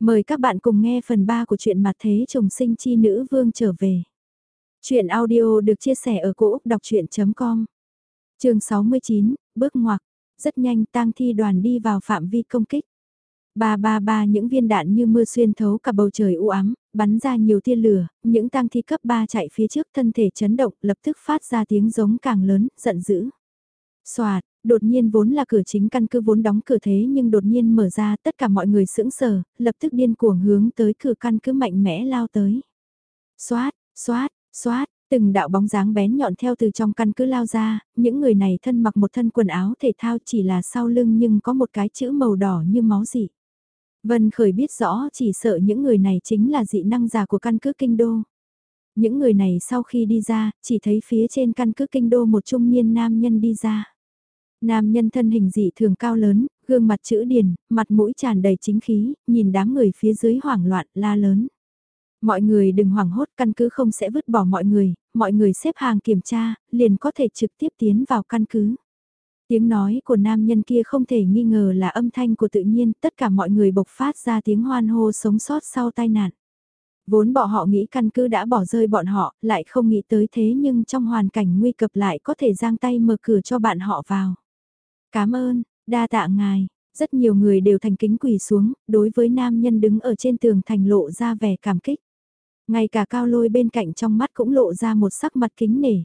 Mời các bạn cùng nghe phần 3 của truyện mặt thế chồng sinh chi nữ vương trở về. Chuyện audio được chia sẻ ở cỗ đọc chuyện.com Trường 69, bước ngoặc, rất nhanh tang thi đoàn đi vào phạm vi công kích. Ba ba ba những viên đạn như mưa xuyên thấu cả bầu trời u ám, bắn ra nhiều tia lửa, những tang thi cấp 3 chạy phía trước thân thể chấn động lập tức phát ra tiếng giống càng lớn, giận dữ. Xoạt, đột nhiên vốn là cửa chính căn cứ vốn đóng cửa thế nhưng đột nhiên mở ra tất cả mọi người sững sờ, lập tức điên cuồng hướng tới cửa căn cứ mạnh mẽ lao tới. Xoát, xoát, xoát, từng đạo bóng dáng bén nhọn theo từ trong căn cứ lao ra, những người này thân mặc một thân quần áo thể thao chỉ là sau lưng nhưng có một cái chữ màu đỏ như máu dị. Vân Khởi biết rõ chỉ sợ những người này chính là dị năng giả của căn cứ kinh đô. Những người này sau khi đi ra, chỉ thấy phía trên căn cứ kinh đô một trung niên nam nhân đi ra. Nam nhân thân hình dị thường cao lớn, gương mặt chữ điền, mặt mũi tràn đầy chính khí, nhìn đám người phía dưới hoảng loạn la lớn. Mọi người đừng hoảng hốt căn cứ không sẽ vứt bỏ mọi người, mọi người xếp hàng kiểm tra, liền có thể trực tiếp tiến vào căn cứ. Tiếng nói của nam nhân kia không thể nghi ngờ là âm thanh của tự nhiên, tất cả mọi người bộc phát ra tiếng hoan hô sống sót sau tai nạn. Vốn bọn họ nghĩ căn cứ đã bỏ rơi bọn họ, lại không nghĩ tới thế nhưng trong hoàn cảnh nguy cập lại có thể giang tay mở cửa cho bạn họ vào. Cảm ơn, đa tạ ngài, rất nhiều người đều thành kính quỳ xuống, đối với nam nhân đứng ở trên tường thành lộ ra vẻ cảm kích. Ngay cả cao lôi bên cạnh trong mắt cũng lộ ra một sắc mặt kính nể.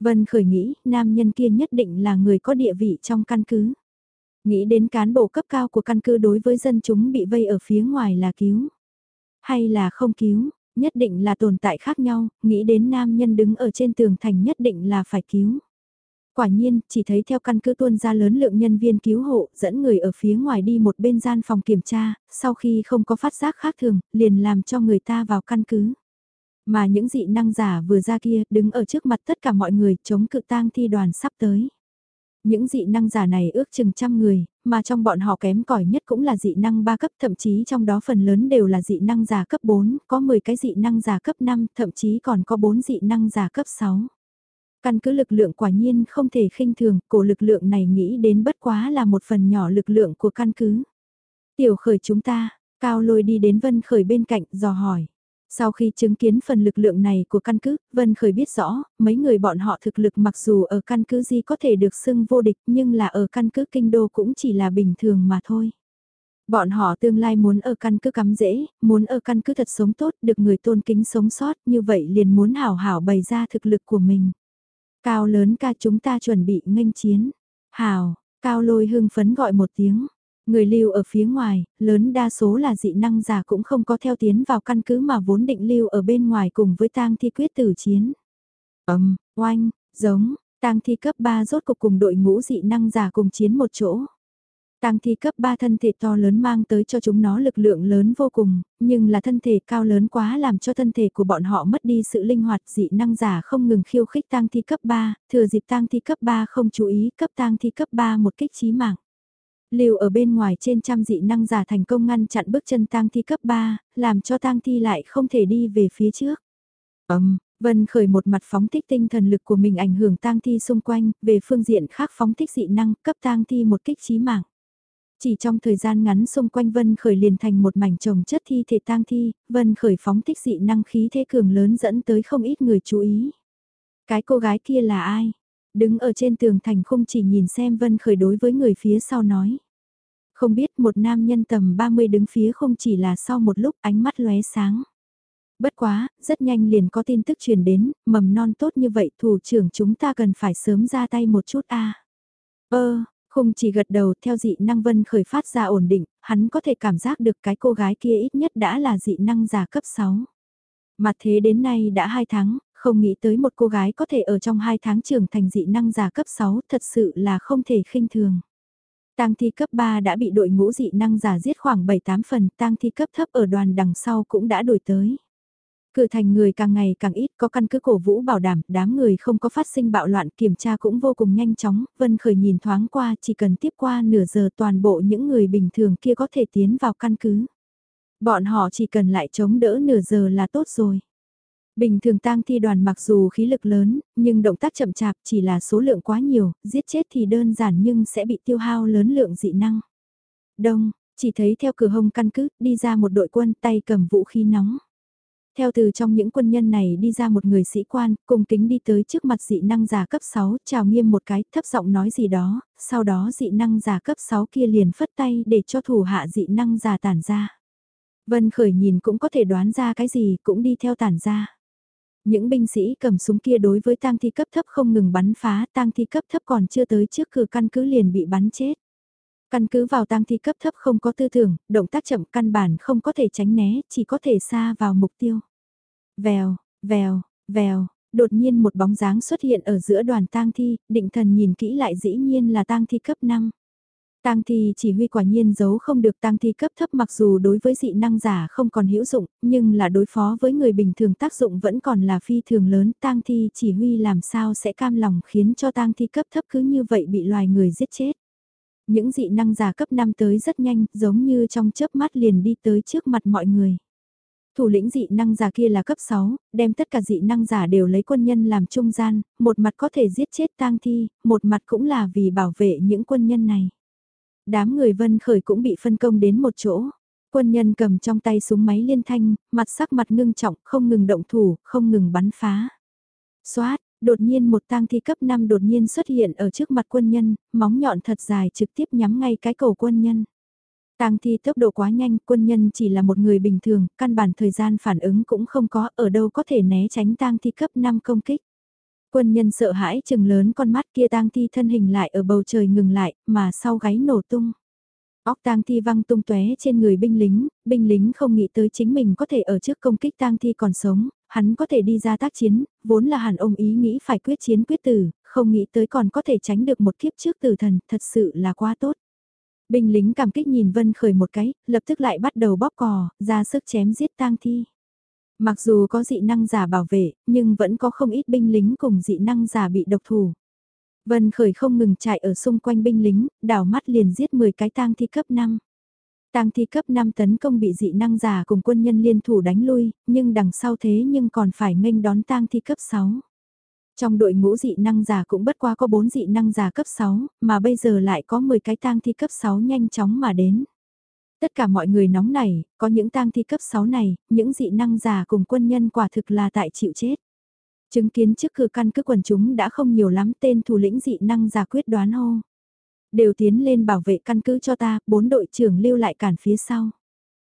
Vân khởi nghĩ, nam nhân kia nhất định là người có địa vị trong căn cứ. Nghĩ đến cán bộ cấp cao của căn cứ đối với dân chúng bị vây ở phía ngoài là cứu. Hay là không cứu, nhất định là tồn tại khác nhau, nghĩ đến nam nhân đứng ở trên tường thành nhất định là phải cứu. Quả nhiên, chỉ thấy theo căn cứ tuôn ra lớn lượng nhân viên cứu hộ, dẫn người ở phía ngoài đi một bên gian phòng kiểm tra, sau khi không có phát giác khác thường, liền làm cho người ta vào căn cứ. Mà những dị năng giả vừa ra kia, đứng ở trước mặt tất cả mọi người, chống cự tang thi đoàn sắp tới. Những dị năng giả này ước chừng trăm người, mà trong bọn họ kém cỏi nhất cũng là dị năng 3 cấp, thậm chí trong đó phần lớn đều là dị năng giả cấp 4, có 10 cái dị năng giả cấp 5, thậm chí còn có 4 dị năng giả cấp 6. Căn cứ lực lượng quả nhiên không thể khinh thường, cổ lực lượng này nghĩ đến bất quá là một phần nhỏ lực lượng của căn cứ. Tiểu khởi chúng ta, cao lôi đi đến vân khởi bên cạnh, dò hỏi. Sau khi chứng kiến phần lực lượng này của căn cứ, Vân Khởi biết rõ, mấy người bọn họ thực lực mặc dù ở căn cứ gì có thể được xưng vô địch nhưng là ở căn cứ kinh đô cũng chỉ là bình thường mà thôi. Bọn họ tương lai muốn ở căn cứ cắm dễ, muốn ở căn cứ thật sống tốt, được người tôn kính sống sót, như vậy liền muốn hảo hảo bày ra thực lực của mình. Cao lớn ca chúng ta chuẩn bị nghênh chiến. hào cao lôi hưng phấn gọi một tiếng. Người lưu ở phía ngoài, lớn đa số là dị năng giả cũng không có theo tiến vào căn cứ mà vốn định lưu ở bên ngoài cùng với tang thi quyết tử chiến. Ấm, oanh, giống, tang thi cấp 3 rốt cục cùng đội ngũ dị năng giả cùng chiến một chỗ. Tang thi cấp 3 thân thể to lớn mang tới cho chúng nó lực lượng lớn vô cùng, nhưng là thân thể cao lớn quá làm cho thân thể của bọn họ mất đi sự linh hoạt dị năng giả không ngừng khiêu khích tang thi cấp 3, thừa dịp tang thi cấp 3 không chú ý cấp tang thi cấp 3 một kích chí mạng. Liều ở bên ngoài trên trăm dị năng giả thành công ngăn chặn bước chân tang thi cấp 3, làm cho tang thi lại không thể đi về phía trước. ầm Vân khởi một mặt phóng thích tinh thần lực của mình ảnh hưởng tang thi xung quanh, về phương diện khác phóng thích dị năng, cấp tang thi một kích chí mạng. Chỉ trong thời gian ngắn xung quanh Vân Khởi liền thành một mảnh trồng chất thi thể tang thi, Vân Khởi phóng thích dị năng khí thế cường lớn dẫn tới không ít người chú ý. Cái cô gái kia là ai? Đứng ở trên tường thành không chỉ nhìn xem Vân Khởi đối với người phía sau nói. Không biết một nam nhân tầm 30 đứng phía không chỉ là sau một lúc ánh mắt lóe sáng. Bất quá, rất nhanh liền có tin tức truyền đến, mầm non tốt như vậy thủ trưởng chúng ta cần phải sớm ra tay một chút a Ơ, không chỉ gật đầu theo dị năng vân khởi phát ra ổn định, hắn có thể cảm giác được cái cô gái kia ít nhất đã là dị năng giả cấp 6. Mặt thế đến nay đã 2 tháng, không nghĩ tới một cô gái có thể ở trong 2 tháng trưởng thành dị năng giả cấp 6 thật sự là không thể khinh thường. Tang thi cấp 3 đã bị đội ngũ dị năng giả giết khoảng 7-8 phần, tang thi cấp thấp ở đoàn đằng sau cũng đã đổi tới cử thành người càng ngày càng ít có căn cứ cổ vũ bảo đảm đám người không có phát sinh bạo loạn kiểm tra cũng vô cùng nhanh chóng, Vân Khởi nhìn thoáng qua chỉ cần tiếp qua nửa giờ toàn bộ những người bình thường kia có thể tiến vào căn cứ. Bọn họ chỉ cần lại chống đỡ nửa giờ là tốt rồi. Bình thường tang thi đoàn mặc dù khí lực lớn, nhưng động tác chậm chạp chỉ là số lượng quá nhiều, giết chết thì đơn giản nhưng sẽ bị tiêu hao lớn lượng dị năng. Đông, Chỉ thấy theo cửa hông căn cứ, đi ra một đội quân tay cầm vũ khí nóng. Theo từ trong những quân nhân này đi ra một người sĩ quan, cùng kính đi tới trước mặt dị năng giả cấp 6, chào nghiêm một cái, thấp giọng nói gì đó, sau đó dị năng giả cấp 6 kia liền phất tay để cho thủ hạ dị năng giả tản ra. Vân Khởi nhìn cũng có thể đoán ra cái gì, cũng đi theo tản ra. Những binh sĩ cầm súng kia đối với tang thi cấp thấp không ngừng bắn phá, tang thi cấp thấp còn chưa tới trước cửa căn cứ liền bị bắn chết. Căn cứ vào tang thi cấp thấp không có tư tưởng, động tác chậm căn bản không có thể tránh né, chỉ có thể xa vào mục tiêu. Vèo, vèo, vèo, đột nhiên một bóng dáng xuất hiện ở giữa đoàn tang thi, định thần nhìn kỹ lại dĩ nhiên là tang thi cấp 5. Tang thi chỉ huy quả nhiên giấu không được tang thi cấp thấp mặc dù đối với dị năng giả không còn hữu dụng, nhưng là đối phó với người bình thường tác dụng vẫn còn là phi thường lớn. Tang thi chỉ huy làm sao sẽ cam lòng khiến cho tang thi cấp thấp cứ như vậy bị loài người giết chết. Những dị năng giả cấp 5 tới rất nhanh, giống như trong chớp mắt liền đi tới trước mặt mọi người. Thủ lĩnh dị năng giả kia là cấp 6, đem tất cả dị năng giả đều lấy quân nhân làm trung gian, một mặt có thể giết chết tang thi, một mặt cũng là vì bảo vệ những quân nhân này. Đám người vân khởi cũng bị phân công đến một chỗ. Quân nhân cầm trong tay súng máy liên thanh, mặt sắc mặt ngưng trọng, không ngừng động thủ, không ngừng bắn phá. Xoát, đột nhiên một tang thi cấp 5 đột nhiên xuất hiện ở trước mặt quân nhân, móng nhọn thật dài trực tiếp nhắm ngay cái cổ quân nhân. Tang thi tốc độ quá nhanh, quân nhân chỉ là một người bình thường, căn bản thời gian phản ứng cũng không có, ở đâu có thể né tránh tang thi cấp 5 công kích. Quân nhân sợ hãi chừng lớn con mắt kia tang thi thân hình lại ở bầu trời ngừng lại, mà sau gáy nổ tung. Óc tang thi văng tung tóe trên người binh lính, binh lính không nghĩ tới chính mình có thể ở trước công kích tang thi còn sống, hắn có thể đi ra tác chiến, vốn là hẳn ông ý nghĩ phải quyết chiến quyết tử, không nghĩ tới còn có thể tránh được một kiếp trước tử thần, thật sự là quá tốt. Binh lính cảm kích nhìn Vân Khởi một cái, lập tức lại bắt đầu bóp cò, ra sức chém giết tang thi. Mặc dù có dị năng giả bảo vệ, nhưng vẫn có không ít binh lính cùng dị năng giả bị độc thủ. Vân Khởi không ngừng chạy ở xung quanh binh lính, đảo mắt liền giết 10 cái tang thi cấp 5. Tang thi cấp 5 tấn công bị dị năng giả cùng quân nhân liên thủ đánh lui, nhưng đằng sau thế nhưng còn phải nghênh đón tang thi cấp 6. Trong đội ngũ dị năng giả cũng bất qua có 4 dị năng giả cấp 6, mà bây giờ lại có 10 cái tang thi cấp 6 nhanh chóng mà đến. Tất cả mọi người nóng nảy, có những tang thi cấp 6 này, những dị năng giả cùng quân nhân quả thực là tại chịu chết. Chứng kiến trước cửa căn cứ quần chúng đã không nhiều lắm tên thủ lĩnh dị năng giả quyết đoán hô. Đều tiến lên bảo vệ căn cứ cho ta, bốn đội trưởng lưu lại cản phía sau.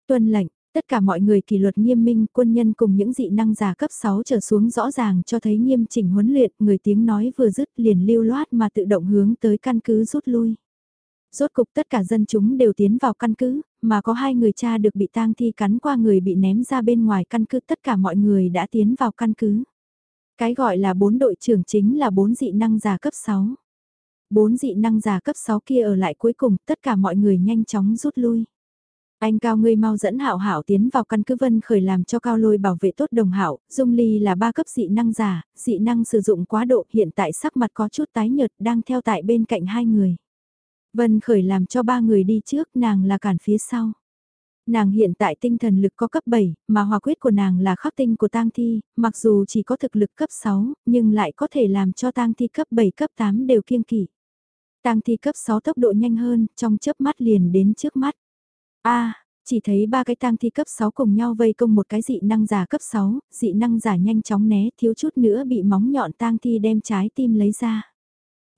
Tuân lệnh, tất cả mọi người kỷ luật nghiêm minh, quân nhân cùng những dị năng giả cấp 6 trở xuống rõ ràng cho thấy nghiêm chỉnh huấn luyện, người tiếng nói vừa dứt liền lưu loát mà tự động hướng tới căn cứ rút lui. Rốt cục tất cả dân chúng đều tiến vào căn cứ, mà có hai người cha được bị tang thi cắn qua người bị ném ra bên ngoài căn cứ tất cả mọi người đã tiến vào căn cứ. Cái gọi là bốn đội trưởng chính là bốn dị năng giả cấp 6. Bốn dị năng giả cấp 6 kia ở lại cuối cùng tất cả mọi người nhanh chóng rút lui. Anh Cao ngươi mau dẫn Hạo Hạo tiến vào căn cứ Vân Khởi làm cho Cao Lôi bảo vệ tốt đồng Hạo, Dung Ly là ba cấp dị năng giả, dị năng sử dụng quá độ, hiện tại sắc mặt có chút tái nhợt, đang theo tại bên cạnh hai người. Vân Khởi làm cho ba người đi trước, nàng là cản phía sau. Nàng hiện tại tinh thần lực có cấp 7, mà hòa quyết của nàng là khắc tinh của tang thi, mặc dù chỉ có thực lực cấp 6, nhưng lại có thể làm cho tang thi cấp 7 cấp 8 đều kiêng kỵ. Tang thi cấp 6 tốc độ nhanh hơn, trong chớp mắt liền đến trước mắt. A, chỉ thấy ba cái tang thi cấp 6 cùng nhau vây công một cái dị năng giả cấp 6, dị năng giả nhanh chóng né, thiếu chút nữa bị móng nhọn tang thi đem trái tim lấy ra.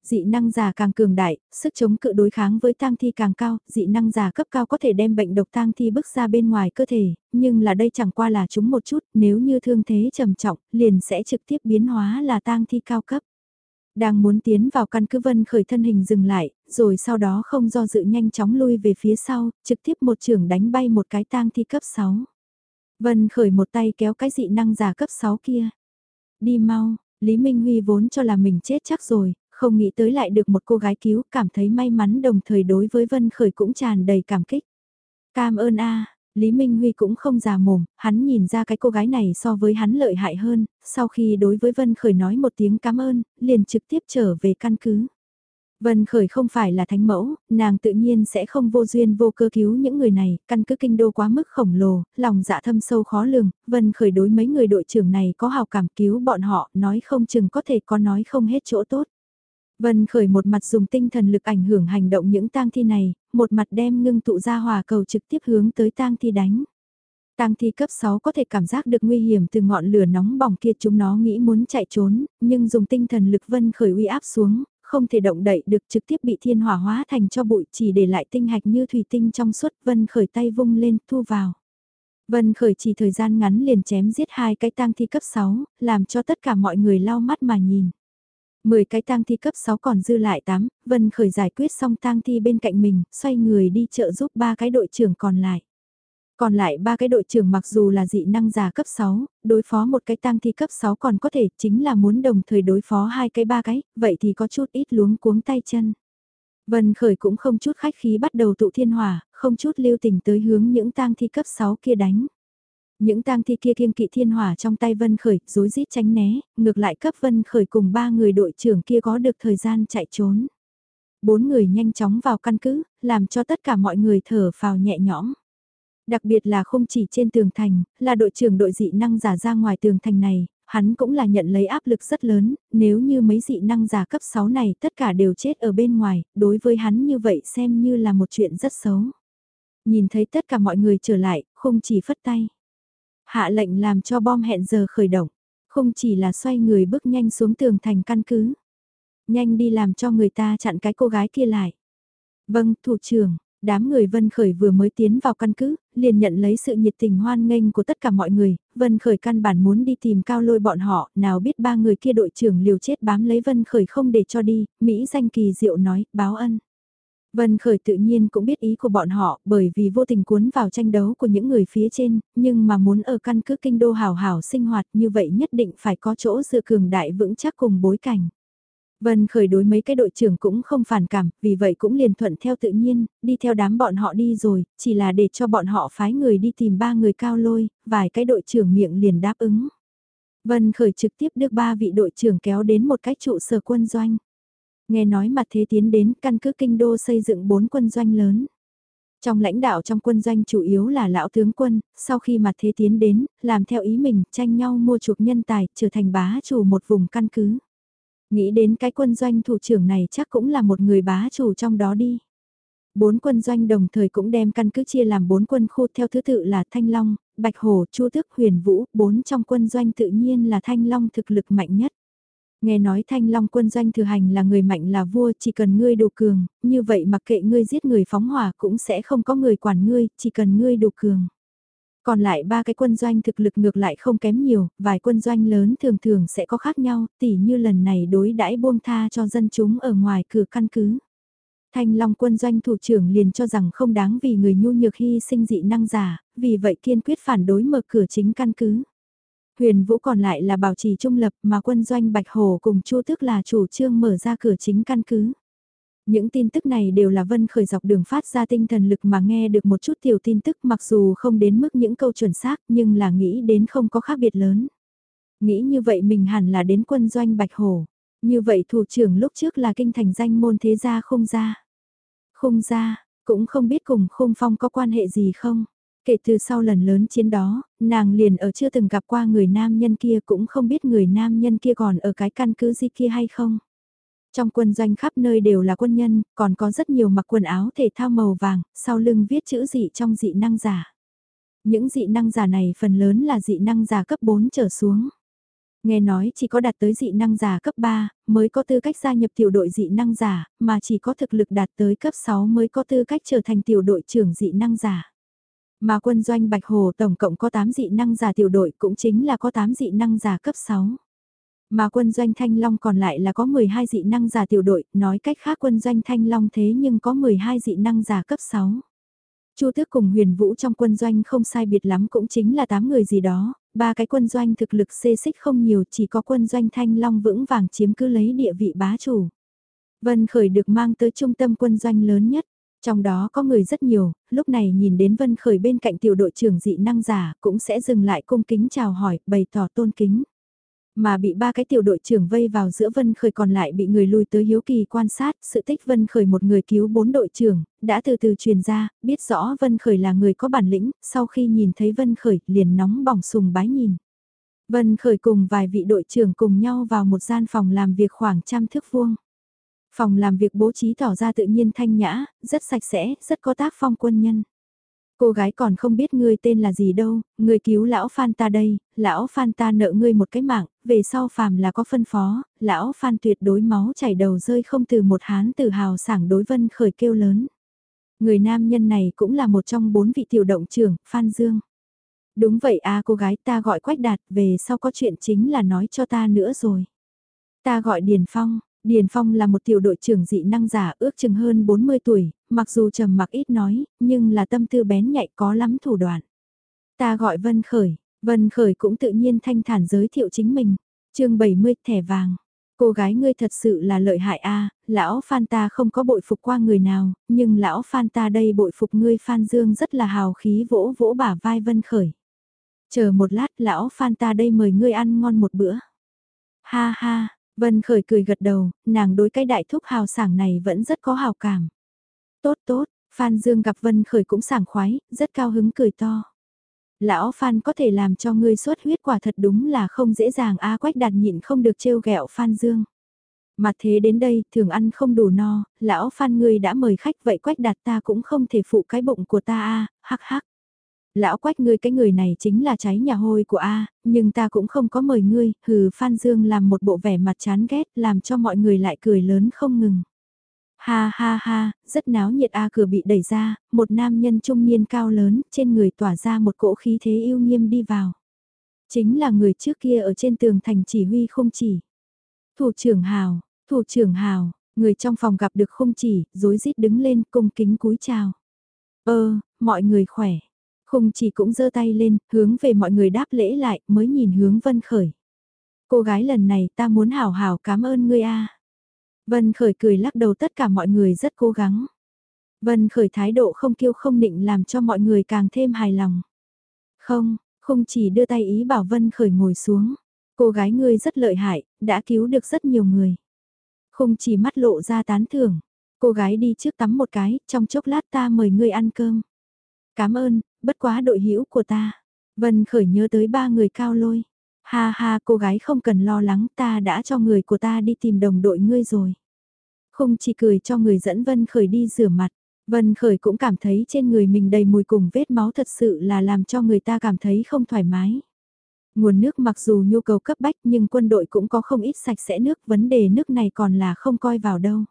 Dị năng giả càng cường đại, sức chống cự đối kháng với tang thi càng cao, dị năng giả cấp cao có thể đem bệnh độc tang thi bức ra bên ngoài cơ thể, nhưng là đây chẳng qua là chúng một chút, nếu như thương thế trầm trọng, liền sẽ trực tiếp biến hóa là tang thi cao cấp. Đang muốn tiến vào căn cứ vân khởi thân hình dừng lại, rồi sau đó không do dự nhanh chóng lui về phía sau, trực tiếp một trường đánh bay một cái tang thi cấp 6. Vân khởi một tay kéo cái dị năng giả cấp 6 kia. Đi mau, Lý Minh Huy vốn cho là mình chết chắc rồi, không nghĩ tới lại được một cô gái cứu, cảm thấy may mắn đồng thời đối với Vân Khởi cũng tràn đầy cảm kích. Cảm ơn a Lý Minh Huy cũng không già mồm, hắn nhìn ra cái cô gái này so với hắn lợi hại hơn, sau khi đối với Vân Khởi nói một tiếng cảm ơn, liền trực tiếp trở về căn cứ. Vân Khởi không phải là thánh mẫu, nàng tự nhiên sẽ không vô duyên vô cơ cứu những người này, căn cứ kinh đô quá mức khổng lồ, lòng dạ thâm sâu khó lường, Vân Khởi đối mấy người đội trưởng này có hào cảm cứu bọn họ, nói không chừng có thể có nói không hết chỗ tốt. Vân Khởi một mặt dùng tinh thần lực ảnh hưởng hành động những tang thi này, một mặt đem ngưng tụ ra hòa cầu trực tiếp hướng tới tang thi đánh. Tang thi cấp 6 có thể cảm giác được nguy hiểm từ ngọn lửa nóng bỏng kia chúng nó nghĩ muốn chạy trốn, nhưng dùng tinh thần lực Vân Khởi uy áp xuống, không thể động đậy được trực tiếp bị thiên hỏa hóa thành cho bụi chỉ để lại tinh hạch như thủy tinh trong suốt Vân Khởi tay vung lên thu vào. Vân Khởi chỉ thời gian ngắn liền chém giết hai cái tang thi cấp 6, làm cho tất cả mọi người lau mắt mà nhìn. 10 cái tang thi cấp 6 còn dư lại 8, Vân Khởi giải quyết xong tang thi bên cạnh mình, xoay người đi trợ giúp ba cái đội trưởng còn lại. Còn lại ba cái đội trưởng mặc dù là dị năng giả cấp 6, đối phó một cái tang thi cấp 6 còn có thể chính là muốn đồng thời đối phó hai cái ba cái, vậy thì có chút ít luống cuống tay chân. Vân Khởi cũng không chút khách khí bắt đầu tụ thiên hỏa, không chút lưu tình tới hướng những tang thi cấp 6 kia đánh. Những tang thi kia kiêng kỵ thiên hỏa trong tay Vân Khởi, rối rít tránh né, ngược lại cấp Vân Khởi cùng ba người đội trưởng kia có được thời gian chạy trốn. Bốn người nhanh chóng vào căn cứ, làm cho tất cả mọi người thở phào nhẹ nhõm. Đặc biệt là không chỉ trên tường thành, là đội trưởng đội dị năng giả ra ngoài tường thành này, hắn cũng là nhận lấy áp lực rất lớn, nếu như mấy dị năng giả cấp 6 này tất cả đều chết ở bên ngoài, đối với hắn như vậy xem như là một chuyện rất xấu. Nhìn thấy tất cả mọi người trở lại, không chỉ phất tay. Hạ lệnh làm cho bom hẹn giờ khởi động, không chỉ là xoay người bước nhanh xuống tường thành căn cứ. Nhanh đi làm cho người ta chặn cái cô gái kia lại. Vâng, thủ trưởng, đám người Vân Khởi vừa mới tiến vào căn cứ, liền nhận lấy sự nhiệt tình hoan nghênh của tất cả mọi người, Vân Khởi căn bản muốn đi tìm cao lôi bọn họ, nào biết ba người kia đội trưởng liều chết bám lấy Vân Khởi không để cho đi, Mỹ danh kỳ diệu nói, báo ân. Vân Khởi tự nhiên cũng biết ý của bọn họ bởi vì vô tình cuốn vào tranh đấu của những người phía trên, nhưng mà muốn ở căn cứ kinh đô hào hào sinh hoạt như vậy nhất định phải có chỗ dựa cường đại vững chắc cùng bối cảnh. Vân khởi đối mấy cái đội trưởng cũng không phản cảm, vì vậy cũng liền thuận theo tự nhiên, đi theo đám bọn họ đi rồi, chỉ là để cho bọn họ phái người đi tìm ba người cao lôi, vài cái đội trưởng miệng liền đáp ứng. Vân khởi trực tiếp được ba vị đội trưởng kéo đến một cái trụ sở quân doanh. Nghe nói mặt thế tiến đến căn cứ kinh đô xây dựng bốn quân doanh lớn. Trong lãnh đạo trong quân doanh chủ yếu là lão tướng quân, sau khi mặt thế tiến đến, làm theo ý mình, tranh nhau mua chuộc nhân tài, trở thành bá chủ một vùng căn cứ. Nghĩ đến cái quân doanh thủ trưởng này chắc cũng là một người bá chủ trong đó đi. Bốn quân doanh đồng thời cũng đem căn cứ chia làm bốn quân khu theo thứ tự là Thanh Long, Bạch hồ Chu Tước, Huyền Vũ, bốn trong quân doanh tự nhiên là Thanh Long thực lực mạnh nhất. Nghe nói Thanh Long quân doanh thừa hành là người mạnh là vua, chỉ cần ngươi đủ cường, như vậy mặc kệ ngươi giết người phóng hỏa cũng sẽ không có người quản ngươi, chỉ cần ngươi đủ cường. Còn lại ba cái quân doanh thực lực ngược lại không kém nhiều, vài quân doanh lớn thường thường sẽ có khác nhau, tỉ như lần này đối đãi buông tha cho dân chúng ở ngoài cửa căn cứ. Thanh Long quân doanh thủ trưởng liền cho rằng không đáng vì người nhu nhược hy sinh dị năng giả, vì vậy kiên quyết phản đối mở cửa chính căn cứ. Huyền Vũ còn lại là bảo trì trung lập mà quân doanh Bạch Hồ cùng Chu Tức là chủ trương mở ra cửa chính căn cứ. Những tin tức này đều là Vân Khởi dọc đường phát ra tinh thần lực mà nghe được một chút tiểu tin tức mặc dù không đến mức những câu chuẩn xác nhưng là nghĩ đến không có khác biệt lớn. Nghĩ như vậy mình hẳn là đến quân doanh Bạch Hồ. Như vậy thủ trưởng lúc trước là kinh thành danh môn thế gia không gia. Không gia, cũng không biết cùng khung phong có quan hệ gì không. Kể từ sau lần lớn chiến đó, nàng liền ở chưa từng gặp qua người nam nhân kia cũng không biết người nam nhân kia còn ở cái căn cứ gì kia hay không. Trong quân doanh khắp nơi đều là quân nhân, còn có rất nhiều mặc quần áo thể thao màu vàng, sau lưng viết chữ dị trong dị năng giả. Những dị năng giả này phần lớn là dị năng giả cấp 4 trở xuống. Nghe nói chỉ có đạt tới dị năng giả cấp 3 mới có tư cách gia nhập tiểu đội dị năng giả, mà chỉ có thực lực đạt tới cấp 6 mới có tư cách trở thành tiểu đội trưởng dị năng giả. Mà quân doanh Bạch Hồ tổng cộng có 8 dị năng giả tiểu đội cũng chính là có 8 dị năng giả cấp 6. Mà quân doanh Thanh Long còn lại là có 12 dị năng giả tiểu đội, nói cách khác quân doanh Thanh Long thế nhưng có 12 dị năng giả cấp 6. Chu Tước cùng Huyền Vũ trong quân doanh không sai biệt lắm cũng chính là 8 người gì đó, ba cái quân doanh thực lực xê xích không nhiều chỉ có quân doanh Thanh Long vững vàng chiếm cứ lấy địa vị bá chủ. Vân Khởi được mang tới trung tâm quân doanh lớn nhất. Trong đó có người rất nhiều, lúc này nhìn đến Vân Khởi bên cạnh tiểu đội trưởng dị năng giả cũng sẽ dừng lại cung kính chào hỏi, bày tỏ tôn kính. Mà bị ba cái tiểu đội trưởng vây vào giữa Vân Khởi còn lại bị người lui tới hiếu kỳ quan sát, sự tích Vân Khởi một người cứu bốn đội trưởng, đã từ từ truyền ra, biết rõ Vân Khởi là người có bản lĩnh, sau khi nhìn thấy Vân Khởi liền nóng bỏng sùng bái nhìn. Vân Khởi cùng vài vị đội trưởng cùng nhau vào một gian phòng làm việc khoảng trăm thước vuông. Phòng làm việc bố trí tỏ ra tự nhiên thanh nhã, rất sạch sẽ, rất có tác phong quân nhân. Cô gái còn không biết ngươi tên là gì đâu, ngươi cứu lão Phan ta đây, lão Phan ta nợ ngươi một cái mạng, về sau phàm là có phân phó, lão Phan tuyệt đối máu chảy đầu rơi không từ một hán từ hào sảng đối vân khởi kêu lớn. Người nam nhân này cũng là một trong bốn vị tiểu động trưởng, Phan Dương. Đúng vậy à cô gái ta gọi Quách Đạt, về sau có chuyện chính là nói cho ta nữa rồi. Ta gọi Điền Phong, Điền Phong là một tiểu đội trưởng dị năng giả ước chừng hơn 40 tuổi, mặc dù trầm mặc ít nói, nhưng là tâm tư bén nhạy có lắm thủ đoạn. Ta gọi Vân Khởi, Vân Khởi cũng tự nhiên thanh thản giới thiệu chính mình. chương 70 thẻ vàng. Cô gái ngươi thật sự là lợi hại a lão Phan ta không có bội phục qua người nào, nhưng lão Phan ta đây bội phục ngươi Phan Dương rất là hào khí vỗ vỗ bả vai Vân Khởi. Chờ một lát lão Phan ta đây mời ngươi ăn ngon một bữa. Ha ha, Vân Khởi cười gật đầu, nàng đối cái đại thúc hào sảng này vẫn rất có hào cảm. Tốt tốt, Phan Dương gặp Vân Khởi cũng sảng khoái, rất cao hứng cười to. Lão Phan có thể làm cho ngươi xuất huyết quả thật đúng là không dễ dàng a quách đạt nhịn không được trêu ghẹo Phan Dương. Mà thế đến đây, thường ăn không đủ no, lão Phan ngươi đã mời khách vậy quách đạt ta cũng không thể phụ cái bụng của ta a hắc hắc. Lão quách ngươi cái người này chính là cháy nhà hôi của A, nhưng ta cũng không có mời ngươi, hừ Phan Dương làm một bộ vẻ mặt chán ghét làm cho mọi người lại cười lớn không ngừng. Ha ha ha, rất náo nhiệt A cửa bị đẩy ra, một nam nhân trung niên cao lớn, trên người tỏa ra một cỗ khí thế yêu nghiêm đi vào. Chính là người trước kia ở trên tường thành chỉ huy không chỉ. Thủ trưởng Hào, thủ trưởng Hào, người trong phòng gặp được không chỉ, rối rít đứng lên cung kính cúi chào. Ơ, mọi người khỏe. Khung chỉ cũng giơ tay lên, hướng về mọi người đáp lễ lại, mới nhìn hướng Vân Khởi. Cô gái lần này ta muốn hảo hảo cảm ơn ngươi a. Vân Khởi cười lắc đầu tất cả mọi người rất cố gắng. Vân Khởi thái độ không kiêu không định làm cho mọi người càng thêm hài lòng. Không, không chỉ đưa tay ý bảo Vân Khởi ngồi xuống. Cô gái ngươi rất lợi hại, đã cứu được rất nhiều người. Không chỉ mắt lộ ra tán thưởng. Cô gái đi trước tắm một cái, trong chốc lát ta mời ngươi ăn cơm. Cảm ơn, bất quá đội hữu của ta. Vân khởi nhớ tới ba người cao lôi. Ha ha, cô gái không cần lo lắng, ta đã cho người của ta đi tìm đồng đội ngươi rồi. Không chỉ cười cho người dẫn Vân khởi đi rửa mặt. Vân khởi cũng cảm thấy trên người mình đầy mùi cùng vết máu thật sự là làm cho người ta cảm thấy không thoải mái. Nguồn nước mặc dù nhu cầu cấp bách nhưng quân đội cũng có không ít sạch sẽ nước, vấn đề nước này còn là không coi vào đâu.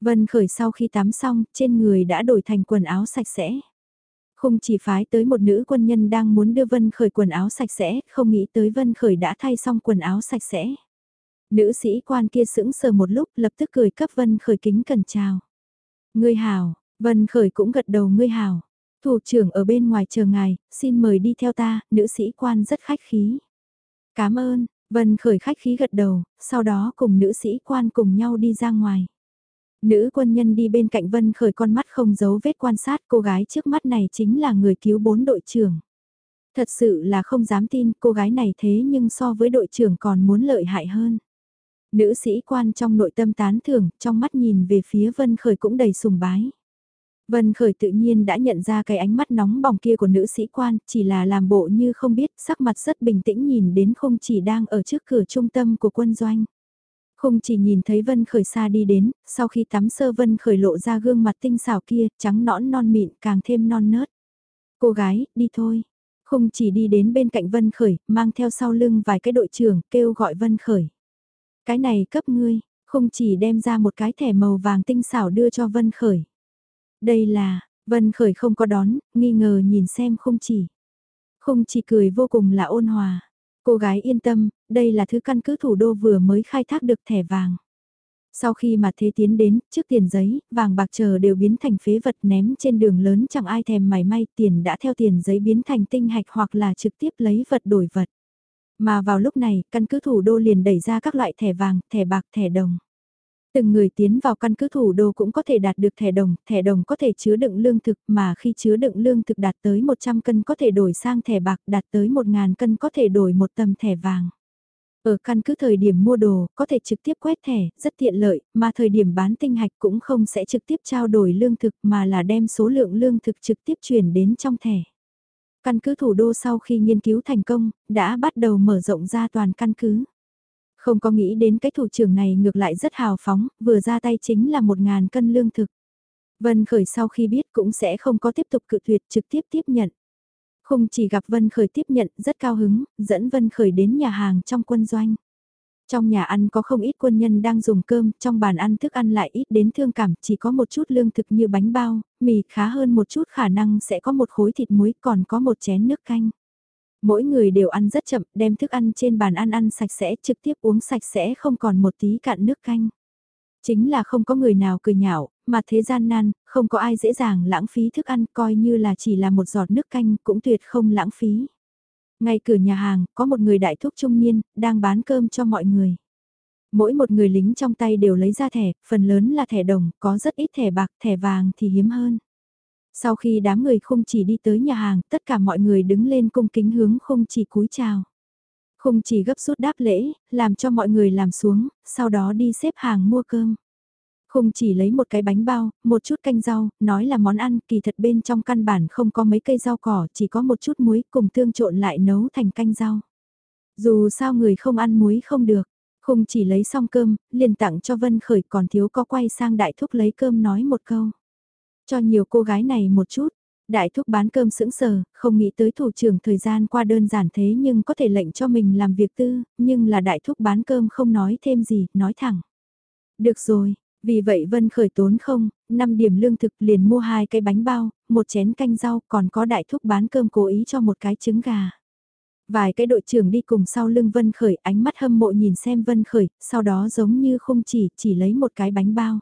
Vân khởi sau khi tắm xong, trên người đã đổi thành quần áo sạch sẽ. Không chỉ phái tới một nữ quân nhân đang muốn đưa Vân Khởi quần áo sạch sẽ, không nghĩ tới Vân Khởi đã thay xong quần áo sạch sẽ. Nữ sĩ quan kia sững sờ một lúc lập tức cười cấp Vân Khởi kính cần chào. Ngươi hào, Vân Khởi cũng gật đầu ngươi hào. Thủ trưởng ở bên ngoài chờ ngài, xin mời đi theo ta, nữ sĩ quan rất khách khí. Cảm ơn, Vân Khởi khách khí gật đầu, sau đó cùng nữ sĩ quan cùng nhau đi ra ngoài. Nữ quân nhân đi bên cạnh Vân Khởi con mắt không giấu vết quan sát cô gái trước mắt này chính là người cứu bốn đội trưởng. Thật sự là không dám tin cô gái này thế nhưng so với đội trưởng còn muốn lợi hại hơn. Nữ sĩ quan trong nội tâm tán thưởng, trong mắt nhìn về phía Vân Khởi cũng đầy sùng bái. Vân Khởi tự nhiên đã nhận ra cái ánh mắt nóng bỏng kia của nữ sĩ quan, chỉ là làm bộ như không biết, sắc mặt rất bình tĩnh nhìn đến không chỉ đang ở trước cửa trung tâm của quân doanh. Không chỉ nhìn thấy Vân Khởi xa đi đến, sau khi tắm sơ Vân Khởi lộ ra gương mặt tinh xảo kia, trắng nõn non mịn càng thêm non nớt. Cô gái, đi thôi. Không chỉ đi đến bên cạnh Vân Khởi, mang theo sau lưng vài cái đội trưởng, kêu gọi Vân Khởi. Cái này cấp ngươi, không chỉ đem ra một cái thẻ màu vàng tinh xảo đưa cho Vân Khởi. Đây là, Vân Khởi không có đón, nghi ngờ nhìn xem không chỉ. Không chỉ cười vô cùng là ôn hòa. Cô gái yên tâm, đây là thứ căn cứ thủ đô vừa mới khai thác được thẻ vàng. Sau khi mà thế tiến đến, trước tiền giấy, vàng bạc chờ đều biến thành phế vật ném trên đường lớn chẳng ai thèm mày may tiền đã theo tiền giấy biến thành tinh hạch hoặc là trực tiếp lấy vật đổi vật. Mà vào lúc này, căn cứ thủ đô liền đẩy ra các loại thẻ vàng, thẻ bạc, thẻ đồng. Từng người tiến vào căn cứ thủ đô cũng có thể đạt được thẻ đồng, thẻ đồng có thể chứa đựng lương thực mà khi chứa đựng lương thực đạt tới 100 cân có thể đổi sang thẻ bạc, đạt tới 1.000 cân có thể đổi một tầm thẻ vàng. Ở căn cứ thời điểm mua đồ, có thể trực tiếp quét thẻ, rất tiện lợi, mà thời điểm bán tinh hạch cũng không sẽ trực tiếp trao đổi lương thực mà là đem số lượng lương thực trực tiếp chuyển đến trong thẻ. Căn cứ thủ đô sau khi nghiên cứu thành công, đã bắt đầu mở rộng ra toàn căn cứ. Không có nghĩ đến cái thủ trưởng này ngược lại rất hào phóng, vừa ra tay chính là một ngàn cân lương thực. Vân Khởi sau khi biết cũng sẽ không có tiếp tục cự tuyệt trực tiếp tiếp nhận. Không chỉ gặp Vân Khởi tiếp nhận rất cao hứng, dẫn Vân Khởi đến nhà hàng trong quân doanh. Trong nhà ăn có không ít quân nhân đang dùng cơm, trong bàn ăn thức ăn lại ít đến thương cảm, chỉ có một chút lương thực như bánh bao, mì khá hơn một chút khả năng sẽ có một khối thịt muối còn có một chén nước canh. Mỗi người đều ăn rất chậm, đem thức ăn trên bàn ăn ăn sạch sẽ, trực tiếp uống sạch sẽ không còn một tí cạn nước canh. Chính là không có người nào cười nhạo, mà thế gian nan, không có ai dễ dàng lãng phí thức ăn coi như là chỉ là một giọt nước canh cũng tuyệt không lãng phí. Ngay cửa nhà hàng, có một người đại thúc trung niên, đang bán cơm cho mọi người. Mỗi một người lính trong tay đều lấy ra thẻ, phần lớn là thẻ đồng, có rất ít thẻ bạc, thẻ vàng thì hiếm hơn. Sau khi đám người không chỉ đi tới nhà hàng, tất cả mọi người đứng lên cung kính hướng không chỉ cúi chào. Không chỉ gấp rút đáp lễ, làm cho mọi người làm xuống, sau đó đi xếp hàng mua cơm. Không chỉ lấy một cái bánh bao, một chút canh rau, nói là món ăn, kỳ thật bên trong căn bản không có mấy cây rau cỏ, chỉ có một chút muối cùng tương trộn lại nấu thành canh rau. Dù sao người không ăn muối không được, không chỉ lấy xong cơm, liền tặng cho Vân Khởi còn thiếu có quay sang đại thúc lấy cơm nói một câu. Cho nhiều cô gái này một chút, đại thúc bán cơm sững sờ, không nghĩ tới thủ trưởng thời gian qua đơn giản thế nhưng có thể lệnh cho mình làm việc tư, nhưng là đại thúc bán cơm không nói thêm gì, nói thẳng. Được rồi, vì vậy Vân khởi tốn không, 5 điểm lương thực liền mua hai cái bánh bao, một chén canh rau còn có đại thúc bán cơm cố ý cho một cái trứng gà. Vài cái đội trưởng đi cùng sau lưng Vân Khởi ánh mắt hâm mộ nhìn xem Vân Khởi, sau đó giống như không chỉ, chỉ lấy một cái bánh bao.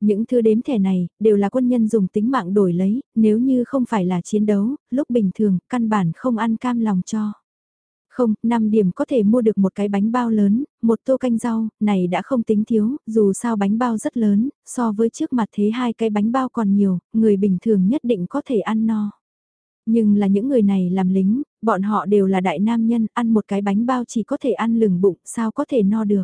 Những thứ đếm thẻ này, đều là quân nhân dùng tính mạng đổi lấy, nếu như không phải là chiến đấu, lúc bình thường, căn bản không ăn cam lòng cho. Không, 5 điểm có thể mua được một cái bánh bao lớn, một tô canh rau, này đã không tính thiếu, dù sao bánh bao rất lớn, so với trước mặt thế hai cái bánh bao còn nhiều, người bình thường nhất định có thể ăn no. Nhưng là những người này làm lính, bọn họ đều là đại nam nhân, ăn một cái bánh bao chỉ có thể ăn lừng bụng, sao có thể no được.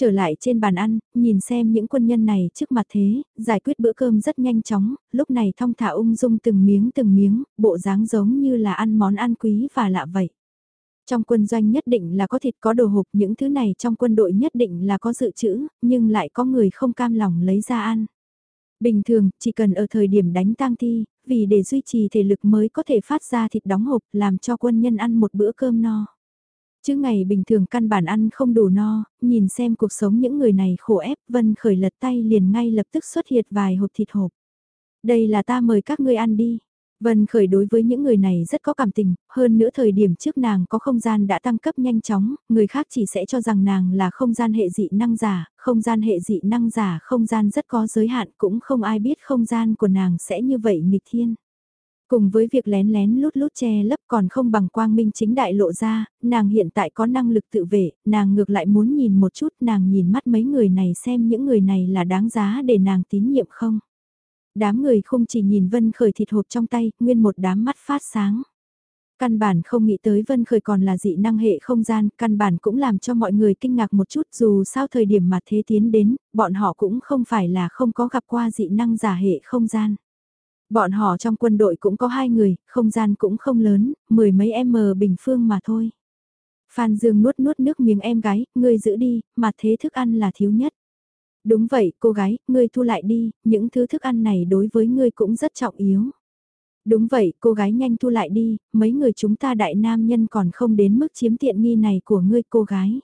Trở lại trên bàn ăn, nhìn xem những quân nhân này trước mặt thế, giải quyết bữa cơm rất nhanh chóng, lúc này thong thả ung dung từng miếng từng miếng, bộ dáng giống như là ăn món ăn quý và lạ vậy. Trong quân doanh nhất định là có thịt có đồ hộp những thứ này trong quân đội nhất định là có dự trữ, nhưng lại có người không cam lòng lấy ra ăn. Bình thường, chỉ cần ở thời điểm đánh tang thi, vì để duy trì thể lực mới có thể phát ra thịt đóng hộp làm cho quân nhân ăn một bữa cơm no. Chứ ngày bình thường căn bản ăn không đủ no, nhìn xem cuộc sống những người này khổ ép Vân khởi lật tay liền ngay lập tức xuất hiện vài hộp thịt hộp. Đây là ta mời các ngươi ăn đi. Vân Khởi đối với những người này rất có cảm tình, hơn nữa thời điểm trước nàng có không gian đã tăng cấp nhanh chóng, người khác chỉ sẽ cho rằng nàng là không gian hệ dị năng giả, không gian hệ dị năng giả không gian rất có giới hạn cũng không ai biết không gian của nàng sẽ như vậy nghịch thiên. Cùng với việc lén lén lút lút che lấp còn không bằng quang minh chính đại lộ ra, nàng hiện tại có năng lực tự vệ, nàng ngược lại muốn nhìn một chút nàng nhìn mắt mấy người này xem những người này là đáng giá để nàng tín nhiệm không. Đám người không chỉ nhìn Vân Khởi thịt hộp trong tay, nguyên một đám mắt phát sáng. Căn bản không nghĩ tới Vân Khởi còn là dị năng hệ không gian, căn bản cũng làm cho mọi người kinh ngạc một chút dù sao thời điểm mà thế tiến đến, bọn họ cũng không phải là không có gặp qua dị năng giả hệ không gian. Bọn họ trong quân đội cũng có hai người, không gian cũng không lớn, mười mấy m bình phương mà thôi. Phan Dương nuốt nuốt nước miếng em gái, ngươi giữ đi, mà thế thức ăn là thiếu nhất. Đúng vậy, cô gái, ngươi thu lại đi, những thứ thức ăn này đối với ngươi cũng rất trọng yếu. Đúng vậy, cô gái nhanh thu lại đi, mấy người chúng ta đại nam nhân còn không đến mức chiếm tiện nghi này của ngươi cô gái.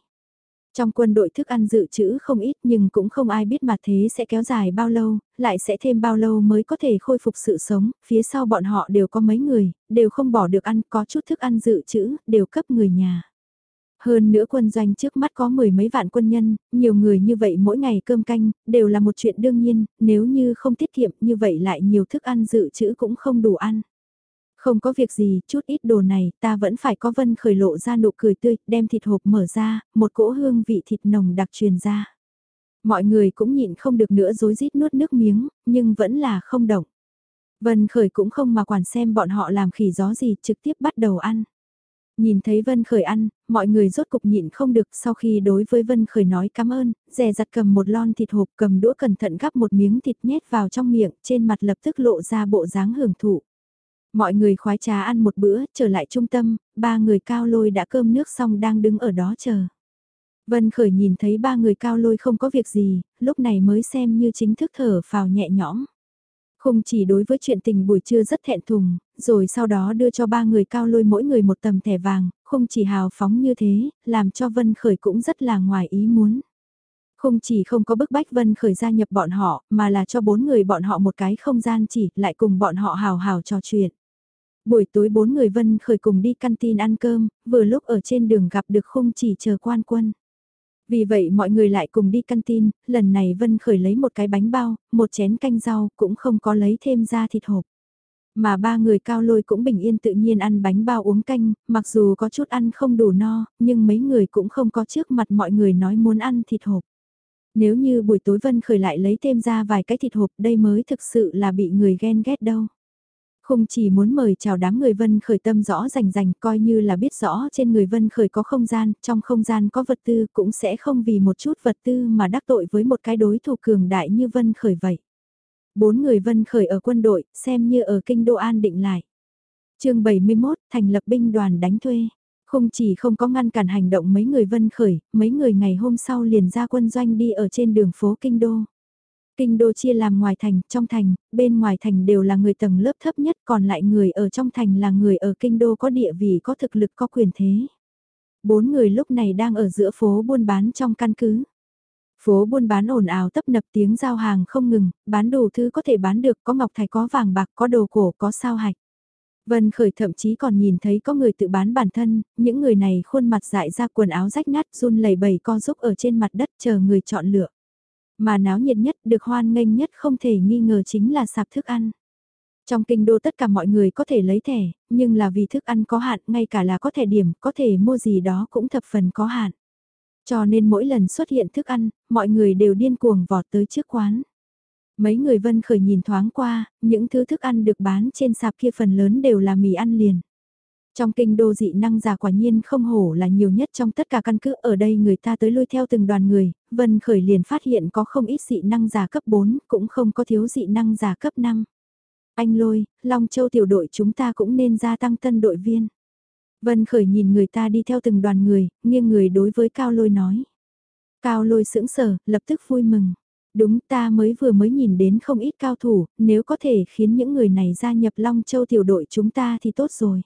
Trong quân đội thức ăn dự trữ không ít nhưng cũng không ai biết mà thế sẽ kéo dài bao lâu, lại sẽ thêm bao lâu mới có thể khôi phục sự sống, phía sau bọn họ đều có mấy người, đều không bỏ được ăn, có chút thức ăn dự trữ, đều cấp người nhà. Hơn nữa quân doanh trước mắt có mười mấy vạn quân nhân, nhiều người như vậy mỗi ngày cơm canh, đều là một chuyện đương nhiên, nếu như không tiết kiệm như vậy lại nhiều thức ăn dự trữ cũng không đủ ăn. Không có việc gì, chút ít đồ này, ta vẫn phải có vân khởi lộ ra nụ cười tươi, đem thịt hộp mở ra, một cỗ hương vị thịt nồng đặc truyền ra. Mọi người cũng nhịn không được nữa dối rít nuốt nước miếng, nhưng vẫn là không động. Vân khởi cũng không mà quản xem bọn họ làm khỉ gió gì, trực tiếp bắt đầu ăn. Nhìn thấy Vân Khởi ăn, mọi người rốt cục nhịn không được sau khi đối với Vân Khởi nói cảm ơn, rè dặt cầm một lon thịt hộp cầm đũa cẩn thận gắp một miếng thịt nhét vào trong miệng, trên mặt lập tức lộ ra bộ dáng hưởng thụ. Mọi người khoái trà ăn một bữa, trở lại trung tâm, ba người cao lôi đã cơm nước xong đang đứng ở đó chờ. Vân Khởi nhìn thấy ba người cao lôi không có việc gì, lúc này mới xem như chính thức thở phào nhẹ nhõm. Không chỉ đối với chuyện tình buổi trưa rất thẹn thùng, rồi sau đó đưa cho ba người cao lôi mỗi người một tầm thẻ vàng, không chỉ hào phóng như thế, làm cho Vân Khởi cũng rất là ngoài ý muốn. Không chỉ không có bức bách Vân Khởi gia nhập bọn họ, mà là cho bốn người bọn họ một cái không gian chỉ, lại cùng bọn họ hào hào trò chuyện. Buổi tối bốn người Vân Khởi cùng đi canteen ăn cơm, vừa lúc ở trên đường gặp được khung chỉ chờ quan quân. Vì vậy mọi người lại cùng đi canteen, lần này Vân Khởi lấy một cái bánh bao, một chén canh rau, cũng không có lấy thêm ra thịt hộp. Mà ba người cao lôi cũng bình yên tự nhiên ăn bánh bao uống canh, mặc dù có chút ăn không đủ no, nhưng mấy người cũng không có trước mặt mọi người nói muốn ăn thịt hộp. Nếu như buổi tối Vân Khởi lại lấy thêm ra vài cái thịt hộp đây mới thực sự là bị người ghen ghét đâu. Không chỉ muốn mời chào đám người Vân Khởi tâm rõ rành rành coi như là biết rõ trên người Vân Khởi có không gian, trong không gian có vật tư cũng sẽ không vì một chút vật tư mà đắc tội với một cái đối thủ cường đại như Vân Khởi vậy. Bốn người Vân Khởi ở quân đội, xem như ở kinh đô an định lại. chương 71, thành lập binh đoàn đánh thuê. Không chỉ không có ngăn cản hành động mấy người Vân Khởi, mấy người ngày hôm sau liền ra quân doanh đi ở trên đường phố kinh đô. Kinh đô chia làm ngoài thành, trong thành, bên ngoài thành đều là người tầng lớp thấp nhất còn lại người ở trong thành là người ở kinh đô có địa vị có thực lực có quyền thế. Bốn người lúc này đang ở giữa phố buôn bán trong căn cứ. Phố buôn bán ồn ào tấp nập tiếng giao hàng không ngừng, bán đủ thứ có thể bán được, có ngọc thạch có vàng bạc, có đồ cổ, có sao hạch. Vân Khởi thậm chí còn nhìn thấy có người tự bán bản thân, những người này khuôn mặt dại ra quần áo rách nát run lẩy bẩy co giúp ở trên mặt đất chờ người chọn lựa. Mà náo nhiệt nhất được hoan nghênh nhất không thể nghi ngờ chính là sạp thức ăn. Trong kinh đô tất cả mọi người có thể lấy thẻ, nhưng là vì thức ăn có hạn, ngay cả là có thẻ điểm, có thể mua gì đó cũng thập phần có hạn. Cho nên mỗi lần xuất hiện thức ăn, mọi người đều điên cuồng vọt tới trước quán. Mấy người vân khởi nhìn thoáng qua, những thứ thức ăn được bán trên sạp kia phần lớn đều là mì ăn liền. Trong kinh đô dị năng giả quả nhiên không hổ là nhiều nhất trong tất cả căn cứ ở đây người ta tới lôi theo từng đoàn người, Vân Khởi liền phát hiện có không ít dị năng giả cấp 4, cũng không có thiếu dị năng giả cấp 5. Anh lôi, Long Châu tiểu đội chúng ta cũng nên gia tăng tân đội viên. Vân Khởi nhìn người ta đi theo từng đoàn người, nghiêng người đối với Cao Lôi nói. Cao Lôi sững sờ, lập tức vui mừng. Đúng ta mới vừa mới nhìn đến không ít cao thủ, nếu có thể khiến những người này gia nhập Long Châu tiểu đội chúng ta thì tốt rồi.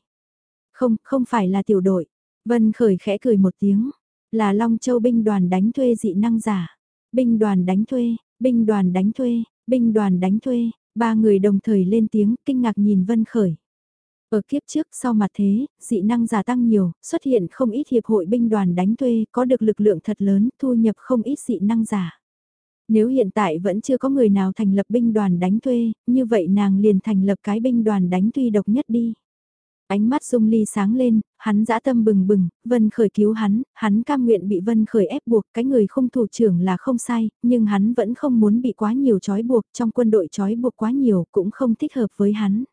Không, không phải là tiểu đội. Vân Khởi khẽ cười một tiếng. Là Long Châu binh đoàn đánh thuê dị năng giả. Binh đoàn đánh thuê, binh đoàn đánh thuê, binh đoàn đánh thuê. Ba người đồng thời lên tiếng kinh ngạc nhìn Vân Khởi. Ở kiếp trước sau mặt thế, dị năng giả tăng nhiều, xuất hiện không ít hiệp hội binh đoàn đánh thuê, có được lực lượng thật lớn, thu nhập không ít dị năng giả. Nếu hiện tại vẫn chưa có người nào thành lập binh đoàn đánh thuê, như vậy nàng liền thành lập cái binh đoàn đánh thuê độc nhất đi. Ánh mắt Dung Ly sáng lên, hắn dã tâm bừng bừng, Vân Khởi cứu hắn, hắn cam nguyện bị Vân Khởi ép buộc, cái người không thủ trưởng là không sai, nhưng hắn vẫn không muốn bị quá nhiều trói buộc, trong quân đội trói buộc quá nhiều cũng không thích hợp với hắn.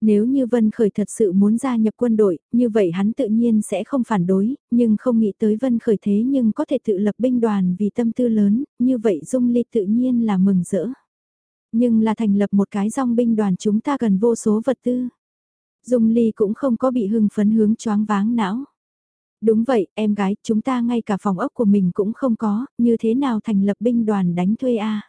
Nếu như Vân Khởi thật sự muốn gia nhập quân đội, như vậy hắn tự nhiên sẽ không phản đối, nhưng không nghĩ tới Vân Khởi thế nhưng có thể tự lập binh đoàn vì tâm tư lớn, như vậy Dung Ly tự nhiên là mừng rỡ. Nhưng là thành lập một cái dòng binh đoàn chúng ta cần vô số vật tư. Dung Ly cũng không có bị hưng phấn hướng choáng váng não. Đúng vậy, em gái, chúng ta ngay cả phòng ốc của mình cũng không có, như thế nào thành lập binh đoàn đánh thuê a?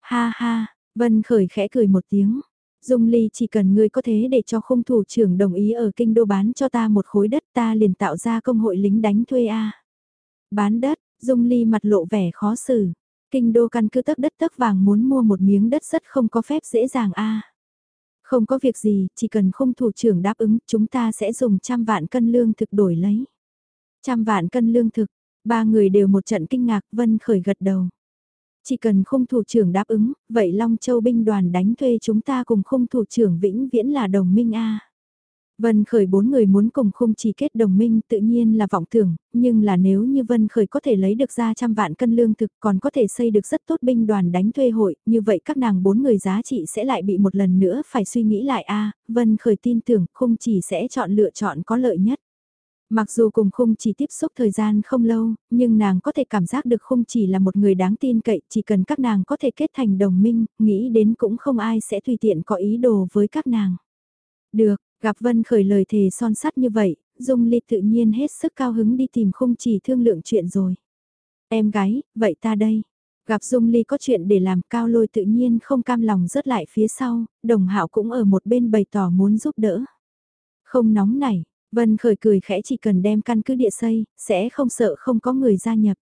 Ha ha, Vân Khởi khẽ cười một tiếng. Dung Ly chỉ cần ngươi có thế để cho khung thủ trưởng đồng ý ở kinh đô bán cho ta một khối đất ta liền tạo ra công hội lính đánh thuê a. Bán đất, Dung Ly mặt lộ vẻ khó xử. Kinh đô căn cứ tấc đất tấc vàng muốn mua một miếng đất rất không có phép dễ dàng a. Không có việc gì, chỉ cần không thủ trưởng đáp ứng, chúng ta sẽ dùng trăm vạn cân lương thực đổi lấy. Trăm vạn cân lương thực, ba người đều một trận kinh ngạc, Vân khởi gật đầu. Chỉ cần không thủ trưởng đáp ứng, vậy Long Châu binh đoàn đánh thuê chúng ta cùng không thủ trưởng vĩnh viễn là đồng minh A. Vân Khởi bốn người muốn cùng khung chỉ kết đồng minh tự nhiên là vọng tưởng, nhưng là nếu như Vân Khởi có thể lấy được ra trăm vạn cân lương thực còn có thể xây được rất tốt binh đoàn đánh thuê hội, như vậy các nàng bốn người giá trị sẽ lại bị một lần nữa phải suy nghĩ lại a Vân Khởi tin tưởng khung chỉ sẽ chọn lựa chọn có lợi nhất. Mặc dù cùng khung chỉ tiếp xúc thời gian không lâu, nhưng nàng có thể cảm giác được khung chỉ là một người đáng tin cậy, chỉ cần các nàng có thể kết thành đồng minh, nghĩ đến cũng không ai sẽ tùy tiện có ý đồ với các nàng. Được, gặp Vân khởi lời thề son sắt như vậy, Dung Ly tự nhiên hết sức cao hứng đi tìm khung chỉ thương lượng chuyện rồi. Em gái, vậy ta đây. Gặp Dung Ly có chuyện để làm cao lôi tự nhiên không cam lòng rớt lại phía sau, đồng hạo cũng ở một bên bày tỏ muốn giúp đỡ. Không nóng này, Vân khởi cười khẽ chỉ cần đem căn cứ địa xây, sẽ không sợ không có người gia nhập.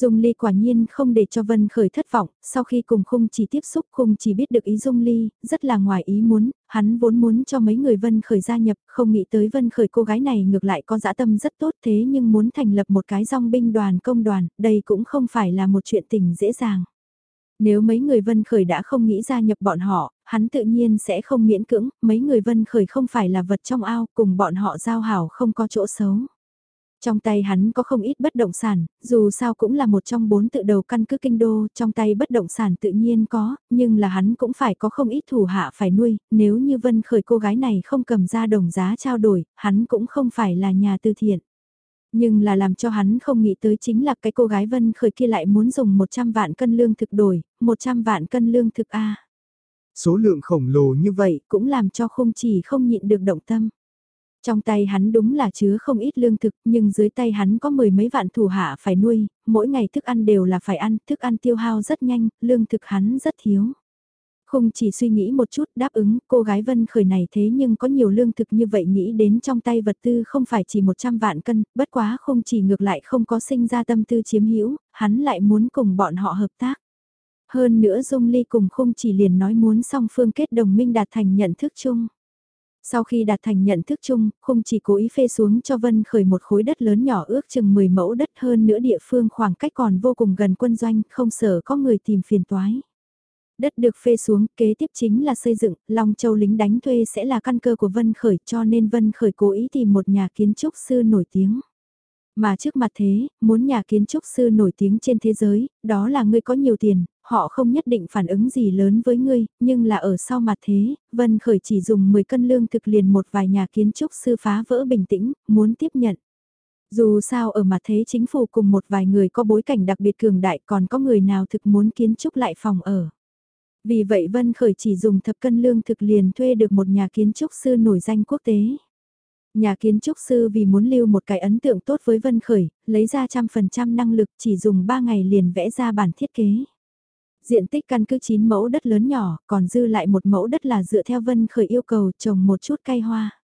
Dung Ly quả nhiên không để cho Vân Khởi thất vọng, sau khi cùng Khung chỉ tiếp xúc Khung chỉ biết được ý Dung Ly, rất là ngoài ý muốn, hắn vốn muốn cho mấy người Vân Khởi gia nhập, không nghĩ tới Vân Khởi cô gái này ngược lại có dã tâm rất tốt thế nhưng muốn thành lập một cái dòng binh đoàn công đoàn, đây cũng không phải là một chuyện tình dễ dàng. Nếu mấy người Vân Khởi đã không nghĩ gia nhập bọn họ, hắn tự nhiên sẽ không miễn cưỡng, mấy người Vân Khởi không phải là vật trong ao, cùng bọn họ giao hảo không có chỗ xấu. Trong tay hắn có không ít bất động sản, dù sao cũng là một trong bốn tự đầu căn cứ kinh đô, trong tay bất động sản tự nhiên có, nhưng là hắn cũng phải có không ít thủ hạ phải nuôi, nếu như Vân Khởi cô gái này không cầm ra đồng giá trao đổi, hắn cũng không phải là nhà tư thiện. Nhưng là làm cho hắn không nghĩ tới chính là cái cô gái Vân Khởi kia lại muốn dùng 100 vạn cân lương thực đổi, 100 vạn cân lương thực A. Số lượng khổng lồ như vậy cũng làm cho không chỉ không nhịn được động tâm. Trong tay hắn đúng là chứa không ít lương thực, nhưng dưới tay hắn có mười mấy vạn thủ hạ phải nuôi, mỗi ngày thức ăn đều là phải ăn, thức ăn tiêu hao rất nhanh, lương thực hắn rất thiếu. Không chỉ suy nghĩ một chút đáp ứng cô gái Vân Khởi này thế nhưng có nhiều lương thực như vậy nghĩ đến trong tay vật tư không phải chỉ 100 vạn cân, bất quá không chỉ ngược lại không có sinh ra tâm tư chiếm hữu hắn lại muốn cùng bọn họ hợp tác. Hơn nữa Dung Ly cùng không chỉ liền nói muốn song phương kết đồng minh đạt thành nhận thức chung. Sau khi đạt thành nhận thức chung, không chỉ cố ý phê xuống cho Vân khởi một khối đất lớn nhỏ ước chừng 10 mẫu đất hơn nữa địa phương khoảng cách còn vô cùng gần quân doanh, không sợ có người tìm phiền toái. Đất được phê xuống, kế tiếp chính là xây dựng, Long Châu lính đánh thuê sẽ là căn cơ của Vân Khởi cho nên Vân Khởi cố ý tìm một nhà kiến trúc sư nổi tiếng. Mà trước mặt thế, muốn nhà kiến trúc sư nổi tiếng trên thế giới, đó là người có nhiều tiền, họ không nhất định phản ứng gì lớn với ngươi, nhưng là ở sau mặt thế, Vân Khởi chỉ dùng 10 cân lương thực liền một vài nhà kiến trúc sư phá vỡ bình tĩnh, muốn tiếp nhận. Dù sao ở mặt thế chính phủ cùng một vài người có bối cảnh đặc biệt cường đại còn có người nào thực muốn kiến trúc lại phòng ở. Vì vậy Vân Khởi chỉ dùng thập cân lương thực liền thuê được một nhà kiến trúc sư nổi danh quốc tế. Nhà kiến trúc sư vì muốn lưu một cái ấn tượng tốt với Vân Khởi, lấy ra trăm phần trăm năng lực chỉ dùng 3 ngày liền vẽ ra bản thiết kế. Diện tích căn cứ 9 mẫu đất lớn nhỏ, còn dư lại một mẫu đất là dựa theo Vân Khởi yêu cầu trồng một chút cây hoa.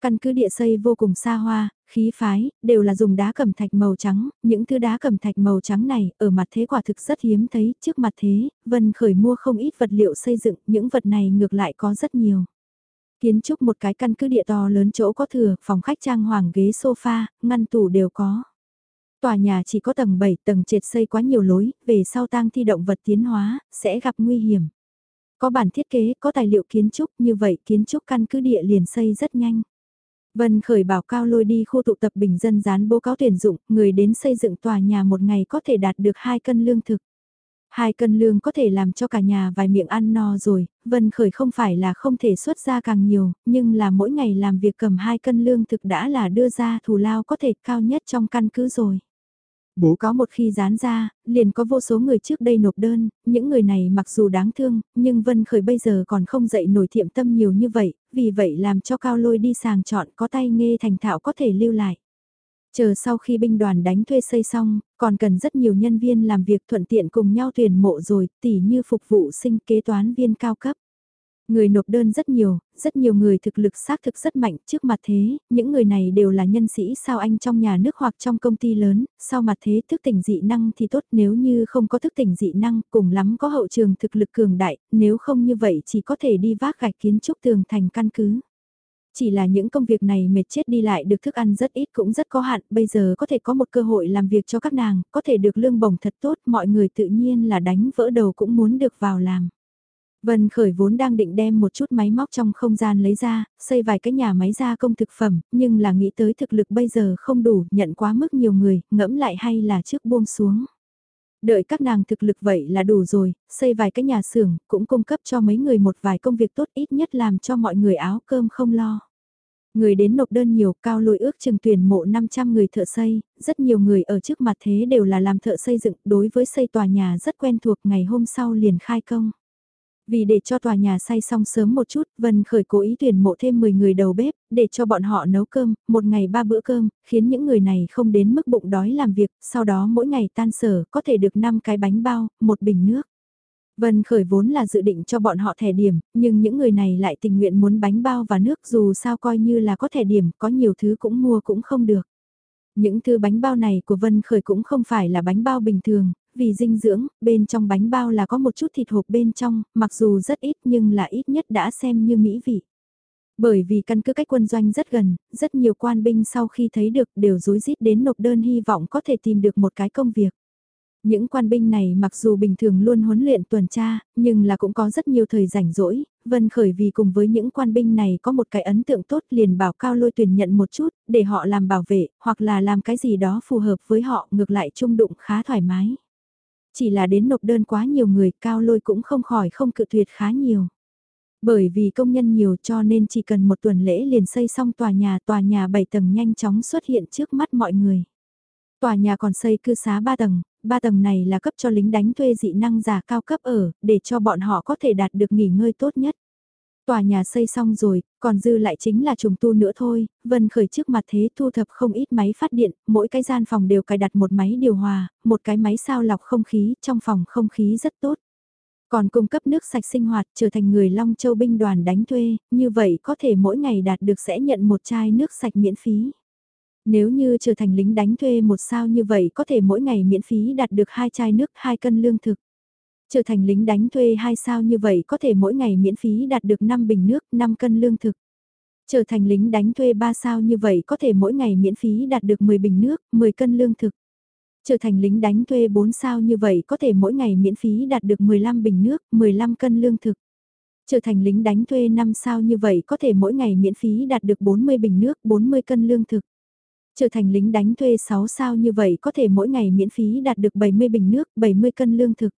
Căn cứ địa xây vô cùng xa hoa, khí phái, đều là dùng đá cẩm thạch màu trắng, những thứ đá cẩm thạch màu trắng này ở mặt thế quả thực rất hiếm thấy, trước mặt thế, Vân Khởi mua không ít vật liệu xây dựng, những vật này ngược lại có rất nhiều. Kiến trúc một cái căn cứ địa to lớn chỗ có thừa, phòng khách trang hoàng ghế sofa, ngăn tủ đều có. Tòa nhà chỉ có tầng 7, tầng trệt xây quá nhiều lối, về sau tang thi động vật tiến hóa, sẽ gặp nguy hiểm. Có bản thiết kế, có tài liệu kiến trúc, như vậy kiến trúc căn cứ địa liền xây rất nhanh. Vân khởi bảo cao lôi đi khu tụ tập bình dân dán bố cáo tuyển dụng, người đến xây dựng tòa nhà một ngày có thể đạt được 2 cân lương thực. Hai cân lương có thể làm cho cả nhà vài miệng ăn no rồi, Vân Khởi không phải là không thể xuất ra càng nhiều, nhưng là mỗi ngày làm việc cầm hai cân lương thực đã là đưa ra thù lao có thể cao nhất trong căn cứ rồi. Bố có một khi dán ra, liền có vô số người trước đây nộp đơn, những người này mặc dù đáng thương, nhưng Vân Khởi bây giờ còn không dậy nổi thiệm tâm nhiều như vậy, vì vậy làm cho Cao Lôi đi sàng chọn có tay nghe thành thạo có thể lưu lại. Chờ sau khi binh đoàn đánh thuê xây xong, còn cần rất nhiều nhân viên làm việc thuận tiện cùng nhau tuyển mộ rồi, tỉ như phục vụ sinh kế toán viên cao cấp. Người nộp đơn rất nhiều, rất nhiều người thực lực xác thực rất mạnh trước mặt thế, những người này đều là nhân sĩ sao anh trong nhà nước hoặc trong công ty lớn, sau mặt thế thức tỉnh dị năng thì tốt nếu như không có thức tỉnh dị năng cùng lắm có hậu trường thực lực cường đại, nếu không như vậy chỉ có thể đi vác gạch kiến trúc tường thành căn cứ. Chỉ là những công việc này mệt chết đi lại được thức ăn rất ít cũng rất có hạn, bây giờ có thể có một cơ hội làm việc cho các nàng, có thể được lương bổng thật tốt, mọi người tự nhiên là đánh vỡ đầu cũng muốn được vào làm. Vân Khởi vốn đang định đem một chút máy móc trong không gian lấy ra, xây vài cái nhà máy gia công thực phẩm, nhưng là nghĩ tới thực lực bây giờ không đủ, nhận quá mức nhiều người, ngẫm lại hay là trước buông xuống. Đợi các nàng thực lực vậy là đủ rồi, xây vài cái nhà xưởng, cũng cung cấp cho mấy người một vài công việc tốt ít nhất làm cho mọi người áo cơm không lo. Người đến nộp đơn nhiều cao lôi ước chừng tuyển mộ 500 người thợ xây, rất nhiều người ở trước mặt thế đều là làm thợ xây dựng đối với xây tòa nhà rất quen thuộc ngày hôm sau liền khai công. Vì để cho tòa nhà say xong sớm một chút, Vân Khởi cố ý tuyển mộ thêm 10 người đầu bếp, để cho bọn họ nấu cơm, một ngày ba bữa cơm, khiến những người này không đến mức bụng đói làm việc, sau đó mỗi ngày tan sở có thể được 5 cái bánh bao, một bình nước. Vân Khởi vốn là dự định cho bọn họ thẻ điểm, nhưng những người này lại tình nguyện muốn bánh bao và nước dù sao coi như là có thẻ điểm, có nhiều thứ cũng mua cũng không được. Những thứ bánh bao này của Vân Khởi cũng không phải là bánh bao bình thường, vì dinh dưỡng, bên trong bánh bao là có một chút thịt hộp bên trong, mặc dù rất ít nhưng là ít nhất đã xem như mỹ vị. Bởi vì căn cứ cách quân doanh rất gần, rất nhiều quan binh sau khi thấy được đều rối rít đến nộp đơn hy vọng có thể tìm được một cái công việc. Những quan binh này mặc dù bình thường luôn huấn luyện tuần tra, nhưng là cũng có rất nhiều thời rảnh rỗi, Vân Khởi vì cùng với những quan binh này có một cái ấn tượng tốt liền bảo cao lôi tuyển nhận một chút, để họ làm bảo vệ, hoặc là làm cái gì đó phù hợp với họ ngược lại trung đụng khá thoải mái. Chỉ là đến nộp đơn quá nhiều người, cao lôi cũng không khỏi không cự tuyệt khá nhiều. Bởi vì công nhân nhiều cho nên chỉ cần một tuần lễ liền xây xong tòa nhà, tòa nhà 7 tầng nhanh chóng xuất hiện trước mắt mọi người. Tòa nhà còn xây cư xá 3 tầng, 3 tầng này là cấp cho lính đánh thuê dị năng giả cao cấp ở, để cho bọn họ có thể đạt được nghỉ ngơi tốt nhất. Tòa nhà xây xong rồi, còn dư lại chính là trùng tu nữa thôi, Vân khởi trước mặt thế thu thập không ít máy phát điện, mỗi cái gian phòng đều cài đặt một máy điều hòa, một cái máy sao lọc không khí, trong phòng không khí rất tốt. Còn cung cấp nước sạch sinh hoạt trở thành người Long Châu binh đoàn đánh thuê, như vậy có thể mỗi ngày đạt được sẽ nhận một chai nước sạch miễn phí. Nếu như trở thành lính đánh thuê một sao như vậy có thể mỗi ngày miễn phí đạt được hai chai nước, hai cân lương thực. Trở thành lính đánh thuê hai sao như vậy có thể mỗi ngày miễn phí đạt được 5 bình nước, 5 cân lương thực. Trở thành lính đánh thuê 3 sao như vậy có thể mỗi ngày miễn phí đạt được 10 bình nước, 10 cân lương thực. Trở thành lính đánh thuê 4 sao như vậy có thể mỗi ngày miễn phí đạt được 15 bình nước, 15 cân lương thực. Trở thành lính đánh thuê 5 sao như vậy có thể mỗi ngày miễn phí đạt được 40 bình nước, 40 cân lương thực. Trở thành lính đánh thuê 6 sao như vậy có thể mỗi ngày miễn phí đạt được 70 bình nước, 70 cân lương thực.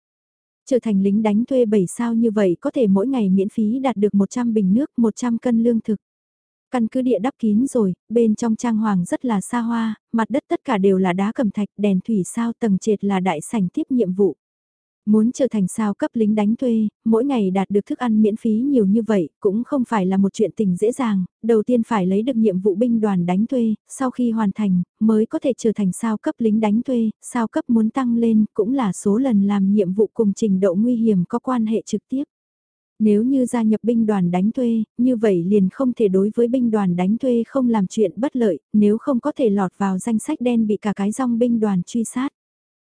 Trở thành lính đánh thuê 7 sao như vậy có thể mỗi ngày miễn phí đạt được 100 bình nước, 100 cân lương thực. Căn cứ địa đắp kín rồi, bên trong trang hoàng rất là xa hoa, mặt đất tất cả đều là đá cẩm thạch, đèn thủy sao tầng trệt là đại sảnh tiếp nhiệm vụ. Muốn trở thành sao cấp lính đánh thuê, mỗi ngày đạt được thức ăn miễn phí nhiều như vậy, cũng không phải là một chuyện tình dễ dàng, đầu tiên phải lấy được nhiệm vụ binh đoàn đánh thuê, sau khi hoàn thành, mới có thể trở thành sao cấp lính đánh thuê, sao cấp muốn tăng lên, cũng là số lần làm nhiệm vụ cùng trình độ nguy hiểm có quan hệ trực tiếp. Nếu như gia nhập binh đoàn đánh thuê, như vậy liền không thể đối với binh đoàn đánh thuê không làm chuyện bất lợi, nếu không có thể lọt vào danh sách đen bị cả cái dòng binh đoàn truy sát.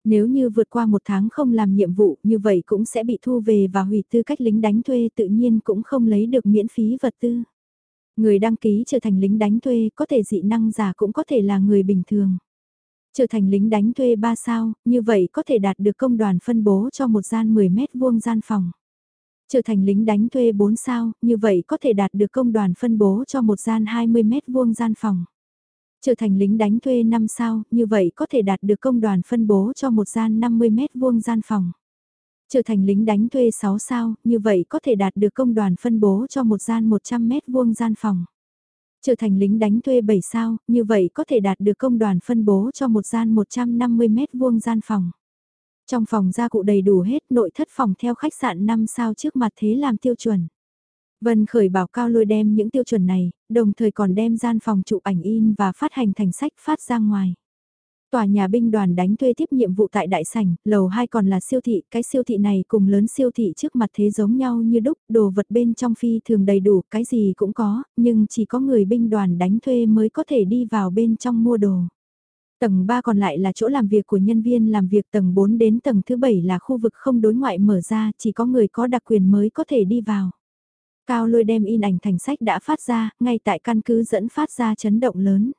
Nếu như vượt qua một tháng không làm nhiệm vụ như vậy cũng sẽ bị thu về và hủy tư cách lính đánh thuê tự nhiên cũng không lấy được miễn phí vật tư. Người đăng ký trở thành lính đánh thuê có thể dị năng giả cũng có thể là người bình thường. Trở thành lính đánh thuê 3 sao, như vậy có thể đạt được công đoàn phân bố cho một gian 10 mét vuông gian phòng. Trở thành lính đánh thuê 4 sao, như vậy có thể đạt được công đoàn phân bố cho một gian 20 mét vuông gian phòng. Trở thành lính đánh thuê năm sao, như vậy có thể đạt được công đoàn phân bố cho một gian 50 mét vuông gian phòng. Trở thành lính đánh thuê 6 sao, như vậy có thể đạt được công đoàn phân bố cho một gian 100 mét vuông gian phòng. Trở thành lính đánh thuê 7 sao, như vậy có thể đạt được công đoàn phân bố cho một gian 150 mét vuông gian phòng. Trong phòng gia cụ đầy đủ hết nội thất phòng theo khách sạn 5 sao trước mặt thế làm tiêu chuẩn. Vân khởi bảo cao lôi đem những tiêu chuẩn này, đồng thời còn đem gian phòng chụp ảnh in và phát hành thành sách phát ra ngoài. Tòa nhà binh đoàn đánh thuê tiếp nhiệm vụ tại đại sảnh, lầu 2 còn là siêu thị, cái siêu thị này cùng lớn siêu thị trước mặt thế giống nhau như đúc, đồ vật bên trong phi thường đầy đủ, cái gì cũng có, nhưng chỉ có người binh đoàn đánh thuê mới có thể đi vào bên trong mua đồ. Tầng 3 còn lại là chỗ làm việc của nhân viên làm việc tầng 4 đến tầng thứ 7 là khu vực không đối ngoại mở ra, chỉ có người có đặc quyền mới có thể đi vào. Cao lôi đem in ảnh thành sách đã phát ra, ngay tại căn cứ dẫn phát ra chấn động lớn.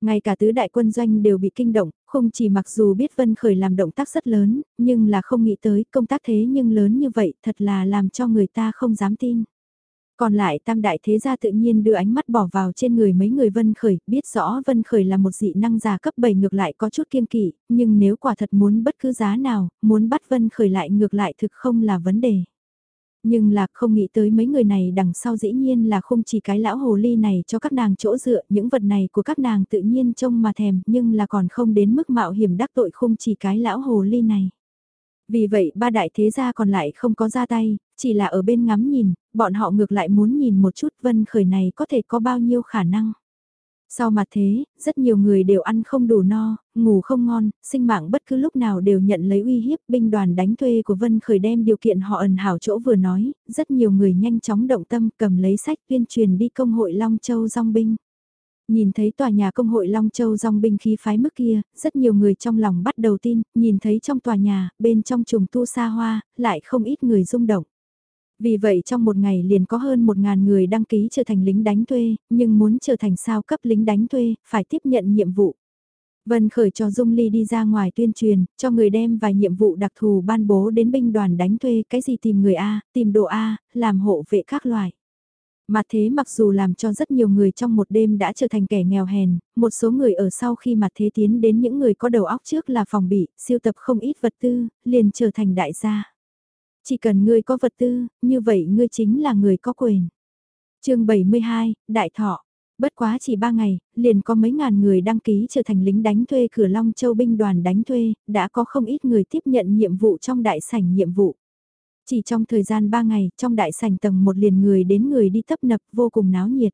Ngay cả tứ đại quân doanh đều bị kinh động, không chỉ mặc dù biết Vân Khởi làm động tác rất lớn, nhưng là không nghĩ tới công tác thế nhưng lớn như vậy thật là làm cho người ta không dám tin. Còn lại tam đại thế gia tự nhiên đưa ánh mắt bỏ vào trên người mấy người Vân Khởi, biết rõ Vân Khởi là một dị năng già cấp 7 ngược lại có chút kiên kỵ, nhưng nếu quả thật muốn bất cứ giá nào, muốn bắt Vân Khởi lại ngược lại thực không là vấn đề. Nhưng là không nghĩ tới mấy người này đằng sau dĩ nhiên là không chỉ cái lão hồ ly này cho các nàng chỗ dựa, những vật này của các nàng tự nhiên trông mà thèm, nhưng là còn không đến mức mạo hiểm đắc tội không chỉ cái lão hồ ly này. Vì vậy ba đại thế gia còn lại không có ra tay, chỉ là ở bên ngắm nhìn, bọn họ ngược lại muốn nhìn một chút vân khởi này có thể có bao nhiêu khả năng. Sau mặt thế, rất nhiều người đều ăn không đủ no, ngủ không ngon, sinh mạng bất cứ lúc nào đều nhận lấy uy hiếp binh đoàn đánh thuê của Vân Khởi đem điều kiện họ ẩn hảo chỗ vừa nói, rất nhiều người nhanh chóng động tâm cầm lấy sách tuyên truyền đi công hội Long Châu Dòng binh. Nhìn thấy tòa nhà công hội Long Châu dòng binh khí phái mức kia, rất nhiều người trong lòng bắt đầu tin, nhìn thấy trong tòa nhà, bên trong trùng tu xa hoa, lại không ít người rung động. Vì vậy trong một ngày liền có hơn một ngàn người đăng ký trở thành lính đánh thuê, nhưng muốn trở thành sao cấp lính đánh thuê, phải tiếp nhận nhiệm vụ. Vân khởi cho Dung Ly đi ra ngoài tuyên truyền, cho người đem vài nhiệm vụ đặc thù ban bố đến binh đoàn đánh thuê, cái gì tìm người A, tìm đồ A, làm hộ vệ các loại. Mà thế mặc dù làm cho rất nhiều người trong một đêm đã trở thành kẻ nghèo hèn, một số người ở sau khi mặt thế tiến đến những người có đầu óc trước là phòng bị, siêu tập không ít vật tư, liền trở thành đại gia. Chỉ cần ngươi có vật tư, như vậy ngươi chính là người có quyền. chương 72, Đại Thọ. Bất quá chỉ ba ngày, liền có mấy ngàn người đăng ký trở thành lính đánh thuê cửa Long Châu binh đoàn đánh thuê, đã có không ít người tiếp nhận nhiệm vụ trong đại sảnh nhiệm vụ. Chỉ trong thời gian 3 ngày, trong đại sảnh tầng một liền người đến người đi tấp nập vô cùng náo nhiệt.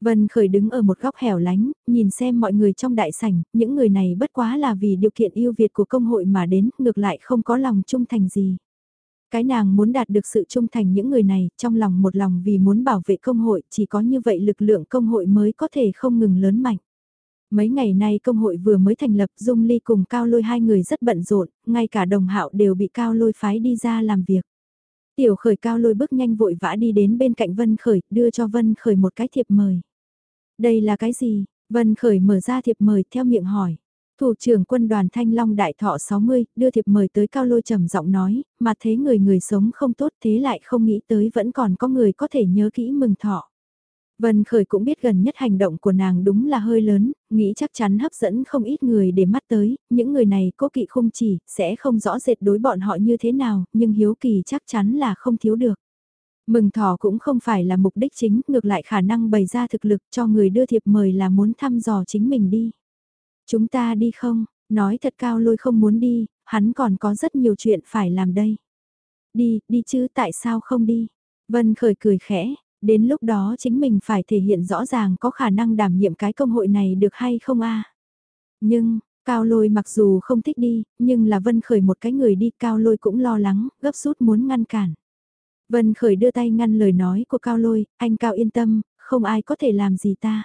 Vân Khởi đứng ở một góc hẻo lánh, nhìn xem mọi người trong đại sảnh, những người này bất quá là vì điều kiện yêu Việt của công hội mà đến, ngược lại không có lòng trung thành gì. Cái nàng muốn đạt được sự trung thành những người này, trong lòng một lòng vì muốn bảo vệ công hội, chỉ có như vậy lực lượng công hội mới có thể không ngừng lớn mạnh. Mấy ngày nay công hội vừa mới thành lập Dung Ly cùng Cao Lôi hai người rất bận rộn, ngay cả đồng hạo đều bị Cao Lôi phái đi ra làm việc. Tiểu khởi cao lôi bước nhanh vội vã đi đến bên cạnh Vân Khởi, đưa cho Vân Khởi một cái thiệp mời. Đây là cái gì? Vân Khởi mở ra thiệp mời theo miệng hỏi. Thủ trưởng quân đoàn Thanh Long Đại Thọ 60, đưa thiệp mời tới Cao Lôi trầm giọng nói, mà thế người người sống không tốt thế lại không nghĩ tới vẫn còn có người có thể nhớ kỹ mừng thọ. Vân Khởi cũng biết gần nhất hành động của nàng đúng là hơi lớn, nghĩ chắc chắn hấp dẫn không ít người để mắt tới, những người này cố kỵ không chỉ, sẽ không rõ rệt đối bọn họ như thế nào, nhưng hiếu kỳ chắc chắn là không thiếu được. Mừng thọ cũng không phải là mục đích chính, ngược lại khả năng bày ra thực lực cho người đưa thiệp mời là muốn thăm dò chính mình đi. Chúng ta đi không, nói thật cao lôi không muốn đi, hắn còn có rất nhiều chuyện phải làm đây. Đi, đi chứ tại sao không đi? Vân khởi cười khẽ, Đến lúc đó chính mình phải thể hiện rõ ràng có khả năng đảm nhiệm cái công hội này được hay không a Nhưng, Cao Lôi mặc dù không thích đi, nhưng là Vân Khởi một cái người đi Cao Lôi cũng lo lắng, gấp rút muốn ngăn cản. Vân Khởi đưa tay ngăn lời nói của Cao Lôi, anh Cao yên tâm, không ai có thể làm gì ta.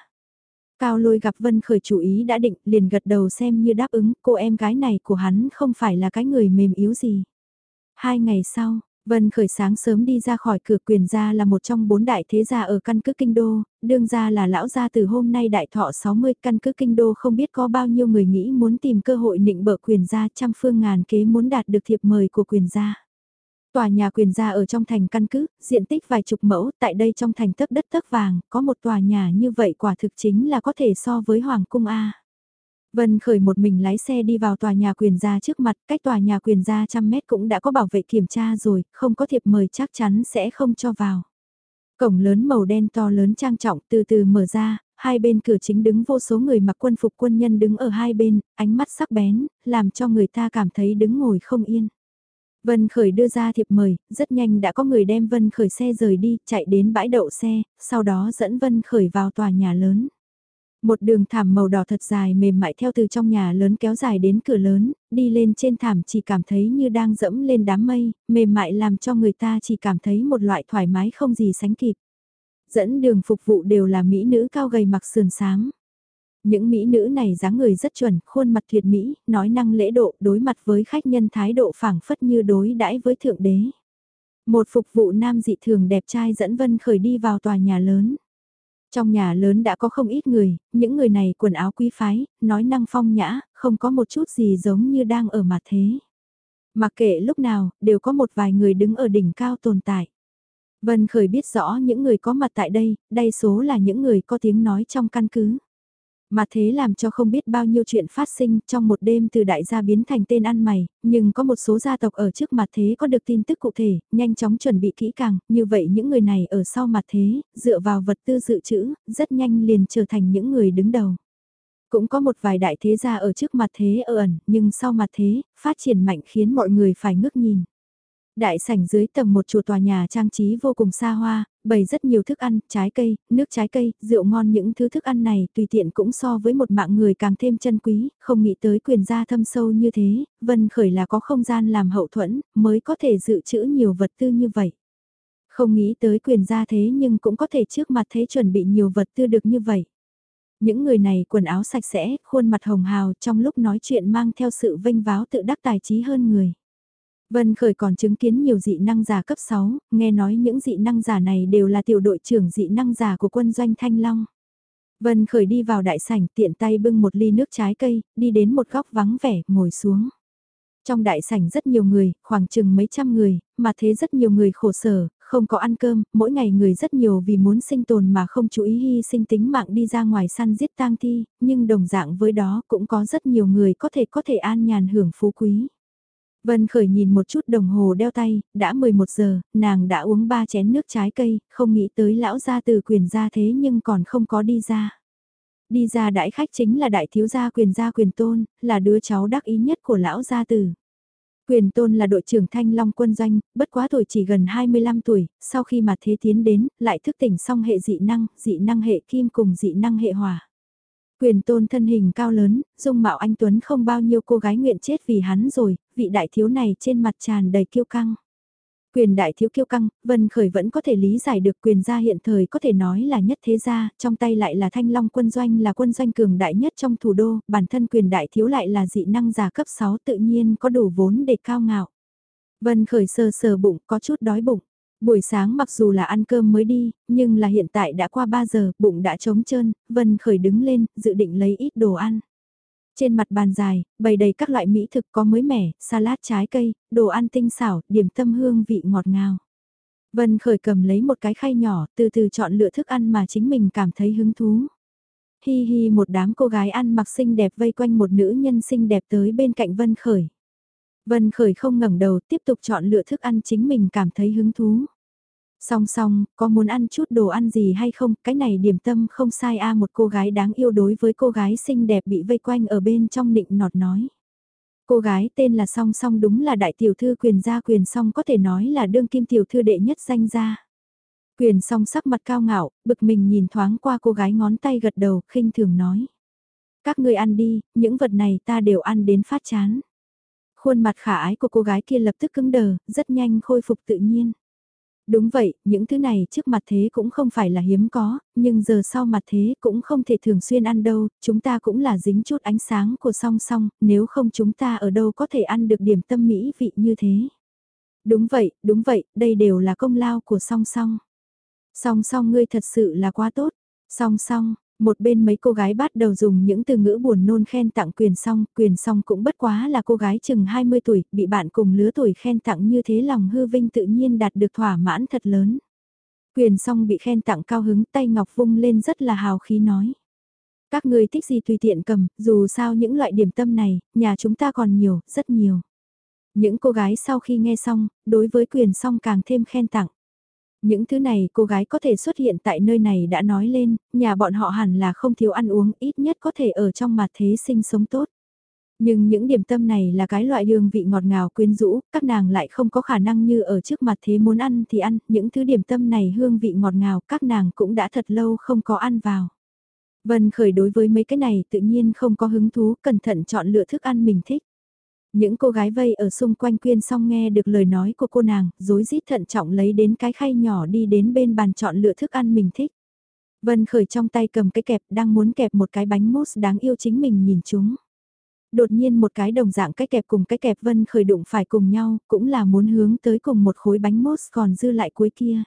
Cao Lôi gặp Vân Khởi chủ ý đã định, liền gật đầu xem như đáp ứng, cô em gái này của hắn không phải là cái người mềm yếu gì. Hai ngày sau, Vân khởi sáng sớm đi ra khỏi cửa quyền gia là một trong bốn đại thế gia ở căn cứ kinh đô, đương gia là lão gia từ hôm nay đại thọ 60 căn cứ kinh đô không biết có bao nhiêu người nghĩ muốn tìm cơ hội nịnh bợ quyền gia trăm phương ngàn kế muốn đạt được thiệp mời của quyền gia. Tòa nhà quyền gia ở trong thành căn cứ, diện tích vài chục mẫu, tại đây trong thành tấc đất tấc vàng, có một tòa nhà như vậy quả thực chính là có thể so với Hoàng cung A. Vân khởi một mình lái xe đi vào tòa nhà quyền gia trước mặt, cách tòa nhà quyền gia trăm mét cũng đã có bảo vệ kiểm tra rồi, không có thiệp mời chắc chắn sẽ không cho vào. Cổng lớn màu đen to lớn trang trọng từ từ mở ra, hai bên cửa chính đứng vô số người mặc quân phục quân nhân đứng ở hai bên, ánh mắt sắc bén, làm cho người ta cảm thấy đứng ngồi không yên. Vân Khởi đưa ra thiệp mời, rất nhanh đã có người đem Vân Khởi xe rời đi, chạy đến bãi đậu xe, sau đó dẫn Vân Khởi vào tòa nhà lớn. Một đường thảm màu đỏ thật dài mềm mại theo từ trong nhà lớn kéo dài đến cửa lớn, đi lên trên thảm chỉ cảm thấy như đang dẫm lên đám mây, mềm mại làm cho người ta chỉ cảm thấy một loại thoải mái không gì sánh kịp. Dẫn đường phục vụ đều là mỹ nữ cao gầy mặc sườn sáng. Những mỹ nữ này dáng người rất chuẩn, khuôn mặt tuyệt mỹ, nói năng lễ độ, đối mặt với khách nhân thái độ phảng phất như đối đãi với thượng đế. Một phục vụ nam dị thường đẹp trai dẫn Vân Khởi đi vào tòa nhà lớn. Trong nhà lớn đã có không ít người, những người này quần áo quý phái, nói năng phong nhã, không có một chút gì giống như đang ở mặt thế. Mặc kệ lúc nào, đều có một vài người đứng ở đỉnh cao tồn tại. Vân Khởi biết rõ những người có mặt tại đây, đa số là những người có tiếng nói trong căn cứ. Mà thế làm cho không biết bao nhiêu chuyện phát sinh trong một đêm từ đại gia biến thành tên ăn mày, nhưng có một số gia tộc ở trước mặt thế có được tin tức cụ thể, nhanh chóng chuẩn bị kỹ càng, như vậy những người này ở sau mặt thế, dựa vào vật tư dự trữ, rất nhanh liền trở thành những người đứng đầu. Cũng có một vài đại thế gia ở trước mặt thế ở ẩn, nhưng sau mặt thế, phát triển mạnh khiến mọi người phải ngước nhìn. Đại sảnh dưới tầng một chùa tòa nhà trang trí vô cùng xa hoa, bày rất nhiều thức ăn, trái cây, nước trái cây, rượu ngon những thứ thức ăn này tùy tiện cũng so với một mạng người càng thêm chân quý, không nghĩ tới quyền gia thâm sâu như thế, Vân Khởi là có không gian làm hậu thuẫn, mới có thể dự trữ nhiều vật tư như vậy. Không nghĩ tới quyền gia thế nhưng cũng có thể trước mặt thế chuẩn bị nhiều vật tư được như vậy. Những người này quần áo sạch sẽ, khuôn mặt hồng hào trong lúc nói chuyện mang theo sự vinh váo tự đắc tài trí hơn người. Vân Khởi còn chứng kiến nhiều dị năng giả cấp 6, nghe nói những dị năng giả này đều là tiểu đội trưởng dị năng giả của quân doanh Thanh Long. Vân Khởi đi vào đại sảnh tiện tay bưng một ly nước trái cây, đi đến một góc vắng vẻ, ngồi xuống. Trong đại sảnh rất nhiều người, khoảng chừng mấy trăm người, mà thế rất nhiều người khổ sở, không có ăn cơm, mỗi ngày người rất nhiều vì muốn sinh tồn mà không chú ý hy sinh tính mạng đi ra ngoài săn giết tang thi, nhưng đồng dạng với đó cũng có rất nhiều người có thể có thể an nhàn hưởng phú quý. Vân Khởi nhìn một chút đồng hồ đeo tay, đã 11 giờ, nàng đã uống ba chén nước trái cây, không nghĩ tới lão gia từ quyền gia thế nhưng còn không có đi ra. Đi ra đại khách chính là đại thiếu gia quyền gia quyền tôn, là đứa cháu đắc ý nhất của lão gia tử. Quyền tôn là đội trưởng thanh long quân doanh, bất quá tuổi chỉ gần 25 tuổi, sau khi mà thế tiến đến, lại thức tỉnh xong hệ dị năng, dị năng hệ kim cùng dị năng hệ hỏa. Quyền tôn thân hình cao lớn, dung mạo anh Tuấn không bao nhiêu cô gái nguyện chết vì hắn rồi, vị đại thiếu này trên mặt tràn đầy kiêu căng. Quyền đại thiếu kiêu căng, Vân Khởi vẫn có thể lý giải được quyền gia hiện thời có thể nói là nhất thế gia, trong tay lại là thanh long quân doanh là quân doanh cường đại nhất trong thủ đô, bản thân quyền đại thiếu lại là dị năng giả cấp 6 tự nhiên có đủ vốn để cao ngạo. Vân Khởi sờ sờ bụng có chút đói bụng. Buổi sáng mặc dù là ăn cơm mới đi, nhưng là hiện tại đã qua 3 giờ, bụng đã trống trơn, Vân Khởi đứng lên, dự định lấy ít đồ ăn. Trên mặt bàn dài, bày đầy các loại mỹ thực có mới mẻ, salad trái cây, đồ ăn tinh xảo, điểm tâm hương vị ngọt ngào. Vân Khởi cầm lấy một cái khay nhỏ, từ từ chọn lựa thức ăn mà chính mình cảm thấy hứng thú. Hi hi một đám cô gái ăn mặc xinh đẹp vây quanh một nữ nhân xinh đẹp tới bên cạnh Vân Khởi. Vân Khởi không ngẩng đầu tiếp tục chọn lựa thức ăn chính mình cảm thấy hứng thú. Song song, có muốn ăn chút đồ ăn gì hay không, cái này điểm tâm không sai a một cô gái đáng yêu đối với cô gái xinh đẹp bị vây quanh ở bên trong nịnh nọt nói. Cô gái tên là song song đúng là đại tiểu thư quyền gia quyền song có thể nói là đương kim tiểu thư đệ nhất danh gia. Quyền song sắc mặt cao ngạo, bực mình nhìn thoáng qua cô gái ngón tay gật đầu, khinh thường nói. Các người ăn đi, những vật này ta đều ăn đến phát chán. Khuôn mặt khả ái của cô gái kia lập tức cứng đờ, rất nhanh khôi phục tự nhiên. Đúng vậy, những thứ này trước mặt thế cũng không phải là hiếm có, nhưng giờ sau mặt thế cũng không thể thường xuyên ăn đâu, chúng ta cũng là dính chút ánh sáng của song song, nếu không chúng ta ở đâu có thể ăn được điểm tâm mỹ vị như thế. Đúng vậy, đúng vậy, đây đều là công lao của song song. Song song ngươi thật sự là quá tốt. Song song, một bên mấy cô gái bắt đầu dùng những từ ngữ buồn nôn khen tặng quyền song, quyền song cũng bất quá là cô gái chừng 20 tuổi, bị bạn cùng lứa tuổi khen tặng như thế lòng hư vinh tự nhiên đạt được thỏa mãn thật lớn. Quyền song bị khen tặng cao hứng tay ngọc vung lên rất là hào khí nói. Các người thích gì tùy tiện cầm, dù sao những loại điểm tâm này, nhà chúng ta còn nhiều, rất nhiều. Những cô gái sau khi nghe xong, đối với quyền song càng thêm khen tặng. Những thứ này cô gái có thể xuất hiện tại nơi này đã nói lên, nhà bọn họ hẳn là không thiếu ăn uống, ít nhất có thể ở trong mặt thế sinh sống tốt. Nhưng những điểm tâm này là cái loại hương vị ngọt ngào quyến rũ, các nàng lại không có khả năng như ở trước mặt thế muốn ăn thì ăn, những thứ điểm tâm này hương vị ngọt ngào các nàng cũng đã thật lâu không có ăn vào. Vân khởi đối với mấy cái này tự nhiên không có hứng thú, cẩn thận chọn lựa thức ăn mình thích. Những cô gái vây ở xung quanh quyên xong nghe được lời nói của cô nàng, dối rít thận trọng lấy đến cái khay nhỏ đi đến bên bàn chọn lựa thức ăn mình thích. Vân khởi trong tay cầm cái kẹp đang muốn kẹp một cái bánh mousse đáng yêu chính mình nhìn chúng. Đột nhiên một cái đồng dạng cái kẹp cùng cái kẹp Vân khởi đụng phải cùng nhau, cũng là muốn hướng tới cùng một khối bánh mousse còn dư lại cuối kia.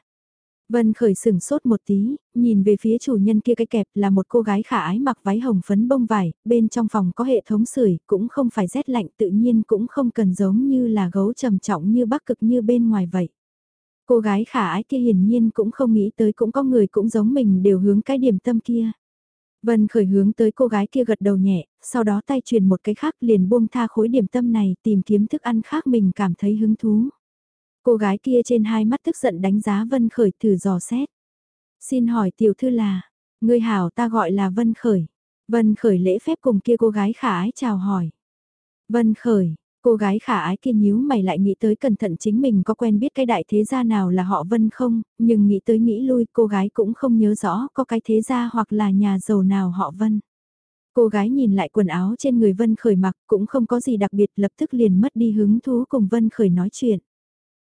Vân khởi sừng sốt một tí, nhìn về phía chủ nhân kia cái kẹp là một cô gái khả ái mặc váy hồng phấn bông vải, bên trong phòng có hệ thống sưởi cũng không phải rét lạnh tự nhiên cũng không cần giống như là gấu trầm trọng như bắc cực như bên ngoài vậy. Cô gái khả ái kia hiển nhiên cũng không nghĩ tới cũng có người cũng giống mình đều hướng cái điểm tâm kia. Vân khởi hướng tới cô gái kia gật đầu nhẹ, sau đó tay truyền một cái khác liền buông tha khối điểm tâm này tìm kiếm thức ăn khác mình cảm thấy hứng thú. Cô gái kia trên hai mắt tức giận đánh giá Vân Khởi thử dò xét. Xin hỏi tiểu thư là, người hảo ta gọi là Vân Khởi. Vân Khởi lễ phép cùng kia cô gái khả ái chào hỏi. Vân Khởi, cô gái khả ái kia nhíu mày lại nghĩ tới cẩn thận chính mình có quen biết cái đại thế gia nào là họ Vân không, nhưng nghĩ tới nghĩ lui cô gái cũng không nhớ rõ có cái thế gia hoặc là nhà giàu nào họ Vân. Cô gái nhìn lại quần áo trên người Vân Khởi mặc cũng không có gì đặc biệt lập tức liền mất đi hứng thú cùng Vân Khởi nói chuyện.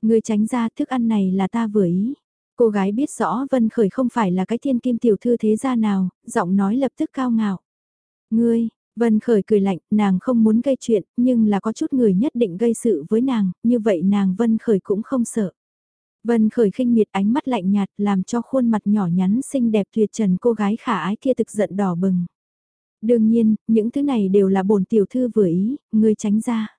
Người tránh ra thức ăn này là ta vừa ý. Cô gái biết rõ Vân Khởi không phải là cái thiên kim tiểu thư thế gia nào, giọng nói lập tức cao ngạo. Ngươi, Vân Khởi cười lạnh, nàng không muốn gây chuyện, nhưng là có chút người nhất định gây sự với nàng, như vậy nàng Vân Khởi cũng không sợ. Vân Khởi khinh miệt ánh mắt lạnh nhạt làm cho khuôn mặt nhỏ nhắn xinh đẹp tuyệt trần cô gái khả ái kia thực giận đỏ bừng. Đương nhiên, những thứ này đều là bổn tiểu thư vừa ý, ngươi tránh ra.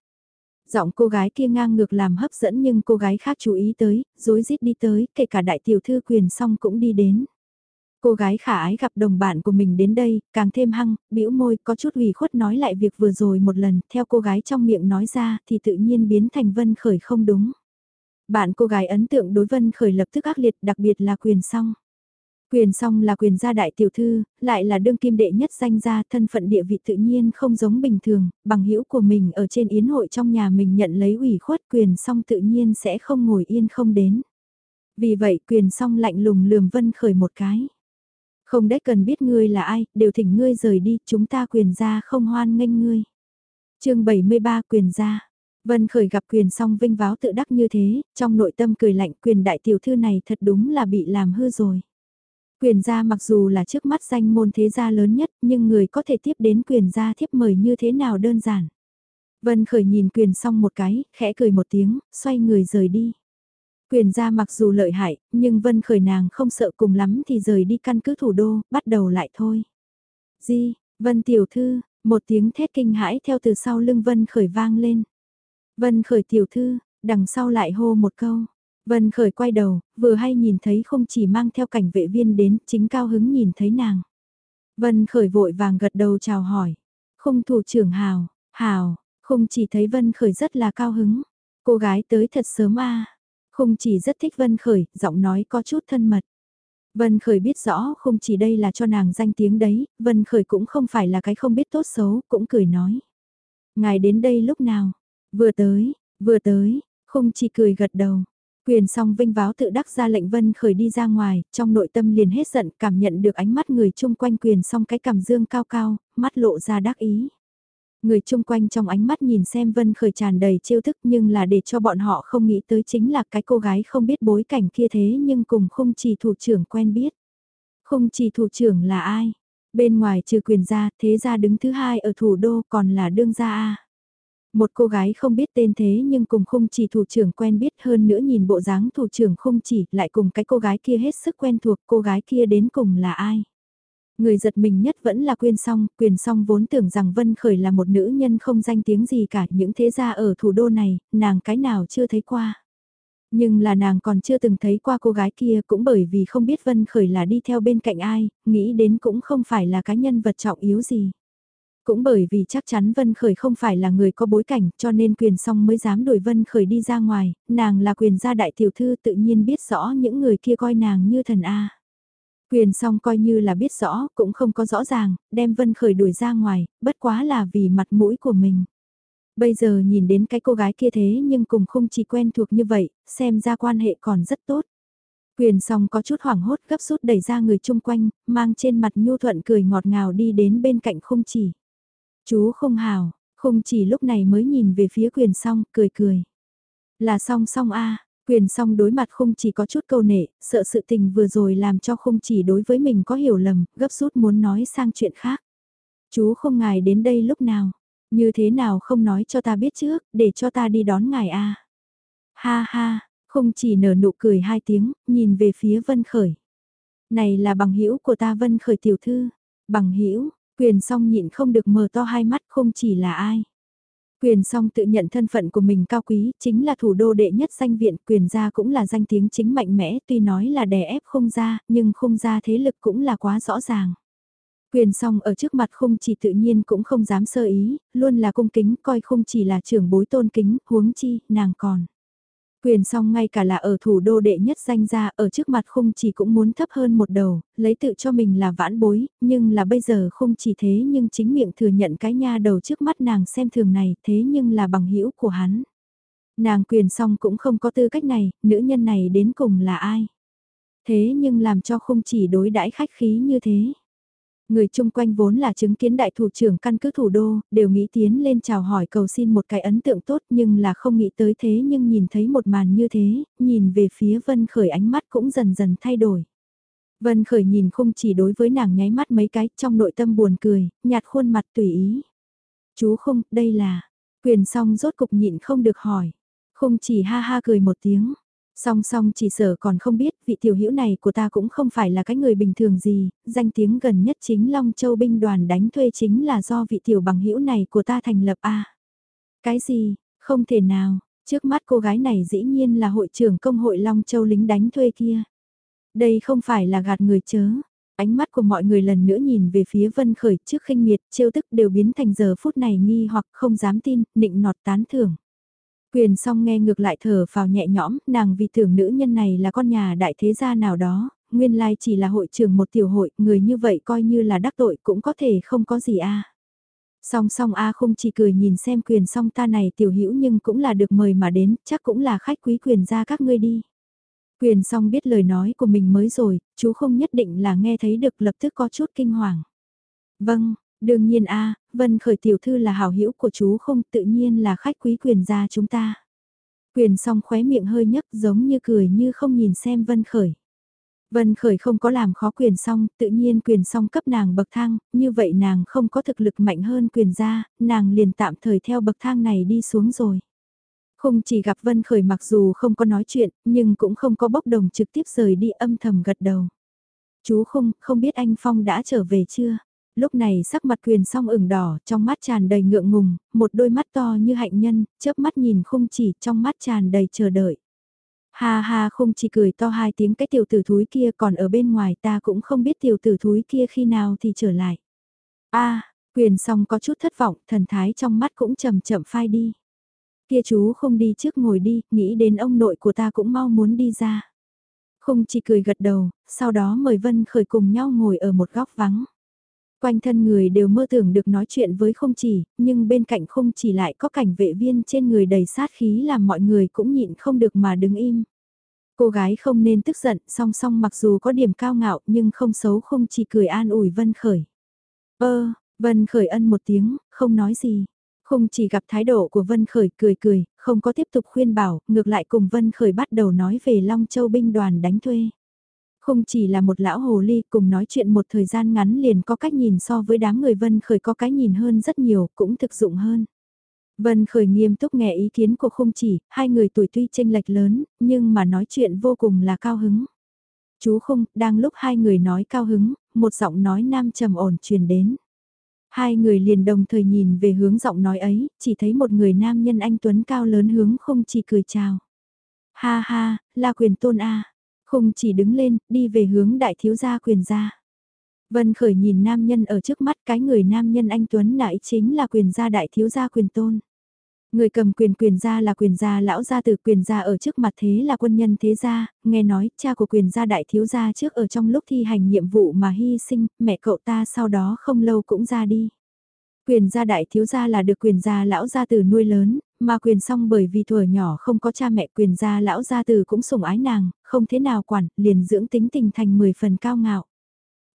Giọng cô gái kia ngang ngược làm hấp dẫn nhưng cô gái khác chú ý tới, dối rít đi tới, kể cả đại tiểu thư quyền song cũng đi đến. Cô gái khả ái gặp đồng bạn của mình đến đây, càng thêm hăng, bĩu môi, có chút ủy khuất nói lại việc vừa rồi một lần, theo cô gái trong miệng nói ra thì tự nhiên biến thành Vân Khởi không đúng. Bạn cô gái ấn tượng đối Vân Khởi lập tức ác liệt đặc biệt là quyền song. Quyền song là quyền gia đại tiểu thư, lại là đương kim đệ nhất danh gia thân phận địa vị tự nhiên không giống bình thường, bằng hữu của mình ở trên yến hội trong nhà mình nhận lấy ủy khuất quyền song tự nhiên sẽ không ngồi yên không đến. Vì vậy quyền song lạnh lùng lườm Vân Khởi một cái. Không đấy cần biết ngươi là ai, đều thỉnh ngươi rời đi, chúng ta quyền gia không hoan nghênh ngươi. chương 73 quyền gia. Vân Khởi gặp quyền song vinh váo tự đắc như thế, trong nội tâm cười lạnh quyền đại tiểu thư này thật đúng là bị làm hư rồi. Quyền gia mặc dù là trước mắt danh môn thế gia lớn nhất, nhưng người có thể tiếp đến quyền gia thiếp mời như thế nào đơn giản. Vân Khởi nhìn quyền xong một cái, khẽ cười một tiếng, xoay người rời đi. Quyền gia mặc dù lợi hại, nhưng Vân Khởi nàng không sợ cùng lắm thì rời đi căn cứ thủ đô, bắt đầu lại thôi. Di, Vân Tiểu Thư, một tiếng thét kinh hãi theo từ sau lưng Vân Khởi vang lên. Vân Khởi Tiểu Thư, đằng sau lại hô một câu. Vân Khởi quay đầu, vừa hay nhìn thấy không chỉ mang theo cảnh vệ viên đến, chính cao hứng nhìn thấy nàng. Vân Khởi vội vàng gật đầu chào hỏi. Không thủ trưởng Hào, Hào, không chỉ thấy Vân Khởi rất là cao hứng. Cô gái tới thật sớm a Không chỉ rất thích Vân Khởi, giọng nói có chút thân mật. Vân Khởi biết rõ không chỉ đây là cho nàng danh tiếng đấy, Vân Khởi cũng không phải là cái không biết tốt xấu, cũng cười nói. Ngài đến đây lúc nào? Vừa tới, vừa tới, không chỉ cười gật đầu. Quyền song vinh váo tự đắc ra lệnh vân khởi đi ra ngoài, trong nội tâm liền hết giận cảm nhận được ánh mắt người chung quanh quyền song cái cảm dương cao cao, mắt lộ ra đắc ý. Người chung quanh trong ánh mắt nhìn xem vân khởi tràn đầy chiêu thức nhưng là để cho bọn họ không nghĩ tới chính là cái cô gái không biết bối cảnh kia thế nhưng cùng không chỉ thủ trưởng quen biết. Không chỉ thủ trưởng là ai? Bên ngoài trừ quyền gia, thế gia đứng thứ hai ở thủ đô còn là đương gia A. Một cô gái không biết tên thế nhưng cùng khung chỉ thủ trưởng quen biết hơn nữa nhìn bộ dáng thủ trưởng khung chỉ lại cùng cái cô gái kia hết sức quen thuộc cô gái kia đến cùng là ai. Người giật mình nhất vẫn là quyên song, quyền song vốn tưởng rằng Vân Khởi là một nữ nhân không danh tiếng gì cả những thế gia ở thủ đô này, nàng cái nào chưa thấy qua. Nhưng là nàng còn chưa từng thấy qua cô gái kia cũng bởi vì không biết Vân Khởi là đi theo bên cạnh ai, nghĩ đến cũng không phải là cá nhân vật trọng yếu gì. Cũng bởi vì chắc chắn Vân Khởi không phải là người có bối cảnh cho nên quyền song mới dám đuổi Vân Khởi đi ra ngoài, nàng là quyền gia đại tiểu thư tự nhiên biết rõ những người kia coi nàng như thần A. Quyền song coi như là biết rõ, cũng không có rõ ràng, đem Vân Khởi đuổi ra ngoài, bất quá là vì mặt mũi của mình. Bây giờ nhìn đến cái cô gái kia thế nhưng cùng không chỉ quen thuộc như vậy, xem ra quan hệ còn rất tốt. Quyền song có chút hoảng hốt gấp rút đẩy ra người chung quanh, mang trên mặt nhu thuận cười ngọt ngào đi đến bên cạnh không chỉ. Chú không hào, không chỉ lúc này mới nhìn về phía quyền song, cười cười. Là song song a quyền song đối mặt không chỉ có chút câu nệ, sợ sự tình vừa rồi làm cho không chỉ đối với mình có hiểu lầm, gấp rút muốn nói sang chuyện khác. Chú không ngài đến đây lúc nào, như thế nào không nói cho ta biết trước, để cho ta đi đón ngài a Ha ha, không chỉ nở nụ cười hai tiếng, nhìn về phía Vân Khởi. Này là bằng hữu của ta Vân Khởi tiểu thư, bằng hữu Quyền song nhịn không được mở to hai mắt không chỉ là ai. Quyền song tự nhận thân phận của mình cao quý, chính là thủ đô đệ nhất danh viện, quyền gia cũng là danh tiếng chính mạnh mẽ, tuy nói là đè ép không ra, nhưng không ra thế lực cũng là quá rõ ràng. Quyền song ở trước mặt không chỉ tự nhiên cũng không dám sơ ý, luôn là cung kính, coi không chỉ là trưởng bối tôn kính, huống chi, nàng còn. Quyền song ngay cả là ở thủ đô đệ nhất danh gia ở trước mặt khung chỉ cũng muốn thấp hơn một đầu, lấy tự cho mình là vãn bối, nhưng là bây giờ khung chỉ thế nhưng chính miệng thừa nhận cái nha đầu trước mắt nàng xem thường này thế nhưng là bằng hữu của hắn. Nàng quyền song cũng không có tư cách này, nữ nhân này đến cùng là ai? Thế nhưng làm cho khung chỉ đối đãi khách khí như thế. Người chung quanh vốn là chứng kiến đại thủ trưởng căn cứ thủ đô, đều nghĩ tiến lên chào hỏi cầu xin một cái ấn tượng tốt nhưng là không nghĩ tới thế nhưng nhìn thấy một màn như thế, nhìn về phía Vân Khởi ánh mắt cũng dần dần thay đổi. Vân Khởi nhìn không chỉ đối với nàng nháy mắt mấy cái trong nội tâm buồn cười, nhạt khuôn mặt tùy ý. Chú không, đây là, quyền song rốt cục nhịn không được hỏi. Không chỉ ha ha cười một tiếng, Song song chỉ sở còn không biết vị tiểu hữu này của ta cũng không phải là cái người bình thường gì, danh tiếng gần nhất chính Long Châu binh đoàn đánh thuê chính là do vị tiểu bằng hữu này của ta thành lập a. Cái gì, không thể nào, trước mắt cô gái này dĩ nhiên là hội trưởng công hội Long Châu lính đánh thuê kia. Đây không phải là gạt người chớ. Ánh mắt của mọi người lần nữa nhìn về phía Vân Khởi trước khinh miệt, trêu tức đều biến thành giờ phút này nghi hoặc không dám tin, nịnh nọt tán thưởng. Quyền song nghe ngược lại thở vào nhẹ nhõm, nàng vì tưởng nữ nhân này là con nhà đại thế gia nào đó, nguyên lai chỉ là hội trưởng một tiểu hội, người như vậy coi như là đắc tội cũng có thể không có gì a. Song song A không chỉ cười nhìn xem quyền song ta này tiểu hữu nhưng cũng là được mời mà đến, chắc cũng là khách quý quyền ra các ngươi đi. Quyền song biết lời nói của mình mới rồi, chú không nhất định là nghe thấy được lập tức có chút kinh hoàng. Vâng, Đương nhiên a Vân Khởi tiểu thư là hảo hữu của chú không tự nhiên là khách quý quyền gia chúng ta. Quyền song khóe miệng hơi nhấc giống như cười như không nhìn xem Vân Khởi. Vân Khởi không có làm khó quyền song, tự nhiên quyền song cấp nàng bậc thang, như vậy nàng không có thực lực mạnh hơn quyền gia, nàng liền tạm thời theo bậc thang này đi xuống rồi. Không chỉ gặp Vân Khởi mặc dù không có nói chuyện, nhưng cũng không có bốc đồng trực tiếp rời đi âm thầm gật đầu. Chú không, không biết anh Phong đã trở về chưa? Lúc này sắc mặt quyền song ửng đỏ, trong mắt tràn đầy ngượng ngùng, một đôi mắt to như hạnh nhân, chớp mắt nhìn khung chỉ trong mắt tràn đầy chờ đợi. Ha ha khung chỉ cười to hai tiếng cái tiểu tử thúi kia còn ở bên ngoài ta cũng không biết tiểu tử thúi kia khi nào thì trở lại. a quyền song có chút thất vọng, thần thái trong mắt cũng chậm chậm phai đi. Kia chú không đi trước ngồi đi, nghĩ đến ông nội của ta cũng mau muốn đi ra. Khung chỉ cười gật đầu, sau đó mời Vân Khởi cùng nhau ngồi ở một góc vắng. Quanh thân người đều mơ tưởng được nói chuyện với không chỉ, nhưng bên cạnh không chỉ lại có cảnh vệ viên trên người đầy sát khí làm mọi người cũng nhịn không được mà đứng im. Cô gái không nên tức giận, song song mặc dù có điểm cao ngạo nhưng không xấu không chỉ cười an ủi Vân Khởi. Ơ, Vân Khởi ân một tiếng, không nói gì. Không chỉ gặp thái độ của Vân Khởi cười cười, không có tiếp tục khuyên bảo, ngược lại cùng Vân Khởi bắt đầu nói về Long Châu binh đoàn đánh thuê. Không chỉ là một lão hồ ly cùng nói chuyện một thời gian ngắn liền có cách nhìn so với đám người Vân Khởi có cái nhìn hơn rất nhiều, cũng thực dụng hơn. Vân Khởi nghiêm túc nghe ý kiến của không chỉ, hai người tuổi tuy tranh lệch lớn, nhưng mà nói chuyện vô cùng là cao hứng. Chú không, đang lúc hai người nói cao hứng, một giọng nói nam trầm ổn truyền đến. Hai người liền đồng thời nhìn về hướng giọng nói ấy, chỉ thấy một người nam nhân anh Tuấn cao lớn hướng không chỉ cười chào. Ha ha, là quyền tôn A khung chỉ đứng lên, đi về hướng đại thiếu gia quyền gia. Vân Khởi nhìn nam nhân ở trước mắt cái người nam nhân anh Tuấn nãy chính là quyền gia đại thiếu gia quyền tôn. Người cầm quyền quyền gia là quyền gia lão gia từ quyền gia ở trước mặt thế là quân nhân thế gia, nghe nói cha của quyền gia đại thiếu gia trước ở trong lúc thi hành nhiệm vụ mà hy sinh, mẹ cậu ta sau đó không lâu cũng ra đi. Quyền gia đại thiếu gia là được quyền gia lão gia từ nuôi lớn, mà quyền xong bởi vì tuổi nhỏ không có cha mẹ quyền gia lão gia từ cũng sủng ái nàng, không thế nào quản, liền dưỡng tính tình thành 10 phần cao ngạo.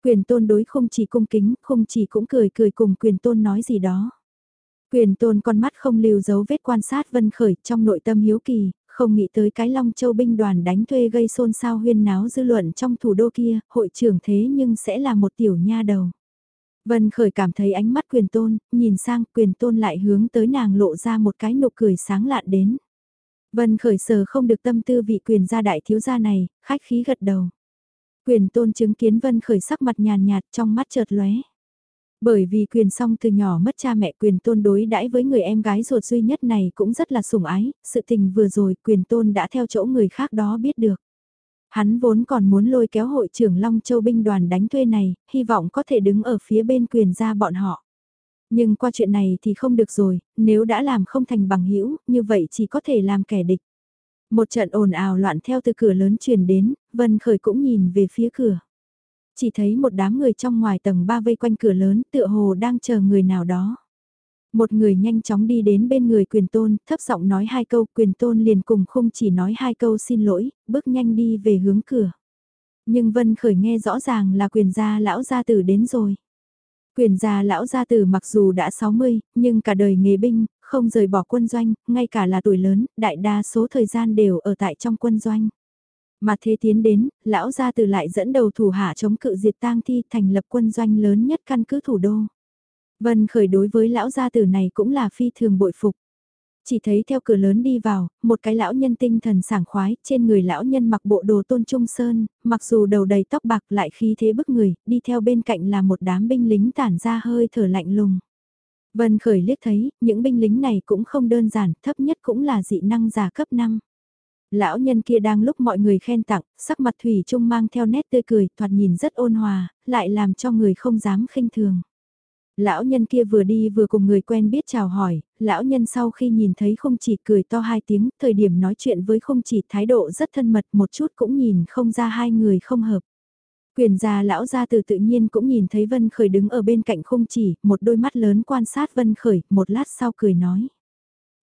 Quyền tôn đối không chỉ cung kính, không chỉ cũng cười cười cùng quyền tôn nói gì đó. Quyền tôn con mắt không lưu dấu vết quan sát vân khởi trong nội tâm hiếu kỳ, không nghĩ tới cái Long Châu binh đoàn đánh thuê gây xôn xao huyên náo dư luận trong thủ đô kia, hội trưởng thế nhưng sẽ là một tiểu nha đầu. Vân Khởi cảm thấy ánh mắt quyền tôn, nhìn sang quyền tôn lại hướng tới nàng lộ ra một cái nụ cười sáng lạn đến. Vân Khởi sờ không được tâm tư vị quyền gia đại thiếu gia này, khách khí gật đầu. Quyền tôn chứng kiến Vân Khởi sắc mặt nhàn nhạt trong mắt chợt lóe. Bởi vì quyền song từ nhỏ mất cha mẹ quyền tôn đối đãi với người em gái ruột duy nhất này cũng rất là sủng ái, sự tình vừa rồi quyền tôn đã theo chỗ người khác đó biết được. Hắn vốn còn muốn lôi kéo hội trưởng Long Châu binh đoàn đánh thuê này, hy vọng có thể đứng ở phía bên quyền gia bọn họ. Nhưng qua chuyện này thì không được rồi, nếu đã làm không thành bằng hữu như vậy chỉ có thể làm kẻ địch. Một trận ồn ào loạn theo từ cửa lớn truyền đến, Vân Khởi cũng nhìn về phía cửa. Chỉ thấy một đám người trong ngoài tầng ba vây quanh cửa lớn tựa hồ đang chờ người nào đó. Một người nhanh chóng đi đến bên người quyền tôn, thấp giọng nói hai câu, quyền tôn liền cùng không chỉ nói hai câu xin lỗi, bước nhanh đi về hướng cửa. Nhưng Vân Khởi nghe rõ ràng là quyền gia lão gia tử đến rồi. Quyền gia lão gia tử mặc dù đã 60, nhưng cả đời nghề binh, không rời bỏ quân doanh, ngay cả là tuổi lớn, đại đa số thời gian đều ở tại trong quân doanh. Mà thế tiến đến, lão gia tử lại dẫn đầu thủ hạ chống cự diệt tang thi thành lập quân doanh lớn nhất căn cứ thủ đô. Vân khởi đối với lão gia tử này cũng là phi thường bội phục. Chỉ thấy theo cửa lớn đi vào, một cái lão nhân tinh thần sảng khoái, trên người lão nhân mặc bộ đồ tôn trung sơn, mặc dù đầu đầy tóc bạc lại khí thế bức người, đi theo bên cạnh là một đám binh lính tản ra hơi thở lạnh lùng. Vân khởi liếc thấy, những binh lính này cũng không đơn giản, thấp nhất cũng là dị năng giả cấp 5. Lão nhân kia đang lúc mọi người khen tặng, sắc mặt thủy trung mang theo nét tươi cười, thoạt nhìn rất ôn hòa, lại làm cho người không dám khinh thường. Lão nhân kia vừa đi vừa cùng người quen biết chào hỏi, lão nhân sau khi nhìn thấy không chỉ cười to hai tiếng, thời điểm nói chuyện với không chỉ thái độ rất thân mật một chút cũng nhìn không ra hai người không hợp. Quyền già lão gia từ tự nhiên cũng nhìn thấy Vân Khởi đứng ở bên cạnh không chỉ, một đôi mắt lớn quan sát Vân Khởi, một lát sau cười nói.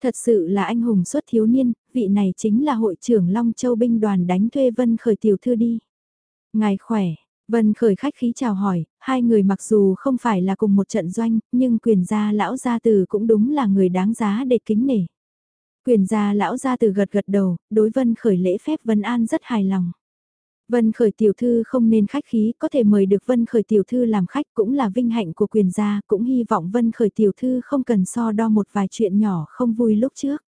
Thật sự là anh hùng xuất thiếu niên, vị này chính là hội trưởng Long Châu binh đoàn đánh thuê Vân Khởi tiểu thư đi. Ngài khỏe, Vân khởi khách khí chào hỏi, hai người mặc dù không phải là cùng một trận doanh, nhưng quyền gia lão gia tử cũng đúng là người đáng giá để kính nể. Quyền gia lão gia tử gật gật đầu, đối vân khởi lễ phép Vân An rất hài lòng. Vân khởi tiểu thư không nên khách khí, có thể mời được vân khởi tiểu thư làm khách cũng là vinh hạnh của quyền gia, cũng hy vọng vân khởi tiểu thư không cần so đo một vài chuyện nhỏ không vui lúc trước.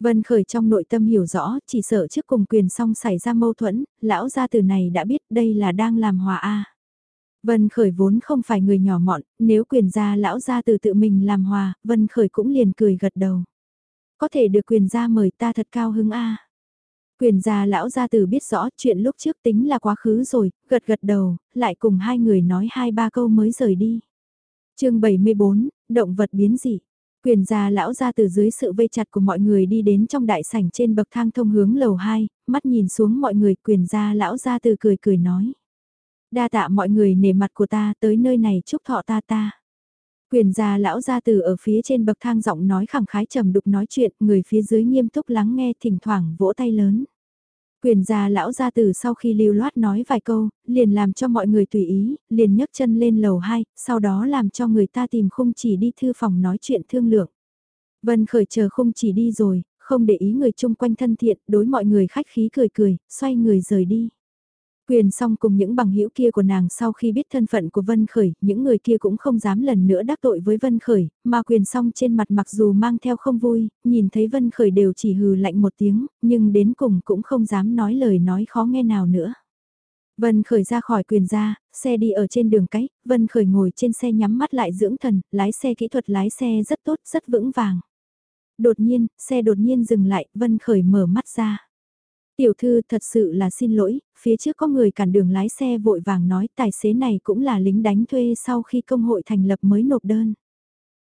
Vân Khởi trong nội tâm hiểu rõ, chỉ sợ trước cùng quyền xong xảy ra mâu thuẫn, lão gia từ này đã biết đây là đang làm hòa A. Vân Khởi vốn không phải người nhỏ mọn, nếu quyền gia lão gia từ tự mình làm hòa, Vân Khởi cũng liền cười gật đầu. Có thể được quyền gia mời ta thật cao hứng A. Quyền gia lão gia từ biết rõ chuyện lúc trước tính là quá khứ rồi, gật gật đầu, lại cùng hai người nói hai ba câu mới rời đi. chương 74, động vật biến dị. Quyền gia lão ra từ dưới sự vây chặt của mọi người đi đến trong đại sảnh trên bậc thang thông hướng lầu 2, mắt nhìn xuống mọi người quyền gia lão ra từ cười cười nói. Đa tạ mọi người nể mặt của ta tới nơi này chúc thọ ta ta. Quyền gia lão ra từ ở phía trên bậc thang giọng nói khẳng khái trầm đục nói chuyện, người phía dưới nghiêm túc lắng nghe thỉnh thoảng vỗ tay lớn. Quyền gia lão gia tử sau khi lưu loát nói vài câu, liền làm cho mọi người tùy ý, liền nhấc chân lên lầu 2, sau đó làm cho người ta tìm khung chỉ đi thư phòng nói chuyện thương lượng. Vân khởi chờ khung chỉ đi rồi, không để ý người chung quanh thân thiện, đối mọi người khách khí cười cười, xoay người rời đi. Quyền Song cùng những bằng hữu kia của nàng sau khi biết thân phận của Vân Khởi, những người kia cũng không dám lần nữa đắc tội với Vân Khởi, mà quyền Song trên mặt mặc dù mang theo không vui, nhìn thấy Vân Khởi đều chỉ hừ lạnh một tiếng, nhưng đến cùng cũng không dám nói lời nói khó nghe nào nữa. Vân Khởi ra khỏi quyền ra, xe đi ở trên đường cái, Vân Khởi ngồi trên xe nhắm mắt lại dưỡng thần, lái xe kỹ thuật lái xe rất tốt, rất vững vàng. Đột nhiên, xe đột nhiên dừng lại, Vân Khởi mở mắt ra. Tiểu thư thật sự là xin lỗi, phía trước có người cản đường lái xe vội vàng nói tài xế này cũng là lính đánh thuê sau khi công hội thành lập mới nộp đơn.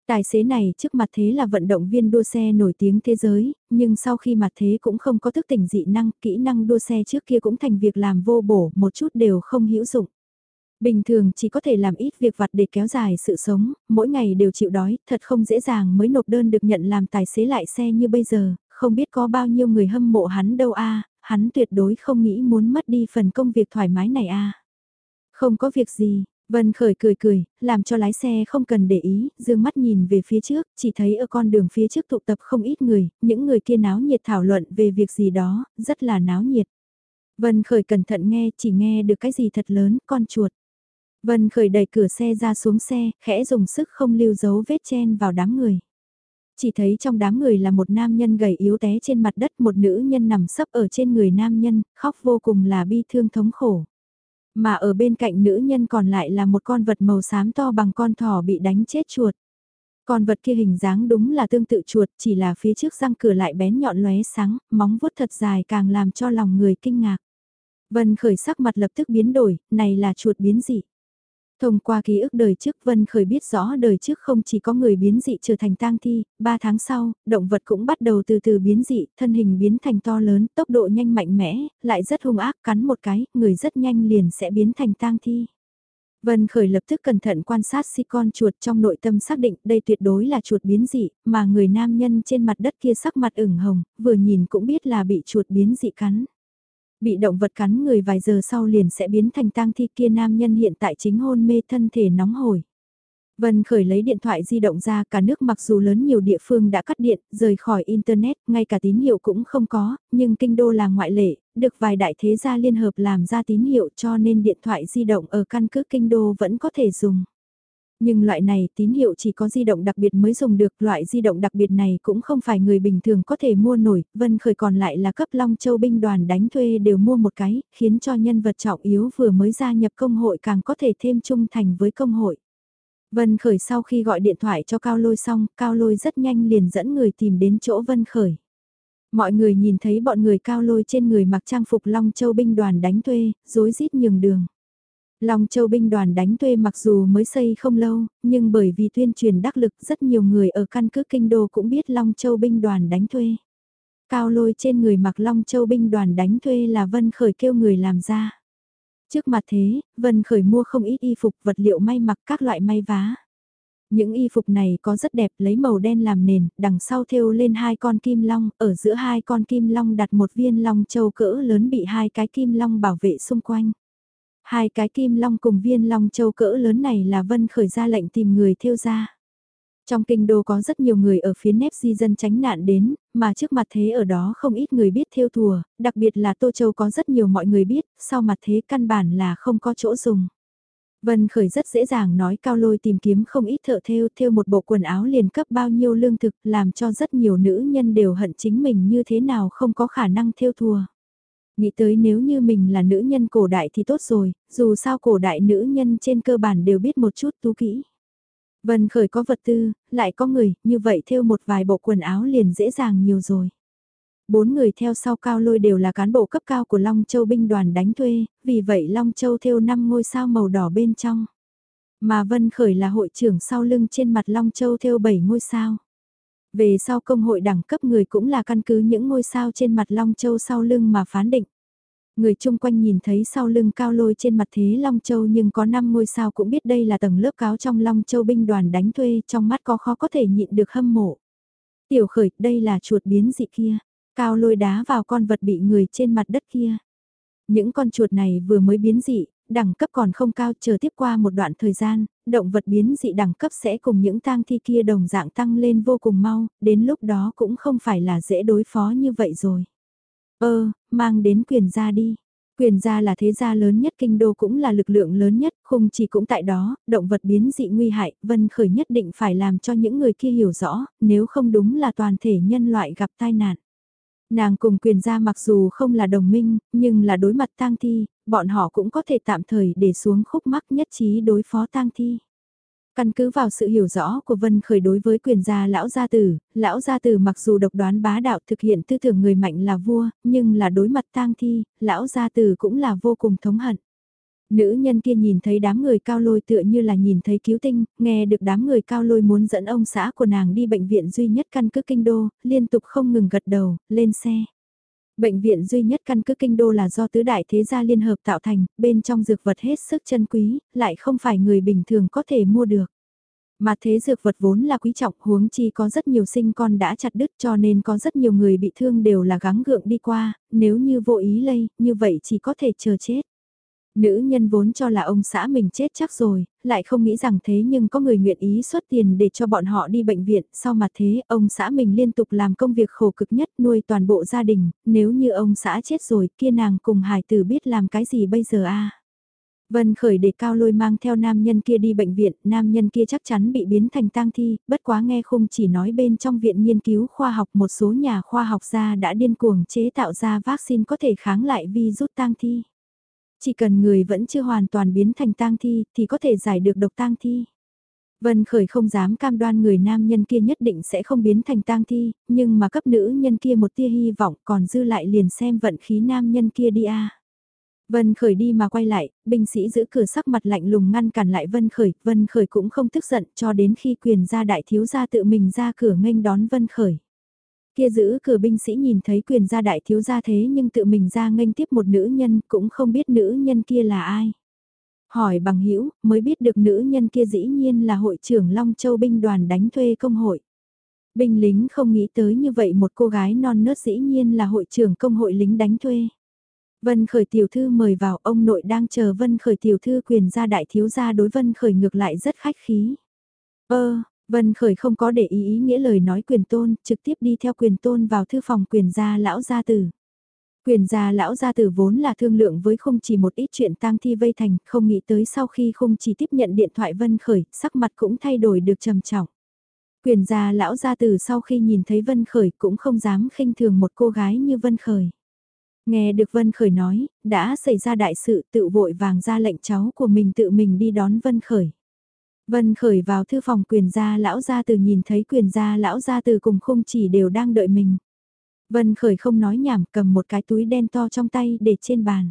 Tài xế này trước mặt thế là vận động viên đua xe nổi tiếng thế giới, nhưng sau khi mặt thế cũng không có thức tỉnh dị năng, kỹ năng đua xe trước kia cũng thành việc làm vô bổ, một chút đều không hữu dụng. Bình thường chỉ có thể làm ít việc vặt để kéo dài sự sống, mỗi ngày đều chịu đói, thật không dễ dàng mới nộp đơn được nhận làm tài xế lại xe như bây giờ, không biết có bao nhiêu người hâm mộ hắn đâu a hắn tuyệt đối không nghĩ muốn mất đi phần công việc thoải mái này a. Không có việc gì, Vân Khởi cười cười, làm cho lái xe không cần để ý, dương mắt nhìn về phía trước, chỉ thấy ở con đường phía trước tụ tập không ít người, những người kia náo nhiệt thảo luận về việc gì đó, rất là náo nhiệt. Vân Khởi cẩn thận nghe, chỉ nghe được cái gì thật lớn, con chuột. Vân Khởi đẩy cửa xe ra xuống xe, khẽ dùng sức không lưu dấu vết chen vào đám người. Chỉ thấy trong đám người là một nam nhân gầy yếu té trên mặt đất một nữ nhân nằm sấp ở trên người nam nhân, khóc vô cùng là bi thương thống khổ. Mà ở bên cạnh nữ nhân còn lại là một con vật màu xám to bằng con thỏ bị đánh chết chuột. Con vật kia hình dáng đúng là tương tự chuột, chỉ là phía trước răng cửa lại bén nhọn lóe sáng, móng vuốt thật dài càng làm cho lòng người kinh ngạc. Vân khởi sắc mặt lập tức biến đổi, này là chuột biến dị. Thông qua ký ức đời trước Vân Khởi biết rõ đời trước không chỉ có người biến dị trở thành tang thi, 3 tháng sau, động vật cũng bắt đầu từ từ biến dị, thân hình biến thành to lớn, tốc độ nhanh mạnh mẽ, lại rất hung ác, cắn một cái, người rất nhanh liền sẽ biến thành tang thi. Vân Khởi lập tức cẩn thận quan sát si con chuột trong nội tâm xác định đây tuyệt đối là chuột biến dị, mà người nam nhân trên mặt đất kia sắc mặt ửng hồng, vừa nhìn cũng biết là bị chuột biến dị cắn. Bị động vật cắn người vài giờ sau liền sẽ biến thành tang thi kia nam nhân hiện tại chính hôn mê thân thể nóng hổi. Vân Khởi lấy điện thoại di động ra cả nước mặc dù lớn nhiều địa phương đã cắt điện, rời khỏi Internet, ngay cả tín hiệu cũng không có, nhưng kinh đô là ngoại lệ, được vài đại thế gia liên hợp làm ra tín hiệu cho nên điện thoại di động ở căn cứ kinh đô vẫn có thể dùng. Nhưng loại này tín hiệu chỉ có di động đặc biệt mới dùng được, loại di động đặc biệt này cũng không phải người bình thường có thể mua nổi, Vân Khởi còn lại là cấp Long Châu binh đoàn đánh thuê đều mua một cái, khiến cho nhân vật trọng yếu vừa mới gia nhập công hội càng có thể thêm trung thành với công hội. Vân Khởi sau khi gọi điện thoại cho Cao Lôi xong, Cao Lôi rất nhanh liền dẫn người tìm đến chỗ Vân Khởi. Mọi người nhìn thấy bọn người Cao Lôi trên người mặc trang phục Long Châu binh đoàn đánh thuê, rối rít nhường đường. Long Châu binh đoàn đánh thuê mặc dù mới xây không lâu, nhưng bởi vì tuyên truyền đắc lực rất nhiều người ở căn cứ kinh đô cũng biết Long Châu binh đoàn đánh thuê. Cao lôi trên người mặc Long Châu binh đoàn đánh thuê là Vân Khởi kêu người làm ra. Trước mặt thế, Vân Khởi mua không ít y phục vật liệu may mặc các loại may vá. Những y phục này có rất đẹp lấy màu đen làm nền, đằng sau thêu lên hai con kim long, ở giữa hai con kim long đặt một viên long châu cỡ lớn bị hai cái kim long bảo vệ xung quanh. Hai cái kim long cùng viên long châu cỡ lớn này là Vân khởi ra lệnh tìm người thiêu ra. Trong kinh đô có rất nhiều người ở phía nếp di dân tránh nạn đến, mà trước mặt thế ở đó không ít người biết thiêu thùa, đặc biệt là Tô Châu có rất nhiều mọi người biết, sau mặt thế căn bản là không có chỗ dùng. Vân Khởi rất dễ dàng nói cao lôi tìm kiếm không ít thợ thêu, thêu một bộ quần áo liền cấp bao nhiêu lương thực, làm cho rất nhiều nữ nhân đều hận chính mình như thế nào không có khả năng thêu thùa. Nghĩ tới nếu như mình là nữ nhân cổ đại thì tốt rồi, dù sao cổ đại nữ nhân trên cơ bản đều biết một chút tú kỹ. Vân khởi có vật tư, lại có người, như vậy thêu một vài bộ quần áo liền dễ dàng nhiều rồi. Bốn người theo sau cao lôi đều là cán bộ cấp cao của Long Châu binh đoàn đánh thuê, vì vậy Long Châu thêu năm ngôi sao màu đỏ bên trong. Mà Vân Khởi là hội trưởng sau lưng trên mặt Long Châu thêu 7 ngôi sao. Về sau công hội đẳng cấp người cũng là căn cứ những ngôi sao trên mặt Long Châu sau lưng mà phán định. Người chung quanh nhìn thấy sau lưng cao lôi trên mặt thế Long Châu nhưng có 5 ngôi sao cũng biết đây là tầng lớp cáo trong Long Châu binh đoàn đánh thuê trong mắt có khó có thể nhịn được hâm mộ. Tiểu khởi, đây là chuột biến dị kia. Cao lôi đá vào con vật bị người trên mặt đất kia. Những con chuột này vừa mới biến dị, đẳng cấp còn không cao chờ tiếp qua một đoạn thời gian, động vật biến dị đẳng cấp sẽ cùng những tang thi kia đồng dạng tăng lên vô cùng mau, đến lúc đó cũng không phải là dễ đối phó như vậy rồi. Ơ, mang đến quyền gia đi. Quyền gia là thế gia lớn nhất kinh đô cũng là lực lượng lớn nhất, không chỉ cũng tại đó, động vật biến dị nguy hại, Vân Khởi nhất định phải làm cho những người kia hiểu rõ, nếu không đúng là toàn thể nhân loại gặp tai nạn. Nàng cùng quyền gia mặc dù không là đồng minh, nhưng là đối mặt tang thi, bọn họ cũng có thể tạm thời để xuống khúc mắc nhất trí đối phó tang thi. Căn cứ vào sự hiểu rõ của Vân Khởi đối với quyền gia lão gia tử, lão gia tử mặc dù độc đoán bá đạo thực hiện tư tưởng người mạnh là vua, nhưng là đối mặt tang thi, lão gia tử cũng là vô cùng thống hận. Nữ nhân kia nhìn thấy đám người cao lôi tựa như là nhìn thấy cứu tinh, nghe được đám người cao lôi muốn dẫn ông xã của nàng đi bệnh viện duy nhất căn cứ kinh đô, liên tục không ngừng gật đầu, lên xe. Bệnh viện duy nhất căn cứ kinh đô là do tứ đại thế gia liên hợp tạo thành, bên trong dược vật hết sức chân quý, lại không phải người bình thường có thể mua được. Mà thế dược vật vốn là quý trọng huống chi có rất nhiều sinh con đã chặt đứt cho nên có rất nhiều người bị thương đều là gắng gượng đi qua, nếu như vô ý lây, như vậy chỉ có thể chờ chết. Nữ nhân vốn cho là ông xã mình chết chắc rồi, lại không nghĩ rằng thế nhưng có người nguyện ý xuất tiền để cho bọn họ đi bệnh viện, sau mặt thế ông xã mình liên tục làm công việc khổ cực nhất nuôi toàn bộ gia đình, nếu như ông xã chết rồi kia nàng cùng hải tử biết làm cái gì bây giờ a? Vân khởi để cao lôi mang theo nam nhân kia đi bệnh viện, nam nhân kia chắc chắn bị biến thành tang thi, bất quá nghe khung chỉ nói bên trong viện nghiên cứu khoa học một số nhà khoa học gia đã điên cuồng chế tạo ra vaccine có thể kháng lại virus tang thi. Chỉ cần người vẫn chưa hoàn toàn biến thành tang thi thì có thể giải được độc tang thi. Vân Khởi không dám cam đoan người nam nhân kia nhất định sẽ không biến thành tang thi, nhưng mà cấp nữ nhân kia một tia hy vọng còn dư lại liền xem vận khí nam nhân kia đi a. Vân Khởi đi mà quay lại, binh sĩ giữ cửa sắc mặt lạnh lùng ngăn cản lại Vân Khởi, Vân Khởi cũng không tức giận cho đến khi quyền gia đại thiếu gia tự mình ra cửa nghênh đón Vân Khởi. Kia giữ cửa binh sĩ nhìn thấy quyền gia đại thiếu gia thế nhưng tự mình ra nghênh tiếp một nữ nhân cũng không biết nữ nhân kia là ai. Hỏi bằng hữu mới biết được nữ nhân kia dĩ nhiên là hội trưởng Long Châu binh đoàn đánh thuê công hội. Binh lính không nghĩ tới như vậy một cô gái non nớt dĩ nhiên là hội trưởng công hội lính đánh thuê. Vân Khởi tiểu thư mời vào ông nội đang chờ Vân Khởi tiểu thư quyền gia đại thiếu gia đối Vân Khởi ngược lại rất khách khí. Ơ, Vân Khởi không có để ý ý nghĩa lời nói quyền tôn, trực tiếp đi theo quyền tôn vào thư phòng quyền gia lão gia tử. Quyền gia lão gia tử vốn là thương lượng với không chỉ một ít chuyện tang thi vây thành, không nghĩ tới sau khi không chỉ tiếp nhận điện thoại Vân Khởi, sắc mặt cũng thay đổi được trầm trọng. Quyền gia lão gia tử sau khi nhìn thấy Vân Khởi cũng không dám khinh thường một cô gái như Vân Khởi. Nghe được Vân Khởi nói, đã xảy ra đại sự tự vội vàng ra lệnh cháu của mình tự mình đi đón Vân Khởi. Vân Khởi vào thư phòng quyền gia lão gia từ nhìn thấy quyền gia lão gia từ cùng không chỉ đều đang đợi mình. Vân Khởi không nói nhảm cầm một cái túi đen to trong tay để trên bàn.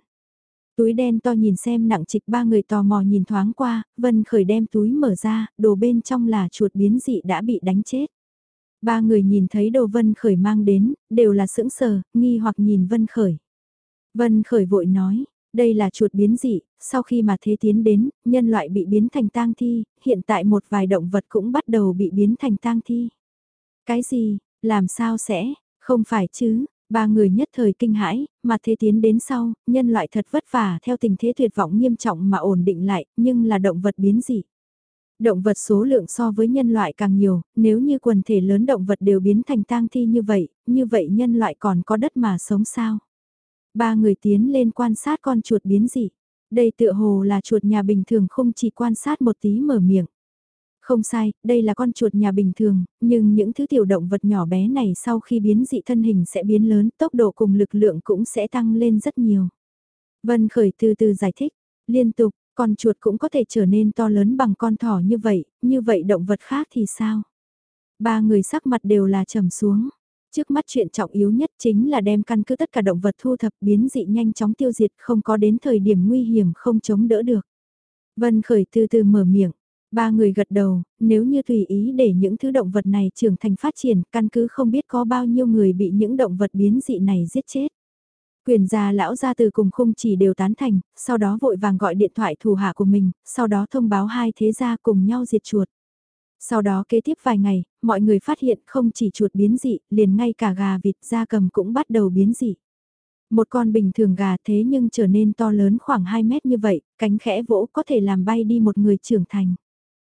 Túi đen to nhìn xem nặng trịch ba người tò mò nhìn thoáng qua, Vân Khởi đem túi mở ra, đồ bên trong là chuột biến dị đã bị đánh chết. Ba người nhìn thấy đồ Vân Khởi mang đến, đều là sững sờ, nghi hoặc nhìn Vân Khởi. Vân Khởi vội nói, đây là chuột biến dị, sau khi mà thế tiến đến, nhân loại bị biến thành tang thi, hiện tại một vài động vật cũng bắt đầu bị biến thành tang thi. Cái gì, làm sao sẽ, không phải chứ, ba người nhất thời kinh hãi, mà thế tiến đến sau, nhân loại thật vất vả theo tình thế tuyệt vọng nghiêm trọng mà ổn định lại, nhưng là động vật biến dị. Động vật số lượng so với nhân loại càng nhiều, nếu như quần thể lớn động vật đều biến thành tang thi như vậy, như vậy nhân loại còn có đất mà sống sao? Ba người tiến lên quan sát con chuột biến dị. Đây tựa hồ là chuột nhà bình thường không chỉ quan sát một tí mở miệng. Không sai, đây là con chuột nhà bình thường, nhưng những thứ tiểu động vật nhỏ bé này sau khi biến dị thân hình sẽ biến lớn, tốc độ cùng lực lượng cũng sẽ tăng lên rất nhiều. Vân Khởi từ từ giải thích, liên tục, con chuột cũng có thể trở nên to lớn bằng con thỏ như vậy, như vậy động vật khác thì sao? Ba người sắc mặt đều là trầm xuống. Trước mắt chuyện trọng yếu nhất chính là đem căn cứ tất cả động vật thu thập biến dị nhanh chóng tiêu diệt không có đến thời điểm nguy hiểm không chống đỡ được. Vân Khởi từ từ mở miệng, ba người gật đầu, nếu như tùy ý để những thứ động vật này trưởng thành phát triển, căn cứ không biết có bao nhiêu người bị những động vật biến dị này giết chết. Quyền gia lão gia từ cùng khung chỉ đều tán thành, sau đó vội vàng gọi điện thoại thủ hạ của mình, sau đó thông báo hai thế gia cùng nhau diệt chuột. Sau đó kế tiếp vài ngày, mọi người phát hiện không chỉ chuột biến dị, liền ngay cả gà vịt da cầm cũng bắt đầu biến dị. Một con bình thường gà thế nhưng trở nên to lớn khoảng 2 mét như vậy, cánh khẽ vỗ có thể làm bay đi một người trưởng thành.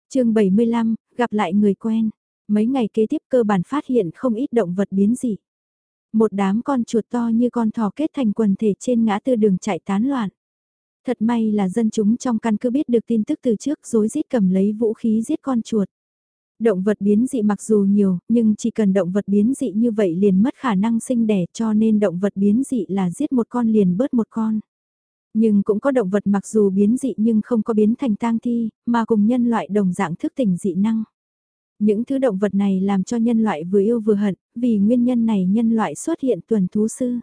chương 75, gặp lại người quen. Mấy ngày kế tiếp cơ bản phát hiện không ít động vật biến dị. Một đám con chuột to như con thỏ kết thành quần thể trên ngã tư đường chạy tán loạn. Thật may là dân chúng trong căn cứ biết được tin tức từ trước dối rít cầm lấy vũ khí giết con chuột. Động vật biến dị mặc dù nhiều, nhưng chỉ cần động vật biến dị như vậy liền mất khả năng sinh đẻ cho nên động vật biến dị là giết một con liền bớt một con. Nhưng cũng có động vật mặc dù biến dị nhưng không có biến thành tang thi, mà cùng nhân loại đồng dạng thức tỉnh dị năng. Những thứ động vật này làm cho nhân loại vừa yêu vừa hận, vì nguyên nhân này nhân loại xuất hiện tuần thú sư.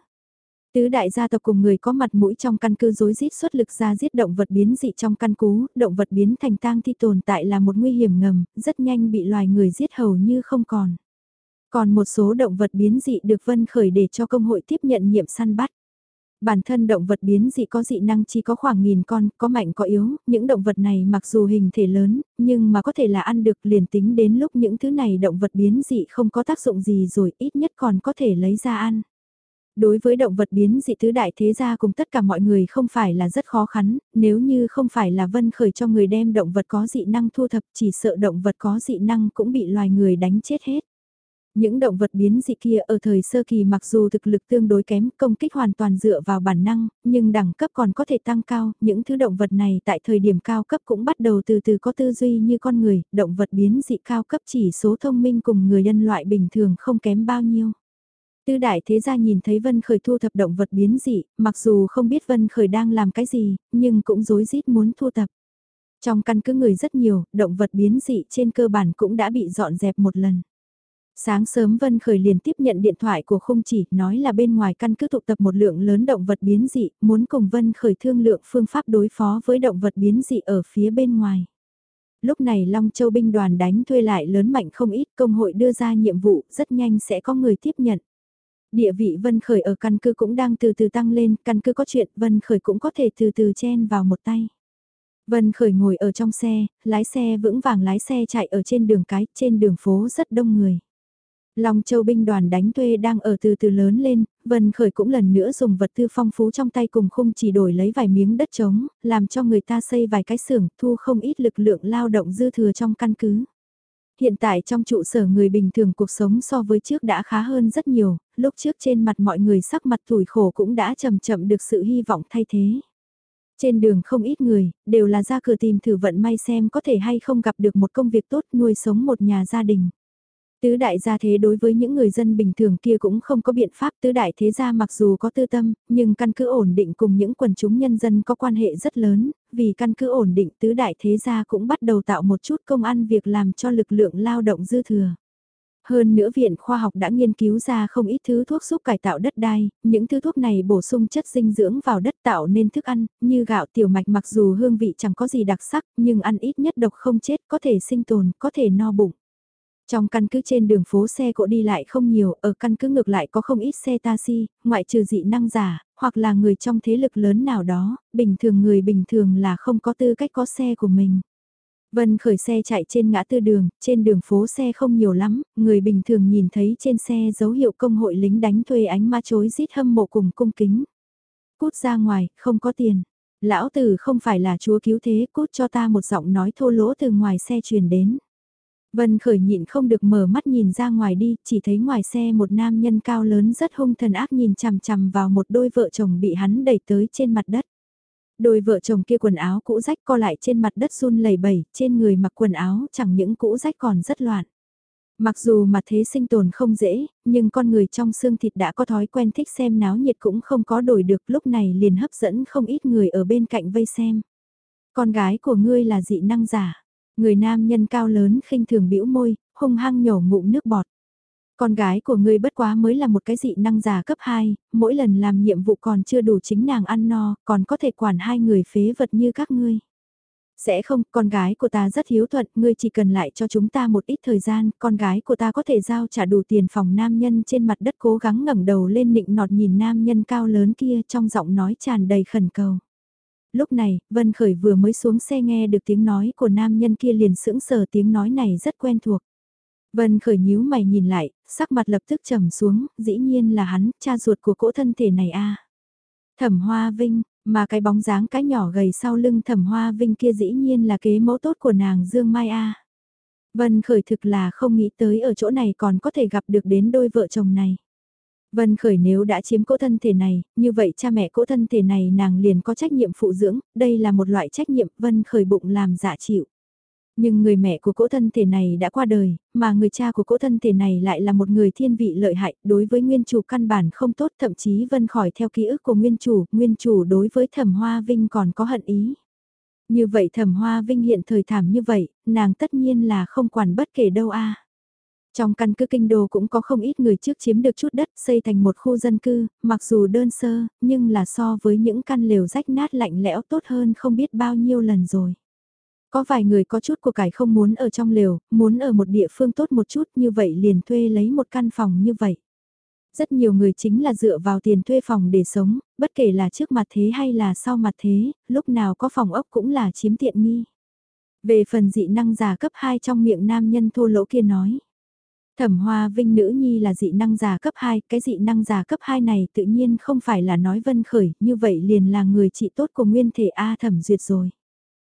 Tứ đại gia tộc cùng người có mặt mũi trong căn cứ rối rít xuất lực ra giết động vật biến dị trong căn cứ, động vật biến thành tang thi tồn tại là một nguy hiểm ngầm, rất nhanh bị loài người giết hầu như không còn. Còn một số động vật biến dị được vân khởi để cho công hội tiếp nhận nhiệm săn bắt. Bản thân động vật biến dị có dị năng chỉ có khoảng nghìn con, có mạnh có yếu, những động vật này mặc dù hình thể lớn, nhưng mà có thể là ăn được liền tính đến lúc những thứ này động vật biến dị không có tác dụng gì rồi ít nhất còn có thể lấy ra ăn. Đối với động vật biến dị tứ đại thế gia cùng tất cả mọi người không phải là rất khó khăn, nếu như không phải là vân khởi cho người đem động vật có dị năng thu thập chỉ sợ động vật có dị năng cũng bị loài người đánh chết hết. Những động vật biến dị kia ở thời sơ kỳ mặc dù thực lực tương đối kém công kích hoàn toàn dựa vào bản năng, nhưng đẳng cấp còn có thể tăng cao, những thứ động vật này tại thời điểm cao cấp cũng bắt đầu từ từ có tư duy như con người, động vật biến dị cao cấp chỉ số thông minh cùng người nhân loại bình thường không kém bao nhiêu. Tư đại thế gia nhìn thấy Vân Khởi thu thập động vật biến dị, mặc dù không biết Vân Khởi đang làm cái gì, nhưng cũng rối rít muốn thu thập. Trong căn cứ người rất nhiều, động vật biến dị trên cơ bản cũng đã bị dọn dẹp một lần. Sáng sớm Vân Khởi liền tiếp nhận điện thoại của khung chỉ, nói là bên ngoài căn cứ tụ tập một lượng lớn động vật biến dị, muốn cùng Vân Khởi thương lượng phương pháp đối phó với động vật biến dị ở phía bên ngoài. Lúc này Long Châu binh đoàn đánh thuê lại lớn mạnh không ít, công hội đưa ra nhiệm vụ, rất nhanh sẽ có người tiếp nhận. Địa vị Vân Khởi ở căn cứ cũng đang từ từ tăng lên, căn cứ có chuyện Vân Khởi cũng có thể từ từ chen vào một tay. Vân Khởi ngồi ở trong xe, lái xe vững vàng lái xe chạy ở trên đường cái, trên đường phố rất đông người. Long Châu binh đoàn đánh thuê đang ở từ từ lớn lên, Vân Khởi cũng lần nữa dùng vật tư phong phú trong tay cùng khung chỉ đổi lấy vài miếng đất trống, làm cho người ta xây vài cái xưởng, thu không ít lực lượng lao động dư thừa trong căn cứ. Hiện tại trong trụ sở người bình thường cuộc sống so với trước đã khá hơn rất nhiều, lúc trước trên mặt mọi người sắc mặt tủi khổ cũng đã chậm chậm được sự hy vọng thay thế. Trên đường không ít người, đều là ra cửa tìm thử vận may xem có thể hay không gặp được một công việc tốt nuôi sống một nhà gia đình. Tứ đại gia thế đối với những người dân bình thường kia cũng không có biện pháp tứ đại thế gia mặc dù có tư tâm, nhưng căn cứ ổn định cùng những quần chúng nhân dân có quan hệ rất lớn, vì căn cứ ổn định tứ đại thế gia cũng bắt đầu tạo một chút công ăn việc làm cho lực lượng lao động dư thừa. Hơn nữa viện khoa học đã nghiên cứu ra không ít thứ thuốc giúp cải tạo đất đai, những thứ thuốc này bổ sung chất dinh dưỡng vào đất tạo nên thức ăn, như gạo tiểu mạch mặc dù hương vị chẳng có gì đặc sắc, nhưng ăn ít nhất độc không chết, có thể sinh tồn, có thể no bụng. Trong căn cứ trên đường phố xe cộ đi lại không nhiều, ở căn cứ ngược lại có không ít xe taxi, ngoại trừ dị năng giả, hoặc là người trong thế lực lớn nào đó, bình thường người bình thường là không có tư cách có xe của mình. Vân khởi xe chạy trên ngã tư đường, trên đường phố xe không nhiều lắm, người bình thường nhìn thấy trên xe dấu hiệu công hội lính đánh thuê ánh ma chối rít hâm mộ cùng cung kính. Cút ra ngoài, không có tiền. Lão tử không phải là chúa cứu thế, cút cho ta một giọng nói thô lỗ từ ngoài xe truyền đến. Vân khởi nhịn không được mở mắt nhìn ra ngoài đi, chỉ thấy ngoài xe một nam nhân cao lớn rất hung thần ác nhìn chằm chằm vào một đôi vợ chồng bị hắn đẩy tới trên mặt đất. Đôi vợ chồng kia quần áo cũ rách co lại trên mặt đất run lẩy bẩy, trên người mặc quần áo chẳng những cũ rách còn rất loạn. Mặc dù mà thế sinh tồn không dễ, nhưng con người trong xương thịt đã có thói quen thích xem náo nhiệt cũng không có đổi được lúc này liền hấp dẫn không ít người ở bên cạnh vây xem. Con gái của ngươi là dị năng giả. Người nam nhân cao lớn khinh thường bĩu môi, hung hăng nhổ ngụm nước bọt. Con gái của ngươi bất quá mới là một cái dị năng giả cấp 2, mỗi lần làm nhiệm vụ còn chưa đủ chính nàng ăn no, còn có thể quản hai người phế vật như các ngươi. Sẽ không, con gái của ta rất hiếu thuận, ngươi chỉ cần lại cho chúng ta một ít thời gian, con gái của ta có thể giao trả đủ tiền phòng nam nhân trên mặt đất cố gắng ngẩng đầu lên nịnh nọt nhìn nam nhân cao lớn kia trong giọng nói tràn đầy khẩn cầu lúc này, Vân Khởi vừa mới xuống xe nghe được tiếng nói của nam nhân kia liền sững sờ tiếng nói này rất quen thuộc. Vân Khởi nhíu mày nhìn lại, sắc mặt lập tức trầm xuống, dĩ nhiên là hắn, cha ruột của cỗ thân thể này a. Thẩm Hoa Vinh, mà cái bóng dáng cái nhỏ gầy sau lưng Thẩm Hoa Vinh kia dĩ nhiên là kế mẫu tốt của nàng Dương Mai a. Vân Khởi thực là không nghĩ tới ở chỗ này còn có thể gặp được đến đôi vợ chồng này. Vân Khởi nếu đã chiếm cỗ thân thể này, như vậy cha mẹ cỗ thân thể này nàng liền có trách nhiệm phụ dưỡng, đây là một loại trách nhiệm Vân Khởi bụng làm dạ chịu. Nhưng người mẹ của cỗ thân thể này đã qua đời, mà người cha của cỗ thân thể này lại là một người thiên vị lợi hại, đối với nguyên chủ căn bản không tốt thậm chí Vân khỏi theo ký ức của nguyên chủ, nguyên chủ đối với thẩm hoa vinh còn có hận ý. Như vậy thẩm hoa vinh hiện thời thảm như vậy, nàng tất nhiên là không quản bất kể đâu a trong căn cứ kinh đô cũng có không ít người trước chiếm được chút đất xây thành một khu dân cư, mặc dù đơn sơ, nhưng là so với những căn lều rách nát lạnh lẽo tốt hơn không biết bao nhiêu lần rồi. Có vài người có chút của cải không muốn ở trong lều, muốn ở một địa phương tốt một chút như vậy liền thuê lấy một căn phòng như vậy. Rất nhiều người chính là dựa vào tiền thuê phòng để sống, bất kể là trước mặt thế hay là sau mặt thế, lúc nào có phòng ốc cũng là chiếm tiện nghi. Về phần dị năng giả cấp 2 trong miệng nam nhân thô lỗ kia nói. Thẩm Hoa Vinh nữ nhi là dị năng giả cấp 2, cái dị năng giả cấp 2 này tự nhiên không phải là nói vân khởi, như vậy liền là người trị tốt của nguyên thể A thẩm duyệt rồi.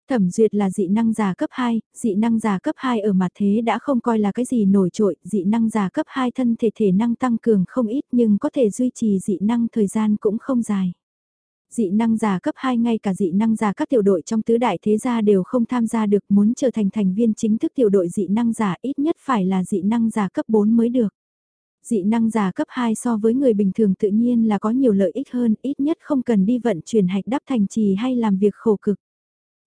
Thẩm duyệt là dị năng giả cấp 2, dị năng giả cấp 2 ở mặt thế đã không coi là cái gì nổi trội, dị năng giả cấp 2 thân thể thể năng tăng cường không ít nhưng có thể duy trì dị năng thời gian cũng không dài dị năng giả cấp 2 ngay cả dị năng giả các tiểu đội trong tứ đại thế gia đều không tham gia được muốn trở thành thành viên chính thức tiểu đội dị năng giả ít nhất phải là dị năng giả cấp 4 mới được. Dị năng giả cấp 2 so với người bình thường tự nhiên là có nhiều lợi ích hơn, ít nhất không cần đi vận chuyển hạch đắp thành trì hay làm việc khổ cực.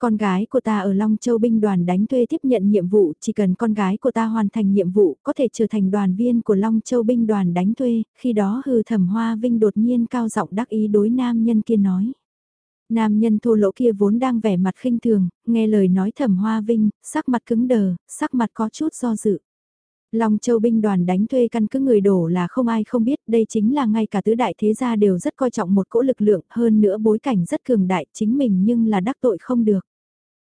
Con gái của ta ở Long Châu binh đoàn đánh thuê tiếp nhận nhiệm vụ, chỉ cần con gái của ta hoàn thành nhiệm vụ, có thể trở thành đoàn viên của Long Châu binh đoàn đánh thuê, khi đó hư thẩm hoa vinh đột nhiên cao giọng đắc ý đối nam nhân kia nói. Nam nhân thô lỗ kia vốn đang vẻ mặt khinh thường, nghe lời nói thẩm hoa vinh, sắc mặt cứng đờ, sắc mặt có chút do dự. Long Châu binh đoàn đánh thuê căn cứ người đổ là không ai không biết, đây chính là ngay cả tứ đại thế gia đều rất coi trọng một cỗ lực lượng, hơn nữa bối cảnh rất cường đại, chính mình nhưng là đắc tội không được.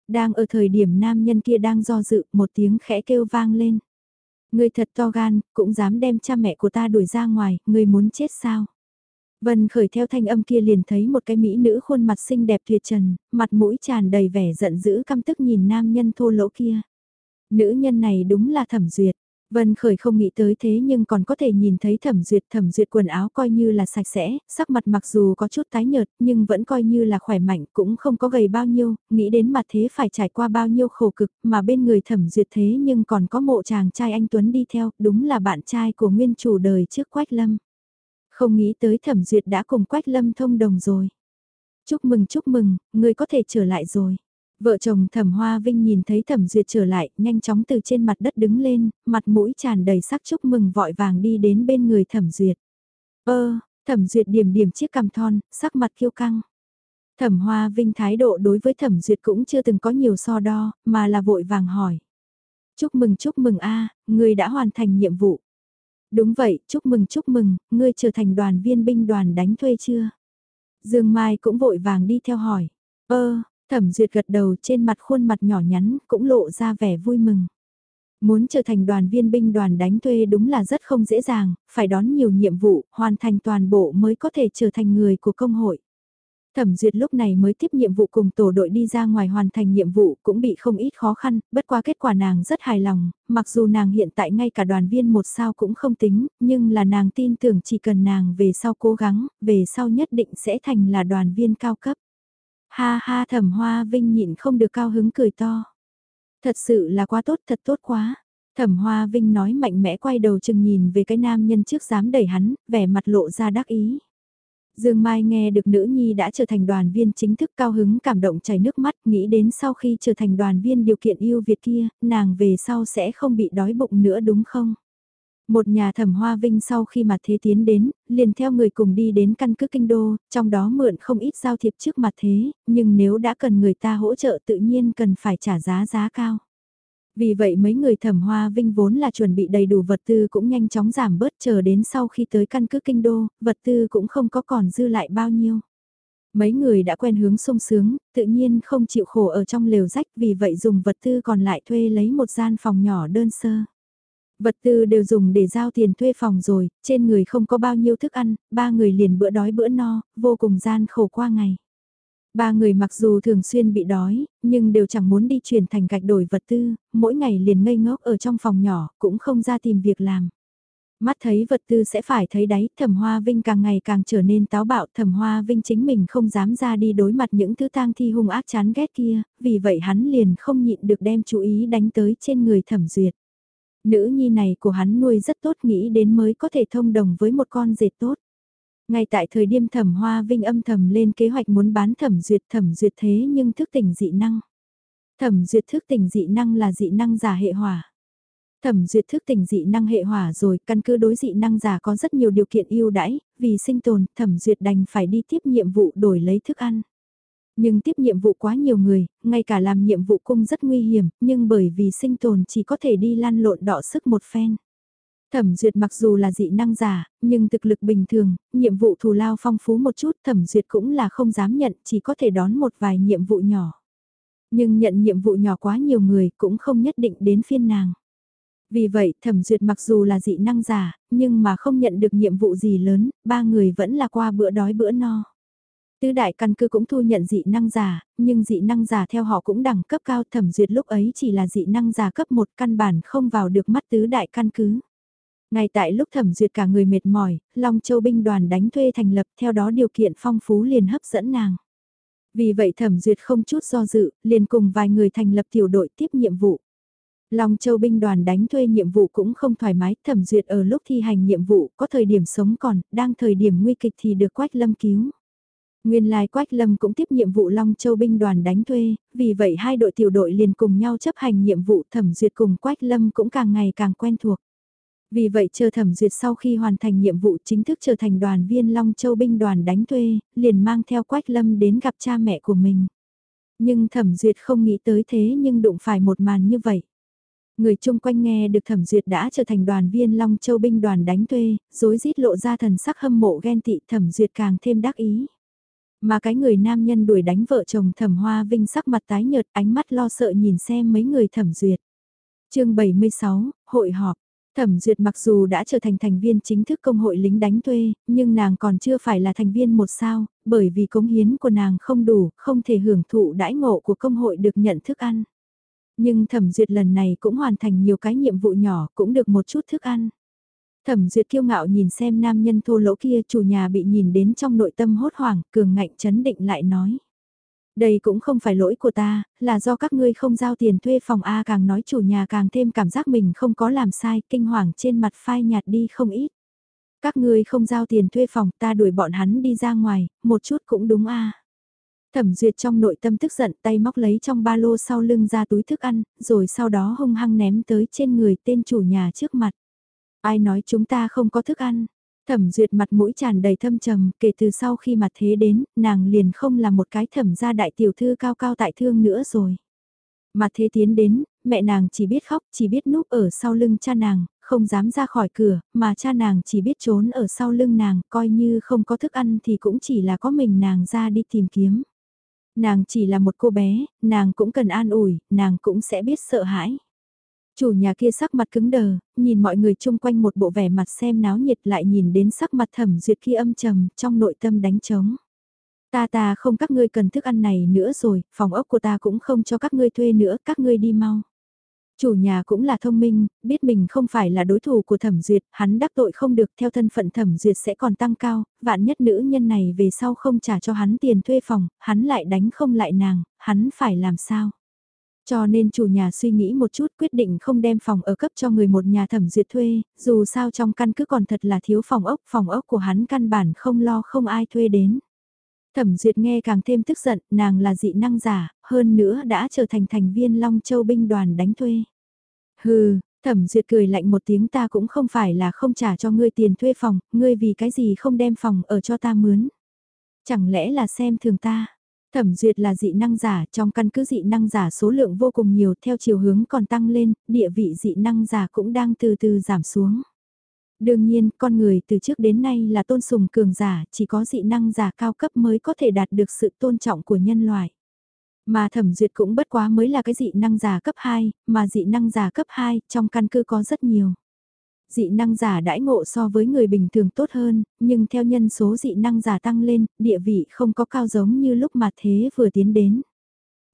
Đang ở thời điểm nam nhân kia đang do dự, một tiếng khẽ kêu vang lên. Người thật to gan, cũng dám đem cha mẹ của ta đuổi ra ngoài, người muốn chết sao? Vân khởi theo thanh âm kia liền thấy một cái mỹ nữ khuôn mặt xinh đẹp tuyệt trần, mặt mũi tràn đầy vẻ giận dữ căm tức nhìn nam nhân thô lỗ kia. Nữ nhân này đúng là thẩm duyệt. Vân Khởi không nghĩ tới thế nhưng còn có thể nhìn thấy thẩm duyệt thẩm duyệt quần áo coi như là sạch sẽ, sắc mặt mặc dù có chút tái nhợt nhưng vẫn coi như là khỏe mạnh cũng không có gầy bao nhiêu, nghĩ đến mặt thế phải trải qua bao nhiêu khổ cực mà bên người thẩm duyệt thế nhưng còn có mộ chàng trai anh Tuấn đi theo, đúng là bạn trai của nguyên chủ đời trước Quách Lâm. Không nghĩ tới thẩm duyệt đã cùng Quách Lâm thông đồng rồi. Chúc mừng chúc mừng, người có thể trở lại rồi. Vợ chồng thẩm hoa vinh nhìn thấy thẩm duyệt trở lại, nhanh chóng từ trên mặt đất đứng lên, mặt mũi tràn đầy sắc chúc mừng vội vàng đi đến bên người thẩm duyệt. Ơ, thẩm duyệt điểm điểm chiếc cằm thon, sắc mặt kiêu căng. Thẩm hoa vinh thái độ đối với thẩm duyệt cũng chưa từng có nhiều so đo, mà là vội vàng hỏi. Chúc mừng chúc mừng a người đã hoàn thành nhiệm vụ. Đúng vậy, chúc mừng chúc mừng, ngươi trở thành đoàn viên binh đoàn đánh thuê chưa? Dương Mai cũng vội vàng đi theo hỏi. Ơ, Thẩm Duyệt gật đầu trên mặt khuôn mặt nhỏ nhắn cũng lộ ra vẻ vui mừng. Muốn trở thành đoàn viên binh đoàn đánh thuê đúng là rất không dễ dàng, phải đón nhiều nhiệm vụ, hoàn thành toàn bộ mới có thể trở thành người của công hội. Thẩm Duyệt lúc này mới tiếp nhiệm vụ cùng tổ đội đi ra ngoài hoàn thành nhiệm vụ cũng bị không ít khó khăn, bất qua kết quả nàng rất hài lòng, mặc dù nàng hiện tại ngay cả đoàn viên một sao cũng không tính, nhưng là nàng tin tưởng chỉ cần nàng về sau cố gắng, về sau nhất định sẽ thành là đoàn viên cao cấp. Ha ha thẩm hoa vinh nhịn không được cao hứng cười to. Thật sự là quá tốt, thật tốt quá. Thẩm Hoa Vinh nói mạnh mẽ quay đầu chừng nhìn về cái nam nhân trước dám đẩy hắn, vẻ mặt lộ ra đắc ý. Dương Mai nghe được nữ nhi đã trở thành đoàn viên chính thức cao hứng cảm động chảy nước mắt, nghĩ đến sau khi trở thành đoàn viên điều kiện yêu Việt kia, nàng về sau sẽ không bị đói bụng nữa đúng không? Một nhà thẩm hoa vinh sau khi mặt thế tiến đến, liền theo người cùng đi đến căn cứ kinh đô, trong đó mượn không ít giao thiệp trước mặt thế, nhưng nếu đã cần người ta hỗ trợ tự nhiên cần phải trả giá giá cao. Vì vậy mấy người thẩm hoa vinh vốn là chuẩn bị đầy đủ vật tư cũng nhanh chóng giảm bớt chờ đến sau khi tới căn cứ kinh đô, vật tư cũng không có còn dư lại bao nhiêu. Mấy người đã quen hướng sung sướng, tự nhiên không chịu khổ ở trong lều rách vì vậy dùng vật tư còn lại thuê lấy một gian phòng nhỏ đơn sơ. Vật tư đều dùng để giao tiền thuê phòng rồi, trên người không có bao nhiêu thức ăn, ba người liền bữa đói bữa no, vô cùng gian khổ qua ngày. Ba người mặc dù thường xuyên bị đói, nhưng đều chẳng muốn đi chuyển thành gạch đổi vật tư, mỗi ngày liền ngây ngốc ở trong phòng nhỏ, cũng không ra tìm việc làm. Mắt thấy vật tư sẽ phải thấy đáy, thẩm hoa vinh càng ngày càng trở nên táo bạo, thẩm hoa vinh chính mình không dám ra đi đối mặt những thứ tang thi hung ác chán ghét kia, vì vậy hắn liền không nhịn được đem chú ý đánh tới trên người thẩm duyệt. Nữ nhi này của hắn nuôi rất tốt nghĩ đến mới có thể thông đồng với một con dệt tốt. Ngay tại thời điểm thẩm hoa vinh âm thầm lên kế hoạch muốn bán thẩm duyệt thẩm duyệt thế nhưng thức tỉnh dị năng. Thẩm duyệt thức tỉnh dị năng là dị năng giả hệ hỏa. Thẩm duyệt thức tỉnh dị năng hệ hỏa rồi, căn cứ đối dị năng giả có rất nhiều điều kiện ưu đãi, vì sinh tồn, thẩm duyệt đành phải đi tiếp nhiệm vụ đổi lấy thức ăn. Nhưng tiếp nhiệm vụ quá nhiều người, ngay cả làm nhiệm vụ cung rất nguy hiểm, nhưng bởi vì sinh tồn chỉ có thể đi lan lộn đọ sức một phen. Thẩm duyệt mặc dù là dị năng giả, nhưng thực lực bình thường, nhiệm vụ thù lao phong phú một chút thẩm duyệt cũng là không dám nhận, chỉ có thể đón một vài nhiệm vụ nhỏ. Nhưng nhận nhiệm vụ nhỏ quá nhiều người cũng không nhất định đến phiên nàng. Vì vậy thẩm duyệt mặc dù là dị năng giả, nhưng mà không nhận được nhiệm vụ gì lớn, ba người vẫn là qua bữa đói bữa no. Tứ đại căn cứ cũng thu nhận dị năng giả, nhưng dị năng giả theo họ cũng đẳng cấp cao thẩm duyệt lúc ấy chỉ là dị năng giả cấp một căn bản không vào được mắt tứ đại căn cứ. Ngay tại lúc thẩm duyệt cả người mệt mỏi, Long Châu binh đoàn đánh thuê thành lập theo đó điều kiện phong phú liền hấp dẫn nàng. Vì vậy thẩm duyệt không chút do dự, liền cùng vài người thành lập tiểu đội tiếp nhiệm vụ. Long Châu binh đoàn đánh thuê nhiệm vụ cũng không thoải mái, thẩm duyệt ở lúc thi hành nhiệm vụ có thời điểm sống còn, đang thời điểm nguy kịch thì được Quách Lâm cứu. Nguyên lai Quách Lâm cũng tiếp nhiệm vụ Long Châu binh đoàn đánh thuê, vì vậy hai đội tiểu đội liền cùng nhau chấp hành nhiệm vụ thẩm duyệt cùng Quách Lâm cũng càng ngày càng quen thuộc. Vì vậy chờ thẩm duyệt sau khi hoàn thành nhiệm vụ chính thức trở thành đoàn viên Long Châu binh đoàn đánh thuê, liền mang theo Quách Lâm đến gặp cha mẹ của mình. Nhưng thẩm duyệt không nghĩ tới thế nhưng đụng phải một màn như vậy. Người chung quanh nghe được thẩm duyệt đã trở thành đoàn viên Long Châu binh đoàn đánh thuê, dối rít lộ ra thần sắc hâm mộ ghen tị thẩm duyệt càng thêm đắc ý. Mà cái người nam nhân đuổi đánh vợ chồng thẩm hoa vinh sắc mặt tái nhợt ánh mắt lo sợ nhìn xem mấy người thẩm duyệt. chương 76, hội họp. Thẩm Duyệt mặc dù đã trở thành thành viên chính thức công hội lính đánh thuê, nhưng nàng còn chưa phải là thành viên một sao, bởi vì cống hiến của nàng không đủ, không thể hưởng thụ đãi ngộ của công hội được nhận thức ăn. Nhưng Thẩm Duyệt lần này cũng hoàn thành nhiều cái nhiệm vụ nhỏ, cũng được một chút thức ăn. Thẩm Duyệt kiêu ngạo nhìn xem nam nhân thô lỗ kia chủ nhà bị nhìn đến trong nội tâm hốt hoảng, cường ngạnh chấn định lại nói. Đây cũng không phải lỗi của ta, là do các ngươi không giao tiền thuê phòng A càng nói chủ nhà càng thêm cảm giác mình không có làm sai, kinh hoàng trên mặt phai nhạt đi không ít. Các ngươi không giao tiền thuê phòng ta đuổi bọn hắn đi ra ngoài, một chút cũng đúng A. Thẩm duyệt trong nội tâm tức giận tay móc lấy trong ba lô sau lưng ra túi thức ăn, rồi sau đó hung hăng ném tới trên người tên chủ nhà trước mặt. Ai nói chúng ta không có thức ăn? Thẩm duyệt mặt mũi tràn đầy thâm trầm, kể từ sau khi mặt thế đến, nàng liền không là một cái thẩm gia đại tiểu thư cao cao tại thương nữa rồi. Mặt thế tiến đến, mẹ nàng chỉ biết khóc, chỉ biết núp ở sau lưng cha nàng, không dám ra khỏi cửa, mà cha nàng chỉ biết trốn ở sau lưng nàng, coi như không có thức ăn thì cũng chỉ là có mình nàng ra đi tìm kiếm. Nàng chỉ là một cô bé, nàng cũng cần an ủi, nàng cũng sẽ biết sợ hãi. Chủ nhà kia sắc mặt cứng đờ, nhìn mọi người chung quanh một bộ vẻ mặt xem náo nhiệt lại nhìn đến sắc mặt thẩm duyệt kia âm trầm trong nội tâm đánh trống. Ta ta không các ngươi cần thức ăn này nữa rồi, phòng ốc của ta cũng không cho các ngươi thuê nữa, các ngươi đi mau. Chủ nhà cũng là thông minh, biết mình không phải là đối thủ của thẩm duyệt, hắn đắc tội không được theo thân phận thẩm duyệt sẽ còn tăng cao, vạn nhất nữ nhân này về sau không trả cho hắn tiền thuê phòng, hắn lại đánh không lại nàng, hắn phải làm sao? Cho nên chủ nhà suy nghĩ một chút quyết định không đem phòng ở cấp cho người một nhà thẩm duyệt thuê, dù sao trong căn cứ còn thật là thiếu phòng ốc, phòng ốc của hắn căn bản không lo không ai thuê đến. Thẩm duyệt nghe càng thêm tức giận, nàng là dị năng giả, hơn nữa đã trở thành thành viên Long Châu binh đoàn đánh thuê. Hừ, thẩm duyệt cười lạnh một tiếng ta cũng không phải là không trả cho ngươi tiền thuê phòng, ngươi vì cái gì không đem phòng ở cho ta mướn. Chẳng lẽ là xem thường ta, Thẩm duyệt là dị năng giả, trong căn cứ dị năng giả số lượng vô cùng nhiều theo chiều hướng còn tăng lên, địa vị dị năng giả cũng đang từ từ giảm xuống. Đương nhiên, con người từ trước đến nay là tôn sùng cường giả, chỉ có dị năng giả cao cấp mới có thể đạt được sự tôn trọng của nhân loại. Mà thẩm duyệt cũng bất quá mới là cái dị năng giả cấp 2, mà dị năng giả cấp 2 trong căn cứ có rất nhiều dị năng giả đãi ngộ so với người bình thường tốt hơn, nhưng theo nhân số dị năng giả tăng lên, địa vị không có cao giống như lúc mà thế vừa tiến đến.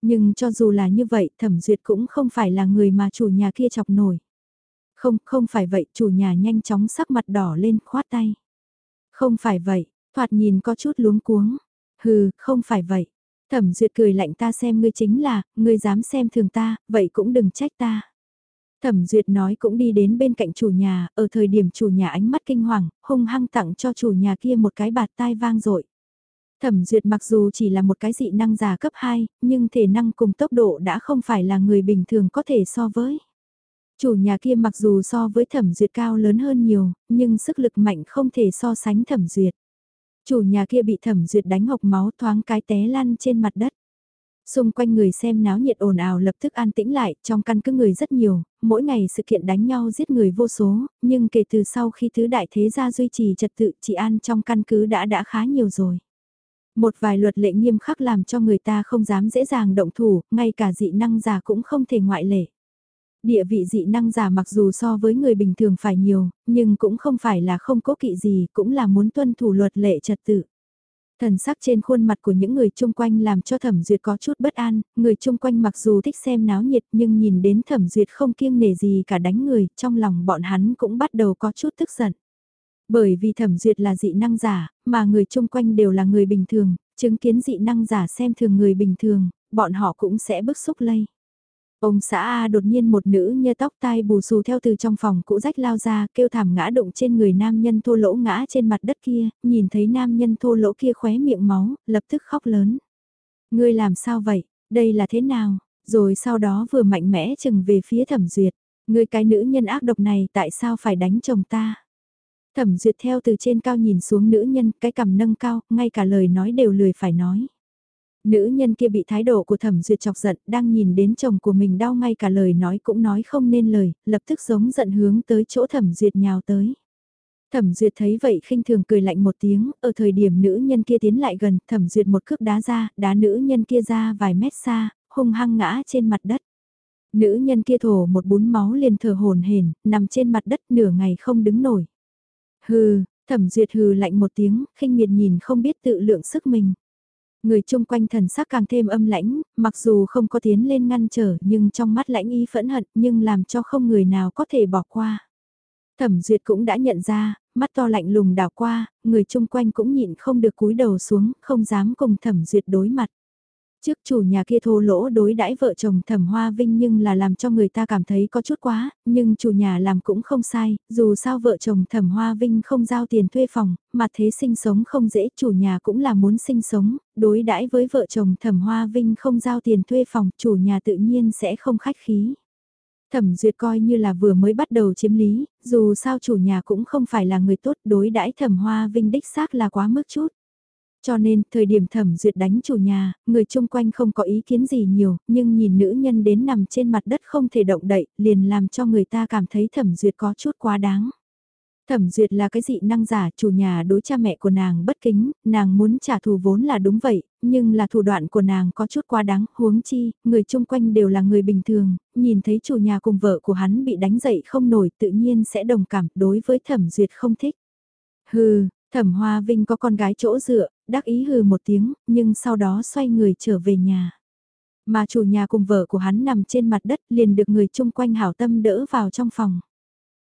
Nhưng cho dù là như vậy, thẩm duyệt cũng không phải là người mà chủ nhà kia chọc nổi. Không, không phải vậy, chủ nhà nhanh chóng sắc mặt đỏ lên, khoát tay. Không phải vậy, thoạt nhìn có chút luống cuống. Hừ, không phải vậy. Thẩm duyệt cười lạnh ta xem ngươi chính là, ngươi dám xem thường ta, vậy cũng đừng trách ta. Thẩm Duyệt nói cũng đi đến bên cạnh chủ nhà, ở thời điểm chủ nhà ánh mắt kinh hoàng, hung hăng tặng cho chủ nhà kia một cái bạt tai vang dội. Thẩm Duyệt mặc dù chỉ là một cái dị năng giả cấp 2, nhưng thể năng cùng tốc độ đã không phải là người bình thường có thể so với. Chủ nhà kia mặc dù so với Thẩm Duyệt cao lớn hơn nhiều, nhưng sức lực mạnh không thể so sánh Thẩm Duyệt. Chủ nhà kia bị Thẩm Duyệt đánh hộc máu thoáng cái té lăn trên mặt đất. Xung quanh người xem náo nhiệt ồn ào lập tức an tĩnh lại, trong căn cứ người rất nhiều, mỗi ngày sự kiện đánh nhau giết người vô số, nhưng kể từ sau khi thứ đại thế gia duy trì trật tự trị an trong căn cứ đã đã khá nhiều rồi. Một vài luật lệ nghiêm khắc làm cho người ta không dám dễ dàng động thủ, ngay cả dị năng giả cũng không thể ngoại lệ. Địa vị dị năng giả mặc dù so với người bình thường phải nhiều, nhưng cũng không phải là không cố kỵ gì, cũng là muốn tuân thủ luật lệ trật tự. Thần sắc trên khuôn mặt của những người chung quanh làm cho thẩm duyệt có chút bất an, người chung quanh mặc dù thích xem náo nhiệt nhưng nhìn đến thẩm duyệt không kiêng nể gì cả đánh người, trong lòng bọn hắn cũng bắt đầu có chút tức giận. Bởi vì thẩm duyệt là dị năng giả, mà người chung quanh đều là người bình thường, chứng kiến dị năng giả xem thường người bình thường, bọn họ cũng sẽ bức xúc lây. Ông xã A đột nhiên một nữ nhơ tóc tai bù xù theo từ trong phòng cũ rách lao ra, kêu thảm ngã đụng trên người nam nhân thô lỗ ngã trên mặt đất kia, nhìn thấy nam nhân thô lỗ kia khóe miệng máu, lập tức khóc lớn. Ngươi làm sao vậy, đây là thế nào, rồi sau đó vừa mạnh mẽ chừng về phía thẩm duyệt, ngươi cái nữ nhân ác độc này tại sao phải đánh chồng ta. Thẩm duyệt theo từ trên cao nhìn xuống nữ nhân, cái cằm nâng cao, ngay cả lời nói đều lười phải nói. Nữ nhân kia bị thái độ của thẩm duyệt chọc giận, đang nhìn đến chồng của mình đau ngay cả lời nói cũng nói không nên lời, lập tức giống giận hướng tới chỗ thẩm duyệt nhào tới. Thẩm duyệt thấy vậy khinh thường cười lạnh một tiếng, ở thời điểm nữ nhân kia tiến lại gần, thẩm duyệt một cước đá ra, đá nữ nhân kia ra vài mét xa, hung hăng ngã trên mặt đất. Nữ nhân kia thổ một bún máu liền thở hồn hển, nằm trên mặt đất nửa ngày không đứng nổi. Hừ, thẩm duyệt hừ lạnh một tiếng, khinh miệt nhìn không biết tự lượng sức mình. Người chung quanh thần sắc càng thêm âm lãnh, mặc dù không có tiến lên ngăn trở nhưng trong mắt lãnh y phẫn hận nhưng làm cho không người nào có thể bỏ qua. Thẩm duyệt cũng đã nhận ra, mắt to lạnh lùng đảo qua, người chung quanh cũng nhịn không được cúi đầu xuống, không dám cùng thẩm duyệt đối mặt. Trước chủ nhà kia thô lỗ đối đãi vợ chồng thẩm hoa vinh nhưng là làm cho người ta cảm thấy có chút quá, nhưng chủ nhà làm cũng không sai, dù sao vợ chồng thẩm hoa vinh không giao tiền thuê phòng, mà thế sinh sống không dễ, chủ nhà cũng là muốn sinh sống, đối đãi với vợ chồng thẩm hoa vinh không giao tiền thuê phòng, chủ nhà tự nhiên sẽ không khách khí. Thẩm duyệt coi như là vừa mới bắt đầu chiếm lý, dù sao chủ nhà cũng không phải là người tốt đối đãi thẩm hoa vinh đích xác là quá mức chút. Cho nên, thời điểm thẩm duyệt đánh chủ nhà, người chung quanh không có ý kiến gì nhiều, nhưng nhìn nữ nhân đến nằm trên mặt đất không thể động đậy, liền làm cho người ta cảm thấy thẩm duyệt có chút quá đáng. Thẩm duyệt là cái dị năng giả, chủ nhà đối cha mẹ của nàng bất kính, nàng muốn trả thù vốn là đúng vậy, nhưng là thủ đoạn của nàng có chút quá đáng, huống chi, người chung quanh đều là người bình thường, nhìn thấy chủ nhà cùng vợ của hắn bị đánh dậy không nổi tự nhiên sẽ đồng cảm đối với thẩm duyệt không thích. Hừ, Thẩm Hoa Vinh có con gái chỗ dựa, đắc ý hừ một tiếng, nhưng sau đó xoay người trở về nhà. Mà chủ nhà cùng vợ của hắn nằm trên mặt đất liền được người chung quanh hảo tâm đỡ vào trong phòng.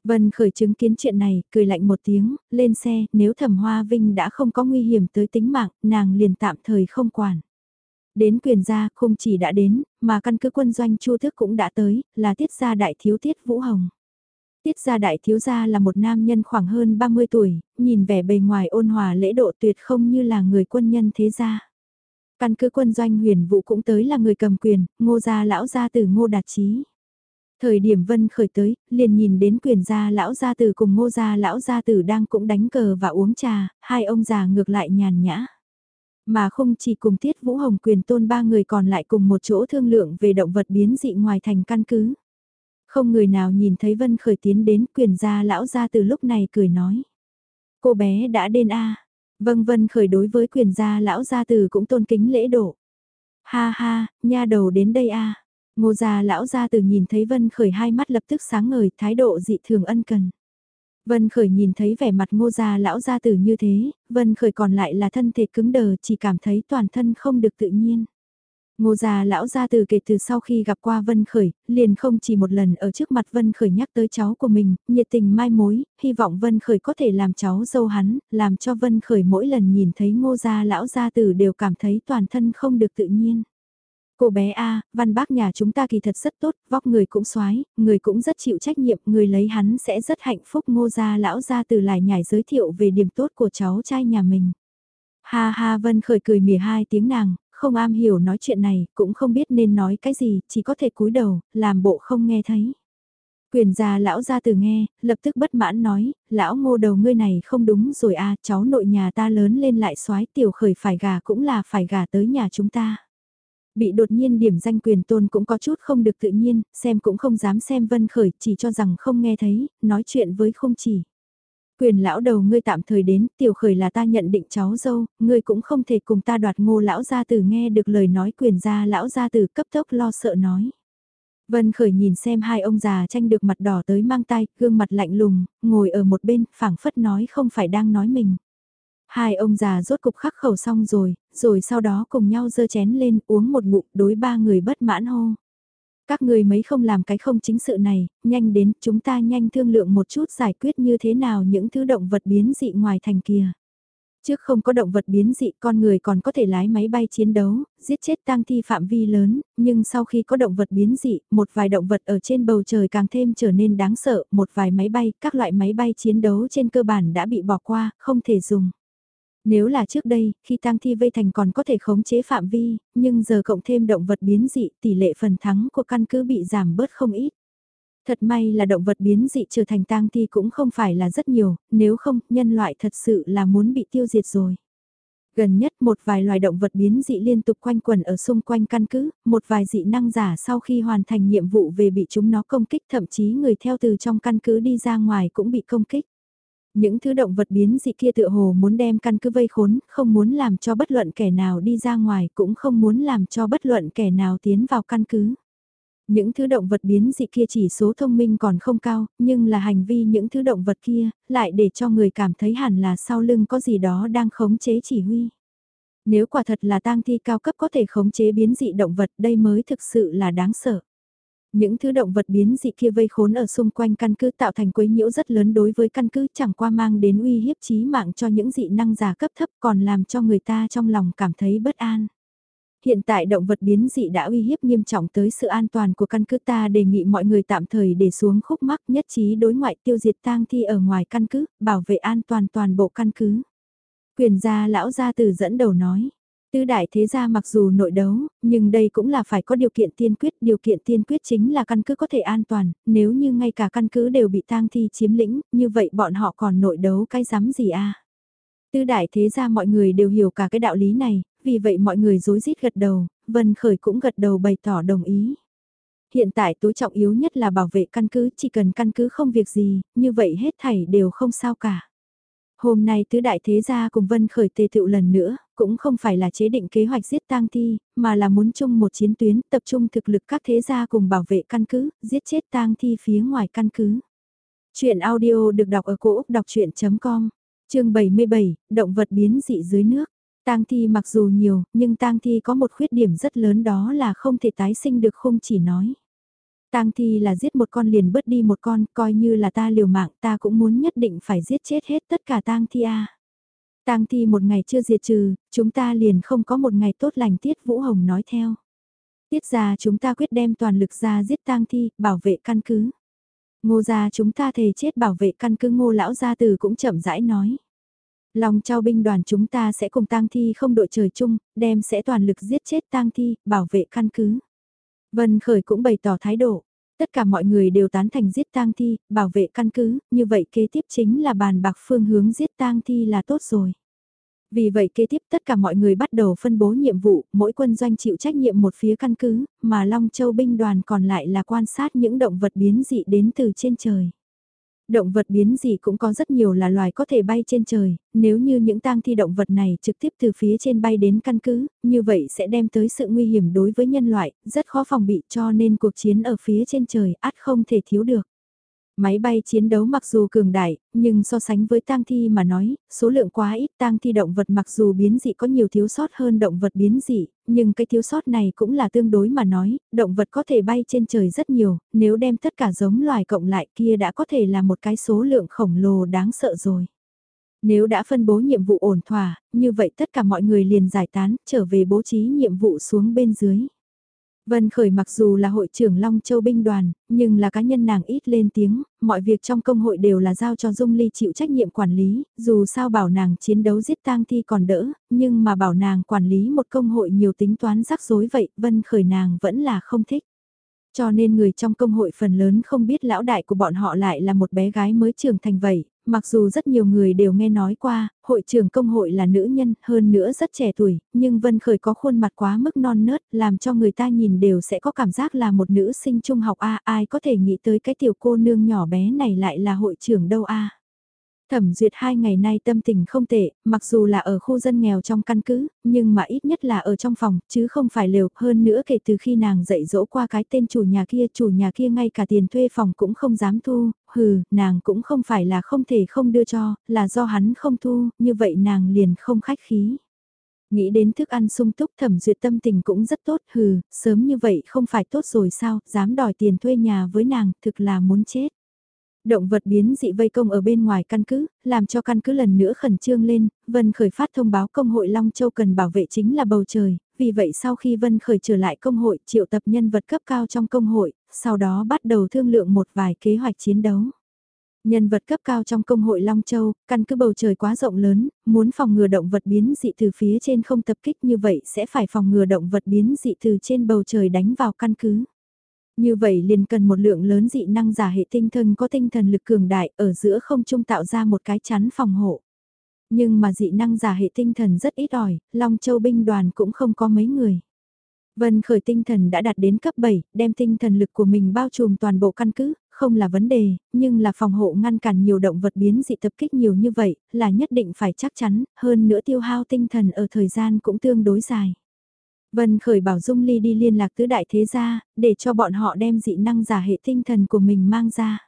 Vân khởi chứng kiến chuyện này, cười lạnh một tiếng, lên xe, nếu thẩm hoa vinh đã không có nguy hiểm tới tính mạng, nàng liền tạm thời không quản. Đến quyền gia, không chỉ đã đến, mà căn cứ quân doanh chu thức cũng đã tới, là tiết gia đại thiếu tiết Vũ Hồng. Tiết gia đại thiếu gia là một nam nhân khoảng hơn 30 tuổi, nhìn vẻ bề ngoài ôn hòa lễ độ tuyệt không như là người quân nhân thế gia. Căn cứ quân doanh huyền vụ cũng tới là người cầm quyền, ngô gia lão gia từ ngô đạt trí. Thời điểm vân khởi tới, liền nhìn đến quyền gia lão gia tử cùng ngô gia lão gia tử đang cũng đánh cờ và uống trà, hai ông già ngược lại nhàn nhã. Mà không chỉ cùng Tiết Vũ Hồng quyền tôn ba người còn lại cùng một chỗ thương lượng về động vật biến dị ngoài thành căn cứ. Không người nào nhìn thấy Vân Khởi tiến đến quyền gia lão gia từ lúc này cười nói. Cô bé đã đến a Vâng Vân Khởi đối với quyền gia lão gia từ cũng tôn kính lễ độ. Ha ha, nha đầu đến đây a Ngô gia lão gia từ nhìn thấy Vân Khởi hai mắt lập tức sáng ngời, thái độ dị thường ân cần. Vân Khởi nhìn thấy vẻ mặt ngô gia lão gia tử như thế, Vân Khởi còn lại là thân thể cứng đờ chỉ cảm thấy toàn thân không được tự nhiên. Ngô già lão gia từ kể từ sau khi gặp qua Vân Khởi, liền không chỉ một lần ở trước mặt Vân Khởi nhắc tới cháu của mình, nhiệt tình mai mối, hy vọng Vân Khởi có thể làm cháu dâu hắn, làm cho Vân Khởi mỗi lần nhìn thấy ngô gia lão gia tử đều cảm thấy toàn thân không được tự nhiên. Cô bé A, văn bác nhà chúng ta kỳ thật rất tốt, vóc người cũng xoái, người cũng rất chịu trách nhiệm, người lấy hắn sẽ rất hạnh phúc ngô gia lão gia từ lại nhảy giới thiệu về điểm tốt của cháu trai nhà mình. Ha ha Vân Khởi cười mỉa hai tiếng nàng, không am hiểu nói chuyện này, cũng không biết nên nói cái gì, chỉ có thể cúi đầu, làm bộ không nghe thấy. Quyền già lão ra từ nghe, lập tức bất mãn nói, lão ngô đầu ngươi này không đúng rồi à, cháu nội nhà ta lớn lên lại soái tiểu khởi phải gà cũng là phải gà tới nhà chúng ta. Bị đột nhiên điểm danh quyền tôn cũng có chút không được tự nhiên, xem cũng không dám xem vân khởi, chỉ cho rằng không nghe thấy, nói chuyện với không chỉ. Quyền lão đầu ngươi tạm thời đến, tiểu khởi là ta nhận định cháu dâu, ngươi cũng không thể cùng ta đoạt ngô lão gia tử nghe được lời nói quyền gia lão gia tử cấp tốc lo sợ nói. Vân khởi nhìn xem hai ông già tranh được mặt đỏ tới mang tay, gương mặt lạnh lùng, ngồi ở một bên, phảng phất nói không phải đang nói mình. Hai ông già rốt cục khắc khẩu xong rồi, rồi sau đó cùng nhau dơ chén lên uống một bụng đối ba người bất mãn hô. Các người mấy không làm cái không chính sự này, nhanh đến, chúng ta nhanh thương lượng một chút giải quyết như thế nào những thứ động vật biến dị ngoài thành kia. Trước không có động vật biến dị con người còn có thể lái máy bay chiến đấu, giết chết tang thi phạm vi lớn, nhưng sau khi có động vật biến dị, một vài động vật ở trên bầu trời càng thêm trở nên đáng sợ, một vài máy bay, các loại máy bay chiến đấu trên cơ bản đã bị bỏ qua, không thể dùng. Nếu là trước đây, khi tang thi vây thành còn có thể khống chế phạm vi, nhưng giờ cộng thêm động vật biến dị, tỷ lệ phần thắng của căn cứ bị giảm bớt không ít. Thật may là động vật biến dị trở thành tang thi cũng không phải là rất nhiều, nếu không, nhân loại thật sự là muốn bị tiêu diệt rồi. Gần nhất một vài loài động vật biến dị liên tục quanh quần ở xung quanh căn cứ, một vài dị năng giả sau khi hoàn thành nhiệm vụ về bị chúng nó công kích thậm chí người theo từ trong căn cứ đi ra ngoài cũng bị công kích. Những thứ động vật biến dị kia tựa hồ muốn đem căn cứ vây khốn, không muốn làm cho bất luận kẻ nào đi ra ngoài cũng không muốn làm cho bất luận kẻ nào tiến vào căn cứ. Những thứ động vật biến dị kia chỉ số thông minh còn không cao, nhưng là hành vi những thứ động vật kia, lại để cho người cảm thấy hẳn là sau lưng có gì đó đang khống chế chỉ huy. Nếu quả thật là tang thi cao cấp có thể khống chế biến dị động vật đây mới thực sự là đáng sợ. Những thứ động vật biến dị kia vây khốn ở xung quanh căn cứ tạo thành quấy nhiễu rất lớn đối với căn cứ chẳng qua mang đến uy hiếp chí mạng cho những dị năng giả cấp thấp còn làm cho người ta trong lòng cảm thấy bất an. Hiện tại động vật biến dị đã uy hiếp nghiêm trọng tới sự an toàn của căn cứ ta đề nghị mọi người tạm thời để xuống khúc mắc nhất trí đối ngoại tiêu diệt tang thi ở ngoài căn cứ, bảo vệ an toàn toàn bộ căn cứ. Quyền gia lão gia từ dẫn đầu nói. Tứ đại thế gia mặc dù nội đấu, nhưng đây cũng là phải có điều kiện tiên quyết. Điều kiện tiên quyết chính là căn cứ có thể an toàn, nếu như ngay cả căn cứ đều bị tang thi chiếm lĩnh, như vậy bọn họ còn nội đấu cái rắm gì a Tứ đại thế gia mọi người đều hiểu cả cái đạo lý này, vì vậy mọi người rối rít gật đầu, Vân Khởi cũng gật đầu bày tỏ đồng ý. Hiện tại tối trọng yếu nhất là bảo vệ căn cứ, chỉ cần căn cứ không việc gì, như vậy hết thảy đều không sao cả. Hôm nay tứ đại thế gia cùng Vân Khởi tề tựu lần nữa, cũng không phải là chế định kế hoạch giết tang thi, mà là muốn chung một chiến tuyến, tập trung thực lực các thế gia cùng bảo vệ căn cứ, giết chết tang thi phía ngoài căn cứ. Chuyện audio được đọc ở cổ Úc đọc chuyện.com, chương 77, động vật biến dị dưới nước. Tang thi mặc dù nhiều, nhưng tang thi có một khuyết điểm rất lớn đó là không thể tái sinh được không chỉ nói. Tang thi là giết một con liền bớt đi một con, coi như là ta liều mạng ta cũng muốn nhất định phải giết chết hết tất cả tang thi a. Tang thi một ngày chưa diệt trừ, chúng ta liền không có một ngày tốt lành Tiết Vũ Hồng nói theo. Tiết ra chúng ta quyết đem toàn lực ra giết tang thi, bảo vệ căn cứ. Ngô gia chúng ta thề chết bảo vệ căn cứ ngô lão gia từ cũng chậm rãi nói. Lòng trao binh đoàn chúng ta sẽ cùng tang thi không đội trời chung, đem sẽ toàn lực giết chết tang thi, bảo vệ căn cứ. Vân Khởi cũng bày tỏ thái độ. Tất cả mọi người đều tán thành giết tang thi, bảo vệ căn cứ, như vậy kế tiếp chính là bàn bạc phương hướng giết tang thi là tốt rồi. Vì vậy kế tiếp tất cả mọi người bắt đầu phân bố nhiệm vụ, mỗi quân doanh chịu trách nhiệm một phía căn cứ, mà Long Châu binh đoàn còn lại là quan sát những động vật biến dị đến từ trên trời. Động vật biến dị cũng có rất nhiều là loài có thể bay trên trời, nếu như những tang thi động vật này trực tiếp từ phía trên bay đến căn cứ, như vậy sẽ đem tới sự nguy hiểm đối với nhân loại, rất khó phòng bị cho nên cuộc chiến ở phía trên trời át không thể thiếu được. Máy bay chiến đấu mặc dù cường đại, nhưng so sánh với tang thi mà nói, số lượng quá ít tang thi động vật mặc dù biến dị có nhiều thiếu sót hơn động vật biến dị, nhưng cái thiếu sót này cũng là tương đối mà nói, động vật có thể bay trên trời rất nhiều, nếu đem tất cả giống loài cộng lại kia đã có thể là một cái số lượng khổng lồ đáng sợ rồi. Nếu đã phân bố nhiệm vụ ổn thỏa, như vậy tất cả mọi người liền giải tán, trở về bố trí nhiệm vụ xuống bên dưới. Vân Khởi mặc dù là hội trưởng Long Châu binh đoàn, nhưng là cá nhân nàng ít lên tiếng, mọi việc trong công hội đều là giao cho Dung Ly chịu trách nhiệm quản lý, dù sao bảo nàng chiến đấu giết tang thi còn đỡ, nhưng mà bảo nàng quản lý một công hội nhiều tính toán rắc rối vậy, Vân Khởi nàng vẫn là không thích. Cho nên người trong công hội phần lớn không biết lão đại của bọn họ lại là một bé gái mới trưởng thành vậy, mặc dù rất nhiều người đều nghe nói qua, hội trưởng công hội là nữ nhân, hơn nữa rất trẻ tuổi, nhưng Vân Khởi có khuôn mặt quá mức non nớt, làm cho người ta nhìn đều sẽ có cảm giác là một nữ sinh trung học A, ai có thể nghĩ tới cái tiểu cô nương nhỏ bé này lại là hội trưởng đâu A. Thẩm duyệt hai ngày nay tâm tình không tệ, mặc dù là ở khu dân nghèo trong căn cứ, nhưng mà ít nhất là ở trong phòng, chứ không phải lều, hơn nữa kể từ khi nàng dạy dỗ qua cái tên chủ nhà kia, chủ nhà kia ngay cả tiền thuê phòng cũng không dám thu, hừ, nàng cũng không phải là không thể không đưa cho, là do hắn không thu, như vậy nàng liền không khách khí. Nghĩ đến thức ăn sung túc thẩm duyệt tâm tình cũng rất tốt, hừ, sớm như vậy không phải tốt rồi sao, dám đòi tiền thuê nhà với nàng, thực là muốn chết. Động vật biến dị vây công ở bên ngoài căn cứ, làm cho căn cứ lần nữa khẩn trương lên, Vân Khởi phát thông báo công hội Long Châu cần bảo vệ chính là bầu trời, vì vậy sau khi Vân Khởi trở lại công hội triệu tập nhân vật cấp cao trong công hội, sau đó bắt đầu thương lượng một vài kế hoạch chiến đấu. Nhân vật cấp cao trong công hội Long Châu, căn cứ bầu trời quá rộng lớn, muốn phòng ngừa động vật biến dị từ phía trên không tập kích như vậy sẽ phải phòng ngừa động vật biến dị từ trên bầu trời đánh vào căn cứ. Như vậy liền cần một lượng lớn dị năng giả hệ tinh thần có tinh thần lực cường đại ở giữa không trung tạo ra một cái chắn phòng hộ. Nhưng mà dị năng giả hệ tinh thần rất ít ỏi, Long Châu binh đoàn cũng không có mấy người. Vân khởi tinh thần đã đạt đến cấp 7, đem tinh thần lực của mình bao trùm toàn bộ căn cứ, không là vấn đề, nhưng là phòng hộ ngăn cản nhiều động vật biến dị tập kích nhiều như vậy, là nhất định phải chắc chắn, hơn nữa tiêu hao tinh thần ở thời gian cũng tương đối dài. Vân khởi bảo Dung Ly đi liên lạc tứ đại thế gia, để cho bọn họ đem dị năng giả hệ tinh thần của mình mang ra.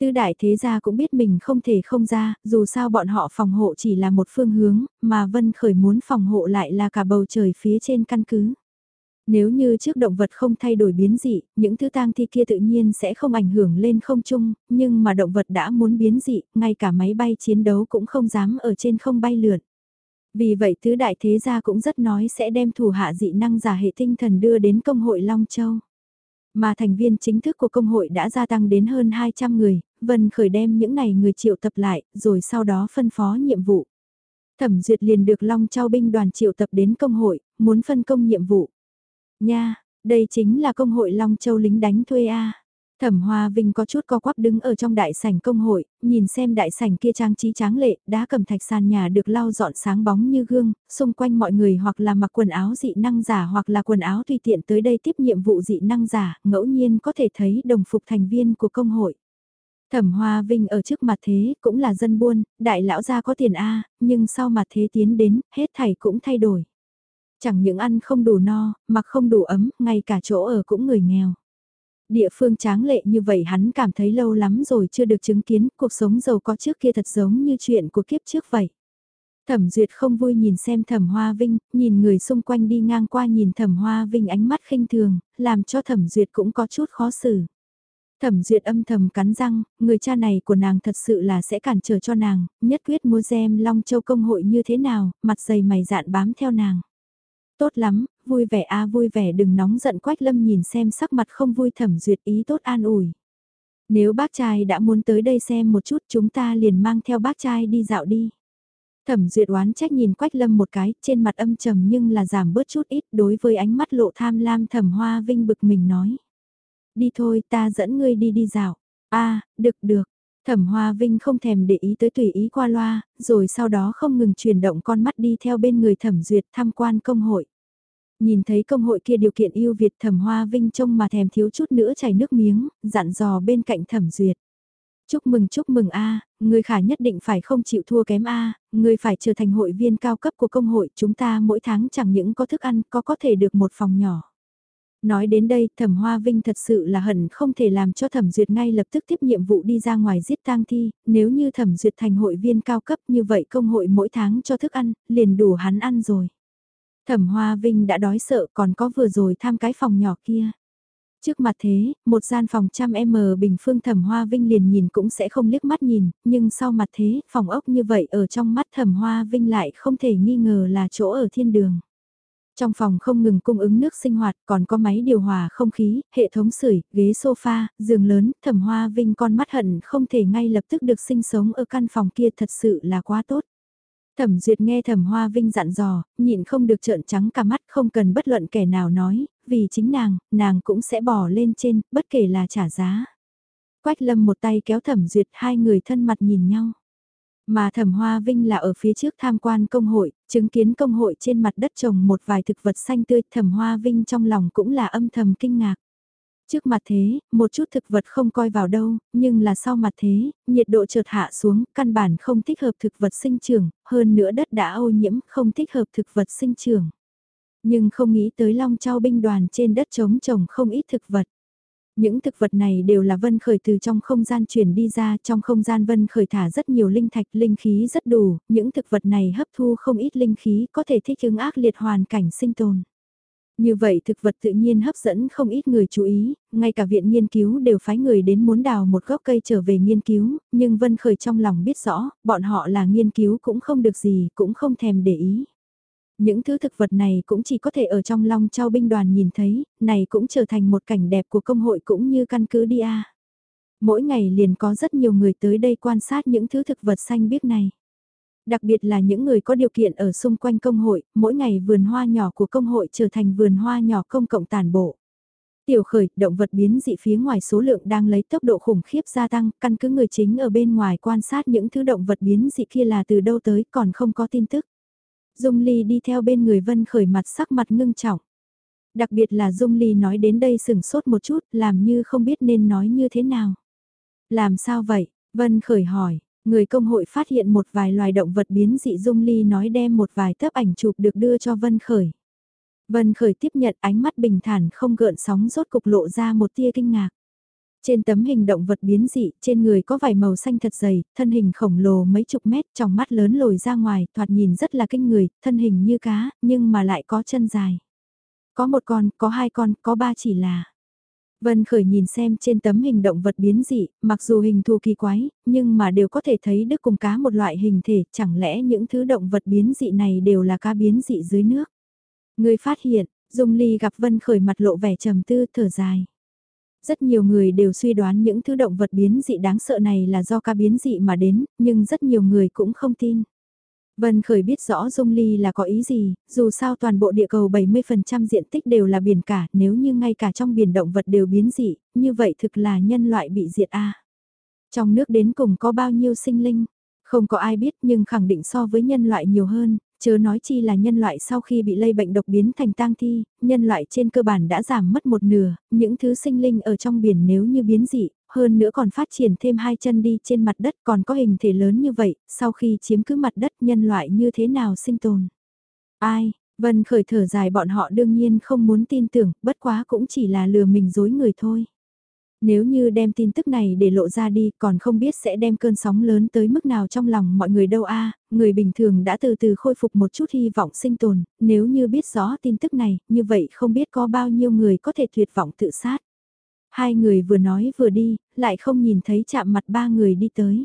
Tứ đại thế gia cũng biết mình không thể không ra, dù sao bọn họ phòng hộ chỉ là một phương hướng, mà Vân khởi muốn phòng hộ lại là cả bầu trời phía trên căn cứ. Nếu như trước động vật không thay đổi biến dị, những thứ tang thi kia tự nhiên sẽ không ảnh hưởng lên không trung, nhưng mà động vật đã muốn biến dị, ngay cả máy bay chiến đấu cũng không dám ở trên không bay lượn. Vì vậy tứ đại thế gia cũng rất nói sẽ đem thủ hạ dị năng giả hệ tinh thần đưa đến công hội Long Châu. Mà thành viên chính thức của công hội đã gia tăng đến hơn 200 người, Vân Khởi đem những này người triệu tập lại, rồi sau đó phân phó nhiệm vụ. Thẩm duyệt liền được Long Châu binh đoàn triệu tập đến công hội, muốn phân công nhiệm vụ. Nha, đây chính là công hội Long Châu lính đánh thuê A. Thẩm Hoa Vinh có chút co quắp đứng ở trong đại sảnh công hội, nhìn xem đại sảnh kia trang trí tráng lệ, đá cầm thạch sàn nhà được lau dọn sáng bóng như gương, xung quanh mọi người hoặc là mặc quần áo dị năng giả hoặc là quần áo tùy tiện tới đây tiếp nhiệm vụ dị năng giả, ngẫu nhiên có thể thấy đồng phục thành viên của công hội. Thẩm Hoa Vinh ở trước mặt thế cũng là dân buôn, đại lão gia có tiền A, nhưng sau mặt thế tiến đến, hết thảy cũng thay đổi. Chẳng những ăn không đủ no, mặc không đủ ấm, ngay cả chỗ ở cũng người nghèo. Địa phương tráng lệ như vậy hắn cảm thấy lâu lắm rồi chưa được chứng kiến cuộc sống giàu có trước kia thật giống như chuyện của kiếp trước vậy. Thẩm Duyệt không vui nhìn xem Thẩm Hoa Vinh, nhìn người xung quanh đi ngang qua nhìn Thẩm Hoa Vinh ánh mắt khinh thường, làm cho Thẩm Duyệt cũng có chút khó xử. Thẩm Duyệt âm thầm cắn răng, người cha này của nàng thật sự là sẽ cản trở cho nàng, nhất quyết mua xem Long Châu công hội như thế nào, mặt dày mày dạn bám theo nàng. Tốt lắm, vui vẻ a vui vẻ đừng nóng giận Quách Lâm nhìn xem sắc mặt không vui thẩm duyệt ý tốt an ủi. Nếu bác trai đã muốn tới đây xem một chút chúng ta liền mang theo bác trai đi dạo đi. Thẩm duyệt oán trách nhìn Quách Lâm một cái, trên mặt âm trầm nhưng là giảm bớt chút ít đối với ánh mắt lộ tham lam thẩm hoa vinh bực mình nói. Đi thôi ta dẫn ngươi đi đi dạo. a được được. Thẩm Hoa Vinh không thèm để ý tới tùy ý qua loa, rồi sau đó không ngừng chuyển động con mắt đi theo bên người thẩm duyệt tham quan công hội. Nhìn thấy công hội kia điều kiện yêu Việt thẩm hoa vinh trông mà thèm thiếu chút nữa chảy nước miếng, dặn dò bên cạnh thẩm duyệt. Chúc mừng chúc mừng a, người khả nhất định phải không chịu thua kém a, người phải trở thành hội viên cao cấp của công hội, chúng ta mỗi tháng chẳng những có thức ăn, có có thể được một phòng nhỏ. Nói đến đây, Thẩm Hoa Vinh thật sự là hận không thể làm cho Thẩm Duyệt ngay lập tức tiếp nhiệm vụ đi ra ngoài giết tang thi, nếu như Thẩm Duyệt thành hội viên cao cấp như vậy công hội mỗi tháng cho thức ăn, liền đủ hắn ăn rồi. Thẩm Hoa Vinh đã đói sợ còn có vừa rồi tham cái phòng nhỏ kia. Trước mặt thế, một gian phòng trăm m bình phương Thẩm Hoa Vinh liền nhìn cũng sẽ không liếc mắt nhìn, nhưng sau mặt thế, phòng ốc như vậy ở trong mắt Thẩm Hoa Vinh lại không thể nghi ngờ là chỗ ở thiên đường. Trong phòng không ngừng cung ứng nước sinh hoạt, còn có máy điều hòa không khí, hệ thống sưởi, ghế sofa, giường lớn, Thẩm Hoa Vinh con mắt hận không thể ngay lập tức được sinh sống ở căn phòng kia thật sự là quá tốt. Thẩm Duyệt nghe Thẩm Hoa Vinh dặn dò, nhịn không được trợn trắng cả mắt không cần bất luận kẻ nào nói, vì chính nàng, nàng cũng sẽ bỏ lên trên, bất kể là trả giá. Quách Lâm một tay kéo Thẩm Duyệt hai người thân mặt nhìn nhau. Mà Thẩm Hoa Vinh là ở phía trước tham quan công hội, chứng kiến công hội trên mặt đất trồng một vài thực vật xanh tươi, Thẩm Hoa Vinh trong lòng cũng là âm thầm kinh ngạc. Trước mặt thế, một chút thực vật không coi vào đâu, nhưng là sau mặt thế, nhiệt độ chợt hạ xuống, căn bản không thích hợp thực vật sinh trưởng, hơn nữa đất đã ô nhiễm, không thích hợp thực vật sinh trưởng. Nhưng không nghĩ tới Long trao binh đoàn trên đất trống trồng không ít thực vật. Những thực vật này đều là vân khởi từ trong không gian chuyển đi ra, trong không gian vân khởi thả rất nhiều linh thạch, linh khí rất đủ, những thực vật này hấp thu không ít linh khí có thể thích ứng ác liệt hoàn cảnh sinh tồn. Như vậy thực vật tự nhiên hấp dẫn không ít người chú ý, ngay cả viện nghiên cứu đều phái người đến muốn đào một gốc cây trở về nghiên cứu, nhưng Vân Khởi trong lòng biết rõ, bọn họ là nghiên cứu cũng không được gì, cũng không thèm để ý. Những thứ thực vật này cũng chỉ có thể ở trong long trao binh đoàn nhìn thấy, này cũng trở thành một cảnh đẹp của công hội cũng như căn cứ đi a. Mỗi ngày liền có rất nhiều người tới đây quan sát những thứ thực vật xanh biếc này. Đặc biệt là những người có điều kiện ở xung quanh công hội, mỗi ngày vườn hoa nhỏ của công hội trở thành vườn hoa nhỏ công cộng tàn bộ. Tiểu khởi, động vật biến dị phía ngoài số lượng đang lấy tốc độ khủng khiếp gia tăng, căn cứ người chính ở bên ngoài quan sát những thứ động vật biến dị kia là từ đâu tới còn không có tin tức. Dung Ly đi theo bên người Vân khởi mặt sắc mặt ngưng trọng. Đặc biệt là Dung Ly nói đến đây sừng sốt một chút, làm như không biết nên nói như thế nào. Làm sao vậy? Vân khởi hỏi, người công hội phát hiện một vài loài động vật biến dị Dung Ly nói đem một vài tấp ảnh chụp được đưa cho Vân khởi. Vân khởi tiếp nhận ánh mắt bình thản không gợn sóng rốt cục lộ ra một tia kinh ngạc. Trên tấm hình động vật biến dị, trên người có vài màu xanh thật dày, thân hình khổng lồ mấy chục mét, trong mắt lớn lồi ra ngoài, thoạt nhìn rất là kinh người, thân hình như cá, nhưng mà lại có chân dài. Có một con, có hai con, có ba chỉ là. Vân Khởi nhìn xem trên tấm hình động vật biến dị, mặc dù hình thù kỳ quái, nhưng mà đều có thể thấy đức cùng cá một loại hình thể, chẳng lẽ những thứ động vật biến dị này đều là cá biến dị dưới nước. Người phát hiện, Dung Ly gặp Vân Khởi mặt lộ vẻ trầm tư thở dài. Rất nhiều người đều suy đoán những thứ động vật biến dị đáng sợ này là do cá biến dị mà đến, nhưng rất nhiều người cũng không tin. Vân Khởi biết rõ Dung Ly là có ý gì, dù sao toàn bộ địa cầu 70% diện tích đều là biển cả, nếu như ngay cả trong biển động vật đều biến dị, như vậy thực là nhân loại bị diệt A. Trong nước đến cùng có bao nhiêu sinh linh, không có ai biết nhưng khẳng định so với nhân loại nhiều hơn, chớ nói chi là nhân loại sau khi bị lây bệnh độc biến thành tang thi, nhân loại trên cơ bản đã giảm mất một nửa, những thứ sinh linh ở trong biển nếu như biến dị, hơn nữa còn phát triển thêm hai chân đi trên mặt đất còn có hình thể lớn như vậy, sau khi chiếm cứ mặt đất nhân loại như thế nào sinh tồn. Ai, Vân khởi thở dài bọn họ đương nhiên không muốn tin tưởng, bất quá cũng chỉ là lừa mình dối người thôi. Nếu như đem tin tức này để lộ ra đi còn không biết sẽ đem cơn sóng lớn tới mức nào trong lòng mọi người đâu a người bình thường đã từ từ khôi phục một chút hy vọng sinh tồn, nếu như biết rõ tin tức này, như vậy không biết có bao nhiêu người có thể tuyệt vọng tự sát. Hai người vừa nói vừa đi, lại không nhìn thấy chạm mặt ba người đi tới.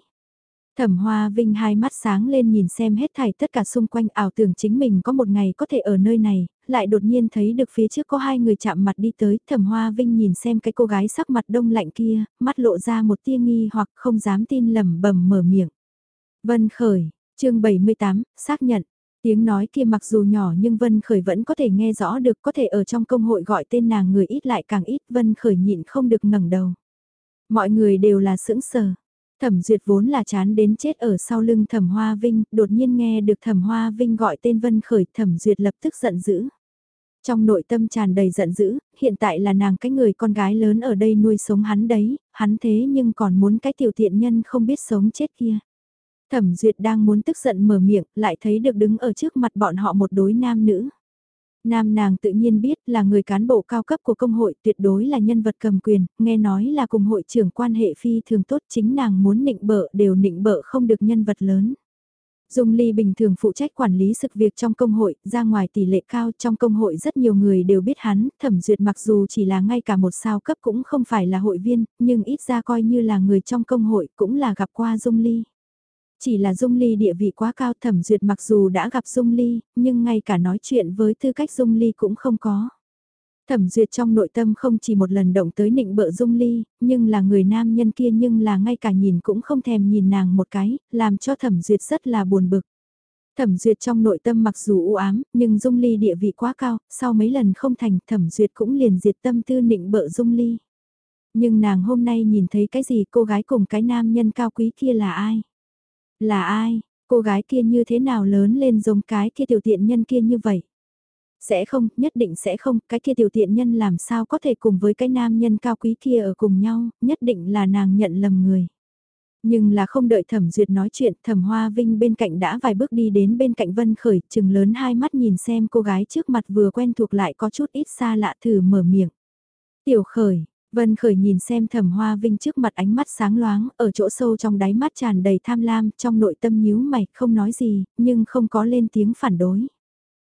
Thẩm Hoa Vinh hai mắt sáng lên nhìn xem hết thảy tất cả xung quanh ảo tưởng chính mình có một ngày có thể ở nơi này, lại đột nhiên thấy được phía trước có hai người chạm mặt đi tới, Thẩm Hoa Vinh nhìn xem cái cô gái sắc mặt đông lạnh kia, mắt lộ ra một tia nghi hoặc không dám tin lẩm bẩm mở miệng. Vân Khởi, chương 78, xác nhận. Tiếng nói kia mặc dù nhỏ nhưng Vân Khởi vẫn có thể nghe rõ được có thể ở trong công hội gọi tên nàng người ít lại càng ít Vân Khởi nhịn không được ngẩng đầu. Mọi người đều là sững sờ. Thẩm Duyệt vốn là chán đến chết ở sau lưng Thẩm Hoa Vinh, đột nhiên nghe được Thẩm Hoa Vinh gọi tên Vân Khởi, Thẩm Duyệt lập tức giận dữ. Trong nội tâm tràn đầy giận dữ, hiện tại là nàng cái người con gái lớn ở đây nuôi sống hắn đấy, hắn thế nhưng còn muốn cái tiểu tiện nhân không biết sống chết kia. Thẩm Duyệt đang muốn tức giận mở miệng, lại thấy được đứng ở trước mặt bọn họ một đối nam nữ. Nam nàng tự nhiên biết là người cán bộ cao cấp của công hội tuyệt đối là nhân vật cầm quyền, nghe nói là cùng hội trưởng quan hệ phi thường tốt chính nàng muốn nịnh bợ đều nịnh bợ không được nhân vật lớn. Dung Ly bình thường phụ trách quản lý sự việc trong công hội, ra ngoài tỷ lệ cao trong công hội rất nhiều người đều biết hắn, thẩm duyệt mặc dù chỉ là ngay cả một sao cấp cũng không phải là hội viên, nhưng ít ra coi như là người trong công hội cũng là gặp qua Dung Ly. Chỉ là Dung Ly địa vị quá cao thẩm duyệt mặc dù đã gặp Dung Ly, nhưng ngay cả nói chuyện với tư cách Dung Ly cũng không có. Thẩm duyệt trong nội tâm không chỉ một lần động tới nịnh bợ Dung Ly, nhưng là người nam nhân kia nhưng là ngay cả nhìn cũng không thèm nhìn nàng một cái, làm cho thẩm duyệt rất là buồn bực. Thẩm duyệt trong nội tâm mặc dù u ám, nhưng Dung Ly địa vị quá cao, sau mấy lần không thành thẩm duyệt cũng liền diệt tâm tư nịnh bợ Dung Ly. Nhưng nàng hôm nay nhìn thấy cái gì cô gái cùng cái nam nhân cao quý kia là ai? Là ai, cô gái kia như thế nào lớn lên giống cái kia tiểu tiện nhân kia như vậy? Sẽ không, nhất định sẽ không, cái kia tiểu tiện nhân làm sao có thể cùng với cái nam nhân cao quý kia ở cùng nhau, nhất định là nàng nhận lầm người. Nhưng là không đợi thẩm duyệt nói chuyện, thẩm hoa vinh bên cạnh đã vài bước đi đến bên cạnh vân khởi, chừng lớn hai mắt nhìn xem cô gái trước mặt vừa quen thuộc lại có chút ít xa lạ thử mở miệng. Tiểu khởi, Vân Khởi nhìn xem thẩm hoa vinh trước mặt ánh mắt sáng loáng, ở chỗ sâu trong đáy mắt tràn đầy tham lam, trong nội tâm nhíu mày, không nói gì, nhưng không có lên tiếng phản đối.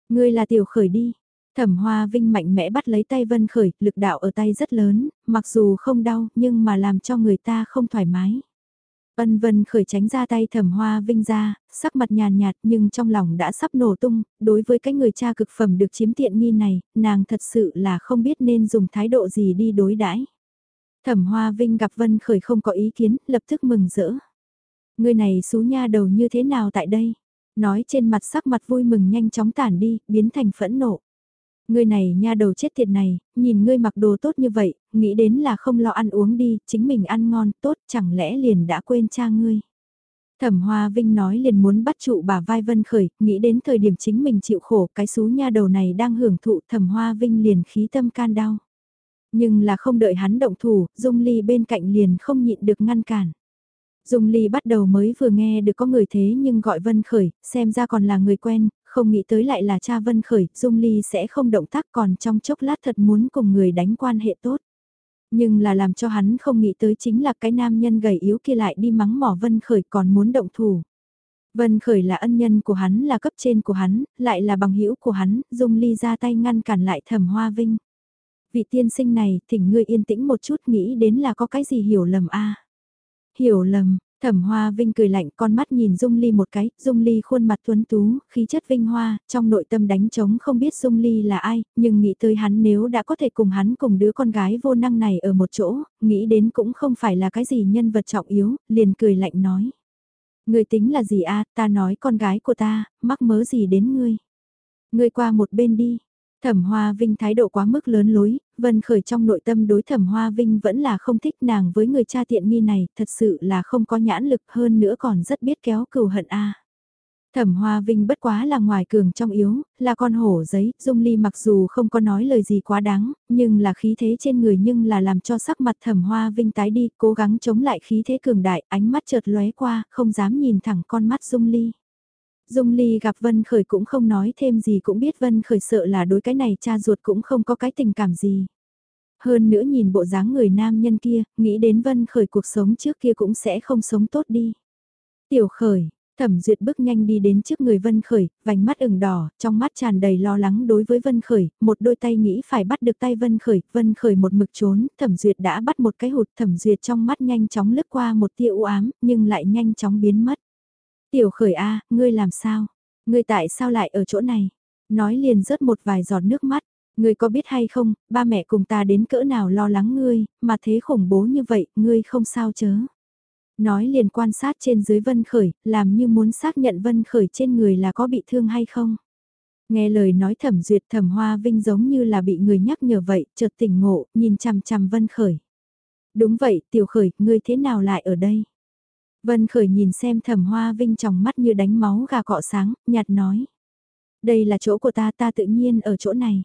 Ngươi là tiểu khởi đi. Thẩm Hoa Vinh mạnh mẽ bắt lấy tay Vân Khởi, lực đạo ở tay rất lớn, mặc dù không đau nhưng mà làm cho người ta không thoải mái. Ân Vân Khởi tránh ra tay Thẩm Hoa Vinh ra, sắc mặt nhàn nhạt nhưng trong lòng đã sắp nổ tung, đối với cái người cha cực phẩm được chiếm tiện nghi này, nàng thật sự là không biết nên dùng thái độ gì đi đối đãi. Thẩm Hoa Vinh gặp Vân Khởi không có ý kiến, lập tức mừng rỡ. Người này xú nha đầu như thế nào tại đây? Nói trên mặt sắc mặt vui mừng nhanh chóng tản đi, biến thành phẫn nộ. Ngươi này nha đầu chết tiệt này, nhìn ngươi mặc đồ tốt như vậy, nghĩ đến là không lo ăn uống đi, chính mình ăn ngon, tốt, chẳng lẽ liền đã quên cha ngươi. Thẩm Hoa Vinh nói liền muốn bắt trụ bà vai Vân Khởi, nghĩ đến thời điểm chính mình chịu khổ, cái xú nha đầu này đang hưởng thụ Thẩm Hoa Vinh liền khí tâm can đau. Nhưng là không đợi hắn động thủ, Dung Ly bên cạnh liền không nhịn được ngăn cản. Dung Ly bắt đầu mới vừa nghe được có người thế nhưng gọi Vân Khởi, xem ra còn là người quen, không nghĩ tới lại là cha Vân Khởi, Dung Ly sẽ không động tác còn trong chốc lát thật muốn cùng người đánh quan hệ tốt. Nhưng là làm cho hắn không nghĩ tới chính là cái nam nhân gầy yếu kia lại đi mắng mỏ Vân Khởi còn muốn động thủ. Vân Khởi là ân nhân của hắn là cấp trên của hắn, lại là bằng hữu của hắn, Dung Ly ra tay ngăn cản lại thẩm hoa vinh. Vị tiên sinh này, thỉnh ngươi yên tĩnh một chút nghĩ đến là có cái gì hiểu lầm a Hiểu lầm, Thẩm Hoa Vinh cười lạnh con mắt nhìn Dung Ly một cái, Dung Ly khuôn mặt tuấn tú, khí chất vinh hoa, trong nội tâm đánh trống không biết Dung Ly là ai, nhưng nghĩ tới hắn nếu đã có thể cùng hắn cùng đứa con gái vô năng này ở một chỗ, nghĩ đến cũng không phải là cái gì nhân vật trọng yếu, liền cười lạnh nói. Người tính là gì a ta nói con gái của ta, mắc mớ gì đến ngươi. Ngươi qua một bên đi, Thẩm Hoa Vinh thái độ quá mức lớn lối, Vân Khởi trong nội tâm đối Thẩm Hoa Vinh vẫn là không thích nàng với người cha tiện nghi này, thật sự là không có nhãn lực hơn nữa còn rất biết kéo cừu hận a. Thẩm Hoa Vinh bất quá là ngoài cường trong yếu, là con hổ giấy, Dung Ly mặc dù không có nói lời gì quá đáng, nhưng là khí thế trên người nhưng là làm cho sắc mặt Thẩm Hoa Vinh tái đi, cố gắng chống lại khí thế cường đại, ánh mắt chợt lóe qua, không dám nhìn thẳng con mắt Dung Ly. Dung Ly gặp Vân Khởi cũng không nói thêm gì cũng biết Vân Khởi sợ là đối cái này cha ruột cũng không có cái tình cảm gì. Hơn nữa nhìn bộ dáng người nam nhân kia, nghĩ đến Vân Khởi cuộc sống trước kia cũng sẽ không sống tốt đi. Tiểu Khởi, Thẩm Duyệt bước nhanh đi đến trước người Vân Khởi, vành mắt ửng đỏ, trong mắt tràn đầy lo lắng đối với Vân Khởi, một đôi tay nghĩ phải bắt được tay Vân Khởi, Vân Khởi một mực trốn, Thẩm Duyệt đã bắt một cái hụt, Thẩm Duyệt trong mắt nhanh chóng lướt qua một tia u ám, nhưng lại nhanh chóng biến mất. Tiểu khởi A, ngươi làm sao? Ngươi tại sao lại ở chỗ này? Nói liền rớt một vài giọt nước mắt. Ngươi có biết hay không, ba mẹ cùng ta đến cỡ nào lo lắng ngươi, mà thế khủng bố như vậy, ngươi không sao chớ. Nói liền quan sát trên dưới Vân Khởi, làm như muốn xác nhận Vân Khởi trên người là có bị thương hay không. Nghe lời nói thẩm duyệt thẩm hoa vinh giống như là bị người nhắc nhở vậy, chợt tỉnh ngộ, nhìn chằm chằm Vân Khởi. Đúng vậy, tiểu khởi, ngươi thế nào lại ở đây? Vân Khởi nhìn xem thẩm hoa vinh trong mắt như đánh máu gà cọ sáng, nhạt nói. Đây là chỗ của ta ta tự nhiên ở chỗ này.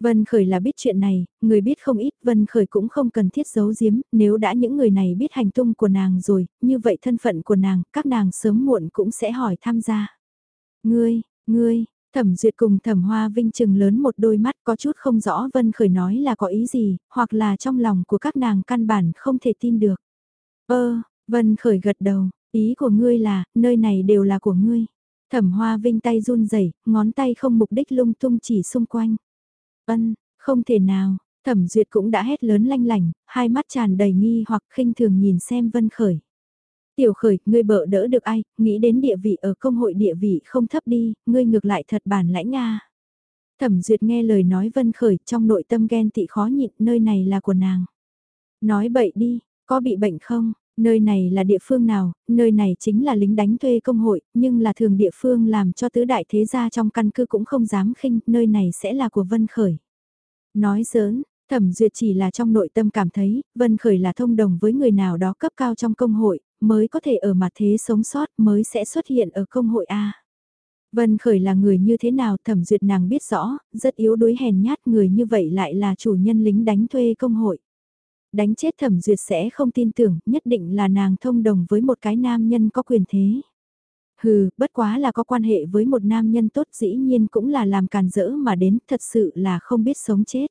Vân Khởi là biết chuyện này, người biết không ít, Vân Khởi cũng không cần thiết giấu giếm, nếu đã những người này biết hành tung của nàng rồi, như vậy thân phận của nàng, các nàng sớm muộn cũng sẽ hỏi tham gia. Ngươi, ngươi, Thẩm Duyệt cùng Thẩm Hoa Vinh chừng lớn một đôi mắt có chút không rõ Vân Khởi nói là có ý gì, hoặc là trong lòng của các nàng căn bản không thể tin được. Ơ, Vân khởi gật đầu, ý của ngươi là, nơi này đều là của ngươi. Thẩm hoa vinh tay run rẩy ngón tay không mục đích lung tung chỉ xung quanh. Ân, không thể nào, thẩm duyệt cũng đã hét lớn lanh lành, hai mắt tràn đầy nghi hoặc khinh thường nhìn xem vân khởi. Tiểu khởi, ngươi bợ đỡ được ai, nghĩ đến địa vị ở công hội địa vị không thấp đi, ngươi ngược lại thật bản lãnh Nga. Thẩm duyệt nghe lời nói vân khởi trong nội tâm ghen tị khó nhịn nơi này là của nàng. Nói bậy đi, có bị bệnh không? Nơi này là địa phương nào, nơi này chính là lính đánh thuê công hội, nhưng là thường địa phương làm cho tứ đại thế gia trong căn cứ cũng không dám khinh, nơi này sẽ là của Vân Khởi. Nói giỡn, Thẩm Duyệt chỉ là trong nội tâm cảm thấy, Vân Khởi là thông đồng với người nào đó cấp cao trong công hội, mới có thể ở mặt thế sống sót mới sẽ xuất hiện ở công hội A. Vân Khởi là người như thế nào Thẩm Duyệt nàng biết rõ, rất yếu đuối hèn nhát người như vậy lại là chủ nhân lính đánh thuê công hội đánh chết thẩm duyệt sẽ không tin tưởng, nhất định là nàng thông đồng với một cái nam nhân có quyền thế. Hừ, bất quá là có quan hệ với một nam nhân tốt dĩ nhiên cũng là làm càn rỡ mà đến, thật sự là không biết sống chết.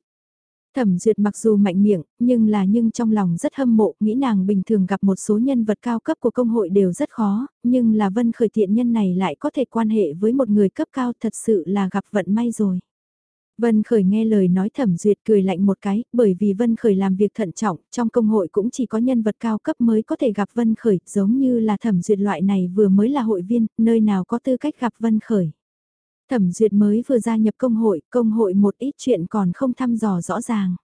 Thẩm duyệt mặc dù mạnh miệng, nhưng là nhưng trong lòng rất hâm mộ, nghĩ nàng bình thường gặp một số nhân vật cao cấp của công hội đều rất khó, nhưng là vân khởi thiện nhân này lại có thể quan hệ với một người cấp cao thật sự là gặp vận may rồi. Vân Khởi nghe lời nói thẩm duyệt cười lạnh một cái, bởi vì Vân Khởi làm việc thận trọng, trong công hội cũng chỉ có nhân vật cao cấp mới có thể gặp Vân Khởi, giống như là thẩm duyệt loại này vừa mới là hội viên, nơi nào có tư cách gặp Vân Khởi. Thẩm duyệt mới vừa gia nhập công hội, công hội một ít chuyện còn không thăm dò rõ ràng.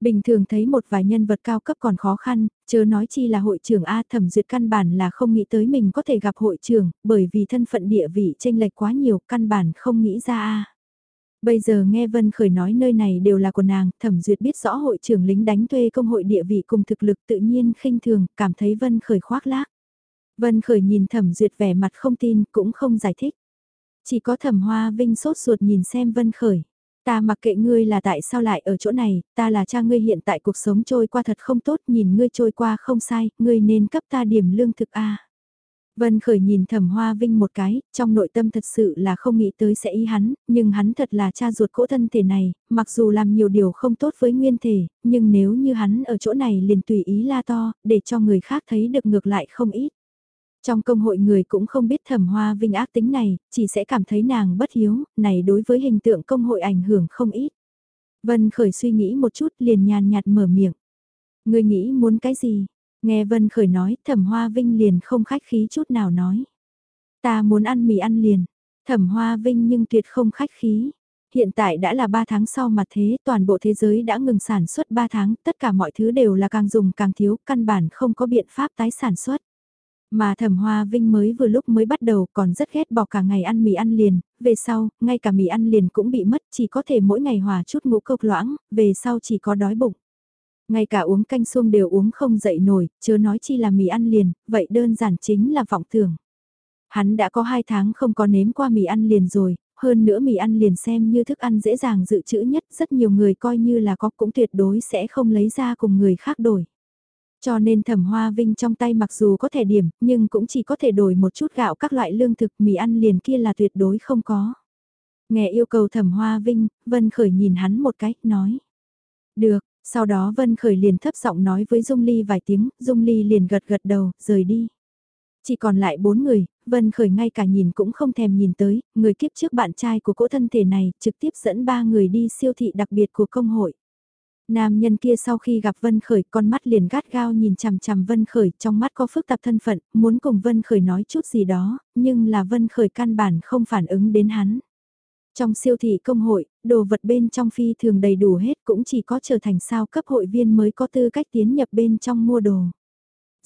Bình thường thấy một vài nhân vật cao cấp còn khó khăn, chớ nói chi là hội trưởng A thẩm duyệt căn bản là không nghĩ tới mình có thể gặp hội trưởng, bởi vì thân phận địa vị chênh lệch quá nhiều, căn bản không nghĩ ra A. Bây giờ nghe Vân Khởi nói nơi này đều là của nàng, thẩm duyệt biết rõ hội trưởng lính đánh thuê công hội địa vị cùng thực lực tự nhiên khinh thường, cảm thấy Vân Khởi khoác lác. Vân Khởi nhìn thẩm duyệt vẻ mặt không tin, cũng không giải thích. Chỉ có thẩm hoa vinh sốt ruột nhìn xem Vân Khởi. Ta mặc kệ ngươi là tại sao lại ở chỗ này, ta là cha ngươi hiện tại cuộc sống trôi qua thật không tốt, nhìn ngươi trôi qua không sai, ngươi nên cấp ta điểm lương thực a. Vân Khởi nhìn Thẩm Hoa Vinh một cái, trong nội tâm thật sự là không nghĩ tới sẽ ý hắn, nhưng hắn thật là cha ruột cỗ thân thể này, mặc dù làm nhiều điều không tốt với nguyên thể, nhưng nếu như hắn ở chỗ này liền tùy ý la to, để cho người khác thấy được ngược lại không ít. Trong công hội người cũng không biết thẩm hoa vinh ác tính này, chỉ sẽ cảm thấy nàng bất hiếu, này đối với hình tượng công hội ảnh hưởng không ít. Vân Khởi suy nghĩ một chút liền nhàn nhạt mở miệng. Người nghĩ muốn cái gì? Nghe Vân Khởi nói, thẩm hoa vinh liền không khách khí chút nào nói. Ta muốn ăn mì ăn liền. Thẩm hoa vinh nhưng tuyệt không khách khí. Hiện tại đã là 3 tháng sau mà thế, toàn bộ thế giới đã ngừng sản xuất 3 tháng, tất cả mọi thứ đều là càng dùng càng thiếu, căn bản không có biện pháp tái sản xuất. Mà thẩm hoa vinh mới vừa lúc mới bắt đầu còn rất ghét bỏ cả ngày ăn mì ăn liền, về sau, ngay cả mì ăn liền cũng bị mất chỉ có thể mỗi ngày hòa chút ngũ cốc loãng, về sau chỉ có đói bụng. Ngay cả uống canh xuông đều uống không dậy nổi, chớ nói chi là mì ăn liền, vậy đơn giản chính là vọng tưởng. Hắn đã có hai tháng không có nếm qua mì ăn liền rồi, hơn nữa mì ăn liền xem như thức ăn dễ dàng dự trữ nhất, rất nhiều người coi như là có cũng tuyệt đối sẽ không lấy ra cùng người khác đổi. Cho nên thẩm hoa vinh trong tay mặc dù có thể điểm, nhưng cũng chỉ có thể đổi một chút gạo các loại lương thực mì ăn liền kia là tuyệt đối không có. Nghe yêu cầu thẩm hoa vinh, Vân Khởi nhìn hắn một cách, nói. Được, sau đó Vân Khởi liền thấp giọng nói với Dung Ly vài tiếng, Dung Ly liền gật gật đầu, rời đi. Chỉ còn lại bốn người, Vân Khởi ngay cả nhìn cũng không thèm nhìn tới, người kiếp trước bạn trai của cỗ thân thể này trực tiếp dẫn ba người đi siêu thị đặc biệt của công hội. Nam nhân kia sau khi gặp Vân Khởi con mắt liền gắt gao nhìn chằm chằm Vân Khởi trong mắt có phức tạp thân phận, muốn cùng Vân Khởi nói chút gì đó, nhưng là Vân Khởi căn bản không phản ứng đến hắn. Trong siêu thị công hội, đồ vật bên trong phi thường đầy đủ hết cũng chỉ có trở thành sao cấp hội viên mới có tư cách tiến nhập bên trong mua đồ.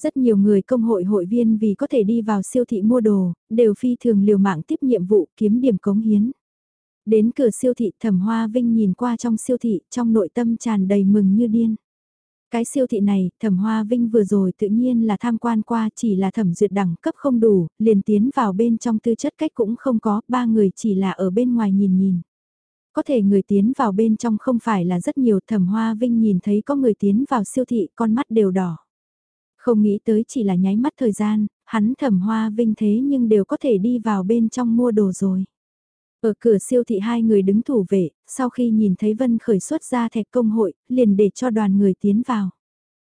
Rất nhiều người công hội hội viên vì có thể đi vào siêu thị mua đồ, đều phi thường liều mạng tiếp nhiệm vụ kiếm điểm cống hiến. Đến cửa siêu thị thẩm hoa vinh nhìn qua trong siêu thị trong nội tâm tràn đầy mừng như điên. Cái siêu thị này, thẩm hoa vinh vừa rồi tự nhiên là tham quan qua chỉ là thẩm duyệt đẳng cấp không đủ, liền tiến vào bên trong tư chất cách cũng không có, ba người chỉ là ở bên ngoài nhìn nhìn. Có thể người tiến vào bên trong không phải là rất nhiều thẩm hoa vinh nhìn thấy có người tiến vào siêu thị con mắt đều đỏ. Không nghĩ tới chỉ là nháy mắt thời gian, hắn thẩm hoa vinh thế nhưng đều có thể đi vào bên trong mua đồ rồi. Ở cửa siêu thị hai người đứng thủ vệ, sau khi nhìn thấy Vân khởi xuất ra thẻ công hội, liền để cho đoàn người tiến vào.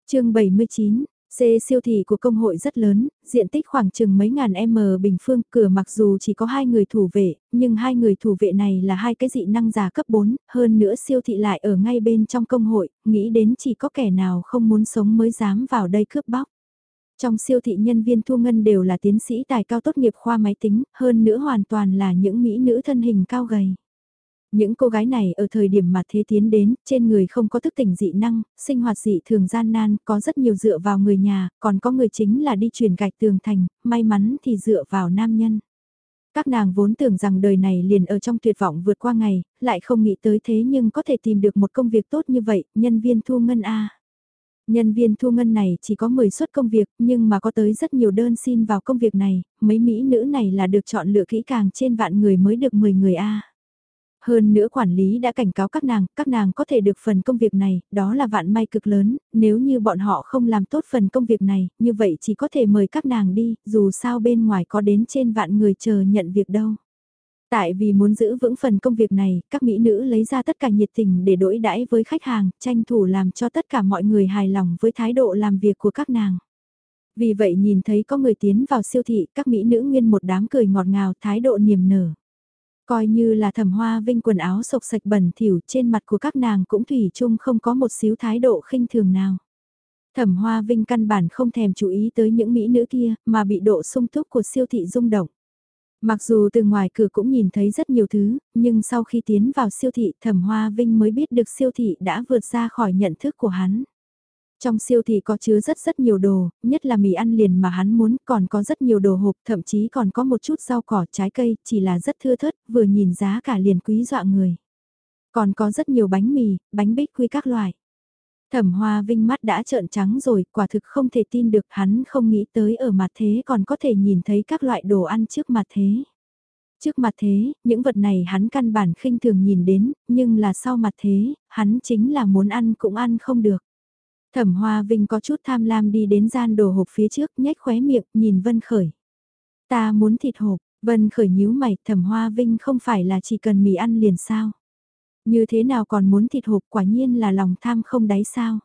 chương 79, C siêu thị của công hội rất lớn, diện tích khoảng chừng mấy ngàn M bình phương, cửa mặc dù chỉ có hai người thủ vệ, nhưng hai người thủ vệ này là hai cái dị năng giả cấp 4, hơn nữa siêu thị lại ở ngay bên trong công hội, nghĩ đến chỉ có kẻ nào không muốn sống mới dám vào đây cướp bóc. Trong siêu thị nhân viên thu ngân đều là tiến sĩ tài cao tốt nghiệp khoa máy tính, hơn nữa hoàn toàn là những mỹ nữ thân hình cao gầy. Những cô gái này ở thời điểm mà thế tiến đến, trên người không có thức tỉnh dị năng, sinh hoạt dị thường gian nan, có rất nhiều dựa vào người nhà, còn có người chính là đi truyền gạch tường thành, may mắn thì dựa vào nam nhân. Các nàng vốn tưởng rằng đời này liền ở trong tuyệt vọng vượt qua ngày, lại không nghĩ tới thế nhưng có thể tìm được một công việc tốt như vậy, nhân viên thu ngân A. Nhân viên thu ngân này chỉ có 10 suất công việc nhưng mà có tới rất nhiều đơn xin vào công việc này, mấy mỹ nữ này là được chọn lựa kỹ càng trên vạn người mới được 10 người A. Hơn nữa quản lý đã cảnh cáo các nàng, các nàng có thể được phần công việc này, đó là vạn may cực lớn, nếu như bọn họ không làm tốt phần công việc này, như vậy chỉ có thể mời các nàng đi, dù sao bên ngoài có đến trên vạn người chờ nhận việc đâu. Tại vì muốn giữ vững phần công việc này, các mỹ nữ lấy ra tất cả nhiệt tình để đổi đãi với khách hàng, tranh thủ làm cho tất cả mọi người hài lòng với thái độ làm việc của các nàng. Vì vậy nhìn thấy có người tiến vào siêu thị, các mỹ nữ nguyên một đám cười ngọt ngào, thái độ niềm nở. Coi như là thẩm hoa vinh quần áo sộc sạch bẩn thỉu trên mặt của các nàng cũng thủy chung không có một xíu thái độ khinh thường nào. Thẩm hoa vinh căn bản không thèm chú ý tới những mỹ nữ kia mà bị độ sung túc của siêu thị rung động. Mặc dù từ ngoài cửa cũng nhìn thấy rất nhiều thứ, nhưng sau khi tiến vào siêu thị thẩm hoa vinh mới biết được siêu thị đã vượt ra khỏi nhận thức của hắn. Trong siêu thị có chứa rất rất nhiều đồ, nhất là mì ăn liền mà hắn muốn, còn có rất nhiều đồ hộp, thậm chí còn có một chút rau cỏ trái cây, chỉ là rất thưa thớt, vừa nhìn giá cả liền quý dọa người. Còn có rất nhiều bánh mì, bánh bích quy các loại. Thẩm Hoa Vinh mắt đã trợn trắng rồi, quả thực không thể tin được hắn không nghĩ tới ở mặt thế còn có thể nhìn thấy các loại đồ ăn trước mặt thế. Trước mặt thế, những vật này hắn căn bản khinh thường nhìn đến, nhưng là sau mặt thế, hắn chính là muốn ăn cũng ăn không được. Thẩm Hoa Vinh có chút tham lam đi đến gian đồ hộp phía trước nhếch khóe miệng nhìn Vân Khởi. Ta muốn thịt hộp, Vân Khởi nhíu mày Thẩm Hoa Vinh không phải là chỉ cần mì ăn liền sao. Như thế nào còn muốn thịt hộp quả nhiên là lòng tham không đáy sao.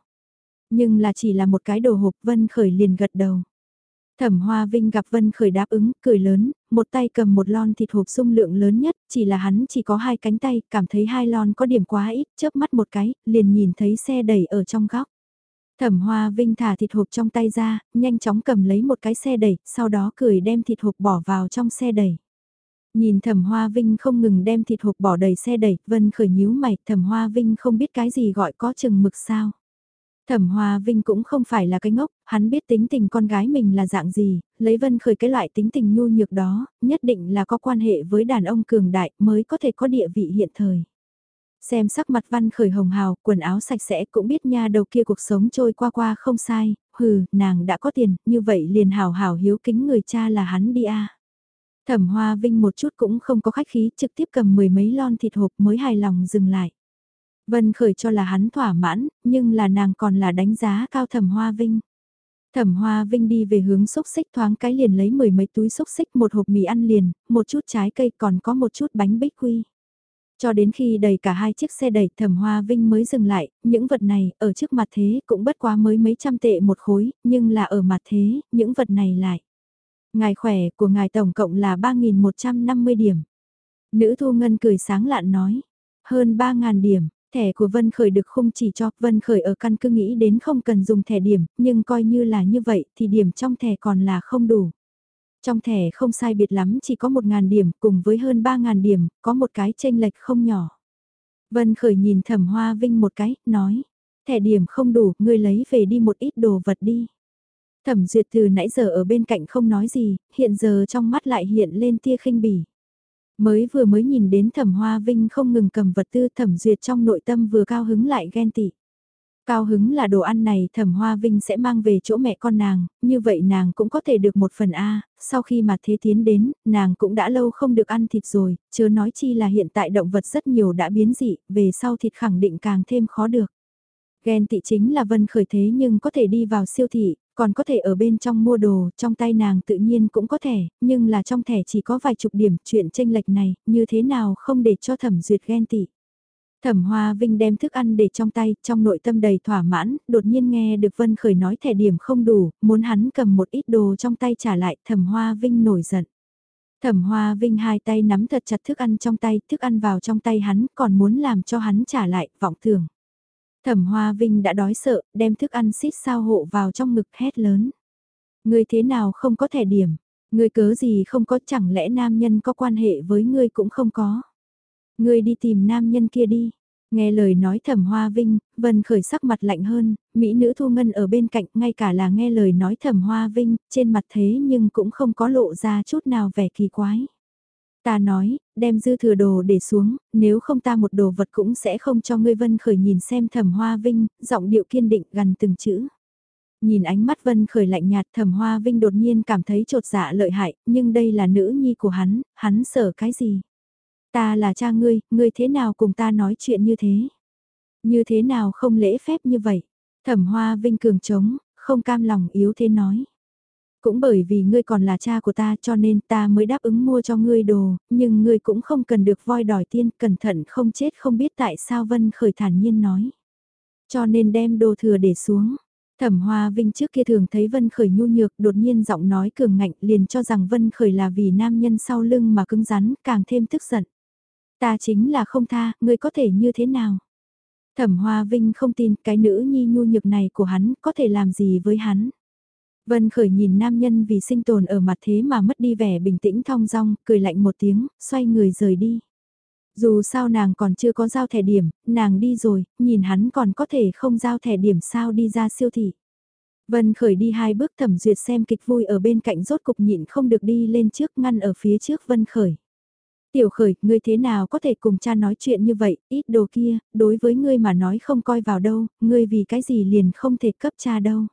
Nhưng là chỉ là một cái đồ hộp Vân Khởi liền gật đầu. Thẩm Hoa Vinh gặp Vân Khởi đáp ứng, cười lớn, một tay cầm một lon thịt hộp dung lượng lớn nhất, chỉ là hắn chỉ có hai cánh tay, cảm thấy hai lon có điểm quá ít, chớp mắt một cái, liền nhìn thấy xe đẩy ở trong góc. Thẩm Hoa Vinh thả thịt hộp trong tay ra, nhanh chóng cầm lấy một cái xe đẩy, sau đó cười đem thịt hộp bỏ vào trong xe đẩy. Nhìn Thẩm Hoa Vinh không ngừng đem thịt hộp bỏ đầy xe đẩy, Vân khởi nhíu mày, Thẩm Hoa Vinh không biết cái gì gọi có chừng mực sao. Thẩm Hoa Vinh cũng không phải là cái ngốc, hắn biết tính tình con gái mình là dạng gì, lấy Vân khởi cái loại tính tình nhu nhược đó, nhất định là có quan hệ với đàn ông cường đại mới có thể có địa vị hiện thời. Xem sắc mặt văn khởi hồng hào, quần áo sạch sẽ cũng biết nha đầu kia cuộc sống trôi qua qua không sai, hừ, nàng đã có tiền, như vậy liền hào hào hiếu kính người cha là hắn đi a. Thẩm Hoa Vinh một chút cũng không có khách khí, trực tiếp cầm mười mấy lon thịt hộp mới hài lòng dừng lại. Vân khởi cho là hắn thỏa mãn, nhưng là nàng còn là đánh giá cao Thẩm Hoa Vinh. Thẩm Hoa Vinh đi về hướng xúc xích thoáng cái liền lấy mười mấy túi xúc xích một hộp mì ăn liền, một chút trái cây còn có một chút bánh bích quy. Cho đến khi đầy cả hai chiếc xe đẩy thẩm hoa vinh mới dừng lại, những vật này ở trước mặt thế cũng bất quá mới mấy trăm tệ một khối, nhưng là ở mặt thế, những vật này lại. Ngài khỏe của ngài tổng cộng là 3.150 điểm. Nữ thu ngân cười sáng lạn nói, hơn 3.000 điểm, thẻ của Vân Khởi được không chỉ cho Vân Khởi ở căn cứ nghĩ đến không cần dùng thẻ điểm, nhưng coi như là như vậy thì điểm trong thẻ còn là không đủ. Trong thẻ không sai biệt lắm chỉ có 1.000 điểm cùng với hơn 3.000 điểm, có một cái tranh lệch không nhỏ. Vân Khởi nhìn Thẩm Hoa Vinh một cái, nói, thẻ điểm không đủ, ngươi lấy về đi một ít đồ vật đi. Thẩm Duyệt từ nãy giờ ở bên cạnh không nói gì, hiện giờ trong mắt lại hiện lên tia khinh bỉ. Mới vừa mới nhìn đến Thẩm Hoa Vinh không ngừng cầm vật tư Thẩm Duyệt trong nội tâm vừa cao hứng lại ghen tị. Cao hứng là đồ ăn này thẩm hoa vinh sẽ mang về chỗ mẹ con nàng, như vậy nàng cũng có thể được một phần A, sau khi mà thế tiến đến, nàng cũng đã lâu không được ăn thịt rồi, chớ nói chi là hiện tại động vật rất nhiều đã biến dị, về sau thịt khẳng định càng thêm khó được. Ghen tị chính là vân khởi thế nhưng có thể đi vào siêu thị, còn có thể ở bên trong mua đồ, trong tay nàng tự nhiên cũng có thể, nhưng là trong thẻ chỉ có vài chục điểm chuyện tranh lệch này, như thế nào không để cho thẩm duyệt ghen tị. Thẩm Hoa Vinh đem thức ăn để trong tay, trong nội tâm đầy thỏa mãn, đột nhiên nghe được Vân Khởi nói thẻ điểm không đủ, muốn hắn cầm một ít đồ trong tay trả lại, Thẩm Hoa Vinh nổi giận. Thẩm Hoa Vinh hai tay nắm thật chặt thức ăn trong tay, thức ăn vào trong tay hắn, còn muốn làm cho hắn trả lại, vọng tưởng. Thẩm Hoa Vinh đã đói sợ, đem thức ăn xít sao hộ vào trong ngực hét lớn. Ngươi thế nào không có thẻ điểm, ngươi cớ gì không có chẳng lẽ nam nhân có quan hệ với ngươi cũng không có. Ngươi đi tìm nam nhân kia đi. Nghe lời nói thẩm hoa vinh, vân khởi sắc mặt lạnh hơn, mỹ nữ thu ngân ở bên cạnh ngay cả là nghe lời nói thẩm hoa vinh, trên mặt thế nhưng cũng không có lộ ra chút nào vẻ kỳ quái. Ta nói, đem dư thừa đồ để xuống, nếu không ta một đồ vật cũng sẽ không cho ngươi vân khởi nhìn xem thẩm hoa vinh, giọng điệu kiên định gần từng chữ. Nhìn ánh mắt vân khởi lạnh nhạt thẩm hoa vinh đột nhiên cảm thấy trột dạ lợi hại, nhưng đây là nữ nhi của hắn, hắn sợ cái gì? Ta là cha ngươi, ngươi thế nào cùng ta nói chuyện như thế? Như thế nào không lễ phép như vậy? Thẩm hoa vinh cường chống, không cam lòng yếu thế nói. Cũng bởi vì ngươi còn là cha của ta cho nên ta mới đáp ứng mua cho ngươi đồ, nhưng ngươi cũng không cần được voi đòi tiên, cẩn thận không chết không biết tại sao Vân Khởi thản nhiên nói. Cho nên đem đồ thừa để xuống. Thẩm Hoa Vinh trước kia thường thấy Vân Khởi nhu nhược đột nhiên giọng nói cường ngạnh liền cho rằng Vân Khởi là vì nam nhân sau lưng mà cứng rắn càng thêm tức giận. Ta chính là không tha, ngươi có thể như thế nào? Thẩm Hoa Vinh không tin cái nữ nhi nhu nhược này của hắn có thể làm gì với hắn. Vân Khởi nhìn nam nhân vì sinh tồn ở mặt thế mà mất đi vẻ bình tĩnh thong dong, cười lạnh một tiếng, xoay người rời đi. Dù sao nàng còn chưa có giao thẻ điểm, nàng đi rồi, nhìn hắn còn có thể không giao thẻ điểm sao đi ra siêu thị. Vân Khởi đi hai bước thẩm duyệt xem kịch vui ở bên cạnh rốt cục nhịn không được đi lên trước ngăn ở phía trước Vân Khởi. Tiểu Khởi, ngươi thế nào có thể cùng cha nói chuyện như vậy, ít đồ kia, đối với ngươi mà nói không coi vào đâu, ngươi vì cái gì liền không thể cấp cha đâu.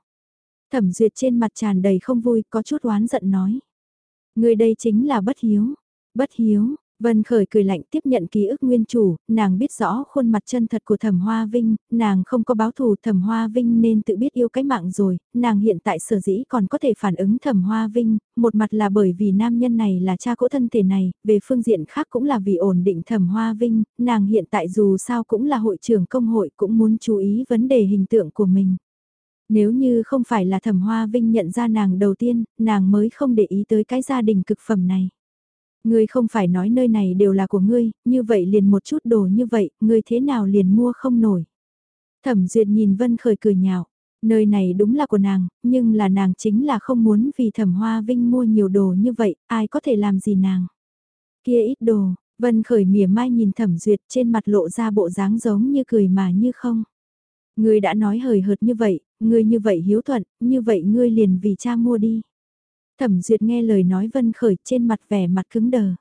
Thẩm duyệt trên mặt tràn đầy không vui, có chút oán giận nói. Ngươi đây chính là bất hiếu. Bất hiếu, Vân Khởi cười lạnh tiếp nhận ký ức nguyên chủ, nàng biết rõ khuôn mặt chân thật của Thẩm Hoa Vinh, nàng không có báo thù Thẩm Hoa Vinh nên tự biết yêu cái mạng rồi, nàng hiện tại sở dĩ còn có thể phản ứng Thẩm Hoa Vinh, một mặt là bởi vì nam nhân này là cha cỗ thân thể này, về phương diện khác cũng là vì ổn định Thẩm Hoa Vinh, nàng hiện tại dù sao cũng là hội trưởng công hội cũng muốn chú ý vấn đề hình tượng của mình. Nếu như không phải là Thẩm Hoa Vinh nhận ra nàng đầu tiên, nàng mới không để ý tới cái gia đình cực phẩm này. Ngươi không phải nói nơi này đều là của ngươi, như vậy liền một chút đồ như vậy, ngươi thế nào liền mua không nổi. Thẩm duyệt nhìn Vân Khởi cười nhạo, nơi này đúng là của nàng, nhưng là nàng chính là không muốn vì thẩm hoa vinh mua nhiều đồ như vậy, ai có thể làm gì nàng. Kia ít đồ, Vân Khởi mỉa mai nhìn thẩm duyệt trên mặt lộ ra bộ dáng giống như cười mà như không. Ngươi đã nói hời hợt như vậy, ngươi như vậy hiếu thuận, như vậy ngươi liền vì cha mua đi. Thẩm Duyệt nghe lời nói Vân Khởi trên mặt vẻ mặt cứng đờ.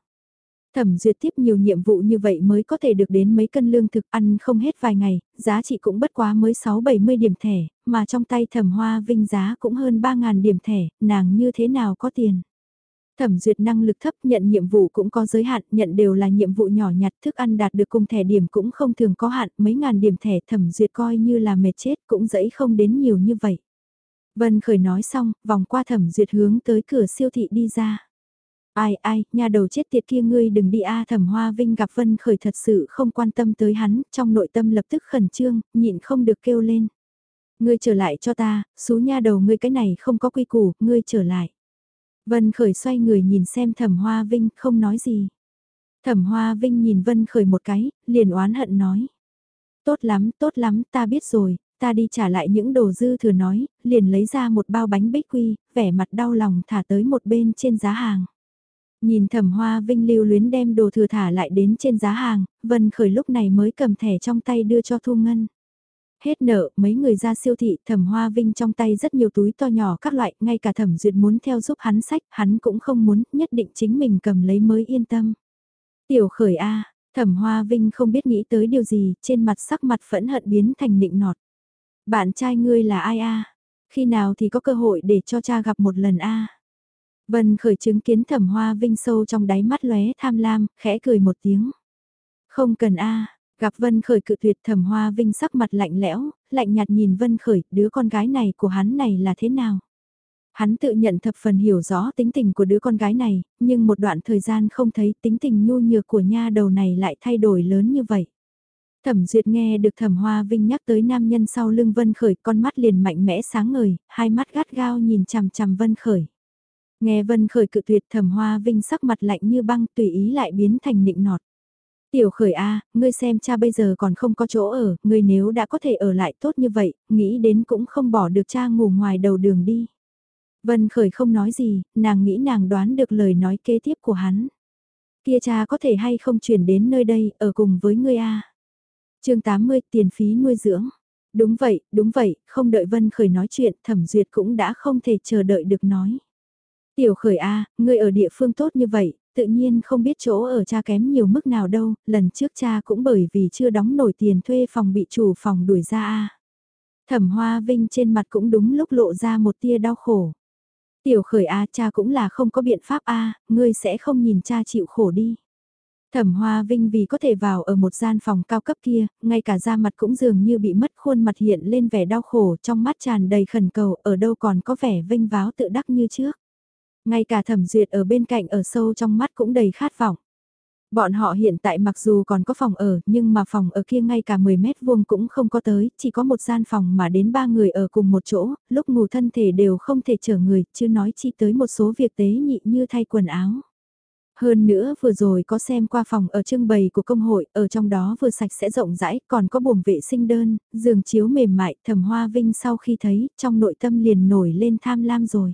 Thẩm Duyệt tiếp nhiều nhiệm vụ như vậy mới có thể được đến mấy cân lương thực ăn không hết vài ngày, giá trị cũng bất quá mới 6-70 điểm thẻ, mà trong tay thẩm hoa vinh giá cũng hơn 3.000 điểm thẻ, nàng như thế nào có tiền. Thẩm duyệt năng lực thấp nhận nhiệm vụ cũng có giới hạn, nhận đều là nhiệm vụ nhỏ nhặt thức ăn đạt được cùng thẻ điểm cũng không thường có hạn, mấy ngàn điểm thẻ thẩm duyệt coi như là mệt chết cũng dẫy không đến nhiều như vậy. Vân Khởi nói xong, vòng qua thẩm duyệt hướng tới cửa siêu thị đi ra. Ai ai, nhà đầu chết tiệt kia ngươi đừng đi a thẩm hoa vinh gặp Vân Khởi thật sự không quan tâm tới hắn, trong nội tâm lập tức khẩn trương, nhịn không được kêu lên. Ngươi trở lại cho ta, xú nha đầu ngươi cái này không có quy củ, ngươi trở lại. Vân Khởi xoay người nhìn xem thẩm hoa vinh, không nói gì. Thẩm hoa vinh nhìn Vân Khởi một cái, liền oán hận nói. Tốt lắm, tốt lắm, ta biết rồi, ta đi trả lại những đồ dư thừa nói, liền lấy ra một bao bánh bích quy, vẻ mặt đau lòng thả tới một bên trên giá hàng. Nhìn thẩm hoa vinh lưu luyến đem đồ thừa thả lại đến trên giá hàng, Vân Khởi lúc này mới cầm thẻ trong tay đưa cho Thu Ngân. Hết nợ, mấy người ra siêu thị, thẩm hoa vinh trong tay rất nhiều túi to nhỏ các loại, ngay cả thẩm duyệt muốn theo giúp hắn sách, hắn cũng không muốn, nhất định chính mình cầm lấy mới yên tâm. Tiểu khởi A, thẩm hoa vinh không biết nghĩ tới điều gì, trên mặt sắc mặt phẫn hận biến thành nịnh nọt. Bạn trai ngươi là ai a? Khi nào thì có cơ hội để cho cha gặp một lần a? Vân khởi chứng kiến thẩm hoa vinh sâu trong đáy mắt lóe tham lam, khẽ cười một tiếng. Không cần a, gặp Vân khởi cự tuyệt thẩm hoa vinh sắc mặt lạnh lẽo, lạnh nhạt nhìn Vân khởi, đứa con gái này của hắn này là thế nào? Hắn tự nhận thập phần hiểu rõ tính tình của đứa con gái này, nhưng một đoạn thời gian không thấy tính tình nhu nhược của nha đầu này lại thay đổi lớn như vậy. Thẩm Duyệt nghe được Thẩm Hoa Vinh nhắc tới nam nhân sau lưng Vân Khởi, con mắt liền mạnh mẽ sáng ngời, hai mắt gắt gao nhìn chằm chằm Vân Khởi. Nghe Vân Khởi cự tuyệt Thẩm Hoa Vinh sắc mặt lạnh như băng tùy ý lại biến thành nịnh nọt. Tiểu Khởi a, ngươi xem cha bây giờ còn không có chỗ ở, ngươi nếu đã có thể ở lại tốt như vậy, nghĩ đến cũng không bỏ được cha ngủ ngoài đầu đường đi. Vân Khởi không nói gì, nàng nghĩ nàng đoán được lời nói kế tiếp của hắn. Kia cha có thể hay không chuyển đến nơi đây, ở cùng với ngươi a chương 80 tiền phí nuôi dưỡng. Đúng vậy, đúng vậy, không đợi Vân Khởi nói chuyện, thẩm duyệt cũng đã không thể chờ đợi được nói. Tiểu Khởi A, ngươi ở địa phương tốt như vậy, tự nhiên không biết chỗ ở cha kém nhiều mức nào đâu, lần trước cha cũng bởi vì chưa đóng nổi tiền thuê phòng bị chủ phòng đuổi ra A. Thẩm Hoa Vinh trên mặt cũng đúng lúc lộ ra một tia đau khổ. Tiểu Khởi A cha cũng là không có biện pháp A, ngươi sẽ không nhìn cha chịu khổ đi. Thẩm Hoa Vinh vì có thể vào ở một gian phòng cao cấp kia, ngay cả da mặt cũng dường như bị mất khuôn mặt hiện lên vẻ đau khổ trong mắt tràn đầy khẩn cầu ở đâu còn có vẻ vinh váo tự đắc như trước. Ngay cả thẩm duyệt ở bên cạnh ở sâu trong mắt cũng đầy khát vọng. Bọn họ hiện tại mặc dù còn có phòng ở, nhưng mà phòng ở kia ngay cả 10 mét vuông cũng không có tới, chỉ có một gian phòng mà đến ba người ở cùng một chỗ, lúc ngủ thân thể đều không thể chở người, chứ nói chi tới một số việc tế nhị như thay quần áo. Hơn nữa vừa rồi có xem qua phòng ở trưng bày của công hội, ở trong đó vừa sạch sẽ rộng rãi, còn có buồng vệ sinh đơn, giường chiếu mềm mại, thẩm hoa vinh sau khi thấy, trong nội tâm liền nổi lên tham lam rồi.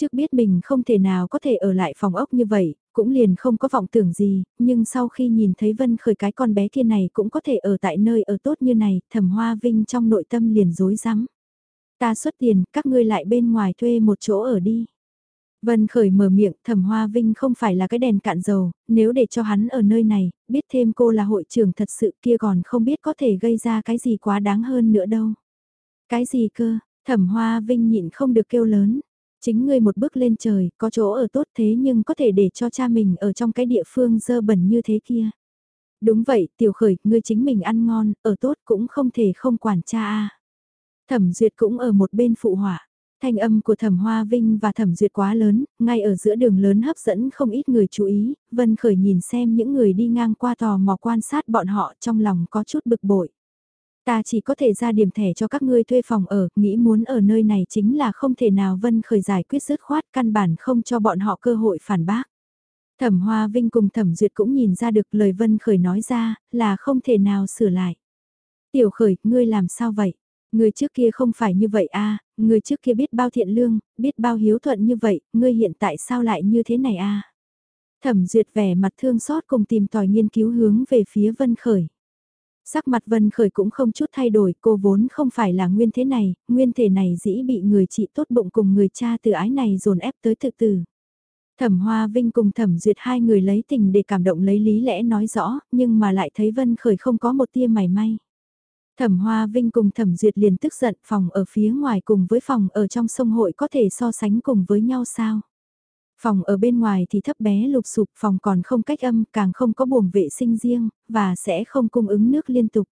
Trước biết mình không thể nào có thể ở lại phòng ốc như vậy, cũng liền không có vọng tưởng gì, nhưng sau khi nhìn thấy Vân Khởi cái con bé kia này cũng có thể ở tại nơi ở tốt như này, thẩm hoa vinh trong nội tâm liền dối rắm Ta xuất tiền, các ngươi lại bên ngoài thuê một chỗ ở đi. Vân Khởi mở miệng, Thẩm Hoa Vinh không phải là cái đèn cạn dầu, nếu để cho hắn ở nơi này, biết thêm cô là hội trưởng thật sự kia còn không biết có thể gây ra cái gì quá đáng hơn nữa đâu. Cái gì cơ, Thẩm Hoa Vinh nhịn không được kêu lớn. Chính ngươi một bước lên trời, có chỗ ở tốt thế nhưng có thể để cho cha mình ở trong cái địa phương dơ bẩn như thế kia. Đúng vậy, tiểu khởi, ngươi chính mình ăn ngon, ở tốt cũng không thể không quản cha a. Thẩm Duyệt cũng ở một bên phụ họa. Thanh âm của Thẩm Hoa Vinh và Thẩm Duyệt quá lớn, ngay ở giữa đường lớn hấp dẫn không ít người chú ý, Vân Khởi nhìn xem những người đi ngang qua tò mò quan sát bọn họ trong lòng có chút bực bội. Ta chỉ có thể ra điểm thẻ cho các ngươi thuê phòng ở, nghĩ muốn ở nơi này chính là không thể nào Vân Khởi giải quyết dứt khoát căn bản không cho bọn họ cơ hội phản bác. Thẩm Hoa Vinh cùng Thẩm Duyệt cũng nhìn ra được lời Vân Khởi nói ra, là không thể nào sửa lại. Tiểu Khởi, ngươi làm sao vậy? Người trước kia không phải như vậy a, à, người trước kia biết bao thiện lương, biết bao hiếu thuận như vậy, ngươi hiện tại sao lại như thế này a? À? Thẩm duyệt vẻ mặt thương xót cùng tìm tòi nghiên cứu hướng về phía Vân Khởi. Sắc mặt Vân Khởi cũng không chút thay đổi, cô vốn không phải là nguyên thế này, nguyên thể này dĩ bị người chị tốt bụng cùng người cha từ ái này dồn ép tới thực tử. Thẩm Hoa Vinh cùng Thẩm Duyệt hai người lấy tình để cảm động lấy lý lẽ nói rõ, nhưng mà lại thấy Vân Khởi không có một tia mày may. Thẩm Hoa Vinh cùng Thẩm Duyệt liền tức giận phòng ở phía ngoài cùng với phòng ở trong sông hội có thể so sánh cùng với nhau sao? Phòng ở bên ngoài thì thấp bé lục sụp phòng còn không cách âm càng không có buồng vệ sinh riêng và sẽ không cung ứng nước liên tục.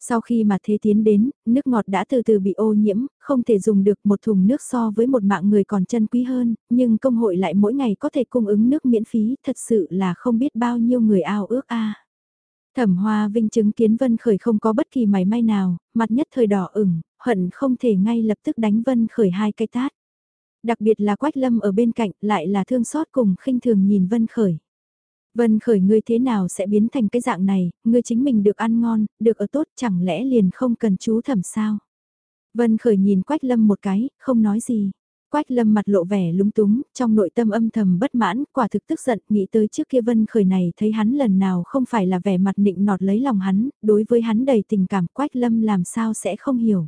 Sau khi mà thế tiến đến, nước ngọt đã từ từ bị ô nhiễm, không thể dùng được một thùng nước so với một mạng người còn chân quý hơn, nhưng công hội lại mỗi ngày có thể cung ứng nước miễn phí, thật sự là không biết bao nhiêu người ao ước a. Thẩm Hoa Vinh chứng kiến Vân Khởi không có bất kỳ mảy may nào, mặt nhất thời đỏ ửng, hận không thể ngay lập tức đánh Vân Khởi hai cái tát. Đặc biệt là Quách Lâm ở bên cạnh lại là thương xót cùng khinh thường nhìn Vân Khởi. Vân Khởi ngươi thế nào sẽ biến thành cái dạng này, ngươi chính mình được ăn ngon, được ở tốt chẳng lẽ liền không cần chú thẩm sao? Vân Khởi nhìn Quách Lâm một cái, không nói gì. Quách lâm mặt lộ vẻ lúng túng, trong nội tâm âm thầm bất mãn, quả thực tức giận, nghĩ tới trước kia vân khởi này thấy hắn lần nào không phải là vẻ mặt nịnh nọt lấy lòng hắn, đối với hắn đầy tình cảm quách lâm làm sao sẽ không hiểu.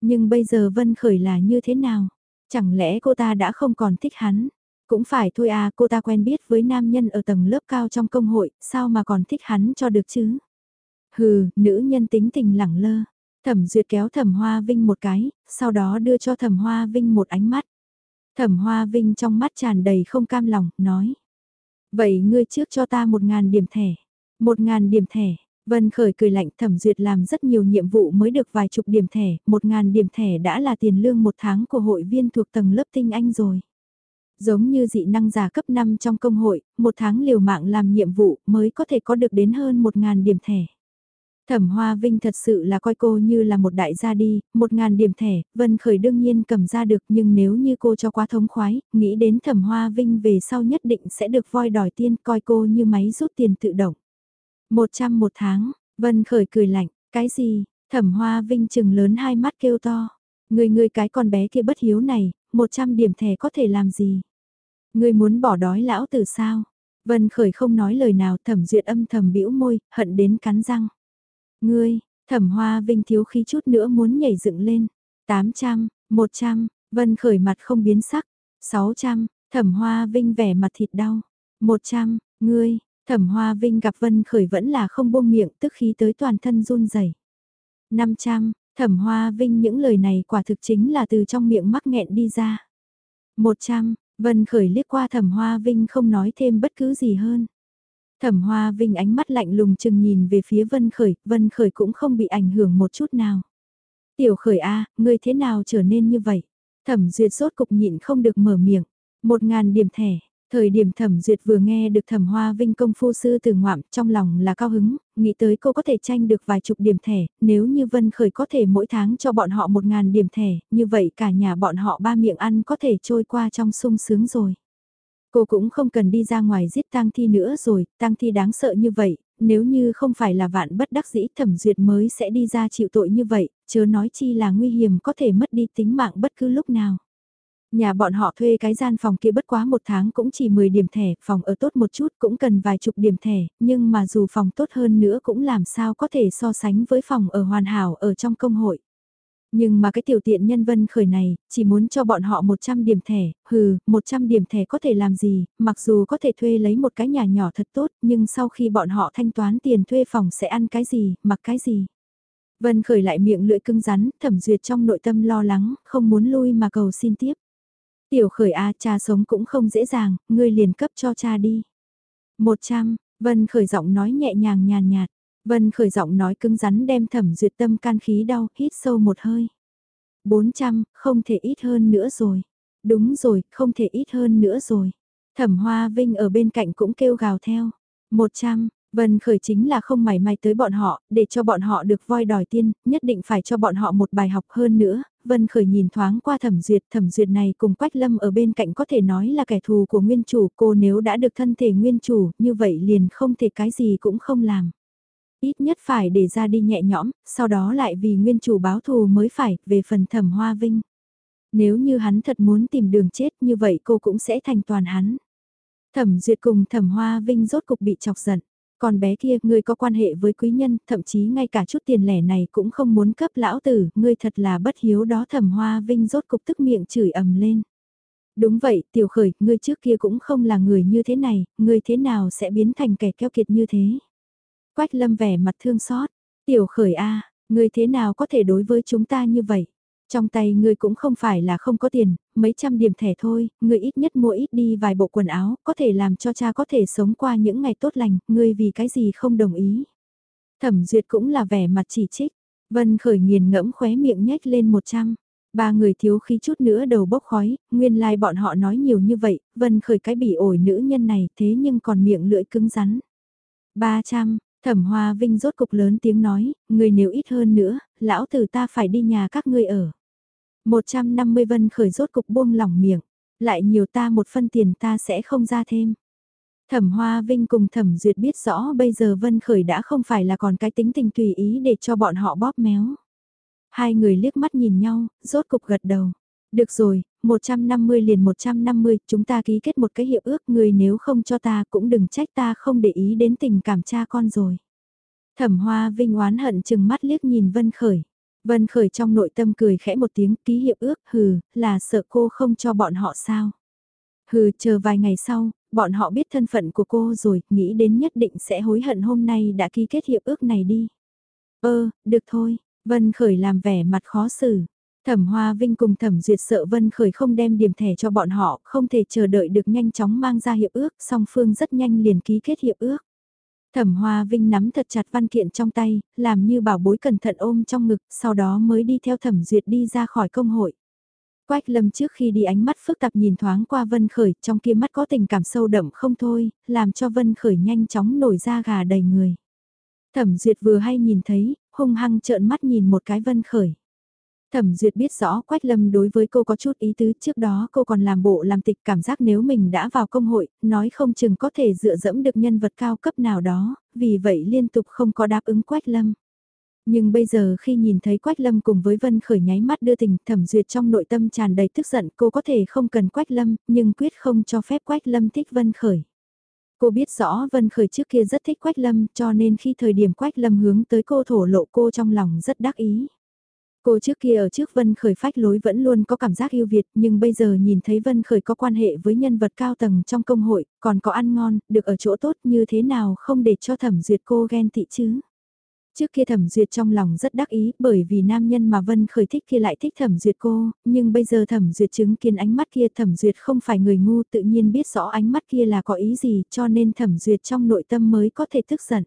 Nhưng bây giờ vân khởi là như thế nào? Chẳng lẽ cô ta đã không còn thích hắn? Cũng phải thôi à, cô ta quen biết với nam nhân ở tầng lớp cao trong công hội, sao mà còn thích hắn cho được chứ? Hừ, nữ nhân tính tình lẳng lơ. Thẩm Duyệt kéo Thẩm Hoa Vinh một cái, sau đó đưa cho Thẩm Hoa Vinh một ánh mắt. Thẩm Hoa Vinh trong mắt tràn đầy không cam lòng, nói. Vậy ngươi trước cho ta một ngàn điểm thẻ. Một ngàn điểm thẻ. Vân Khởi cười lạnh Thẩm Duyệt làm rất nhiều nhiệm vụ mới được vài chục điểm thẻ. Một ngàn điểm thẻ đã là tiền lương một tháng của hội viên thuộc tầng lớp tinh anh rồi. Giống như dị năng giả cấp 5 trong công hội, một tháng liều mạng làm nhiệm vụ mới có thể có được đến hơn một ngàn điểm thẻ. Thẩm Hoa Vinh thật sự là coi cô như là một đại gia đi, một ngàn điểm thẻ, Vân Khởi đương nhiên cầm ra được nhưng nếu như cô cho quá thống khoái, nghĩ đến Thẩm Hoa Vinh về sau nhất định sẽ được voi đòi tiên coi cô như máy rút tiền tự động. Một trăm một tháng, Vân Khởi cười lạnh, cái gì, Thẩm Hoa Vinh chừng lớn hai mắt kêu to. Người người cái con bé kia bất hiếu này, một trăm điểm thẻ có thể làm gì? Người muốn bỏ đói lão từ sao? Vân Khởi không nói lời nào thẩm duyệt âm thầm bĩu môi, hận đến cắn răng. Ngươi, thẩm hoa vinh thiếu khí chút nữa muốn nhảy dựng lên. 800, 100, vân khởi mặt không biến sắc. 600, thẩm hoa vinh vẻ mặt thịt đau. 100, ngươi, thẩm hoa vinh gặp vân khởi vẫn là không buông miệng tức khí tới toàn thân run rẩy 500, thẩm hoa vinh những lời này quả thực chính là từ trong miệng mắc nghẹn đi ra. 100, vân khởi liếc qua thẩm hoa vinh không nói thêm bất cứ gì hơn. Thẩm Hoa Vinh ánh mắt lạnh lùng chừng nhìn về phía Vân Khởi, Vân Khởi cũng không bị ảnh hưởng một chút nào. Tiểu Khởi A, ngươi thế nào trở nên như vậy? Thẩm Duyệt sốt cục nhịn không được mở miệng. Một ngàn điểm thẻ, thời điểm Thẩm Duyệt vừa nghe được Thẩm Hoa Vinh công phu sư từ ngoạm trong lòng là cao hứng, nghĩ tới cô có thể tranh được vài chục điểm thẻ, nếu như Vân Khởi có thể mỗi tháng cho bọn họ một ngàn điểm thẻ, như vậy cả nhà bọn họ ba miệng ăn có thể trôi qua trong sung sướng rồi. Cô cũng không cần đi ra ngoài giết tang thi nữa rồi, tang thi đáng sợ như vậy, nếu như không phải là vạn bất đắc dĩ thẩm duyệt mới sẽ đi ra chịu tội như vậy, chớ nói chi là nguy hiểm có thể mất đi tính mạng bất cứ lúc nào. Nhà bọn họ thuê cái gian phòng kia bất quá một tháng cũng chỉ 10 điểm thẻ, phòng ở tốt một chút cũng cần vài chục điểm thẻ, nhưng mà dù phòng tốt hơn nữa cũng làm sao có thể so sánh với phòng ở hoàn hảo ở trong công hội. Nhưng mà cái tiểu tiện nhân vân khởi này, chỉ muốn cho bọn họ 100 điểm thẻ, hừ, 100 điểm thẻ có thể làm gì, mặc dù có thể thuê lấy một cái nhà nhỏ thật tốt, nhưng sau khi bọn họ thanh toán tiền thuê phòng sẽ ăn cái gì, mặc cái gì. Vân khởi lại miệng lưỡi cứng rắn, thẩm duyệt trong nội tâm lo lắng, không muốn lui mà cầu xin tiếp. Tiểu khởi A cha sống cũng không dễ dàng, ngươi liền cấp cho cha đi. 100, Vân khởi giọng nói nhẹ nhàng nhàn nhạt. Vân khởi giọng nói cứng rắn đem thẩm duyệt tâm can khí đau, hít sâu một hơi. 400, không thể ít hơn nữa rồi. Đúng rồi, không thể ít hơn nữa rồi. Thẩm Hoa Vinh ở bên cạnh cũng kêu gào theo. 100, Vân khởi chính là không mảy may tới bọn họ, để cho bọn họ được voi đòi tiên, nhất định phải cho bọn họ một bài học hơn nữa. Vân khởi nhìn thoáng qua thẩm duyệt, thẩm duyệt này cùng Quách Lâm ở bên cạnh có thể nói là kẻ thù của nguyên chủ, cô nếu đã được thân thể nguyên chủ, như vậy liền không thể cái gì cũng không làm. Ít nhất phải để ra đi nhẹ nhõm, sau đó lại vì nguyên chủ báo thù mới phải, về phần thẩm hoa vinh. Nếu như hắn thật muốn tìm đường chết như vậy cô cũng sẽ thành toàn hắn. Thẩm duyệt cùng thẩm hoa vinh rốt cục bị chọc giận. Còn bé kia, ngươi có quan hệ với quý nhân, thậm chí ngay cả chút tiền lẻ này cũng không muốn cấp lão tử, ngươi thật là bất hiếu đó thẩm hoa vinh rốt cục tức miệng chửi ầm lên. Đúng vậy, tiểu khởi, ngươi trước kia cũng không là người như thế này, ngươi thế nào sẽ biến thành kẻ keo kiệt như thế? Quách lâm vẻ mặt thương xót, tiểu khởi a, ngươi thế nào có thể đối với chúng ta như vậy? Trong tay ngươi cũng không phải là không có tiền, mấy trăm điểm thẻ thôi, ngươi ít nhất mua ít đi vài bộ quần áo, có thể làm cho cha có thể sống qua những ngày tốt lành, ngươi vì cái gì không đồng ý. Thẩm duyệt cũng là vẻ mặt chỉ trích, Vân khởi nghiền ngẫm khóe miệng nhếch lên một trăm. Ba người thiếu khí chút nữa đầu bốc khói, nguyên lai like bọn họ nói nhiều như vậy, Vân khởi cái bị ổi nữ nhân này thế nhưng còn miệng lưỡi cứng rắn. Ba trăm, Thẩm Hoa Vinh rốt cục lớn tiếng nói, người nếu ít hơn nữa, lão tử ta phải đi nhà các ngươi ở. 150 vân khởi rốt cục buông lỏng miệng, lại nhiều ta một phân tiền ta sẽ không ra thêm. Thẩm Hoa Vinh cùng Thẩm Duyệt biết rõ bây giờ Vân Khởi đã không phải là còn cái tính tình tùy ý để cho bọn họ bóp méo. Hai người liếc mắt nhìn nhau, rốt cục gật đầu. Được rồi, 150 liền 150, chúng ta ký kết một cái hiệp ước người nếu không cho ta cũng đừng trách ta không để ý đến tình cảm cha con rồi. Thẩm Hoa Vinh oán hận chừng mắt liếc nhìn Vân Khởi. Vân Khởi trong nội tâm cười khẽ một tiếng ký hiệp ước hừ, là sợ cô không cho bọn họ sao. Hừ, chờ vài ngày sau, bọn họ biết thân phận của cô rồi, nghĩ đến nhất định sẽ hối hận hôm nay đã ký kết hiệp ước này đi. Ơ, được thôi, Vân Khởi làm vẻ mặt khó xử. Thẩm Hoa Vinh cùng Thẩm Duyệt sợ Vân Khởi không đem điểm thẻ cho bọn họ, không thể chờ đợi được nhanh chóng mang ra hiệp ước, song phương rất nhanh liền ký kết hiệp ước. Thẩm Hoa Vinh nắm thật chặt văn kiện trong tay, làm như bảo bối cẩn thận ôm trong ngực, sau đó mới đi theo Thẩm Duyệt đi ra khỏi công hội. Quách lâm trước khi đi ánh mắt phức tạp nhìn thoáng qua Vân Khởi, trong kia mắt có tình cảm sâu đậm không thôi, làm cho Vân Khởi nhanh chóng nổi ra gà đầy người. Thẩm Duyệt vừa hay nhìn thấy, hung hăng trợn mắt nhìn một cái Vân Khởi. Thẩm Duyệt biết rõ Quách Lâm đối với cô có chút ý tứ trước đó cô còn làm bộ làm tịch cảm giác nếu mình đã vào công hội, nói không chừng có thể dựa dẫm được nhân vật cao cấp nào đó, vì vậy liên tục không có đáp ứng Quách Lâm. Nhưng bây giờ khi nhìn thấy Quách Lâm cùng với Vân Khởi nháy mắt đưa tình thẩm duyệt trong nội tâm tràn đầy tức giận cô có thể không cần Quách Lâm, nhưng quyết không cho phép Quách Lâm thích Vân Khởi. Cô biết rõ Vân Khởi trước kia rất thích Quách Lâm cho nên khi thời điểm Quách Lâm hướng tới cô thổ lộ cô trong lòng rất đắc ý. Cô trước kia ở trước Vân Khởi phách lối vẫn luôn có cảm giác yêu Việt nhưng bây giờ nhìn thấy Vân Khởi có quan hệ với nhân vật cao tầng trong công hội, còn có ăn ngon, được ở chỗ tốt như thế nào không để cho thẩm duyệt cô ghen tị chứ. Trước kia thẩm duyệt trong lòng rất đắc ý bởi vì nam nhân mà Vân Khởi thích kia lại thích thẩm duyệt cô, nhưng bây giờ thẩm duyệt chứng kiến ánh mắt kia thẩm duyệt không phải người ngu tự nhiên biết rõ ánh mắt kia là có ý gì cho nên thẩm duyệt trong nội tâm mới có thể tức giận.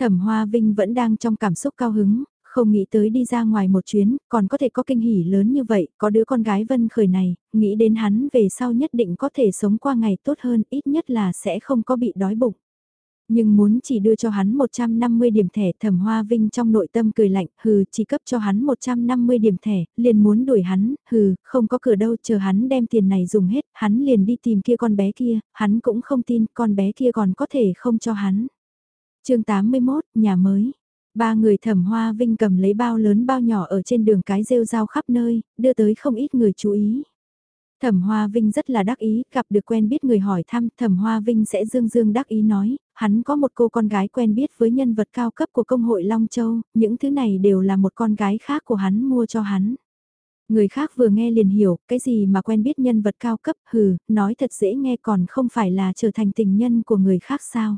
Thẩm Hoa Vinh vẫn đang trong cảm xúc cao hứng, không nghĩ tới đi ra ngoài một chuyến, còn có thể có kinh hỉ lớn như vậy, có đứa con gái Vân Khởi này, nghĩ đến hắn về sau nhất định có thể sống qua ngày tốt hơn, ít nhất là sẽ không có bị đói bụng. Nhưng muốn chỉ đưa cho hắn 150 điểm thẻ thẩm hoa vinh trong nội tâm cười lạnh, hừ, chỉ cấp cho hắn 150 điểm thẻ, liền muốn đuổi hắn, hừ, không có cửa đâu, chờ hắn đem tiền này dùng hết, hắn liền đi tìm kia con bé kia, hắn cũng không tin con bé kia còn có thể không cho hắn. chương 81, nhà mới. Ba người thẩm hoa vinh cầm lấy bao lớn bao nhỏ ở trên đường cái rêu rao khắp nơi, đưa tới không ít người chú ý. Thẩm Hoa Vinh rất là đắc ý, gặp được quen biết người hỏi thăm, Thẩm Hoa Vinh sẽ dương dương đắc ý nói, hắn có một cô con gái quen biết với nhân vật cao cấp của công hội Long Châu, những thứ này đều là một con gái khác của hắn mua cho hắn. Người khác vừa nghe liền hiểu, cái gì mà quen biết nhân vật cao cấp, hừ, nói thật dễ nghe còn không phải là trở thành tình nhân của người khác sao.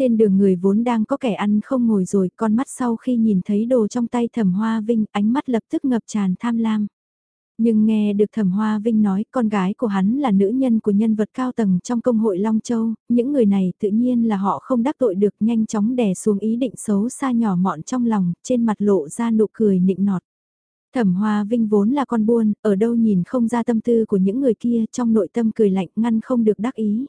Trên đường người vốn đang có kẻ ăn không ngồi rồi, con mắt sau khi nhìn thấy đồ trong tay thẩm hoa vinh, ánh mắt lập tức ngập tràn tham lam. Nhưng nghe được Thẩm Hoa Vinh nói con gái của hắn là nữ nhân của nhân vật cao tầng trong công hội Long Châu, những người này tự nhiên là họ không đắc tội được nhanh chóng đè xuống ý định xấu xa nhỏ mọn trong lòng, trên mặt lộ ra nụ cười nịnh nọt. Thẩm Hoa Vinh vốn là con buôn, ở đâu nhìn không ra tâm tư của những người kia trong nội tâm cười lạnh ngăn không được đắc ý.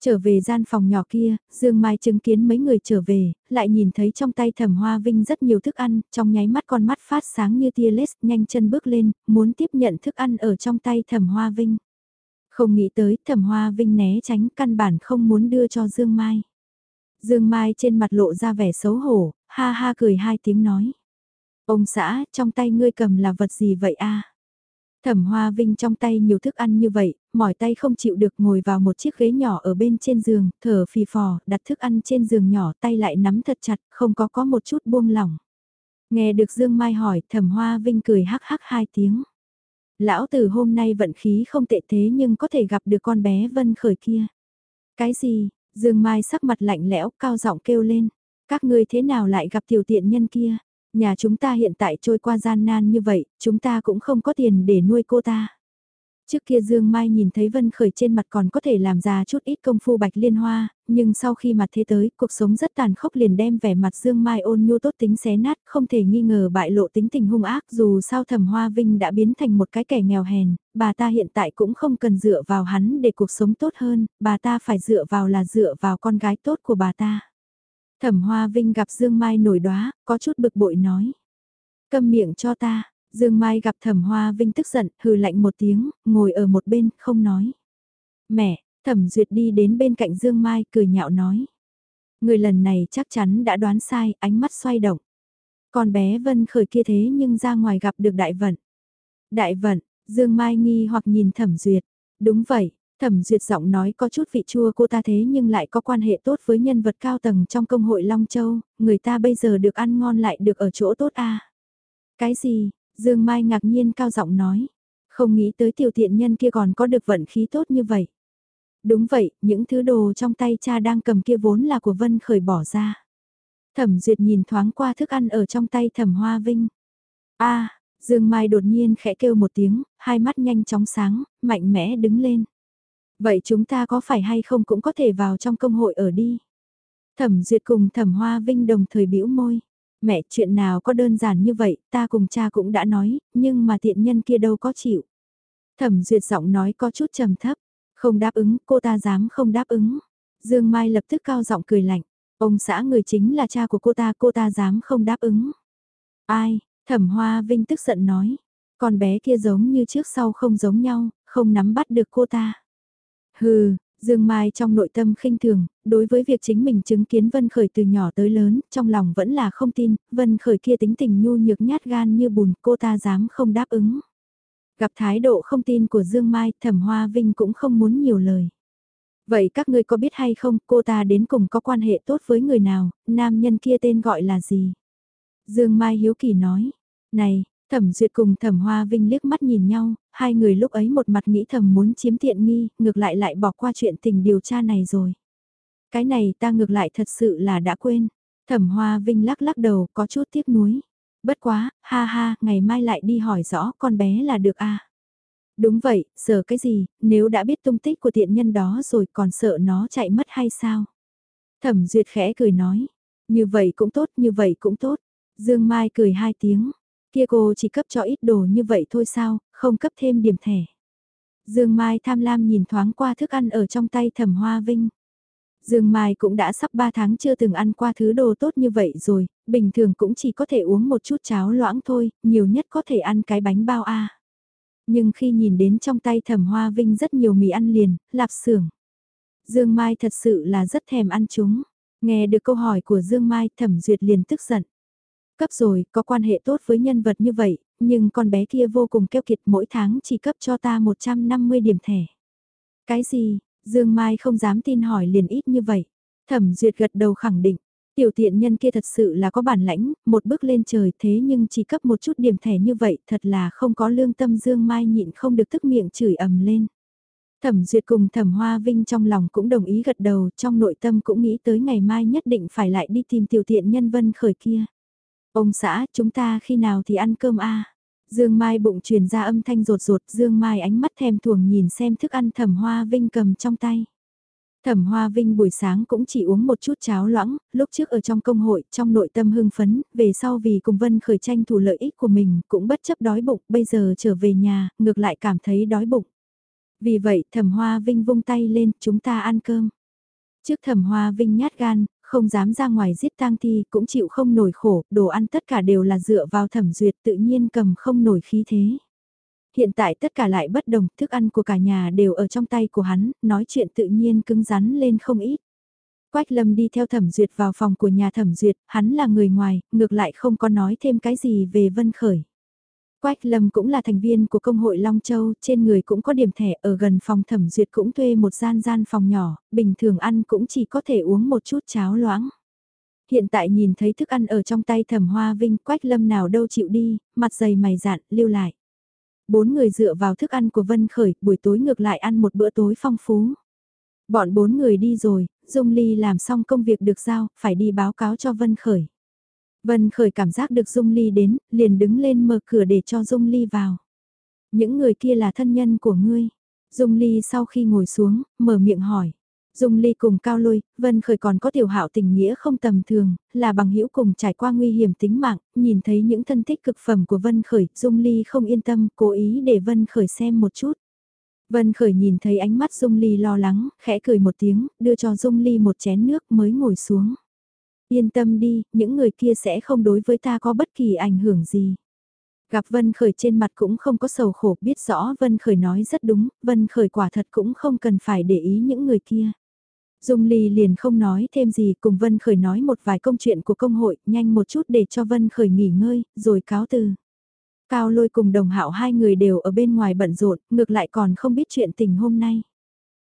Trở về gian phòng nhỏ kia, Dương Mai chứng kiến mấy người trở về, lại nhìn thấy trong tay thẩm hoa vinh rất nhiều thức ăn, trong nháy mắt con mắt phát sáng như tia lết, nhanh chân bước lên, muốn tiếp nhận thức ăn ở trong tay thẩm hoa vinh. Không nghĩ tới thẩm hoa vinh né tránh căn bản không muốn đưa cho Dương Mai. Dương Mai trên mặt lộ ra vẻ xấu hổ, ha ha cười hai tiếng nói. Ông xã, trong tay ngươi cầm là vật gì vậy a? Thẩm Hoa Vinh trong tay nhiều thức ăn như vậy, mỏi tay không chịu được ngồi vào một chiếc ghế nhỏ ở bên trên giường, thở phì phò, đặt thức ăn trên giường nhỏ tay lại nắm thật chặt, không có có một chút buông lỏng. Nghe được Dương Mai hỏi, Thẩm Hoa Vinh cười hắc hắc hai tiếng. Lão tử hôm nay vận khí không tệ thế nhưng có thể gặp được con bé Vân Khởi kia. Cái gì? Dương Mai sắc mặt lạnh lẽo, cao giọng kêu lên. Các ngươi thế nào lại gặp tiểu tiện nhân kia? Nhà chúng ta hiện tại trôi qua gian nan như vậy, chúng ta cũng không có tiền để nuôi cô ta. Trước kia Dương Mai nhìn thấy Vân Khởi trên mặt còn có thể làm ra chút ít công phu bạch liên hoa, nhưng sau khi mặt thế tới, cuộc sống rất tàn khốc liền đem vẻ mặt Dương Mai ôn nhu tốt tính xé nát, không thể nghi ngờ bại lộ tính tình hung ác dù sao thẩm hoa vinh đã biến thành một cái kẻ nghèo hèn, bà ta hiện tại cũng không cần dựa vào hắn để cuộc sống tốt hơn, bà ta phải dựa vào là dựa vào con gái tốt của bà ta. Thẩm Hoa Vinh gặp Dương Mai nổi đóa, có chút bực bội nói. Câm miệng cho ta, Dương Mai gặp Thẩm Hoa Vinh tức giận, hừ lạnh một tiếng, ngồi ở một bên, không nói. Mẹ, Thẩm Duyệt đi đến bên cạnh Dương Mai, cười nhạo nói. Người lần này chắc chắn đã đoán sai, ánh mắt xoay động. Con bé Vân khởi kia thế nhưng ra ngoài gặp được đại vận. Đại vận, Dương Mai nghi hoặc nhìn Thẩm Duyệt. Đúng vậy, Thẩm duyệt giọng nói có chút vị chua cô ta thế nhưng lại có quan hệ tốt với nhân vật cao tầng trong công hội Long Châu, người ta bây giờ được ăn ngon lại được ở chỗ tốt à. Cái gì, Dương Mai ngạc nhiên cao giọng nói, không nghĩ tới tiểu tiện nhân kia còn có được vận khí tốt như vậy. Đúng vậy, những thứ đồ trong tay cha đang cầm kia vốn là của Vân Khởi bỏ ra. Thẩm duyệt nhìn thoáng qua thức ăn ở trong tay thẩm hoa vinh. a Dương Mai đột nhiên khẽ kêu một tiếng, hai mắt nhanh chóng sáng, mạnh mẽ đứng lên. Vậy chúng ta có phải hay không cũng có thể vào trong công hội ở đi. Thẩm Duyệt cùng Thẩm Hoa Vinh đồng thời bĩu môi. Mẹ chuyện nào có đơn giản như vậy, ta cùng cha cũng đã nói, nhưng mà tiện nhân kia đâu có chịu. Thẩm Duyệt giọng nói có chút trầm thấp, không đáp ứng, cô ta dám không đáp ứng. Dương Mai lập tức cao giọng cười lạnh, ông xã người chính là cha của cô ta, cô ta dám không đáp ứng. Ai, Thẩm Hoa Vinh tức giận nói, con bé kia giống như trước sau không giống nhau, không nắm bắt được cô ta. Hừ, Dương Mai trong nội tâm khinh thường, đối với việc chính mình chứng kiến Vân Khởi từ nhỏ tới lớn, trong lòng vẫn là không tin, Vân Khởi kia tính tình nhu nhược nhát gan như bùn, cô ta dám không đáp ứng. Gặp thái độ không tin của Dương Mai, Thẩm Hoa Vinh cũng không muốn nhiều lời. Vậy các ngươi có biết hay không, cô ta đến cùng có quan hệ tốt với người nào, nam nhân kia tên gọi là gì? Dương Mai hiếu kỳ nói, này, Thẩm Duyệt cùng Thẩm Hoa Vinh liếc mắt nhìn nhau, hai người lúc ấy một mặt nghĩ thầm muốn chiếm tiện nghi, ngược lại lại bỏ qua chuyện tình điều tra này rồi. Cái này ta ngược lại thật sự là đã quên. Thẩm Hoa Vinh lắc lắc đầu có chút tiếc nuối. Bất quá, ha ha, ngày mai lại đi hỏi rõ con bé là được à. Đúng vậy, sợ cái gì, nếu đã biết tung tích của tiện nhân đó rồi còn sợ nó chạy mất hay sao? Thẩm Duyệt khẽ cười nói, như vậy cũng tốt, như vậy cũng tốt. Dương Mai cười hai tiếng, Kia cô chỉ cấp cho ít đồ như vậy thôi sao, không cấp thêm điểm thẻ. Dương Mai tham lam nhìn thoáng qua thức ăn ở trong tay thẩm hoa vinh. Dương Mai cũng đã sắp 3 tháng chưa từng ăn qua thứ đồ tốt như vậy rồi, bình thường cũng chỉ có thể uống một chút cháo loãng thôi, nhiều nhất có thể ăn cái bánh bao a. Nhưng khi nhìn đến trong tay thẩm hoa vinh rất nhiều mì ăn liền, lạp xưởng. Dương Mai thật sự là rất thèm ăn chúng. Nghe được câu hỏi của Dương Mai thẩm duyệt liền tức giận. Cấp rồi, có quan hệ tốt với nhân vật như vậy, nhưng con bé kia vô cùng keo kiệt mỗi tháng chỉ cấp cho ta 150 điểm thẻ. Cái gì, Dương Mai không dám tin hỏi liền ít như vậy. Thẩm duyệt gật đầu khẳng định, tiểu tiện nhân kia thật sự là có bản lãnh, một bước lên trời thế nhưng chỉ cấp một chút điểm thẻ như vậy thật là không có lương tâm Dương Mai nhịn không được tức miệng chửi ầm lên. Thẩm duyệt cùng thẩm hoa vinh trong lòng cũng đồng ý gật đầu, trong nội tâm cũng nghĩ tới ngày mai nhất định phải lại đi tìm tiểu tiện nhân vân khởi kia. Ông xã, chúng ta khi nào thì ăn cơm a Dương Mai bụng truyền ra âm thanh rột rột, Dương Mai ánh mắt thèm thuồng nhìn xem thức ăn thẩm hoa vinh cầm trong tay. Thẩm Hoa Vinh buổi sáng cũng chỉ uống một chút cháo loãng, lúc trước ở trong công hội, trong nội tâm hưng phấn, về sau vì cùng Vân khởi tranh thủ lợi ích của mình, cũng bất chấp đói bụng, bây giờ trở về nhà, ngược lại cảm thấy đói bụng. Vì vậy, Thẩm Hoa Vinh vung tay lên, chúng ta ăn cơm. Trước Thẩm Hoa Vinh nhát gan, không dám ra ngoài giết tang thi, cũng chịu không nổi khổ, đồ ăn tất cả đều là dựa vào thẩm duyệt tự nhiên cầm không nổi khí thế. Hiện tại tất cả lại bất đồng, thức ăn của cả nhà đều ở trong tay của hắn, nói chuyện tự nhiên cứng rắn lên không ít. Quách Lâm đi theo thẩm duyệt vào phòng của nhà thẩm duyệt, hắn là người ngoài, ngược lại không có nói thêm cái gì về Vân Khởi. Quách Lâm cũng là thành viên của công hội Long Châu, trên người cũng có điểm thẻ ở gần phòng thẩm duyệt cũng thuê một gian gian phòng nhỏ, bình thường ăn cũng chỉ có thể uống một chút cháo loãng. Hiện tại nhìn thấy thức ăn ở trong tay thẩm hoa vinh Quách Lâm nào đâu chịu đi, mặt dày mày dạn, lưu lại. Bốn người dựa vào thức ăn của Vân Khởi, buổi tối ngược lại ăn một bữa tối phong phú. Bọn bốn người đi rồi, Dung Ly làm xong công việc được giao, phải đi báo cáo cho Vân Khởi. Vân Khởi cảm giác được Dung Ly đến, liền đứng lên mở cửa để cho Dung Ly vào. Những người kia là thân nhân của ngươi. Dung Ly sau khi ngồi xuống, mở miệng hỏi. Dung Ly cùng Cao Lôi, Vân Khởi còn có tiểu hạo tình nghĩa không tầm thường, là bằng hữu cùng trải qua nguy hiểm tính mạng, nhìn thấy những thân thích cực phẩm của Vân Khởi, Dung Ly không yên tâm, cố ý để Vân Khởi xem một chút. Vân Khởi nhìn thấy ánh mắt Dung Ly lo lắng, khẽ cười một tiếng, đưa cho Dung Ly một chén nước mới ngồi xuống. Yên tâm đi, những người kia sẽ không đối với ta có bất kỳ ảnh hưởng gì. Gặp Vân Khởi trên mặt cũng không có sầu khổ, biết rõ Vân Khởi nói rất đúng, Vân Khởi quả thật cũng không cần phải để ý những người kia. Dung Ly liền không nói thêm gì cùng Vân Khởi nói một vài công chuyện của công hội, nhanh một chút để cho Vân Khởi nghỉ ngơi, rồi cáo từ. Cao lôi cùng đồng hạo hai người đều ở bên ngoài bận rộn, ngược lại còn không biết chuyện tình hôm nay.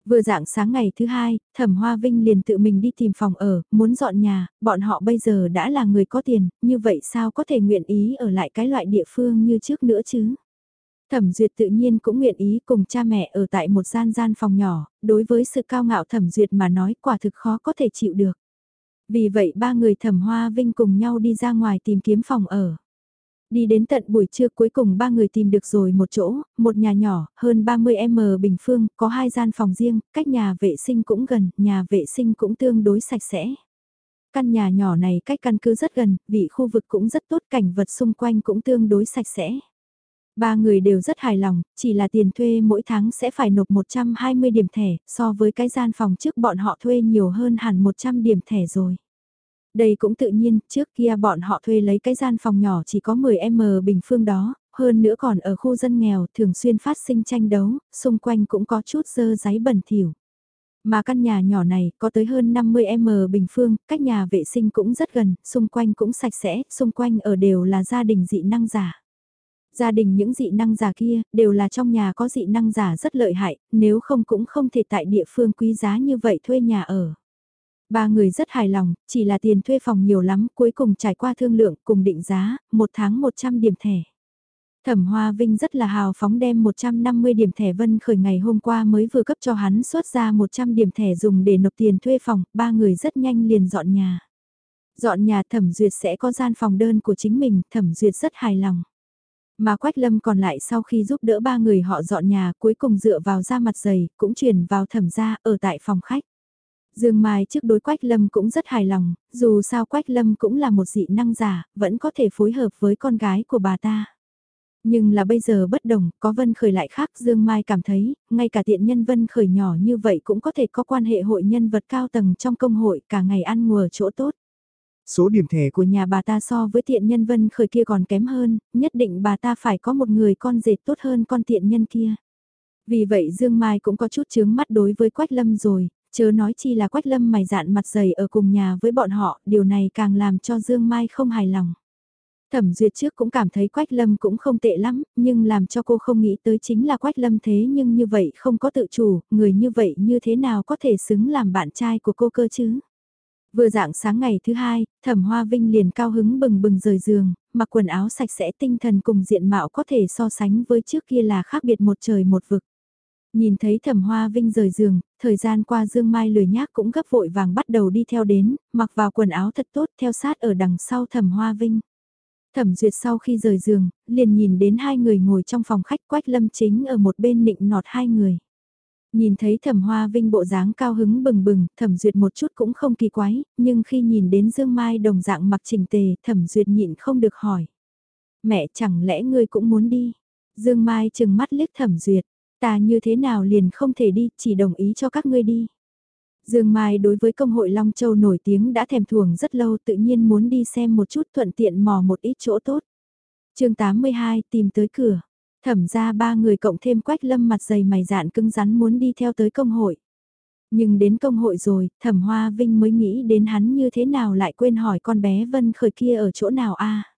Vừa dạng sáng ngày thứ hai, Thẩm Hoa Vinh liền tự mình đi tìm phòng ở, muốn dọn nhà, bọn họ bây giờ đã là người có tiền, như vậy sao có thể nguyện ý ở lại cái loại địa phương như trước nữa chứ? Thẩm Duyệt tự nhiên cũng nguyện ý cùng cha mẹ ở tại một gian gian phòng nhỏ, đối với sự cao ngạo Thẩm Duyệt mà nói quả thực khó có thể chịu được. Vì vậy ba người Thẩm Hoa Vinh cùng nhau đi ra ngoài tìm kiếm phòng ở. Đi đến tận buổi trưa cuối cùng ba người tìm được rồi một chỗ, một nhà nhỏ, hơn 30M bình phương, có hai gian phòng riêng, cách nhà vệ sinh cũng gần, nhà vệ sinh cũng tương đối sạch sẽ. Căn nhà nhỏ này cách căn cứ rất gần, vị khu vực cũng rất tốt, cảnh vật xung quanh cũng tương đối sạch sẽ. Ba người đều rất hài lòng, chỉ là tiền thuê mỗi tháng sẽ phải nộp 120 điểm thẻ, so với cái gian phòng trước bọn họ thuê nhiều hơn hẳn 100 điểm thẻ rồi. Đây cũng tự nhiên, trước kia bọn họ thuê lấy cái gian phòng nhỏ chỉ có 10M bình phương đó, hơn nữa còn ở khu dân nghèo thường xuyên phát sinh tranh đấu, xung quanh cũng có chút dơ giấy bẩn thỉu. Mà căn nhà nhỏ này có tới hơn 50M bình phương, cách nhà vệ sinh cũng rất gần, xung quanh cũng sạch sẽ, xung quanh ở đều là gia đình dị năng giả. Gia đình những dị năng giả kia, đều là trong nhà có dị năng giả rất lợi hại, nếu không cũng không thể tại địa phương quý giá như vậy thuê nhà ở. Ba người rất hài lòng, chỉ là tiền thuê phòng nhiều lắm, cuối cùng trải qua thương lượng cùng định giá, một tháng 100 điểm thẻ. Thẩm Hoa Vinh rất là hào phóng đem 150 điểm thẻ Vân Khởi ngày hôm qua mới vừa cấp cho hắn xuất ra 100 điểm thẻ dùng để nộp tiền thuê phòng, ba người rất nhanh liền dọn nhà. Dọn nhà Thẩm Duyệt sẽ có gian phòng đơn của chính mình, Thẩm Duyệt rất hài lòng. Mà Quách Lâm còn lại sau khi giúp đỡ ba người họ dọn nhà cuối cùng dựa vào da mặt dày, cũng chuyển vào thẩm gia ở tại phòng khách. Dương Mai trước đối Quách Lâm cũng rất hài lòng, dù sao Quách Lâm cũng là một dị năng giả, vẫn có thể phối hợp với con gái của bà ta. Nhưng là bây giờ bất đồng, có Vân Khởi lại khác Dương Mai cảm thấy, ngay cả tiện nhân Vân Khởi nhỏ như vậy cũng có thể có quan hệ hội nhân vật cao tầng trong công hội cả ngày ăn ngùa chỗ tốt. Số điểm thẻ của nhà bà ta so với tiện nhân Vân Khởi kia còn kém hơn, nhất định bà ta phải có một người con dệt tốt hơn con tiện nhân kia. Vì vậy Dương Mai cũng có chút chướng mắt đối với Quách Lâm rồi, chớ nói chi là Quách Lâm mày dạn mặt dày ở cùng nhà với bọn họ, điều này càng làm cho Dương Mai không hài lòng. Thẩm duyệt trước cũng cảm thấy Quách Lâm cũng không tệ lắm, nhưng làm cho cô không nghĩ tới chính là Quách Lâm thế nhưng như vậy không có tự chủ, người như vậy như thế nào có thể xứng làm bạn trai của cô cơ chứ? Vừa dạng sáng ngày thứ hai, Thẩm Hoa Vinh liền cao hứng bừng bừng rời giường, mặc quần áo sạch sẽ tinh thần cùng diện mạo có thể so sánh với trước kia là khác biệt một trời một vực. Nhìn thấy Thẩm Hoa Vinh rời giường, thời gian qua Dương Mai lười nhác cũng gấp vội vàng bắt đầu đi theo đến, mặc vào quần áo thật tốt theo sát ở đằng sau Thẩm Hoa Vinh. Thẩm duyệt sau khi rời giường, liền nhìn đến hai người ngồi trong phòng khách quách lâm chính ở một bên nịnh nọt hai người. Nhìn thấy thẩm hoa vinh bộ dáng cao hứng bừng bừng, thẩm duyệt một chút cũng không kỳ quái, nhưng khi nhìn đến Dương Mai đồng dạng mặc trình tề, thẩm duyệt nhịn không được hỏi. Mẹ chẳng lẽ ngươi cũng muốn đi? Dương Mai chừng mắt liếc thẩm duyệt, ta như thế nào liền không thể đi, chỉ đồng ý cho các ngươi đi. Dương Mai đối với công hội Long Châu nổi tiếng đã thèm thuồng rất lâu tự nhiên muốn đi xem một chút thuận tiện mò một ít chỗ tốt. chương 82 tìm tới cửa, thẩm ra ba người cộng thêm quách lâm mặt dày mày dạn cứng rắn muốn đi theo tới công hội. Nhưng đến công hội rồi, thẩm hoa vinh mới nghĩ đến hắn như thế nào lại quên hỏi con bé Vân Khởi kia ở chỗ nào a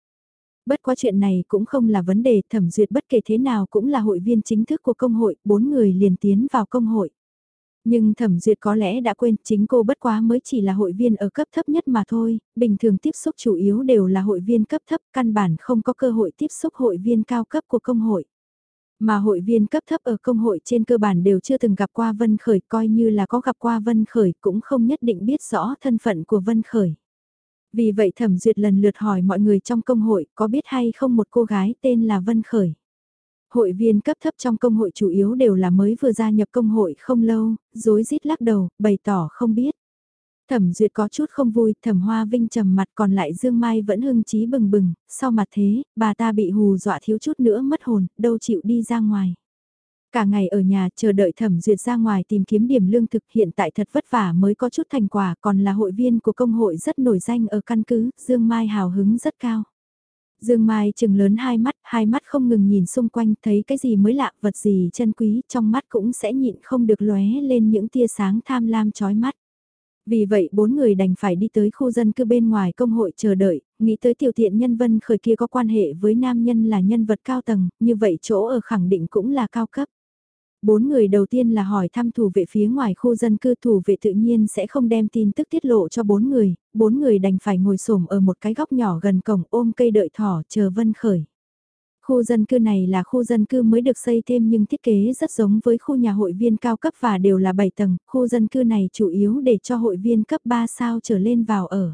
Bất quá chuyện này cũng không là vấn đề, thẩm duyệt bất kể thế nào cũng là hội viên chính thức của công hội, bốn người liền tiến vào công hội. Nhưng thẩm duyệt có lẽ đã quên chính cô bất quá mới chỉ là hội viên ở cấp thấp nhất mà thôi, bình thường tiếp xúc chủ yếu đều là hội viên cấp thấp căn bản không có cơ hội tiếp xúc hội viên cao cấp của công hội. Mà hội viên cấp thấp ở công hội trên cơ bản đều chưa từng gặp qua Vân Khởi coi như là có gặp qua Vân Khởi cũng không nhất định biết rõ thân phận của Vân Khởi. Vì vậy thẩm duyệt lần lượt hỏi mọi người trong công hội có biết hay không một cô gái tên là Vân Khởi. Hội viên cấp thấp trong công hội chủ yếu đều là mới vừa gia nhập công hội không lâu, dối rít lắc đầu, bày tỏ không biết. Thẩm Duyệt có chút không vui, Thẩm Hoa Vinh trầm mặt còn lại Dương Mai vẫn hưng trí bừng bừng, sau mặt thế, bà ta bị hù dọa thiếu chút nữa mất hồn, đâu chịu đi ra ngoài. Cả ngày ở nhà chờ đợi Thẩm Duyệt ra ngoài tìm kiếm điểm lương thực hiện tại thật vất vả mới có chút thành quả còn là hội viên của công hội rất nổi danh ở căn cứ, Dương Mai hào hứng rất cao. Dương Mai chừng lớn hai mắt, hai mắt không ngừng nhìn xung quanh thấy cái gì mới lạ, vật gì chân quý, trong mắt cũng sẽ nhịn không được lóe lên những tia sáng tham lam chói mắt. Vì vậy bốn người đành phải đi tới khu dân cư bên ngoài công hội chờ đợi, nghĩ tới tiểu thiện nhân vân khởi kia có quan hệ với nam nhân là nhân vật cao tầng, như vậy chỗ ở khẳng định cũng là cao cấp. Bốn người đầu tiên là hỏi thăm thủ vệ phía ngoài khu dân cư thủ vệ tự nhiên sẽ không đem tin tức tiết lộ cho bốn người, bốn người đành phải ngồi xổm ở một cái góc nhỏ gần cổng ôm cây đợi thỏ chờ Vân Khởi. Khu dân cư này là khu dân cư mới được xây thêm nhưng thiết kế rất giống với khu nhà hội viên cao cấp và đều là 7 tầng, khu dân cư này chủ yếu để cho hội viên cấp 3 sao trở lên vào ở.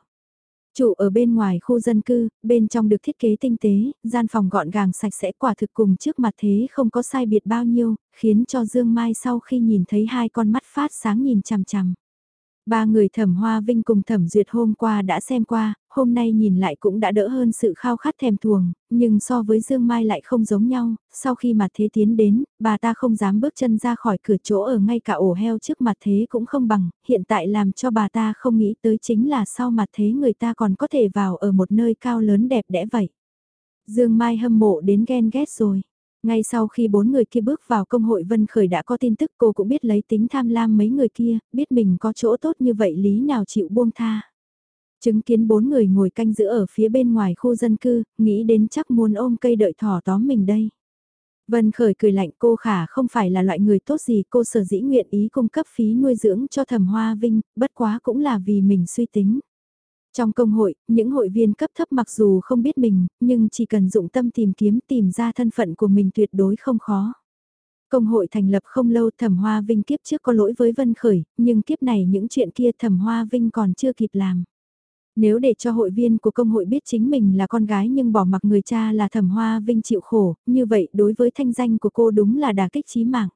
Chủ ở bên ngoài khu dân cư, bên trong được thiết kế tinh tế, gian phòng gọn gàng sạch sẽ quả thực cùng trước mặt thế không có sai biệt bao nhiêu, khiến cho Dương Mai sau khi nhìn thấy hai con mắt phát sáng nhìn chằm chằm. Ba người thẩm hoa vinh cùng thẩm duyệt hôm qua đã xem qua, hôm nay nhìn lại cũng đã đỡ hơn sự khao khát thèm thuồng, nhưng so với Dương Mai lại không giống nhau, sau khi mặt thế tiến đến, bà ta không dám bước chân ra khỏi cửa chỗ ở ngay cả ổ heo trước mặt thế cũng không bằng, hiện tại làm cho bà ta không nghĩ tới chính là sau mặt thế người ta còn có thể vào ở một nơi cao lớn đẹp đẽ vậy. Dương Mai hâm mộ đến ghen ghét rồi. Ngay sau khi bốn người kia bước vào công hội Vân Khởi đã có tin tức cô cũng biết lấy tính tham lam mấy người kia, biết mình có chỗ tốt như vậy lý nào chịu buông tha. Chứng kiến bốn người ngồi canh giữ ở phía bên ngoài khu dân cư, nghĩ đến chắc muốn ôm cây đợi thỏ tóm mình đây. Vân Khởi cười lạnh cô khả không phải là loại người tốt gì cô sở dĩ nguyện ý cung cấp phí nuôi dưỡng cho thầm hoa vinh, bất quá cũng là vì mình suy tính. Trong công hội, những hội viên cấp thấp mặc dù không biết mình, nhưng chỉ cần dụng tâm tìm kiếm tìm ra thân phận của mình tuyệt đối không khó. Công hội thành lập không lâu thẩm hoa vinh kiếp trước có lỗi với Vân Khởi, nhưng kiếp này những chuyện kia thẩm hoa vinh còn chưa kịp làm. Nếu để cho hội viên của công hội biết chính mình là con gái nhưng bỏ mặc người cha là thẩm hoa vinh chịu khổ, như vậy đối với thanh danh của cô đúng là đà kích chí mạng.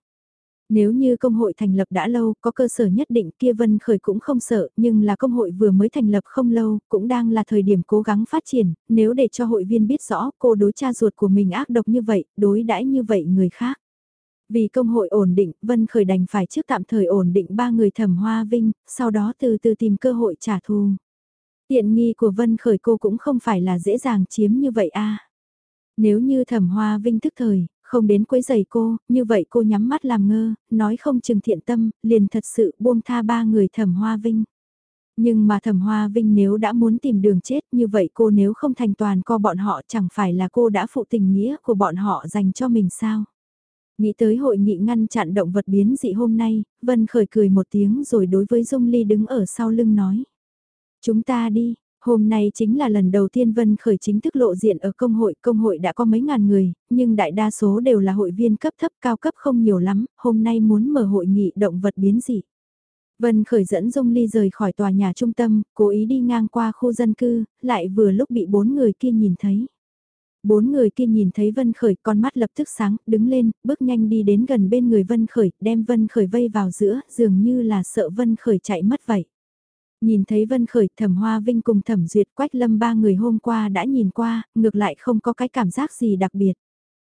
Nếu như công hội thành lập đã lâu, có cơ sở nhất định kia Vân Khởi cũng không sợ, nhưng là công hội vừa mới thành lập không lâu, cũng đang là thời điểm cố gắng phát triển, nếu để cho hội viên biết rõ cô đối cha ruột của mình ác độc như vậy, đối đãi như vậy người khác. Vì công hội ổn định, Vân Khởi đành phải trước tạm thời ổn định ba người thẩm hoa vinh, sau đó từ từ tìm cơ hội trả thù. Tiện nghi của Vân Khởi cô cũng không phải là dễ dàng chiếm như vậy a. Nếu như thẩm hoa vinh thức thời, không đến quấy giày cô, như vậy cô nhắm mắt làm ngơ, nói không chừng thiện tâm, liền thật sự buông tha ba người thẩm hoa vinh. Nhưng mà thẩm hoa vinh nếu đã muốn tìm đường chết như vậy cô nếu không thành toàn co bọn họ chẳng phải là cô đã phụ tình nghĩa của bọn họ dành cho mình sao? Nghĩ tới hội nghị ngăn chặn động vật biến dị hôm nay, Vân khởi cười một tiếng rồi đối với Dung Ly đứng ở sau lưng nói. Chúng ta đi, Hôm nay chính là lần đầu tiên Vân Khởi chính thức lộ diện ở công hội, công hội đã có mấy ngàn người, nhưng đại đa số đều là hội viên cấp thấp cao cấp không nhiều lắm, hôm nay muốn mở hội nghị động vật biến dị. Vân Khởi dẫn Dung Ly rời khỏi tòa nhà trung tâm, cố ý đi ngang qua khu dân cư, lại vừa lúc bị bốn người kia nhìn thấy. Bốn người kia nhìn thấy Vân Khởi con mắt lập tức sáng, đứng lên, bước nhanh đi đến gần bên người Vân Khởi, đem Vân Khởi vây vào giữa, dường như là sợ Vân Khởi chạy mất vậy. Nhìn thấy Vân Khởi, Thẩm Hoa Vinh cùng Thẩm Duyệt Quách Lâm ba người hôm qua đã nhìn qua, ngược lại không có cái cảm giác gì đặc biệt.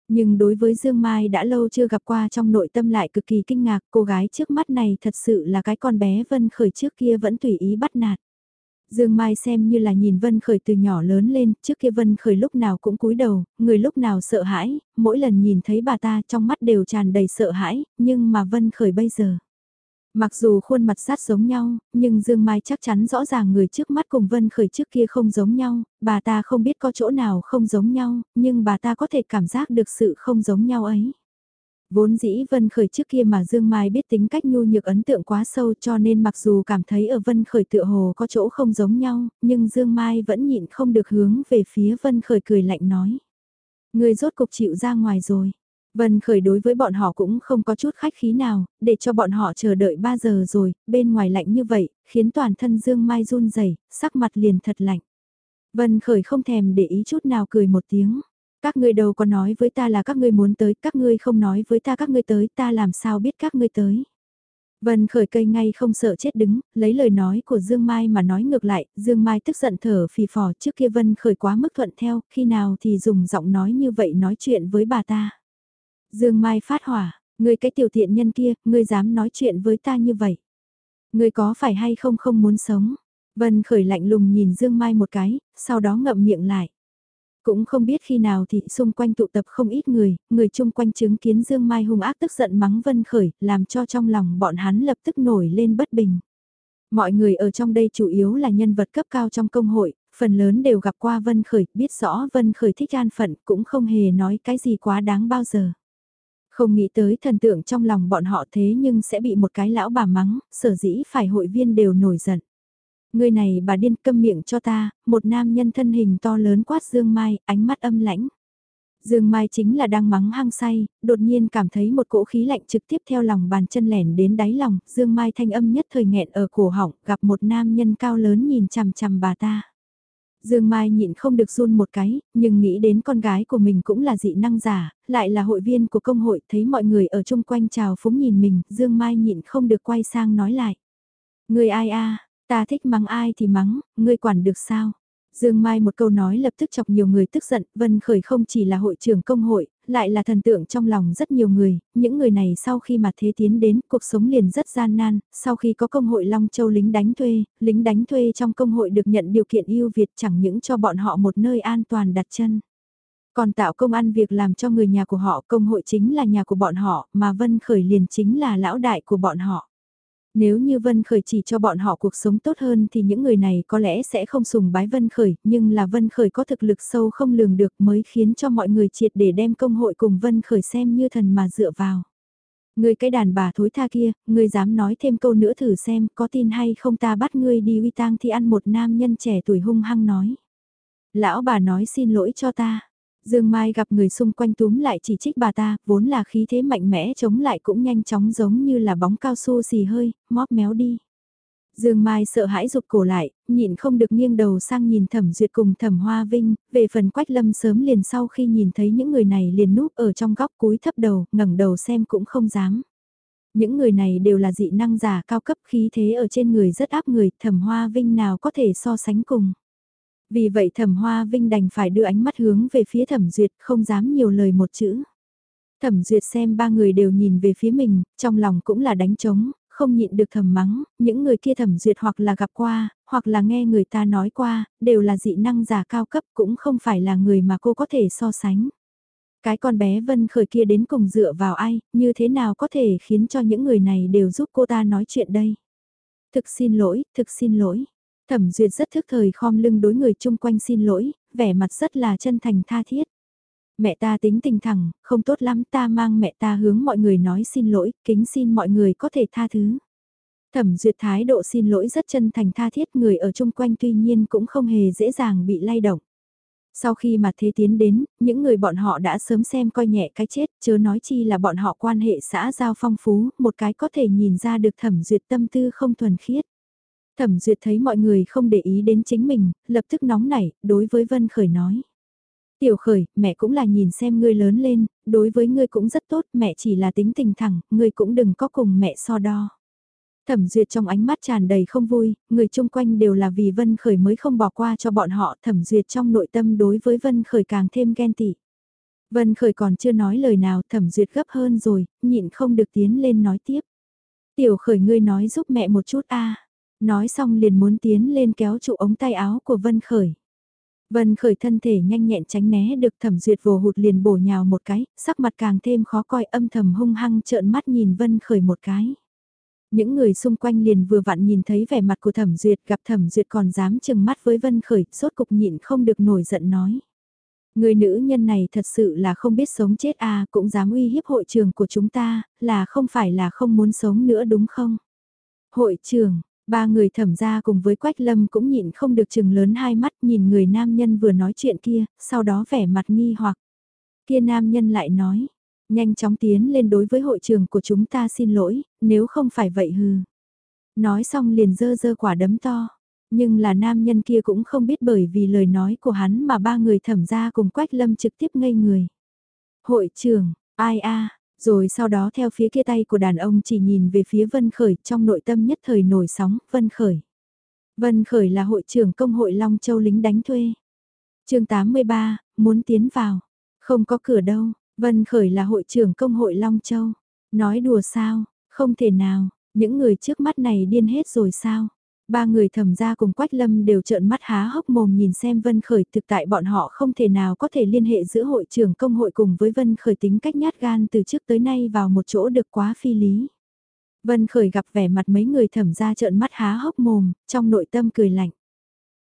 Nhưng đối với Dương Mai đã lâu chưa gặp qua trong nội tâm lại cực kỳ kinh ngạc, cô gái trước mắt này thật sự là cái con bé Vân Khởi trước kia vẫn tùy ý bắt nạt. Dương Mai xem như là nhìn Vân Khởi từ nhỏ lớn lên, trước kia Vân Khởi lúc nào cũng cúi đầu, người lúc nào sợ hãi, mỗi lần nhìn thấy bà ta trong mắt đều tràn đầy sợ hãi, nhưng mà Vân Khởi bây giờ. Mặc dù khuôn mặt sát giống nhau, nhưng Dương Mai chắc chắn rõ ràng người trước mắt cùng Vân Khởi trước kia không giống nhau, bà ta không biết có chỗ nào không giống nhau, nhưng bà ta có thể cảm giác được sự không giống nhau ấy. Vốn dĩ Vân Khởi trước kia mà Dương Mai biết tính cách nhu nhược ấn tượng quá sâu cho nên mặc dù cảm thấy ở Vân Khởi tựa hồ có chỗ không giống nhau, nhưng Dương Mai vẫn nhịn không được hướng về phía Vân Khởi cười lạnh nói. Người rốt cục chịu ra ngoài rồi. Vân Khởi đối với bọn họ cũng không có chút khách khí nào, để cho bọn họ chờ đợi 3 giờ rồi, bên ngoài lạnh như vậy, khiến toàn thân Dương Mai run rẩy, sắc mặt liền thật lạnh. Vân Khởi không thèm để ý chút nào cười một tiếng. Các ngươi đâu có nói với ta là các ngươi muốn tới, các ngươi không nói với ta các ngươi tới, ta làm sao biết các ngươi tới. Vân khởi cây ngay không sợ chết đứng, lấy lời nói của Dương Mai mà nói ngược lại, Dương Mai tức giận thở phì phò trước kia Vân khởi quá mức thuận theo, khi nào thì dùng giọng nói như vậy nói chuyện với bà ta. Dương Mai phát hỏa, ngươi cái tiểu thiện nhân kia, ngươi dám nói chuyện với ta như vậy. Ngươi có phải hay không không muốn sống? Vân khởi lạnh lùng nhìn Dương Mai một cái, sau đó ngậm miệng lại. Cũng không biết khi nào thì xung quanh tụ tập không ít người, người chung quanh chứng kiến Dương Mai hung ác tức giận mắng Vân Khởi, làm cho trong lòng bọn hắn lập tức nổi lên bất bình. Mọi người ở trong đây chủ yếu là nhân vật cấp cao trong công hội, phần lớn đều gặp qua Vân Khởi, biết rõ Vân Khởi thích an phận, cũng không hề nói cái gì quá đáng bao giờ. Không nghĩ tới thần tượng trong lòng bọn họ thế nhưng sẽ bị một cái lão bà mắng, sở dĩ phải hội viên đều nổi giận. Người này bà điên câm miệng cho ta, một nam nhân thân hình to lớn quát Dương Mai, ánh mắt âm lãnh. Dương Mai chính là đang mắng hăng say, đột nhiên cảm thấy một cỗ khí lạnh trực tiếp theo lòng bàn chân lẻn đến đáy lòng, Dương Mai thanh âm nhất thời nghẹn ở cổ họng, gặp một nam nhân cao lớn nhìn chằm chằm bà ta. Dương Mai nhịn không được run một cái, nhưng nghĩ đến con gái của mình cũng là dị năng giả, lại là hội viên của công hội, thấy mọi người ở chung quanh chào phúng nhìn mình, Dương Mai nhịn không được quay sang nói lại. Người ai a ta thích mắng ai thì mắng, ngươi quản được sao? Dương Mai một câu nói lập tức chọc nhiều người tức giận, Vân Khởi không chỉ là hội trưởng công hội, lại là thần tượng trong lòng rất nhiều người, những người này sau khi mà thế tiến đến, cuộc sống liền rất gian nan, sau khi có công hội Long Châu lính đánh thuê, lính đánh thuê trong công hội được nhận điều kiện ưu việt chẳng những cho bọn họ một nơi an toàn đặt chân. Còn tạo công ăn việc làm cho người nhà của họ, công hội chính là nhà của bọn họ, mà Vân Khởi liền chính là lão đại của bọn họ. Nếu như Vân Khởi chỉ cho bọn họ cuộc sống tốt hơn thì những người này có lẽ sẽ không sùng bái Vân Khởi, nhưng là Vân Khởi có thực lực sâu không lường được mới khiến cho mọi người triệt để đem công hội cùng Vân Khởi xem như thần mà dựa vào. Người cái đàn bà thối tha kia, người dám nói thêm câu nữa thử xem có tin hay không ta bắt ngươi đi uy tang thì ăn một nam nhân trẻ tuổi hung hăng nói. Lão bà nói xin lỗi cho ta. Dương Mai gặp người xung quanh túm lại chỉ trích bà ta, vốn là khí thế mạnh mẽ chống lại cũng nhanh chóng giống như là bóng cao su xì hơi, móp méo đi. Dương Mai sợ hãi rụt cổ lại, nhịn không được nghiêng đầu sang nhìn thẩm duyệt cùng thẩm hoa vinh, về phần quách lâm sớm liền sau khi nhìn thấy những người này liền núp ở trong góc cúi thấp đầu, ngẩng đầu xem cũng không dám. Những người này đều là dị năng giả cao cấp khí thế ở trên người rất áp người, thẩm hoa vinh nào có thể so sánh cùng. Vì vậy thẩm hoa vinh đành phải đưa ánh mắt hướng về phía thẩm duyệt không dám nhiều lời một chữ. Thẩm duyệt xem ba người đều nhìn về phía mình, trong lòng cũng là đánh trống, không nhịn được thầm mắng, những người kia thẩm duyệt hoặc là gặp qua, hoặc là nghe người ta nói qua, đều là dị năng giả cao cấp cũng không phải là người mà cô có thể so sánh. Cái con bé Vân Khởi kia đến cùng dựa vào ai, như thế nào có thể khiến cho những người này đều giúp cô ta nói chuyện đây. Thực xin lỗi, thực xin lỗi. Thẩm Duyệt rất thức thời khom lưng đối người chung quanh xin lỗi, vẻ mặt rất là chân thành tha thiết. Mẹ ta tính tình thẳng, không tốt lắm ta mang mẹ ta hướng mọi người nói xin lỗi, kính xin mọi người có thể tha thứ. Thẩm Duyệt thái độ xin lỗi rất chân thành tha thiết người ở chung quanh tuy nhiên cũng không hề dễ dàng bị lay động. Sau khi mà thế tiến đến, những người bọn họ đã sớm xem coi nhẹ cái chết, chớ nói chi là bọn họ quan hệ xã giao phong phú, một cái có thể nhìn ra được thẩm duyệt tâm tư không thuần khiết. Thẩm duyệt thấy mọi người không để ý đến chính mình, lập tức nóng nảy, đối với Vân Khởi nói. Tiểu khởi, mẹ cũng là nhìn xem ngươi lớn lên, đối với ngươi cũng rất tốt, mẹ chỉ là tính tình thẳng, ngươi cũng đừng có cùng mẹ so đo. Thẩm Duyệt trong ánh mắt tràn đầy không vui, người chung quanh đều là vì Vân Khởi mới không bỏ qua cho bọn họ. Thẩm Duyệt trong nội tâm đối với Vân Khởi càng thêm ghen tị. Vân Khởi còn chưa nói lời nào, Thẩm Duyệt gấp hơn rồi, nhịn không được tiến lên nói tiếp. Tiểu Khởi ngươi nói giúp mẹ một chút a. Nói xong liền muốn tiến lên kéo trụ ống tay áo của Vân Khởi. Vân Khởi thân thể nhanh nhẹn tránh né được Thẩm Duyệt vồ hụt liền bổ nhào một cái, sắc mặt càng thêm khó coi âm thầm hung hăng trợn mắt nhìn Vân Khởi một cái. Những người xung quanh liền vừa vặn nhìn thấy vẻ mặt của Thẩm Duyệt gặp Thẩm Duyệt còn dám chừng mắt với Vân Khởi, sốt cục nhịn không được nổi giận nói. Người nữ nhân này thật sự là không biết sống chết à, cũng dám uy hiếp hội trường của chúng ta, là không phải là không muốn sống nữa đúng không? Hội trường, ba người thẩm ra cùng với Quách Lâm cũng nhịn không được chừng lớn hai mắt nhìn người nam nhân vừa nói chuyện kia, sau đó vẻ mặt nghi hoặc. Kia nam nhân lại nói, Nhanh chóng tiến lên đối với hội trường của chúng ta xin lỗi, nếu không phải vậy hừ. Nói xong liền dơ dơ quả đấm to. Nhưng là nam nhân kia cũng không biết bởi vì lời nói của hắn mà ba người thẩm ra cùng Quách Lâm trực tiếp ngây người. Hội trường, ai a rồi sau đó theo phía kia tay của đàn ông chỉ nhìn về phía Vân Khởi trong nội tâm nhất thời nổi sóng, Vân Khởi. Vân Khởi là hội trưởng công hội Long Châu lính đánh thuê. chương 83, muốn tiến vào. Không có cửa đâu, Vân Khởi là hội trưởng công hội Long Châu. Nói đùa sao, không thể nào, những người trước mắt này điên hết rồi sao? Ba người thẩm ra cùng Quách Lâm đều trợn mắt há hốc mồm nhìn xem Vân Khởi thực tại bọn họ không thể nào có thể liên hệ giữa hội trưởng công hội cùng với Vân Khởi tính cách nhát gan từ trước tới nay vào một chỗ được quá phi lý. Vân Khởi gặp vẻ mặt mấy người thẩm ra trợn mắt há hốc mồm, trong nội tâm cười lạnh.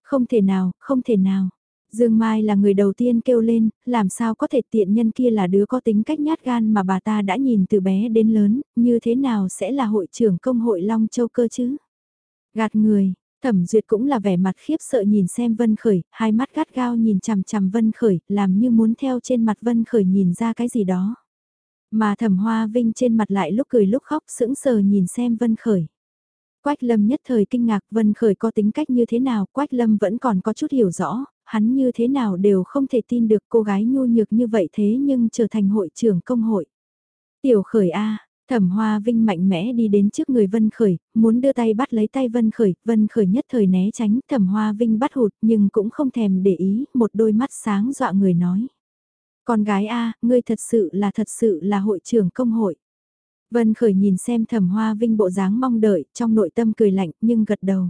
Không thể nào, không thể nào. Dương Mai là người đầu tiên kêu lên, làm sao có thể tiện nhân kia là đứa có tính cách nhát gan mà bà ta đã nhìn từ bé đến lớn, như thế nào sẽ là hội trưởng công hội Long Châu cơ chứ? Gạt người, Thẩm Duyệt cũng là vẻ mặt khiếp sợ nhìn xem Vân Khởi, hai mắt gắt gao nhìn chằm chằm Vân Khởi, làm như muốn theo trên mặt Vân Khởi nhìn ra cái gì đó. Mà Thẩm Hoa Vinh trên mặt lại lúc cười lúc khóc sững sờ nhìn xem Vân Khởi. Quách Lâm nhất thời kinh ngạc Vân Khởi có tính cách như thế nào, Quách Lâm vẫn còn có chút hiểu rõ, hắn như thế nào đều không thể tin được cô gái nhu nhược như vậy thế nhưng trở thành hội trưởng công hội. Tiểu Khởi A, Thẩm Hoa Vinh mạnh mẽ đi đến trước người Vân Khởi, muốn đưa tay bắt lấy tay Vân Khởi, Vân Khởi nhất thời né tránh, Thẩm Hoa Vinh bắt hụt nhưng cũng không thèm để ý, một đôi mắt sáng dọa người nói. Con gái A, ngươi thật sự là thật sự là hội trưởng công hội. Vân Khởi nhìn xem Thẩm Hoa Vinh bộ dáng mong đợi, trong nội tâm cười lạnh nhưng gật đầu.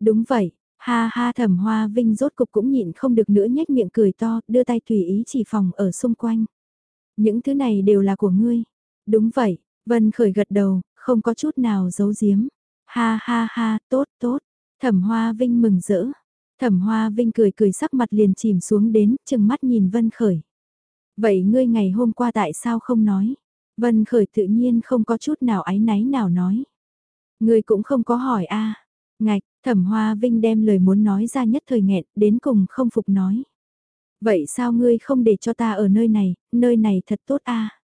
Đúng vậy, ha ha Thẩm Hoa Vinh rốt cục cũng nhịn không được nữa nhếch miệng cười to, đưa tay tùy ý chỉ phòng ở xung quanh. Những thứ này đều là của ngươi. Đúng vậy, Vân Khởi gật đầu, không có chút nào giấu giếm. Ha ha ha, tốt tốt. Thẩm Hoa Vinh mừng rỡ. Thẩm Hoa Vinh cười cười sắc mặt liền chìm xuống đến, chừng mắt nhìn Vân Khởi. Vậy ngươi ngày hôm qua tại sao không nói? Vân Khởi tự nhiên không có chút nào áy náy nào nói. Ngươi cũng không có hỏi a Ngạch, Thẩm Hoa Vinh đem lời muốn nói ra nhất thời nghẹn, đến cùng không phục nói. Vậy sao ngươi không để cho ta ở nơi này, nơi này thật tốt a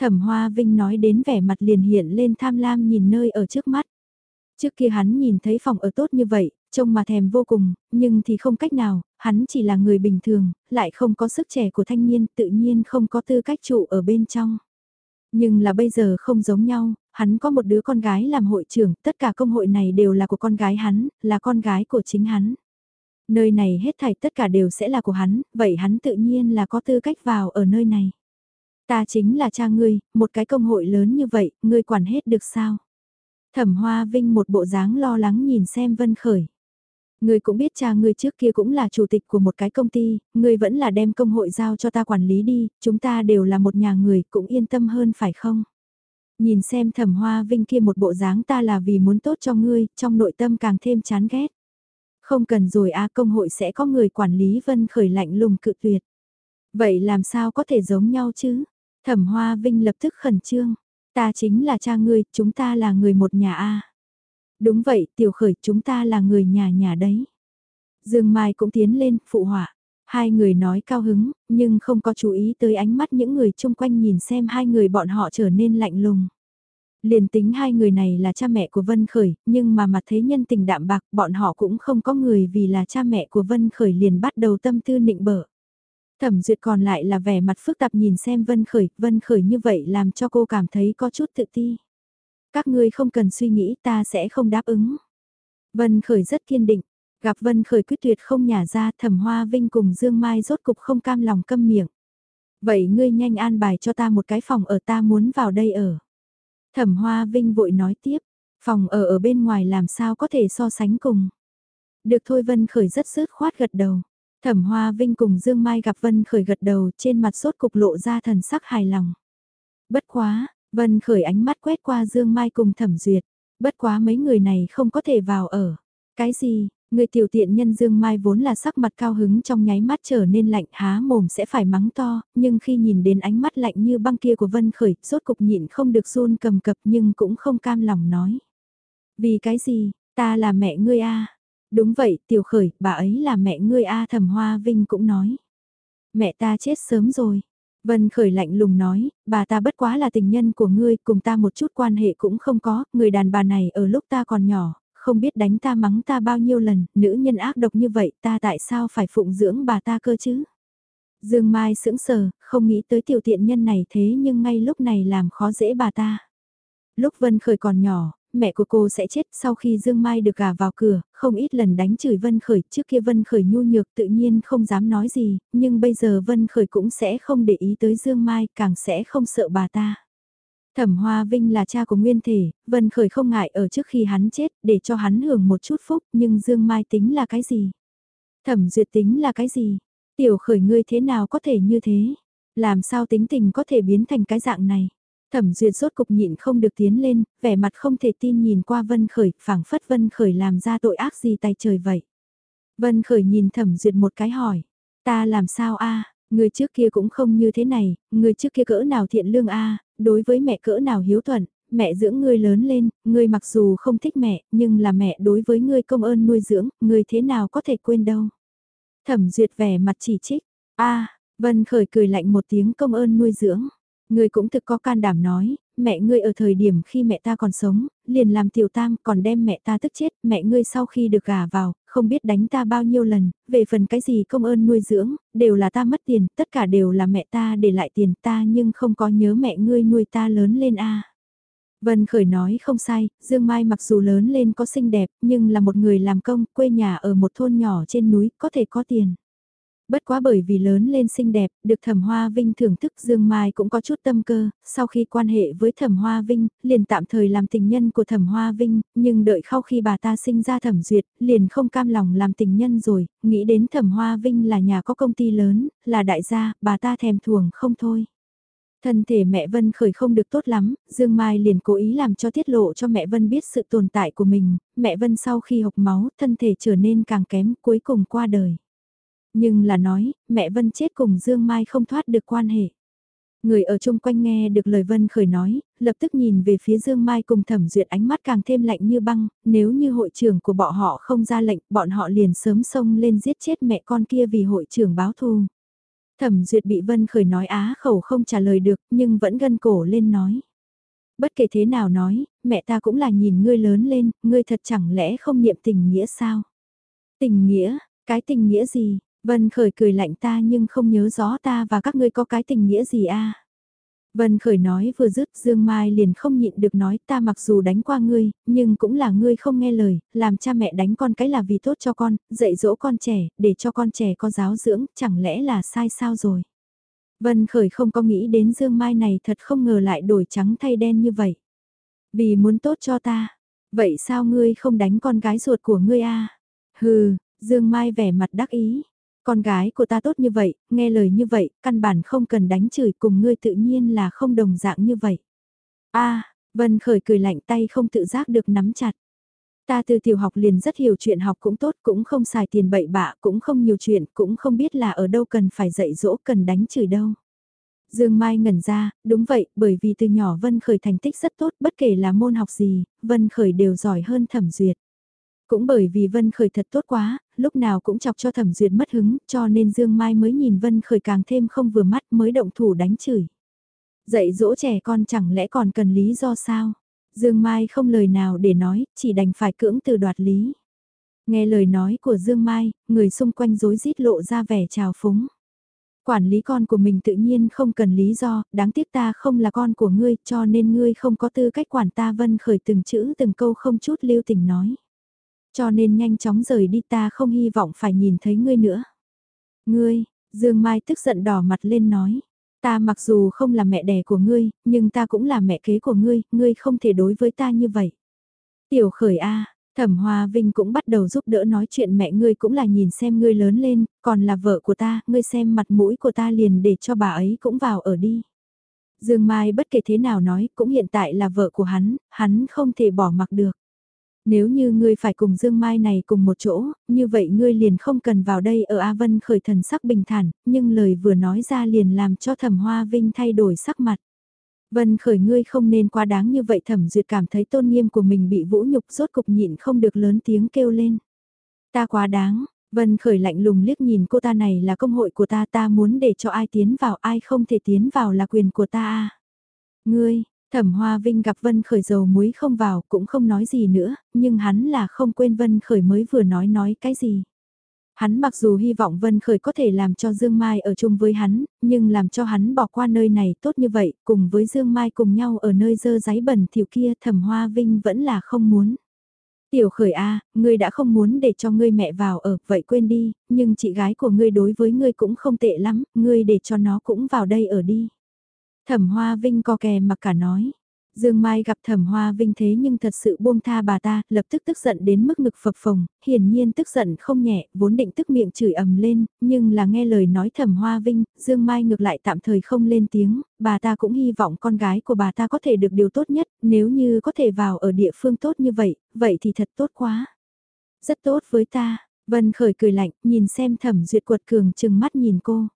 Thẩm Hoa Vinh nói đến vẻ mặt liền hiện lên tham lam nhìn nơi ở trước mắt. Trước kia hắn nhìn thấy phòng ở tốt như vậy, trông mà thèm vô cùng, nhưng thì không cách nào, hắn chỉ là người bình thường, lại không có sức trẻ của thanh niên, tự nhiên không có tư cách trụ ở bên trong. Nhưng là bây giờ không giống nhau, hắn có một đứa con gái làm hội trưởng, tất cả công hội này đều là của con gái hắn, là con gái của chính hắn. Nơi này hết thảy tất cả đều sẽ là của hắn, vậy hắn tự nhiên là có tư cách vào ở nơi này. Ta chính là cha ngươi, một cái công hội lớn như vậy, ngươi quản hết được sao? Thẩm Hoa Vinh một bộ dáng lo lắng nhìn xem Vân Khởi. Ngươi cũng biết cha ngươi trước kia cũng là chủ tịch của một cái công ty, ngươi vẫn là đem công hội giao cho ta quản lý đi, chúng ta đều là một nhà người, cũng yên tâm hơn phải không? Nhìn xem thẩm hoa vinh kia một bộ dáng ta là vì muốn tốt cho ngươi, trong nội tâm càng thêm chán ghét. Không cần rồi a công hội sẽ có người quản lý vân khởi lạnh lùng cự tuyệt. Vậy làm sao có thể giống nhau chứ? Thẩm hoa vinh lập tức khẩn trương. Ta chính là cha ngươi, chúng ta là người một nhà a Đúng vậy, tiểu khởi, chúng ta là người nhà nhà đấy. Dương Mai cũng tiến lên, phụ họa. Hai người nói cao hứng, nhưng không có chú ý tới ánh mắt những người chung quanh nhìn xem hai người bọn họ trở nên lạnh lùng. Liền tính hai người này là cha mẹ của Vân Khởi, nhưng mà mặt thế nhân tình đạm bạc bọn họ cũng không có người vì là cha mẹ của Vân Khởi liền bắt đầu tâm tư nịnh bợ. Thẩm duyệt còn lại là vẻ mặt phức tạp nhìn xem Vân Khởi, Vân Khởi như vậy làm cho cô cảm thấy có chút tự ti. Các ngươi không cần suy nghĩ ta sẽ không đáp ứng. Vân Khởi rất kiên định, gặp Vân Khởi quyết tuyệt không nhả ra thẩm hoa vinh cùng Dương Mai rốt cục không cam lòng câm miệng. Vậy ngươi nhanh an bài cho ta một cái phòng ở ta muốn vào đây ở. Thẩm hoa vinh vội nói tiếp, phòng ở ở bên ngoài làm sao có thể so sánh cùng. Được thôi Vân Khởi rất sứt khoát gật đầu. Thẩm Hoa Vinh cùng Dương Mai gặp Vân Khởi gật đầu trên mặt sốt cục lộ ra thần sắc hài lòng. Bất quá, Vân Khởi ánh mắt quét qua Dương Mai cùng Thẩm Duyệt. Bất quá mấy người này không có thể vào ở. Cái gì, người tiểu tiện nhân Dương Mai vốn là sắc mặt cao hứng trong nháy mắt trở nên lạnh há mồm sẽ phải mắng to, nhưng khi nhìn đến ánh mắt lạnh như băng kia của Vân Khởi, sốt cục nhịn không được run cầm cập nhưng cũng không cam lòng nói. Vì cái gì, ta là mẹ ngươi a Đúng vậy, tiểu khởi, bà ấy là mẹ ngươi A thẩm hoa vinh cũng nói. Mẹ ta chết sớm rồi. Vân khởi lạnh lùng nói, bà ta bất quá là tình nhân của ngươi, cùng ta một chút quan hệ cũng không có, người đàn bà này ở lúc ta còn nhỏ, không biết đánh ta mắng ta bao nhiêu lần, nữ nhân ác độc như vậy ta tại sao phải phụng dưỡng bà ta cơ chứ? Dương Mai sững sờ, không nghĩ tới tiểu tiện nhân này thế nhưng ngay lúc này làm khó dễ bà ta. Lúc Vân Khởi còn nhỏ, mẹ của cô sẽ chết sau khi Dương Mai được gả vào cửa, không ít lần đánh chửi Vân Khởi, trước kia Vân Khởi nhu nhược tự nhiên không dám nói gì, nhưng bây giờ Vân Khởi cũng sẽ không để ý tới Dương Mai, càng sẽ không sợ bà ta. Thẩm Hoa Vinh là cha của Nguyên Thể, Vân Khởi không ngại ở trước khi hắn chết, để cho hắn hưởng một chút phúc, nhưng Dương Mai tính là cái gì? Thẩm Duyệt tính là cái gì? Tiểu Khởi ngươi thế nào có thể như thế? Làm sao tính tình có thể biến thành cái dạng này? Thẩm duyệt rốt cục nhịn không được tiến lên, vẻ mặt không thể tin nhìn qua Vân Khởi, phảng phất Vân Khởi làm ra tội ác gì tay trời vậy. Vân Khởi nhìn thẩm duyệt một cái hỏi, ta làm sao a người trước kia cũng không như thế này, người trước kia cỡ nào thiện lương a đối với mẹ cỡ nào hiếu thuận, mẹ dưỡng ngươi lớn lên, ngươi mặc dù không thích mẹ, nhưng là mẹ đối với ngươi công ơn nuôi dưỡng, ngươi thế nào có thể quên đâu. Thẩm duyệt vẻ mặt chỉ trích, a Vân Khởi cười lạnh một tiếng công ơn nuôi dưỡng. Ngươi cũng thực có can đảm nói, mẹ ngươi ở thời điểm khi mẹ ta còn sống, liền làm tiểu tam còn đem mẹ ta tức chết, mẹ ngươi sau khi được gả vào, không biết đánh ta bao nhiêu lần, về phần cái gì công ơn nuôi dưỡng, đều là ta mất tiền, tất cả đều là mẹ ta để lại tiền ta nhưng không có nhớ mẹ ngươi nuôi ta lớn lên a. Vân Khởi nói không sai, Dương Mai mặc dù lớn lên có xinh đẹp, nhưng là một người làm công, quê nhà ở một thôn nhỏ trên núi, có thể có tiền. Bất quá bởi vì lớn lên xinh đẹp, được Thẩm Hoa Vinh thưởng thức Dương Mai cũng có chút tâm cơ, sau khi quan hệ với Thẩm Hoa Vinh, liền tạm thời làm tình nhân của Thẩm Hoa Vinh, nhưng đợi sau khi bà ta sinh ra Thẩm Duyệt, liền không cam lòng làm tình nhân rồi, nghĩ đến Thẩm Hoa Vinh là nhà có công ty lớn, là đại gia, bà ta thèm thuồng không thôi. Thân thể mẹ Vân khởi không được tốt lắm, Dương Mai liền cố ý làm cho tiết lộ cho mẹ Vân biết sự tồn tại của mình, mẹ Vân sau khi hộc máu, thân thể trở nên càng kém, cuối cùng qua đời. Nhưng là nói, mẹ Vân chết cùng Dương Mai không thoát được quan hệ. Người ở chung quanh nghe được lời Vân khởi nói, lập tức nhìn về phía Dương Mai cùng thẩm duyệt ánh mắt càng thêm lạnh như băng, nếu như hội trưởng của bọn họ không ra lệnh, bọn họ liền sớm xông lên giết chết mẹ con kia vì hội trưởng báo thù. Thẩm duyệt bị Vân khởi nói á khẩu không trả lời được, nhưng vẫn gân cổ lên nói. Bất kể thế nào nói, mẹ ta cũng là nhìn ngươi lớn lên, ngươi thật chẳng lẽ không niệm tình nghĩa sao? Tình nghĩa, cái tình nghĩa gì, Vân khởi cười lạnh ta nhưng không nhớ rõ ta và các ngươi có cái tình nghĩa gì a Vân Khởi nói vừa dứt Dương Mai liền không nhịn được nói ta mặc dù đánh qua ngươi, nhưng cũng là ngươi không nghe lời, làm cha mẹ đánh con cái là vì tốt cho con, dạy dỗ con trẻ, để cho con trẻ có giáo dưỡng, chẳng lẽ là sai sao rồi. Vân Khởi không có nghĩ đến Dương Mai này thật không ngờ lại đổi trắng thay đen như vậy. Vì muốn tốt cho ta, vậy sao ngươi không đánh con gái ruột của ngươi a? Hừ, Dương Mai vẻ mặt đắc ý. Con gái của ta tốt như vậy, nghe lời như vậy, căn bản không cần đánh chửi cùng ngươi tự nhiên là không đồng dạng như vậy. a Vân Khởi cười lạnh tay không tự giác được nắm chặt. Ta từ tiểu học liền rất hiểu chuyện học cũng tốt, cũng không xài tiền bậy bạ, cũng không nhiều chuyện, cũng không biết là ở đâu cần phải dạy dỗ, cần đánh chửi đâu. Dương Mai ngẩn ra, đúng vậy, bởi vì từ nhỏ Vân Khởi thành tích rất tốt, bất kể là môn học gì, Vân Khởi đều giỏi hơn thẩm duyệt. Cũng bởi vì Vân Khởi thật tốt quá, lúc nào cũng chọc cho thẩm duyệt mất hứng, cho nên Dương Mai mới nhìn Vân Khởi càng thêm không vừa mắt mới động thủ đánh chửi. Dạy dỗ trẻ con chẳng lẽ còn cần lý do sao? Dương Mai không lời nào để nói, chỉ đành phải cưỡng từ đoạt lý. Nghe lời nói của Dương Mai, người xung quanh rối rít lộ ra vẻ trào phúng. Quản lý con của mình tự nhiên không cần lý do, đáng tiếc ta không là con của ngươi cho nên ngươi không có tư cách quản ta vân khởi từng chữ từng câu không chút lưu tình nói. Cho nên nhanh chóng rời đi ta không hy vọng phải nhìn thấy ngươi nữa. Ngươi, Dương Mai tức giận đỏ mặt lên nói. Ta mặc dù không là mẹ đẻ của ngươi, nhưng ta cũng là mẹ kế của ngươi, ngươi không thể đối với ta như vậy. Tiểu khởi A, Thẩm Hoa Vinh cũng bắt đầu giúp đỡ nói chuyện mẹ ngươi cũng là nhìn xem ngươi lớn lên, còn là vợ của ta, ngươi xem mặt mũi của ta liền để cho bà ấy cũng vào ở đi. Dương Mai bất kể thế nào nói, cũng hiện tại là vợ của hắn, hắn không thể bỏ mặc được. Nếu như ngươi phải cùng Dương Mai này cùng một chỗ, như vậy ngươi liền không cần vào đây ở A Vân khởi thần sắc bình thản, nhưng lời vừa nói ra liền làm cho Thẩm Hoa Vinh thay đổi sắc mặt. Vân khởi ngươi không nên quá đáng như vậy thẩm duyệt cảm thấy tôn nghiêm của mình bị vũ nhục rốt cục nhịn không được lớn tiếng kêu lên. Ta quá đáng, Vân khởi lạnh lùng liếc nhìn cô ta này là công hội của ta ta muốn để cho ai tiến vào ai không thể tiến vào là quyền của ta. À. Ngươi, thẩm hoa vinh gặp Vân khởi dầu muối không vào cũng không nói gì nữa, nhưng hắn là không quên Vân khởi mới vừa nói nói cái gì. Hắn mặc dù hy vọng Vân Khởi có thể làm cho Dương Mai ở chung với hắn, nhưng làm cho hắn bỏ qua nơi này tốt như vậy, cùng với Dương Mai cùng nhau ở nơi dơ giấy bẩn thỉu kia thẩm hoa vinh vẫn là không muốn. Tiểu khởi A, ngươi đã không muốn để cho ngươi mẹ vào ở, vậy quên đi, nhưng chị gái của ngươi đối với ngươi cũng không tệ lắm, ngươi để cho nó cũng vào đây ở đi. Thẩm hoa vinh co kè mặc cả nói. Dương Mai gặp thẩm hoa vinh thế nhưng thật sự buông tha bà ta, lập tức tức giận đến mức ngực phập phồng, hiển nhiên tức giận không nhẹ, vốn định tức miệng chửi ầm lên, nhưng là nghe lời nói thẩm hoa vinh, Dương Mai ngược lại tạm thời không lên tiếng, bà ta cũng hy vọng con gái của bà ta có thể được điều tốt nhất, nếu như có thể vào ở địa phương tốt như vậy, vậy thì thật tốt quá. Rất tốt với ta, Vân khởi cười lạnh, nhìn xem thẩm duyệt quật cường chừng mắt nhìn cô.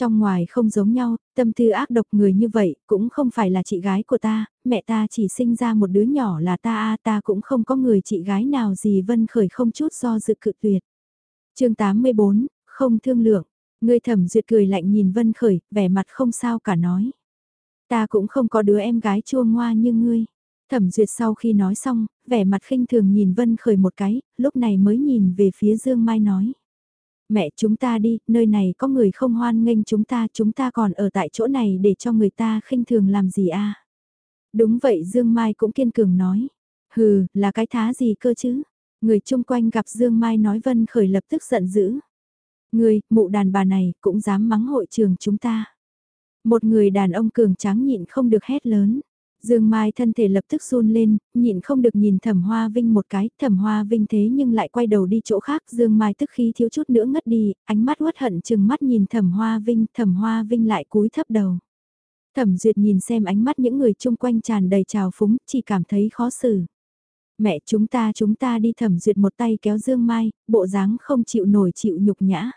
Trong ngoài không giống nhau, tâm tư ác độc người như vậy, cũng không phải là chị gái của ta, mẹ ta chỉ sinh ra một đứa nhỏ là ta a ta cũng không có người chị gái nào gì Vân Khởi không chút do dự cự tuyệt. chương 84, không thương lượng, người thẩm duyệt cười lạnh nhìn Vân Khởi, vẻ mặt không sao cả nói. Ta cũng không có đứa em gái chua ngoa như ngươi. Thẩm duyệt sau khi nói xong, vẻ mặt khinh thường nhìn Vân Khởi một cái, lúc này mới nhìn về phía Dương Mai nói mẹ chúng ta đi, nơi này có người không hoan nghênh chúng ta, chúng ta còn ở tại chỗ này để cho người ta khinh thường làm gì à? Đúng vậy Dương Mai cũng kiên cường nói. Hừ, là cái thá gì cơ chứ? Người chung quanh gặp Dương Mai nói Vân Khởi lập tức giận dữ. Người, mụ đàn bà này, cũng dám mắng hội trường chúng ta. Một người đàn ông cường tráng nhịn không được hét lớn. Dương Mai thân thể lập tức run lên, nhịn không được nhìn Thẩm Hoa Vinh một cái, Thẩm Hoa Vinh thế nhưng lại quay đầu đi chỗ khác, Dương Mai tức khi thiếu chút nữa ngất đi, ánh mắt uất hận chừng mắt nhìn Thẩm Hoa Vinh, Thẩm Hoa Vinh lại cúi thấp đầu. Thẩm Duyệt nhìn xem ánh mắt những người chung quanh tràn đầy trào phúng, chỉ cảm thấy khó xử. Mẹ chúng ta chúng ta đi Thẩm Duyệt một tay kéo Dương Mai, bộ dáng không chịu nổi chịu nhục nhã.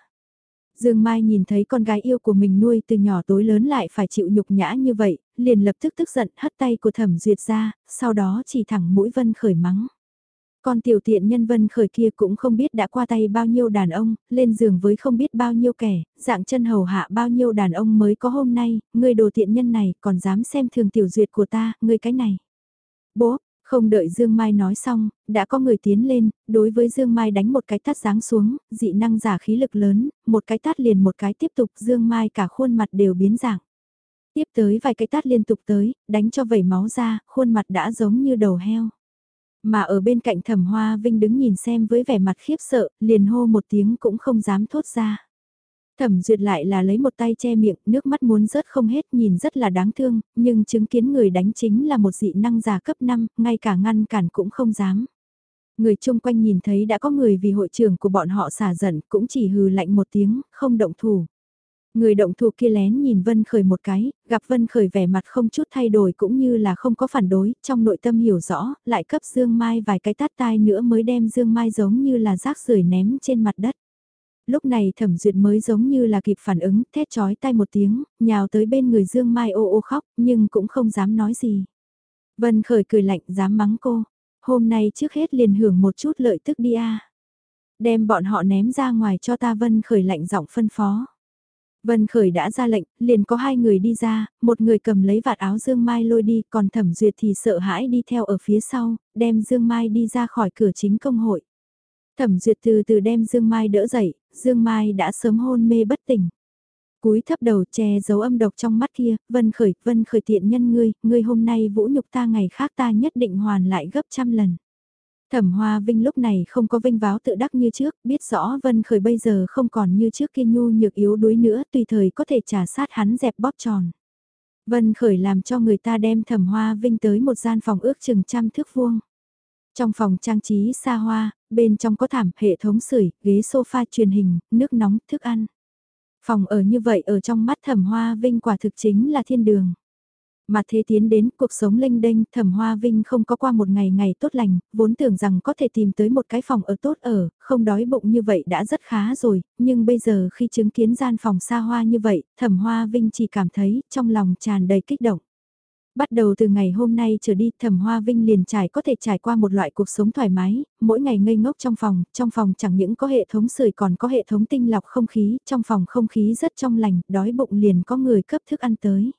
Dương Mai nhìn thấy con gái yêu của mình nuôi từ nhỏ tối lớn lại phải chịu nhục nhã như vậy, liền lập tức tức giận hất tay của thẩm duyệt ra, sau đó chỉ thẳng mũi Vân Khởi mắng. Con tiểu tiện nhân Vân Khởi kia cũng không biết đã qua tay bao nhiêu đàn ông, lên giường với không biết bao nhiêu kẻ, dạng chân hầu hạ bao nhiêu đàn ông mới có hôm nay, người đồ tiện nhân này còn dám xem thường tiểu duyệt của ta, người cái này. Bố, không đợi Dương Mai nói xong, đã có người tiến lên, đối với Dương Mai đánh một cái tát giáng xuống, dị năng giả khí lực lớn, một cái tát liền một cái tiếp tục Dương Mai cả khuôn mặt đều biến dạng. Tiếp tới vài cái tát liên tục tới, đánh cho vẩy máu ra, khuôn mặt đã giống như đầu heo. Mà ở bên cạnh thẩm hoa vinh đứng nhìn xem với vẻ mặt khiếp sợ, liền hô một tiếng cũng không dám thốt ra. Thẩm duyệt lại là lấy một tay che miệng, nước mắt muốn rớt không hết nhìn rất là đáng thương, nhưng chứng kiến người đánh chính là một dị năng giả cấp 5, ngay cả ngăn cản cũng không dám. Người chung quanh nhìn thấy đã có người vì hội trưởng của bọn họ xả giận cũng chỉ hừ lạnh một tiếng, không động thủ. Người động thủ kia lén nhìn Vân Khởi một cái, gặp Vân Khởi vẻ mặt không chút thay đổi cũng như là không có phản đối, trong nội tâm hiểu rõ, lại cấp Dương Mai vài cái tát tai nữa mới đem Dương Mai giống như là rác rưởi ném trên mặt đất. Lúc này thẩm duyệt mới giống như là kịp phản ứng, thét chói tay một tiếng, nhào tới bên người Dương Mai ô ô khóc, nhưng cũng không dám nói gì. Vân Khởi cười lạnh dám mắng cô, hôm nay trước hết liền hưởng một chút lợi tức đi a Đem bọn họ ném ra ngoài cho ta Vân Khởi lạnh giọng phân phó. Vân Khởi đã ra lệnh, liền có hai người đi ra, một người cầm lấy vạt áo Dương Mai lôi đi, còn Thẩm Duyệt thì sợ hãi đi theo ở phía sau, đem Dương Mai đi ra khỏi cửa chính công hội. Thẩm Duyệt từ từ đem Dương Mai đỡ dậy, Dương Mai đã sớm hôn mê bất tỉnh. Cúi thấp đầu che giấu âm độc trong mắt kia, Vân Khởi, Vân Khởi tiện nhân ngươi, ngươi hôm nay vũ nhục ta ngày khác ta nhất định hoàn lại gấp trăm lần. Thẩm Hoa Vinh lúc này không có vinh váo tự đắc như trước, biết rõ Vân Khởi bây giờ không còn như trước kia nhu nhược yếu đuối nữa, tùy thời có thể trả sát hắn dẹp bóp tròn. Vân Khởi làm cho người ta đem Thẩm Hoa Vinh tới một gian phòng ước chừng trăm thước vuông. Trong phòng trang trí xa hoa, bên trong có thảm, hệ thống sưởi, ghế sofa truyền hình, nước nóng, thức ăn. Phòng ở như vậy ở trong mắt Thẩm Hoa Vinh quả thực chính là thiên đường. Mà thế tiến đến cuộc sống lênh đênh, thẩm hoa vinh không có qua một ngày ngày tốt lành, vốn tưởng rằng có thể tìm tới một cái phòng ở tốt ở, không đói bụng như vậy đã rất khá rồi, nhưng bây giờ khi chứng kiến gian phòng xa hoa như vậy, thẩm hoa vinh chỉ cảm thấy trong lòng tràn đầy kích động. Bắt đầu từ ngày hôm nay trở đi, Thẩm Hoa Vinh liền trải có thể trải qua một loại cuộc sống thoải mái, mỗi ngày ngây ngốc trong phòng, trong phòng chẳng những có hệ thống sưởi còn có hệ thống tinh lọc không khí, trong phòng không khí rất trong lành, đói bụng liền có người cấp thức ăn tới.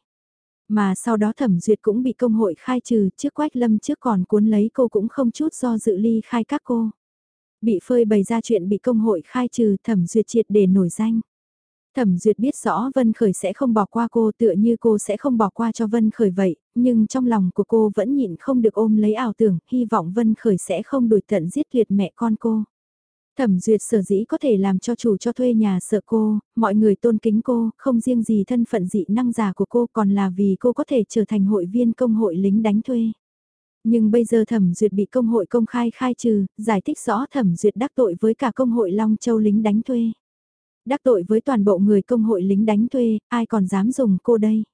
Mà sau đó thẩm duyệt cũng bị công hội khai trừ, trước quách lâm trước còn cuốn lấy cô cũng không chút do dự ly khai các cô. Bị phơi bày ra chuyện bị công hội khai trừ thẩm duyệt triệt để nổi danh. Thẩm Duyệt biết rõ Vân Khởi sẽ không bỏ qua cô tựa như cô sẽ không bỏ qua cho Vân Khởi vậy, nhưng trong lòng của cô vẫn nhịn không được ôm lấy ảo tưởng, hy vọng Vân Khởi sẽ không đuổi tận giết tuyệt mẹ con cô. Thẩm duyệt sở dĩ có thể làm cho chủ cho thuê nhà sợ cô, mọi người tôn kính cô, không riêng gì thân phận dị năng giả của cô còn là vì cô có thể trở thành hội viên công hội lính đánh thuê. Nhưng bây giờ thẩm duyệt bị công hội công khai khai trừ, giải thích rõ thẩm duyệt đắc tội với cả công hội Long Châu lính đánh thuê. Đắc tội với toàn bộ người công hội lính đánh thuê, ai còn dám dùng cô đây?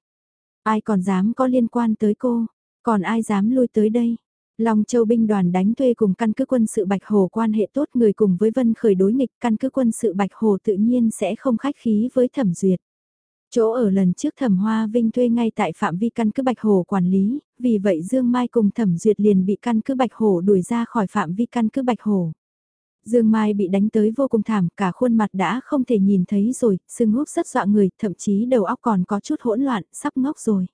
Ai còn dám có liên quan tới cô? Còn ai dám lui tới đây? Long Châu binh đoàn đánh thuê cùng căn cứ quân sự Bạch Hồ quan hệ tốt người cùng với Vân Khởi đối nghịch căn cứ quân sự Bạch Hồ tự nhiên sẽ không khách khí với thẩm duyệt. Chỗ ở lần trước thẩm hoa vinh thuê ngay tại phạm vi căn cứ Bạch Hồ quản lý, vì vậy Dương Mai cùng thẩm duyệt liền bị căn cứ Bạch Hồ đuổi ra khỏi phạm vi căn cứ Bạch Hồ. Dương Mai bị đánh tới vô cùng thảm, cả khuôn mặt đã không thể nhìn thấy rồi, sưng húp rất dọa người, thậm chí đầu óc còn có chút hỗn loạn, sắp ngốc rồi.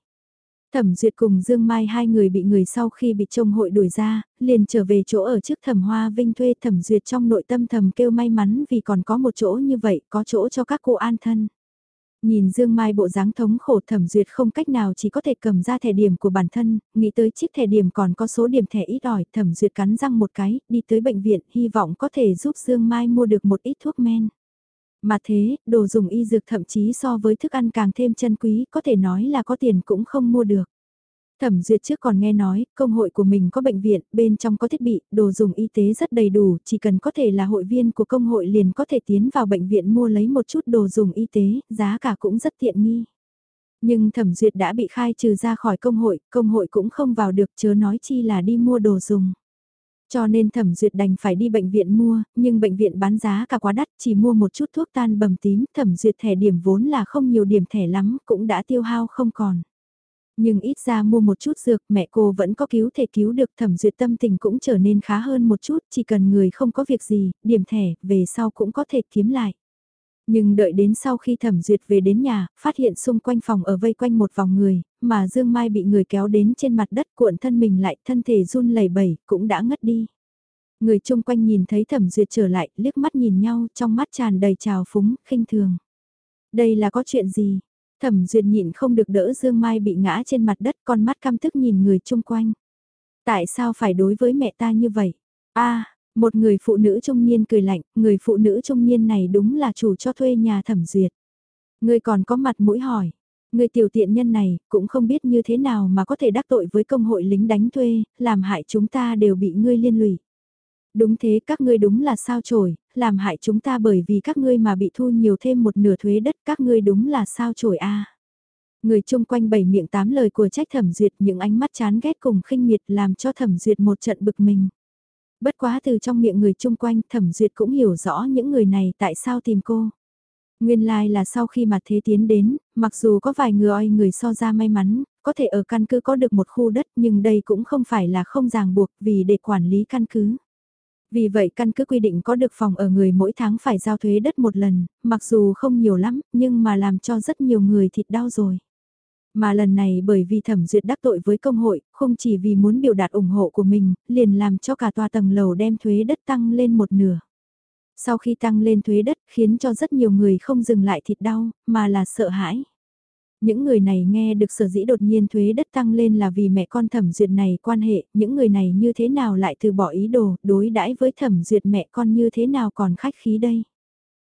Thẩm Duyệt cùng Dương Mai hai người bị người sau khi bị trông hội đuổi ra, liền trở về chỗ ở trước Thẩm Hoa Vinh thuê Thẩm Duyệt trong nội tâm thầm kêu may mắn vì còn có một chỗ như vậy, có chỗ cho các cô an thân. Nhìn Dương Mai bộ dáng thống khổ Thẩm Duyệt không cách nào chỉ có thể cầm ra thẻ điểm của bản thân, nghĩ tới chiếc thẻ điểm còn có số điểm thẻ ít ỏi, Thẩm Duyệt cắn răng một cái, đi tới bệnh viện, hy vọng có thể giúp Dương Mai mua được một ít thuốc men. Mà thế, đồ dùng y dược thậm chí so với thức ăn càng thêm chân quý, có thể nói là có tiền cũng không mua được. Thẩm duyệt trước còn nghe nói, công hội của mình có bệnh viện, bên trong có thiết bị, đồ dùng y tế rất đầy đủ, chỉ cần có thể là hội viên của công hội liền có thể tiến vào bệnh viện mua lấy một chút đồ dùng y tế, giá cả cũng rất tiện nghi. Nhưng thẩm duyệt đã bị khai trừ ra khỏi công hội, công hội cũng không vào được chớ nói chi là đi mua đồ dùng. Cho nên thẩm duyệt đành phải đi bệnh viện mua, nhưng bệnh viện bán giá cả quá đắt, chỉ mua một chút thuốc tan bầm tím, thẩm duyệt thẻ điểm vốn là không nhiều điểm thẻ lắm, cũng đã tiêu hao không còn. Nhưng ít ra mua một chút dược, mẹ cô vẫn có cứu thể cứu được thẩm duyệt tâm tình cũng trở nên khá hơn một chút, chỉ cần người không có việc gì, điểm thẻ, về sau cũng có thể kiếm lại. Nhưng đợi đến sau khi thẩm duyệt về đến nhà, phát hiện xung quanh phòng ở vây quanh một vòng người, mà Dương Mai bị người kéo đến trên mặt đất cuộn thân mình lại, thân thể run lẩy bẩy, cũng đã ngất đi. Người chung quanh nhìn thấy thẩm duyệt trở lại, liếc mắt nhìn nhau, trong mắt tràn đầy trào phúng, khinh thường. Đây là có chuyện gì? Thẩm duyệt nhịn không được đỡ Dương Mai bị ngã trên mặt đất con mắt căm tức nhìn người chung quanh. Tại sao phải đối với mẹ ta như vậy? a một người phụ nữ trung niên cười lạnh, người phụ nữ trung niên này đúng là chủ cho thuê nhà thẩm duyệt. Người còn có mặt mũi hỏi, người tiểu tiện nhân này cũng không biết như thế nào mà có thể đắc tội với công hội lính đánh thuê, làm hại chúng ta đều bị ngươi liên lụy. Đúng thế các ngươi đúng là sao chổi, làm hại chúng ta bởi vì các ngươi mà bị thu nhiều thêm một nửa thuế đất các ngươi đúng là sao chổi a. Người chung quanh bảy miệng tám lời của trách thẩm duyệt những ánh mắt chán ghét cùng khinh miệt làm cho thẩm duyệt một trận bực mình. Bất quá từ trong miệng người chung quanh thẩm duyệt cũng hiểu rõ những người này tại sao tìm cô. Nguyên lai like là sau khi mà thế tiến đến, mặc dù có vài người oi người so ra may mắn, có thể ở căn cứ có được một khu đất nhưng đây cũng không phải là không ràng buộc vì để quản lý căn cứ. Vì vậy căn cứ quy định có được phòng ở người mỗi tháng phải giao thuế đất một lần, mặc dù không nhiều lắm, nhưng mà làm cho rất nhiều người thịt đau rồi. Mà lần này bởi vì thẩm duyệt đắc tội với công hội, không chỉ vì muốn biểu đạt ủng hộ của mình, liền làm cho cả tòa tầng lầu đem thuế đất tăng lên một nửa. Sau khi tăng lên thuế đất khiến cho rất nhiều người không dừng lại thịt đau, mà là sợ hãi. Những người này nghe được sở dĩ đột nhiên thuế đất tăng lên là vì mẹ con thẩm duyệt này quan hệ, những người này như thế nào lại từ bỏ ý đồ, đối đãi với thẩm duyệt mẹ con như thế nào còn khách khí đây.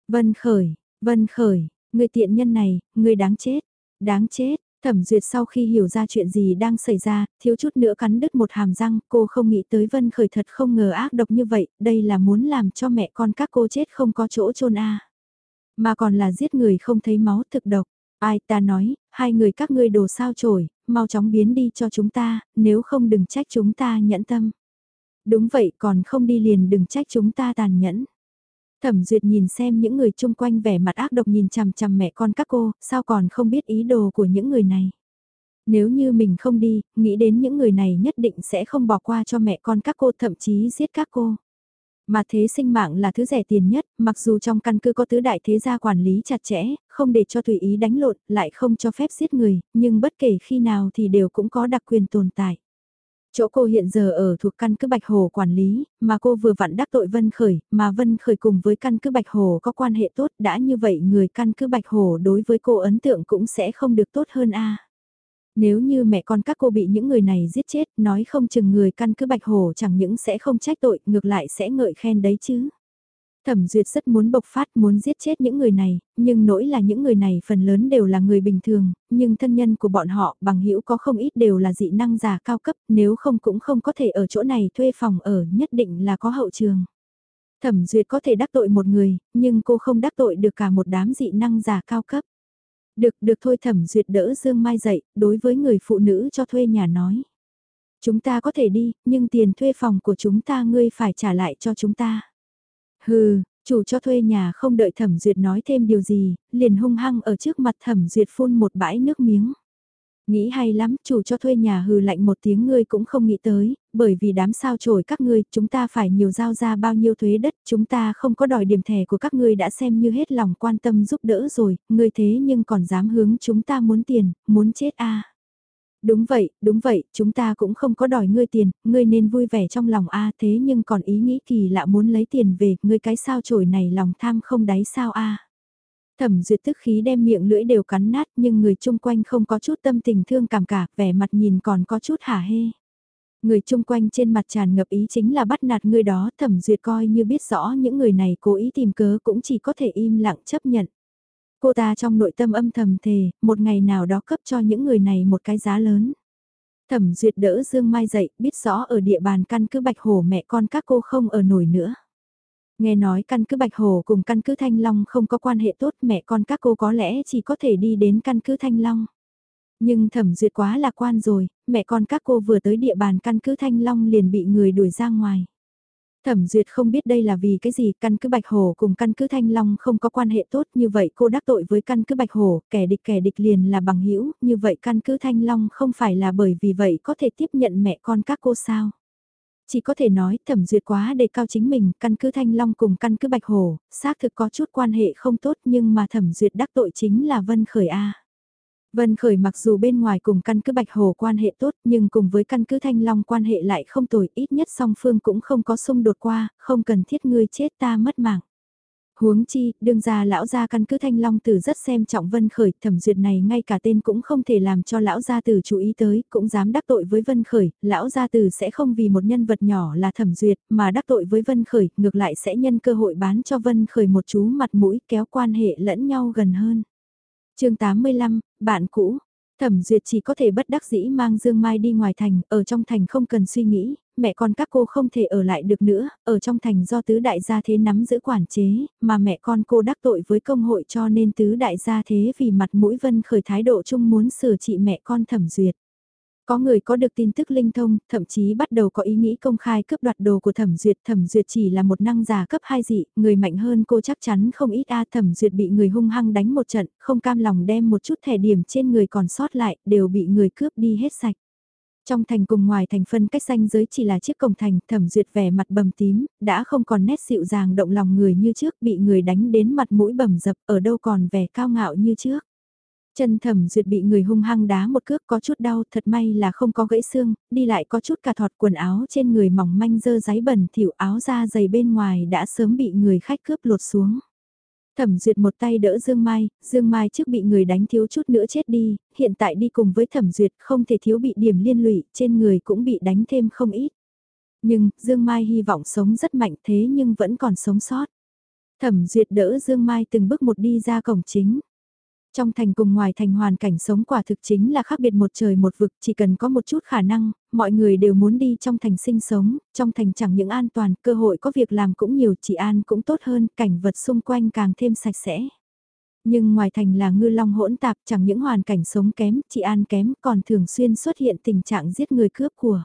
Vân khởi, vân khởi, người tiện nhân này, người đáng chết, đáng chết, Thẩm duyệt sau khi hiểu ra chuyện gì đang xảy ra, thiếu chút nữa cắn đứt một hàm răng, cô không nghĩ tới Vân Khởi thật không ngờ ác độc như vậy, đây là muốn làm cho mẹ con các cô chết không có chỗ chôn a Mà còn là giết người không thấy máu thực độc. Ai ta nói, hai người các ngươi đồ sao chổi mau chóng biến đi cho chúng ta, nếu không đừng trách chúng ta nhẫn tâm. Đúng vậy còn không đi liền đừng trách chúng ta tàn nhẫn. Thẩm duyệt nhìn xem những người chung quanh vẻ mặt ác độc nhìn chằm chằm mẹ con các cô, sao còn không biết ý đồ của những người này. Nếu như mình không đi, nghĩ đến những người này nhất định sẽ không bỏ qua cho mẹ con các cô thậm chí giết các cô. Mà thế sinh mạng là thứ rẻ tiền nhất, mặc dù trong căn cứ có tứ đại thế gia quản lý chặt chẽ, không để cho tùy ý đánh lộn, lại không cho phép giết người, nhưng bất kể khi nào thì đều cũng có đặc quyền tồn tại. Chỗ cô hiện giờ ở thuộc căn cứ Bạch Hồ quản lý, mà cô vừa vặn đắc tội Vân Khởi, mà Vân Khởi cùng với căn cứ Bạch Hồ có quan hệ tốt đã như vậy người căn cứ Bạch Hồ đối với cô ấn tượng cũng sẽ không được tốt hơn a. Nếu như mẹ con các cô bị những người này giết chết, nói không chừng người căn cứ Bạch Hồ chẳng những sẽ không trách tội, ngược lại sẽ ngợi khen đấy chứ. Thẩm Duyệt rất muốn bộc phát muốn giết chết những người này, nhưng nỗi là những người này phần lớn đều là người bình thường, nhưng thân nhân của bọn họ bằng hữu có không ít đều là dị năng giả cao cấp, nếu không cũng không có thể ở chỗ này thuê phòng ở nhất định là có hậu trường. Thẩm Duyệt có thể đắc tội một người, nhưng cô không đắc tội được cả một đám dị năng giả cao cấp. Được, được thôi Thẩm Duyệt đỡ Dương Mai dậy, đối với người phụ nữ cho thuê nhà nói. Chúng ta có thể đi, nhưng tiền thuê phòng của chúng ta ngươi phải trả lại cho chúng ta. Hừ, chủ cho thuê nhà không đợi thẩm duyệt nói thêm điều gì, liền hung hăng ở trước mặt thẩm duyệt phun một bãi nước miếng. Nghĩ hay lắm, chủ cho thuê nhà hừ lạnh một tiếng ngươi cũng không nghĩ tới, bởi vì đám sao trổi các ngươi, chúng ta phải nhiều giao ra bao nhiêu thuế đất, chúng ta không có đòi điểm thẻ của các ngươi đã xem như hết lòng quan tâm giúp đỡ rồi, ngươi thế nhưng còn dám hướng chúng ta muốn tiền, muốn chết a à. Đúng vậy, đúng vậy, chúng ta cũng không có đòi ngươi tiền, ngươi nên vui vẻ trong lòng a thế nhưng còn ý nghĩ kỳ lạ muốn lấy tiền về, ngươi cái sao chổi này lòng tham không đáy sao a Thẩm duyệt tức khí đem miệng lưỡi đều cắn nát nhưng người chung quanh không có chút tâm tình thương cảm cả, vẻ mặt nhìn còn có chút hả hê. Người chung quanh trên mặt tràn ngập ý chính là bắt nạt người đó, thẩm duyệt coi như biết rõ những người này cố ý tìm cớ cũng chỉ có thể im lặng chấp nhận. Cô ta trong nội tâm âm thầm thề, một ngày nào đó cấp cho những người này một cái giá lớn. Thẩm duyệt đỡ Dương Mai dậy, biết rõ ở địa bàn căn cứ Bạch Hổ mẹ con các cô không ở nổi nữa. Nghe nói căn cứ Bạch Hổ cùng căn cứ Thanh Long không có quan hệ tốt mẹ con các cô có lẽ chỉ có thể đi đến căn cứ Thanh Long. Nhưng thẩm duyệt quá lạc quan rồi, mẹ con các cô vừa tới địa bàn căn cứ Thanh Long liền bị người đuổi ra ngoài. Thẩm Duyệt không biết đây là vì cái gì, căn cứ Bạch Hổ cùng căn cứ Thanh Long không có quan hệ tốt như vậy cô đắc tội với căn cứ Bạch Hổ, kẻ địch kẻ địch liền là bằng hữu như vậy căn cứ Thanh Long không phải là bởi vì vậy có thể tiếp nhận mẹ con các cô sao. Chỉ có thể nói thẩm duyệt quá đề cao chính mình, căn cứ Thanh Long cùng căn cứ Bạch Hổ, xác thực có chút quan hệ không tốt nhưng mà thẩm duyệt đắc tội chính là Vân Khởi A. Vân Khởi mặc dù bên ngoài cùng căn cứ Bạch Hồ quan hệ tốt nhưng cùng với căn cứ Thanh Long quan hệ lại không tồi ít nhất song phương cũng không có xung đột qua, không cần thiết ngươi chết ta mất mạng. Huống chi, đương gia lão gia căn cứ thanh long tử rất xem trọng Vân Khởi, thẩm duyệt này ngay cả tên cũng không thể làm cho lão gia tử chú ý tới, cũng dám đắc tội với Vân Khởi, lão gia tử sẽ không vì một nhân vật nhỏ là thẩm duyệt, mà đắc tội với Vân Khởi, ngược lại sẽ nhân cơ hội bán cho Vân Khởi một chú mặt mũi kéo quan hệ lẫn nhau gần hơn chương 85, bạn cũ, Thẩm Duyệt chỉ có thể bất đắc dĩ mang Dương Mai đi ngoài thành, ở trong thành không cần suy nghĩ, mẹ con các cô không thể ở lại được nữa, ở trong thành do tứ đại gia thế nắm giữ quản chế, mà mẹ con cô đắc tội với công hội cho nên tứ đại gia thế vì mặt mũi vân khởi thái độ chung muốn sửa trị mẹ con Thẩm Duyệt. Có người có được tin tức linh thông, thậm chí bắt đầu có ý nghĩ công khai cướp đoạt đồ của thẩm duyệt. Thẩm duyệt chỉ là một năng giả cấp 2 dị, người mạnh hơn cô chắc chắn không ít a thẩm duyệt bị người hung hăng đánh một trận, không cam lòng đem một chút thẻ điểm trên người còn sót lại, đều bị người cướp đi hết sạch. Trong thành cùng ngoài thành phân cách xanh giới chỉ là chiếc cổng thành, thẩm duyệt vẻ mặt bầm tím, đã không còn nét dịu dàng động lòng người như trước, bị người đánh đến mặt mũi bầm dập, ở đâu còn vẻ cao ngạo như trước. Chân thẩm duyệt bị người hung hăng đá một cước có chút đau, thật may là không có gãy xương, đi lại có chút cà thọt quần áo trên người mỏng manh dơ giấy bẩn thỉu áo da dày bên ngoài đã sớm bị người khách cướp lột xuống. Thẩm duyệt một tay đỡ Dương Mai, Dương Mai trước bị người đánh thiếu chút nữa chết đi, hiện tại đi cùng với thẩm duyệt không thể thiếu bị điểm liên lụy, trên người cũng bị đánh thêm không ít. Nhưng, Dương Mai hy vọng sống rất mạnh thế nhưng vẫn còn sống sót. Thẩm duyệt đỡ Dương Mai từng bước một đi ra cổng chính. Trong thành cùng ngoài thành hoàn cảnh sống quả thực chính là khác biệt một trời một vực, chỉ cần có một chút khả năng, mọi người đều muốn đi trong thành sinh sống, trong thành chẳng những an toàn, cơ hội có việc làm cũng nhiều, chỉ an cũng tốt hơn, cảnh vật xung quanh càng thêm sạch sẽ. Nhưng ngoài thành là ngư long hỗn tạp chẳng những hoàn cảnh sống kém, chỉ an kém, còn thường xuyên xuất hiện tình trạng giết người cướp của.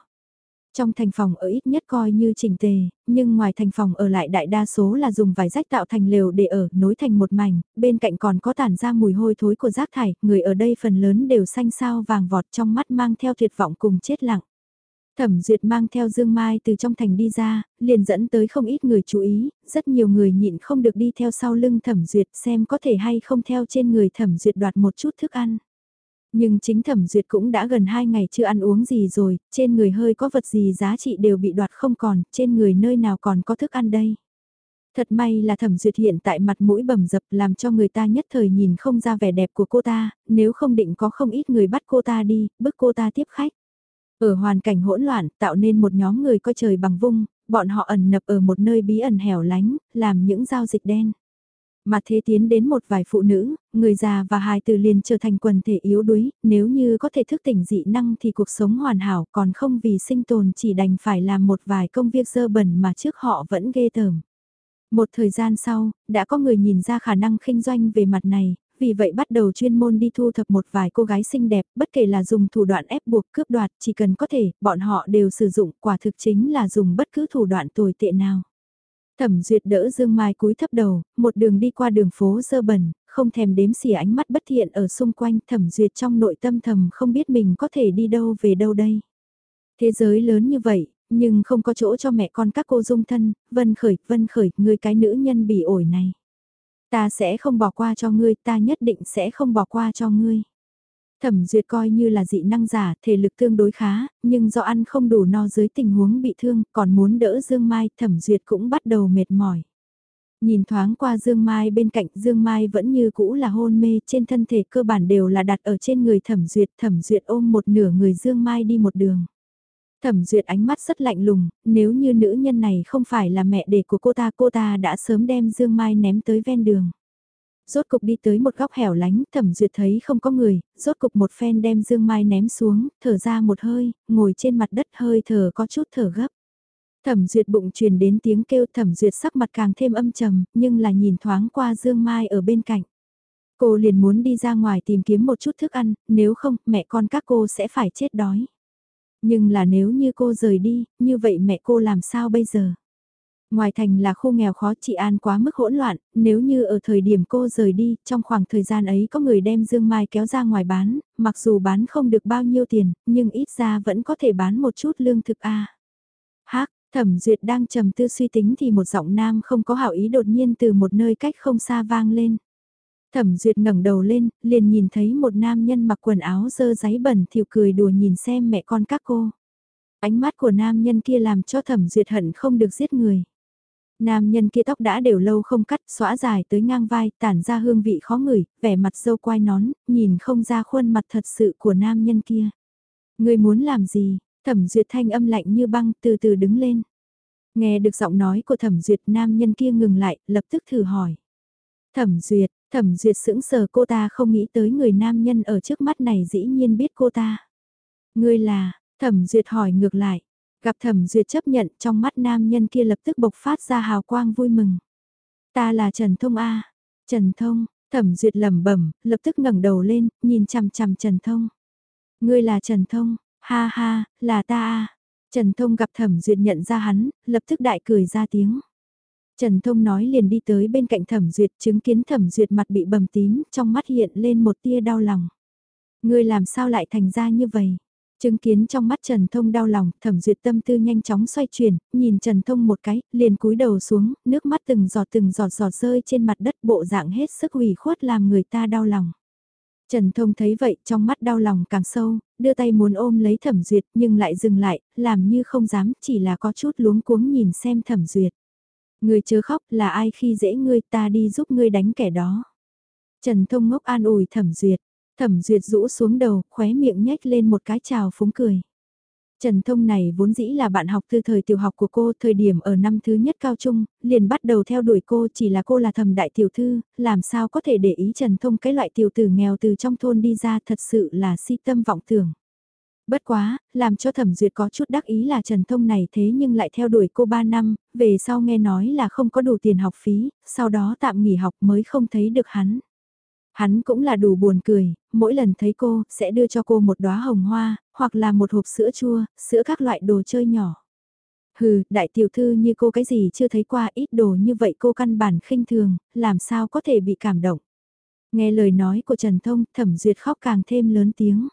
Trong thành phòng ở ít nhất coi như chỉnh tề, nhưng ngoài thành phòng ở lại đại đa số là dùng vải rách tạo thành lều để ở, nối thành một mảnh, bên cạnh còn có tản ra mùi hôi thối của rác thải, người ở đây phần lớn đều xanh sao vàng vọt trong mắt mang theo tuyệt vọng cùng chết lặng. Thẩm Duyệt mang theo Dương Mai từ trong thành đi ra, liền dẫn tới không ít người chú ý, rất nhiều người nhịn không được đi theo sau lưng Thẩm Duyệt xem có thể hay không theo trên người Thẩm Duyệt đoạt một chút thức ăn. Nhưng chính thẩm duyệt cũng đã gần 2 ngày chưa ăn uống gì rồi, trên người hơi có vật gì giá trị đều bị đoạt không còn, trên người nơi nào còn có thức ăn đây. Thật may là thẩm duyệt hiện tại mặt mũi bầm dập làm cho người ta nhất thời nhìn không ra vẻ đẹp của cô ta, nếu không định có không ít người bắt cô ta đi, bức cô ta tiếp khách. Ở hoàn cảnh hỗn loạn tạo nên một nhóm người coi trời bằng vung, bọn họ ẩn nập ở một nơi bí ẩn hẻo lánh, làm những giao dịch đen. Mà thế tiến đến một vài phụ nữ, người già và hài tử liền trở thành quần thể yếu đuối, nếu như có thể thức tỉnh dị năng thì cuộc sống hoàn hảo còn không vì sinh tồn chỉ đành phải làm một vài công việc dơ bẩn mà trước họ vẫn ghê tởm. Một thời gian sau, đã có người nhìn ra khả năng kinh doanh về mặt này, vì vậy bắt đầu chuyên môn đi thu thập một vài cô gái xinh đẹp, bất kể là dùng thủ đoạn ép buộc cướp đoạt, chỉ cần có thể, bọn họ đều sử dụng, quả thực chính là dùng bất cứ thủ đoạn tồi tệ nào. Thẩm duyệt đỡ Dương Mai cúi thấp đầu, một đường đi qua đường phố dơ bẩn, không thèm đếm xỉa ánh mắt bất thiện ở xung quanh thẩm duyệt trong nội tâm thầm không biết mình có thể đi đâu về đâu đây. Thế giới lớn như vậy, nhưng không có chỗ cho mẹ con các cô dung thân, vân khởi, vân khởi, người cái nữ nhân bị ổi này. Ta sẽ không bỏ qua cho ngươi, ta nhất định sẽ không bỏ qua cho ngươi. Thẩm duyệt coi như là dị năng giả, thể lực tương đối khá, nhưng do ăn không đủ no dưới tình huống bị thương, còn muốn đỡ Dương Mai, thẩm duyệt cũng bắt đầu mệt mỏi. Nhìn thoáng qua Dương Mai bên cạnh Dương Mai vẫn như cũ là hôn mê trên thân thể cơ bản đều là đặt ở trên người thẩm duyệt, thẩm duyệt ôm một nửa người Dương Mai đi một đường. Thẩm duyệt ánh mắt rất lạnh lùng, nếu như nữ nhân này không phải là mẹ đẻ của cô ta, cô ta đã sớm đem Dương Mai ném tới ven đường. Rốt cục đi tới một góc hẻo lánh, thẩm duyệt thấy không có người, rốt cục một phen đem dương mai ném xuống, thở ra một hơi, ngồi trên mặt đất hơi thở có chút thở gấp. Thẩm duyệt bụng truyền đến tiếng kêu thẩm duyệt sắc mặt càng thêm âm trầm, nhưng là nhìn thoáng qua dương mai ở bên cạnh. Cô liền muốn đi ra ngoài tìm kiếm một chút thức ăn, nếu không mẹ con các cô sẽ phải chết đói. Nhưng là nếu như cô rời đi, như vậy mẹ cô làm sao bây giờ? Ngoài thành là khu nghèo khó chị an quá mức hỗn loạn, nếu như ở thời điểm cô rời đi, trong khoảng thời gian ấy có người đem Dương Mai kéo ra ngoài bán, mặc dù bán không được bao nhiêu tiền, nhưng ít ra vẫn có thể bán một chút lương thực a. À. Hắc, Thẩm Duyệt đang trầm tư suy tính thì một giọng nam không có hảo ý đột nhiên từ một nơi cách không xa vang lên. Thẩm Duyệt ngẩng đầu lên, liền nhìn thấy một nam nhân mặc quần áo dơ giấy bẩn thiểu cười đùa nhìn xem mẹ con các cô. Ánh mắt của nam nhân kia làm cho Thẩm Duyệt hận không được giết người. Nam nhân kia tóc đã đều lâu không cắt, xõa dài tới ngang vai, tản ra hương vị khó ngửi, vẻ mặt dâu quai nón, nhìn không ra khuôn mặt thật sự của nam nhân kia. Người muốn làm gì? Thẩm duyệt thanh âm lạnh như băng từ từ đứng lên. Nghe được giọng nói của thẩm duyệt nam nhân kia ngừng lại, lập tức thử hỏi. Thẩm duyệt, thẩm duyệt sững sờ cô ta không nghĩ tới người nam nhân ở trước mắt này dĩ nhiên biết cô ta. Ngươi là, thẩm duyệt hỏi ngược lại. Gặp thẩm duyệt chấp nhận trong mắt nam nhân kia lập tức bộc phát ra hào quang vui mừng. Ta là Trần Thông A. Trần Thông, thẩm duyệt lẩm bẩm lập tức ngẩng đầu lên, nhìn chằm chằm Trần Thông. Ngươi là Trần Thông, ha ha, là ta A. Trần Thông gặp thẩm duyệt nhận ra hắn, lập tức đại cười ra tiếng. Trần Thông nói liền đi tới bên cạnh thẩm duyệt chứng kiến thẩm duyệt mặt bị bầm tím, trong mắt hiện lên một tia đau lòng. Ngươi làm sao lại thành ra như vậy? Chứng kiến trong mắt Trần Thông đau lòng, thẩm duyệt tâm tư nhanh chóng xoay chuyển, nhìn Trần Thông một cái, liền cúi đầu xuống, nước mắt từng giọt từng giọt giọt rơi trên mặt đất bộ dạng hết sức hủy khuất làm người ta đau lòng. Trần Thông thấy vậy, trong mắt đau lòng càng sâu, đưa tay muốn ôm lấy thẩm duyệt nhưng lại dừng lại, làm như không dám, chỉ là có chút luống cuống nhìn xem thẩm duyệt. Người chớ khóc là ai khi dễ ngươi ta đi giúp ngươi đánh kẻ đó. Trần Thông ngốc an ủi thẩm duyệt, Thẩm duyệt rũ xuống đầu, khóe miệng nhếch lên một cái chào phúng cười. Trần Thông này vốn dĩ là bạn học từ thời tiểu học của cô, thời điểm ở năm thứ nhất cao trung, liền bắt đầu theo đuổi cô chỉ là cô là thầm đại tiểu thư, làm sao có thể để ý Trần Thông cái loại tiểu tử nghèo từ trong thôn đi ra thật sự là si tâm vọng tưởng. Bất quá, làm cho thẩm duyệt có chút đắc ý là Trần Thông này thế nhưng lại theo đuổi cô 3 năm, về sau nghe nói là không có đủ tiền học phí, sau đó tạm nghỉ học mới không thấy được hắn. Hắn cũng là đủ buồn cười, mỗi lần thấy cô, sẽ đưa cho cô một đóa hồng hoa, hoặc là một hộp sữa chua, sữa các loại đồ chơi nhỏ. Hừ, đại tiểu thư như cô cái gì chưa thấy qua ít đồ như vậy cô căn bản khinh thường, làm sao có thể bị cảm động. Nghe lời nói của Trần Thông, thẩm duyệt khóc càng thêm lớn tiếng.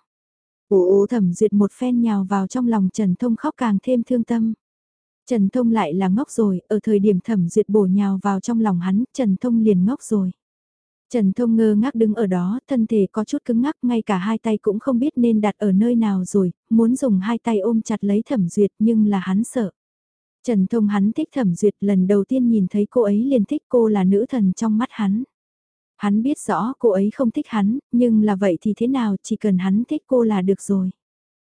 Ồ thẩm duyệt một phen nhào vào trong lòng Trần Thông khóc càng thêm thương tâm. Trần Thông lại là ngốc rồi, ở thời điểm thẩm duyệt bổ nhào vào trong lòng hắn, Trần Thông liền ngốc rồi. Trần Thông ngơ ngác đứng ở đó, thân thể có chút cứng ngắc, ngay cả hai tay cũng không biết nên đặt ở nơi nào rồi, muốn dùng hai tay ôm chặt lấy thẩm duyệt nhưng là hắn sợ. Trần Thông hắn thích thẩm duyệt lần đầu tiên nhìn thấy cô ấy liền thích cô là nữ thần trong mắt hắn. Hắn biết rõ cô ấy không thích hắn, nhưng là vậy thì thế nào chỉ cần hắn thích cô là được rồi.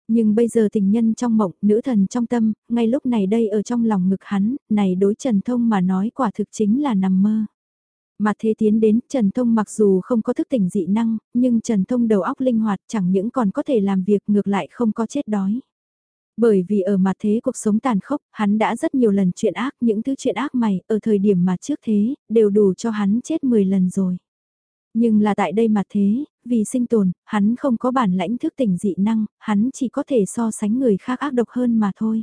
Nhưng bây giờ tình nhân trong mộng, nữ thần trong tâm, ngay lúc này đây ở trong lòng ngực hắn, này đối Trần Thông mà nói quả thực chính là nằm mơ. Mà thế tiến đến, Trần Thông mặc dù không có thức tỉnh dị năng, nhưng Trần Thông đầu óc linh hoạt chẳng những còn có thể làm việc ngược lại không có chết đói. Bởi vì ở mặt thế cuộc sống tàn khốc, hắn đã rất nhiều lần chuyện ác, những thứ chuyện ác mày, ở thời điểm mà trước thế, đều đủ cho hắn chết 10 lần rồi. Nhưng là tại đây mà thế, vì sinh tồn, hắn không có bản lãnh thức tỉnh dị năng, hắn chỉ có thể so sánh người khác ác độc hơn mà thôi.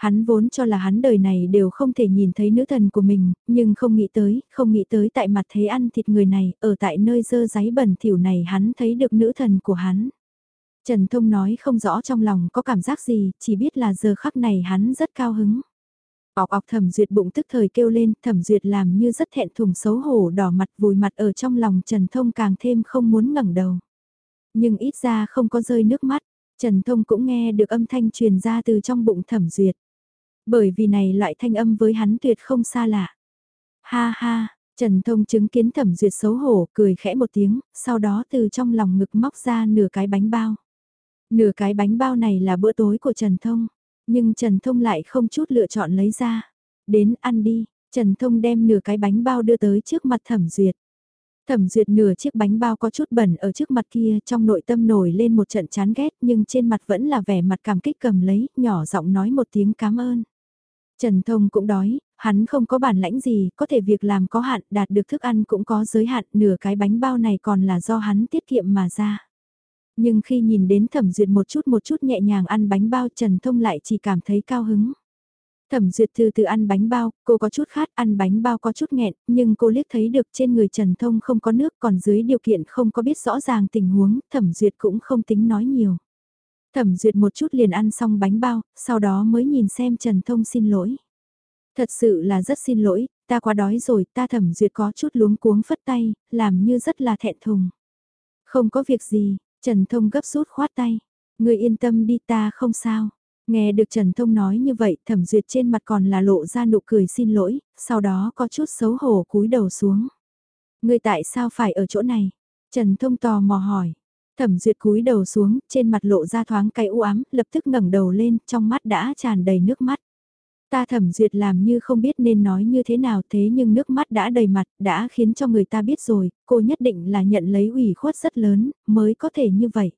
Hắn vốn cho là hắn đời này đều không thể nhìn thấy nữ thần của mình, nhưng không nghĩ tới, không nghĩ tới tại mặt thế ăn thịt người này, ở tại nơi dơ giấy bẩn thỉu này hắn thấy được nữ thần của hắn. Trần Thông nói không rõ trong lòng có cảm giác gì, chỉ biết là giờ khắc này hắn rất cao hứng. Ọc ọc thẩm duyệt bụng tức thời kêu lên, thẩm duyệt làm như rất thẹn thùng xấu hổ đỏ mặt vùi mặt ở trong lòng Trần Thông càng thêm không muốn ngẩng đầu. Nhưng ít ra không có rơi nước mắt, Trần Thông cũng nghe được âm thanh truyền ra từ trong bụng thẩm duyệt. Bởi vì này loại thanh âm với hắn tuyệt không xa lạ. Ha ha, Trần Thông chứng kiến thẩm duyệt xấu hổ, cười khẽ một tiếng, sau đó từ trong lòng ngực móc ra nửa cái bánh bao. Nửa cái bánh bao này là bữa tối của Trần Thông, nhưng Trần Thông lại không chút lựa chọn lấy ra. Đến ăn đi, Trần Thông đem nửa cái bánh bao đưa tới trước mặt thẩm duyệt. Thẩm duyệt nửa chiếc bánh bao có chút bẩn ở trước mặt kia trong nội tâm nổi lên một trận chán ghét nhưng trên mặt vẫn là vẻ mặt cảm kích cầm lấy, nhỏ giọng nói một tiếng cảm ơn. Trần Thông cũng đói, hắn không có bản lãnh gì, có thể việc làm có hạn, đạt được thức ăn cũng có giới hạn, nửa cái bánh bao này còn là do hắn tiết kiệm mà ra. Nhưng khi nhìn đến thẩm duyệt một chút một chút nhẹ nhàng ăn bánh bao Trần Thông lại chỉ cảm thấy cao hứng. Thẩm duyệt từ từ ăn bánh bao, cô có chút khát ăn bánh bao có chút nghẹn, nhưng cô liếc thấy được trên người Trần Thông không có nước còn dưới điều kiện không có biết rõ ràng tình huống, thẩm duyệt cũng không tính nói nhiều. Thẩm duyệt một chút liền ăn xong bánh bao, sau đó mới nhìn xem Trần Thông xin lỗi. Thật sự là rất xin lỗi, ta quá đói rồi, ta thẩm duyệt có chút luống cuống phất tay, làm như rất là thẹn thùng. Không có việc gì, Trần Thông gấp rút khoát tay. Người yên tâm đi ta không sao. Nghe được Trần Thông nói như vậy, thẩm duyệt trên mặt còn là lộ ra nụ cười xin lỗi, sau đó có chút xấu hổ cúi đầu xuống. Ngươi tại sao phải ở chỗ này? Trần Thông tò mò hỏi. Thẩm duyệt cúi đầu xuống, trên mặt lộ ra thoáng cái u ám, lập tức ngẩng đầu lên, trong mắt đã tràn đầy nước mắt. Ta thẩm duyệt làm như không biết nên nói như thế nào thế nhưng nước mắt đã đầy mặt, đã khiến cho người ta biết rồi, cô nhất định là nhận lấy ủy khuất rất lớn, mới có thể như vậy.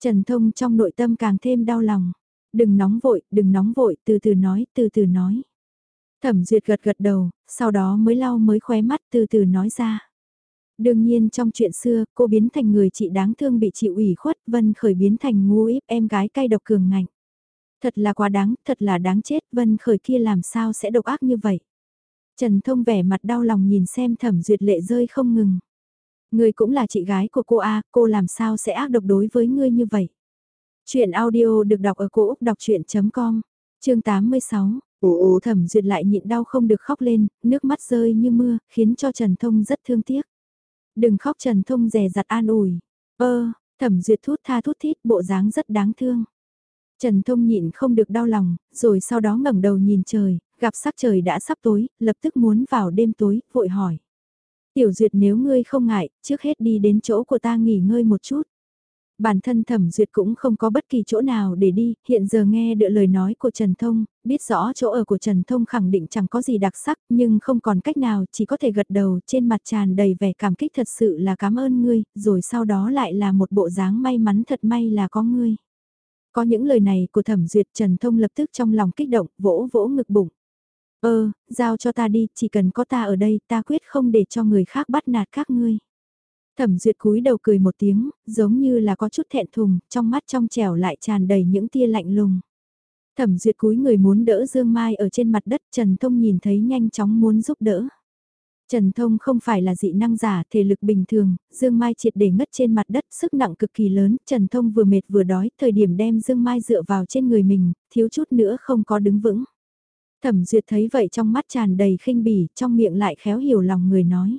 Trần Thông trong nội tâm càng thêm đau lòng. Đừng nóng vội, đừng nóng vội, từ từ nói, từ từ nói. Thẩm duyệt gật gật đầu, sau đó mới lau mới khóe mắt từ từ nói ra. Đương nhiên trong chuyện xưa, cô biến thành người chị đáng thương bị chịu ủy khuất, Vân Khởi biến thành ngu íp em gái cay độc cường ngạnh. Thật là quá đáng, thật là đáng chết, Vân Khởi kia làm sao sẽ độc ác như vậy. Trần Thông vẻ mặt đau lòng nhìn xem thẩm duyệt lệ rơi không ngừng. người cũng là chị gái của cô A, cô làm sao sẽ ác độc đối với ngươi như vậy. Chuyện audio được đọc ở cổ đọc chuyện.com, chương 86. Ồ ồ thẩm duyệt lại nhịn đau không được khóc lên, nước mắt rơi như mưa, khiến cho Trần Thông rất thương tiếc. Đừng khóc Trần Thông rè rặt an ủi. Ơ, thẩm duyệt thút tha thút thít bộ dáng rất đáng thương. Trần Thông nhịn không được đau lòng, rồi sau đó ngẩng đầu nhìn trời, gặp sắc trời đã sắp tối, lập tức muốn vào đêm tối, vội hỏi. Tiểu duyệt nếu ngươi không ngại, trước hết đi đến chỗ của ta nghỉ ngơi một chút. Bản thân thẩm duyệt cũng không có bất kỳ chỗ nào để đi, hiện giờ nghe được lời nói của Trần Thông, biết rõ chỗ ở của Trần Thông khẳng định chẳng có gì đặc sắc, nhưng không còn cách nào, chỉ có thể gật đầu trên mặt tràn đầy vẻ cảm kích thật sự là cảm ơn ngươi, rồi sau đó lại là một bộ dáng may mắn thật may là có ngươi. Có những lời này của thẩm duyệt Trần Thông lập tức trong lòng kích động, vỗ vỗ ngực bụng. Ơ, giao cho ta đi, chỉ cần có ta ở đây, ta quyết không để cho người khác bắt nạt các ngươi. Thẩm duyệt cúi đầu cười một tiếng, giống như là có chút thẹn thùng, trong mắt trong trẻo lại tràn đầy những tia lạnh lùng. Thẩm duyệt cúi người muốn đỡ Dương Mai ở trên mặt đất, Trần Thông nhìn thấy nhanh chóng muốn giúp đỡ. Trần Thông không phải là dị năng giả, thể lực bình thường, Dương Mai triệt để ngất trên mặt đất, sức nặng cực kỳ lớn, Trần Thông vừa mệt vừa đói, thời điểm đem Dương Mai dựa vào trên người mình, thiếu chút nữa không có đứng vững. Thẩm Duyệt thấy vậy trong mắt tràn đầy khinh bỉ, trong miệng lại khéo hiểu lòng người nói.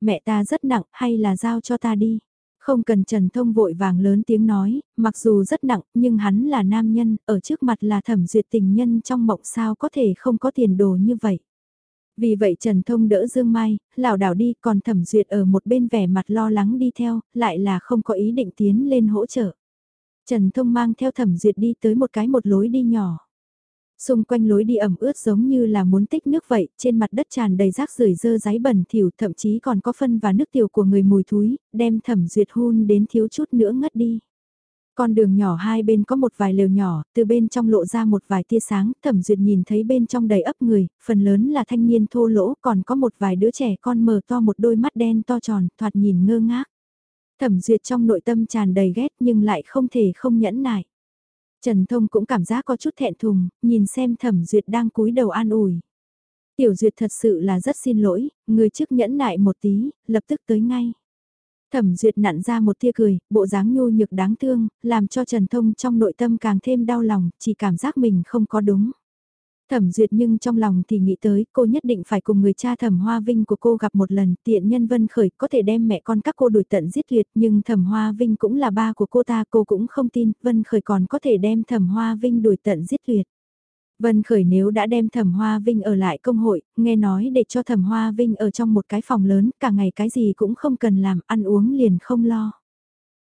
Mẹ ta rất nặng, hay là giao cho ta đi. Không cần Trần Thông vội vàng lớn tiếng nói, mặc dù rất nặng, nhưng hắn là nam nhân, ở trước mặt là thẩm duyệt tình nhân trong mộng sao có thể không có tiền đồ như vậy. Vì vậy Trần Thông đỡ Dương Mai, lảo đảo đi, còn thẩm duyệt ở một bên vẻ mặt lo lắng đi theo, lại là không có ý định tiến lên hỗ trợ. Trần Thông mang theo thẩm duyệt đi tới một cái một lối đi nhỏ. Xung quanh lối đi ẩm ướt giống như là muốn tích nước vậy, trên mặt đất tràn đầy rác rưởi dơ giấy bẩn thỉu, thậm chí còn có phân và nước tiểu của người mùi thúi, đem thẩm duyệt hôn đến thiếu chút nữa ngất đi. Con đường nhỏ hai bên có một vài lều nhỏ, từ bên trong lộ ra một vài tia sáng, thẩm duyệt nhìn thấy bên trong đầy ấp người, phần lớn là thanh niên thô lỗ, còn có một vài đứa trẻ con mở to một đôi mắt đen to tròn, thoạt nhìn ngơ ngác. Thẩm duyệt trong nội tâm tràn đầy ghét nhưng lại không thể không nhẫn nại. Trần Thông cũng cảm giác có chút thẹn thùng, nhìn xem thẩm duyệt đang cúi đầu an ủi. Tiểu duyệt thật sự là rất xin lỗi, người trước nhẫn nại một tí, lập tức tới ngay. Thẩm duyệt nặn ra một tia cười, bộ dáng nhu nhược đáng thương, làm cho Trần Thông trong nội tâm càng thêm đau lòng, chỉ cảm giác mình không có đúng. Thẩm duyệt nhưng trong lòng thì nghĩ tới cô nhất định phải cùng người cha thẩm hoa vinh của cô gặp một lần tiện nhân vân khởi có thể đem mẹ con các cô đuổi tận giết tuyệt nhưng thẩm hoa vinh cũng là ba của cô ta cô cũng không tin vân khởi còn có thể đem thẩm hoa vinh đuổi tận giết tuyệt. Vân Khởi nếu đã đem Thẩm Hoa Vinh ở lại công hội, nghe nói để cho Thẩm Hoa Vinh ở trong một cái phòng lớn, cả ngày cái gì cũng không cần làm, ăn uống liền không lo.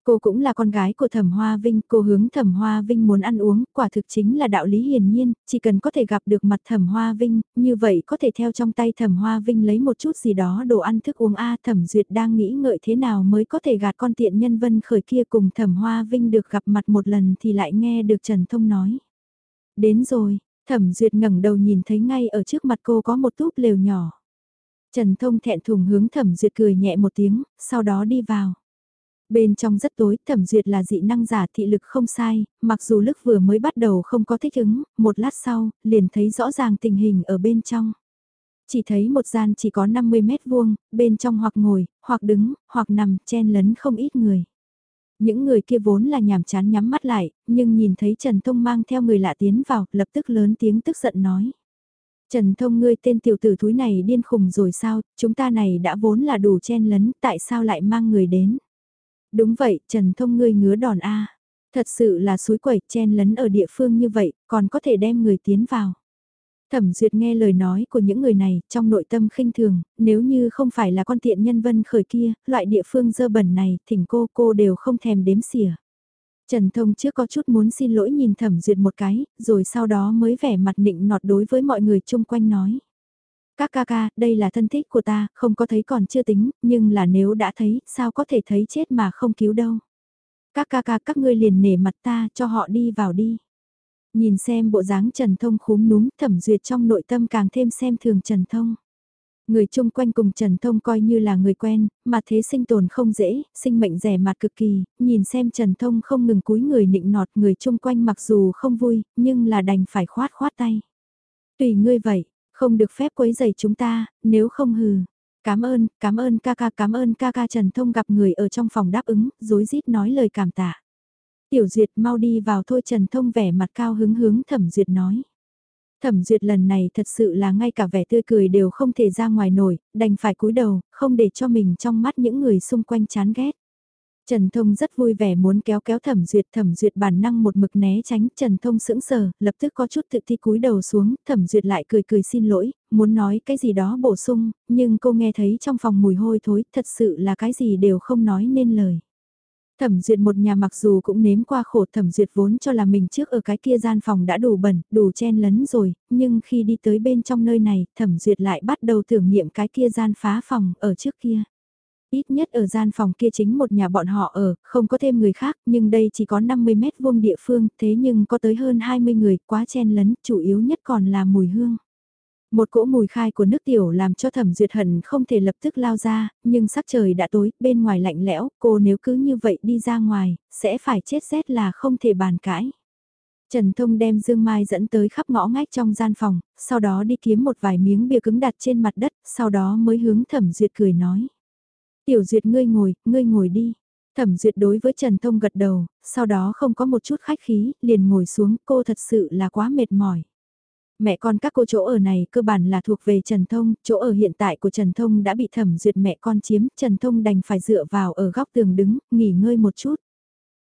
Cô cũng là con gái của Thẩm Hoa Vinh, cô hướng Thẩm Hoa Vinh muốn ăn uống, quả thực chính là đạo lý hiển nhiên, chỉ cần có thể gặp được mặt Thẩm Hoa Vinh, như vậy có thể theo trong tay Thẩm Hoa Vinh lấy một chút gì đó đồ ăn thức uống a, Thẩm Duyệt đang nghĩ ngợi thế nào mới có thể gạt con tiện nhân Vân Khởi kia cùng Thẩm Hoa Vinh được gặp mặt một lần thì lại nghe được Trần Thông nói. Đến rồi, Thẩm Duyệt ngẩng đầu nhìn thấy ngay ở trước mặt cô có một túp lều nhỏ. Trần Thông thẹn thùng hướng Thẩm Duyệt cười nhẹ một tiếng, sau đó đi vào. Bên trong rất tối, thẩm duyệt là dị năng giả thị lực không sai, mặc dù lúc vừa mới bắt đầu không có thích ứng, một lát sau, liền thấy rõ ràng tình hình ở bên trong. Chỉ thấy một gian chỉ có 50 mét vuông, bên trong hoặc ngồi, hoặc đứng, hoặc nằm, chen lấn không ít người. Những người kia vốn là nhàm chán nhắm mắt lại, nhưng nhìn thấy Trần Thông mang theo người lạ tiến vào, lập tức lớn tiếng tức giận nói. Trần Thông ngươi tên tiểu tử thúi này điên khùng rồi sao, chúng ta này đã vốn là đủ chen lấn, tại sao lại mang người đến? Đúng vậy, Trần Thông ngươi ngứa đòn A. Thật sự là suối quẩy chen lấn ở địa phương như vậy, còn có thể đem người tiến vào. Thẩm Duyệt nghe lời nói của những người này, trong nội tâm khinh thường, nếu như không phải là con tiện nhân vân khởi kia, loại địa phương dơ bẩn này, thỉnh cô cô đều không thèm đếm xỉa. Trần Thông trước có chút muốn xin lỗi nhìn Thẩm Duyệt một cái, rồi sau đó mới vẻ mặt nịnh nọt đối với mọi người chung quanh nói. Các ca ca, đây là thân thích của ta, không có thấy còn chưa tính, nhưng là nếu đã thấy, sao có thể thấy chết mà không cứu đâu. Các ca ca các ngươi liền nể mặt ta, cho họ đi vào đi. Nhìn xem bộ dáng Trần Thông khúm núm, thẩm duyệt trong nội tâm càng thêm xem thường Trần Thông. Người chung quanh cùng Trần Thông coi như là người quen, mà thế sinh tồn không dễ, sinh mệnh rẻ mạt cực kỳ, nhìn xem Trần Thông không ngừng cúi người nịnh nọt người chung quanh mặc dù không vui, nhưng là đành phải khoát khoát tay. Tùy ngươi vậy, không được phép quấy giày chúng ta, nếu không hừ. Cảm ơn, cảm ơn ca ca, cảm ơn ca ca Trần Thông gặp người ở trong phòng đáp ứng, dối rít nói lời cảm tạ. Tiểu Duyệt mau đi vào thôi Trần Thông vẻ mặt cao hứng hướng Thẩm Duyệt nói. Thẩm Duyệt lần này thật sự là ngay cả vẻ tươi cười đều không thể ra ngoài nổi, đành phải cúi đầu, không để cho mình trong mắt những người xung quanh chán ghét. Trần Thông rất vui vẻ muốn kéo kéo Thẩm Duyệt, Thẩm Duyệt bản năng một mực né tránh, Trần Thông sững sờ, lập tức có chút tự thi cúi đầu xuống, Thẩm Duyệt lại cười cười xin lỗi, muốn nói cái gì đó bổ sung, nhưng cô nghe thấy trong phòng mùi hôi thối, thật sự là cái gì đều không nói nên lời. Thẩm duyệt một nhà mặc dù cũng nếm qua khổ thẩm duyệt vốn cho là mình trước ở cái kia gian phòng đã đủ bẩn, đủ chen lấn rồi, nhưng khi đi tới bên trong nơi này, thẩm duyệt lại bắt đầu thử nghiệm cái kia gian phá phòng ở trước kia. Ít nhất ở gian phòng kia chính một nhà bọn họ ở, không có thêm người khác, nhưng đây chỉ có 50 mét vuông địa phương, thế nhưng có tới hơn 20 người, quá chen lấn, chủ yếu nhất còn là mùi hương. Một cỗ mùi khai của nước tiểu làm cho thẩm duyệt hận không thể lập tức lao ra, nhưng sắc trời đã tối, bên ngoài lạnh lẽo, cô nếu cứ như vậy đi ra ngoài, sẽ phải chết rét là không thể bàn cãi. Trần Thông đem Dương Mai dẫn tới khắp ngõ ngách trong gian phòng, sau đó đi kiếm một vài miếng bia cứng đặt trên mặt đất, sau đó mới hướng thẩm duyệt cười nói. Tiểu duyệt ngươi ngồi, ngươi ngồi đi. Thẩm duyệt đối với Trần Thông gật đầu, sau đó không có một chút khách khí, liền ngồi xuống, cô thật sự là quá mệt mỏi. Mẹ con các cô chỗ ở này cơ bản là thuộc về Trần Thông, chỗ ở hiện tại của Trần Thông đã bị thẩm duyệt mẹ con chiếm, Trần Thông đành phải dựa vào ở góc tường đứng, nghỉ ngơi một chút.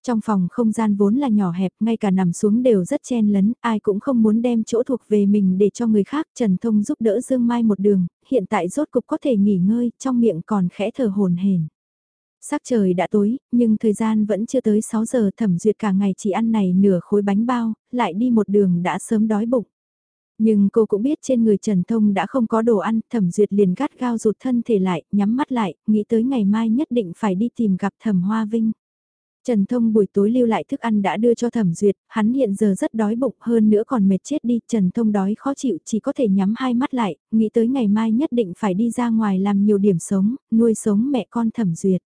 Trong phòng không gian vốn là nhỏ hẹp, ngay cả nằm xuống đều rất chen lấn, ai cũng không muốn đem chỗ thuộc về mình để cho người khác. Trần Thông giúp đỡ Dương Mai một đường, hiện tại rốt cục có thể nghỉ ngơi, trong miệng còn khẽ thở hồn hển. Sắc trời đã tối, nhưng thời gian vẫn chưa tới 6 giờ thẩm duyệt cả ngày chỉ ăn này nửa khối bánh bao, lại đi một đường đã sớm đói bụng. Nhưng cô cũng biết trên người Trần Thông đã không có đồ ăn, thẩm duyệt liền gắt gao rụt thân thể lại, nhắm mắt lại, nghĩ tới ngày mai nhất định phải đi tìm gặp thẩm Hoa Vinh. Trần Thông buổi tối lưu lại thức ăn đã đưa cho Thẩm Duyệt, hắn hiện giờ rất đói bụng hơn nữa còn mệt chết đi, Trần Thông đói khó chịu chỉ có thể nhắm hai mắt lại, nghĩ tới ngày mai nhất định phải đi ra ngoài làm nhiều điểm sống, nuôi sống mẹ con Thẩm Duyệt.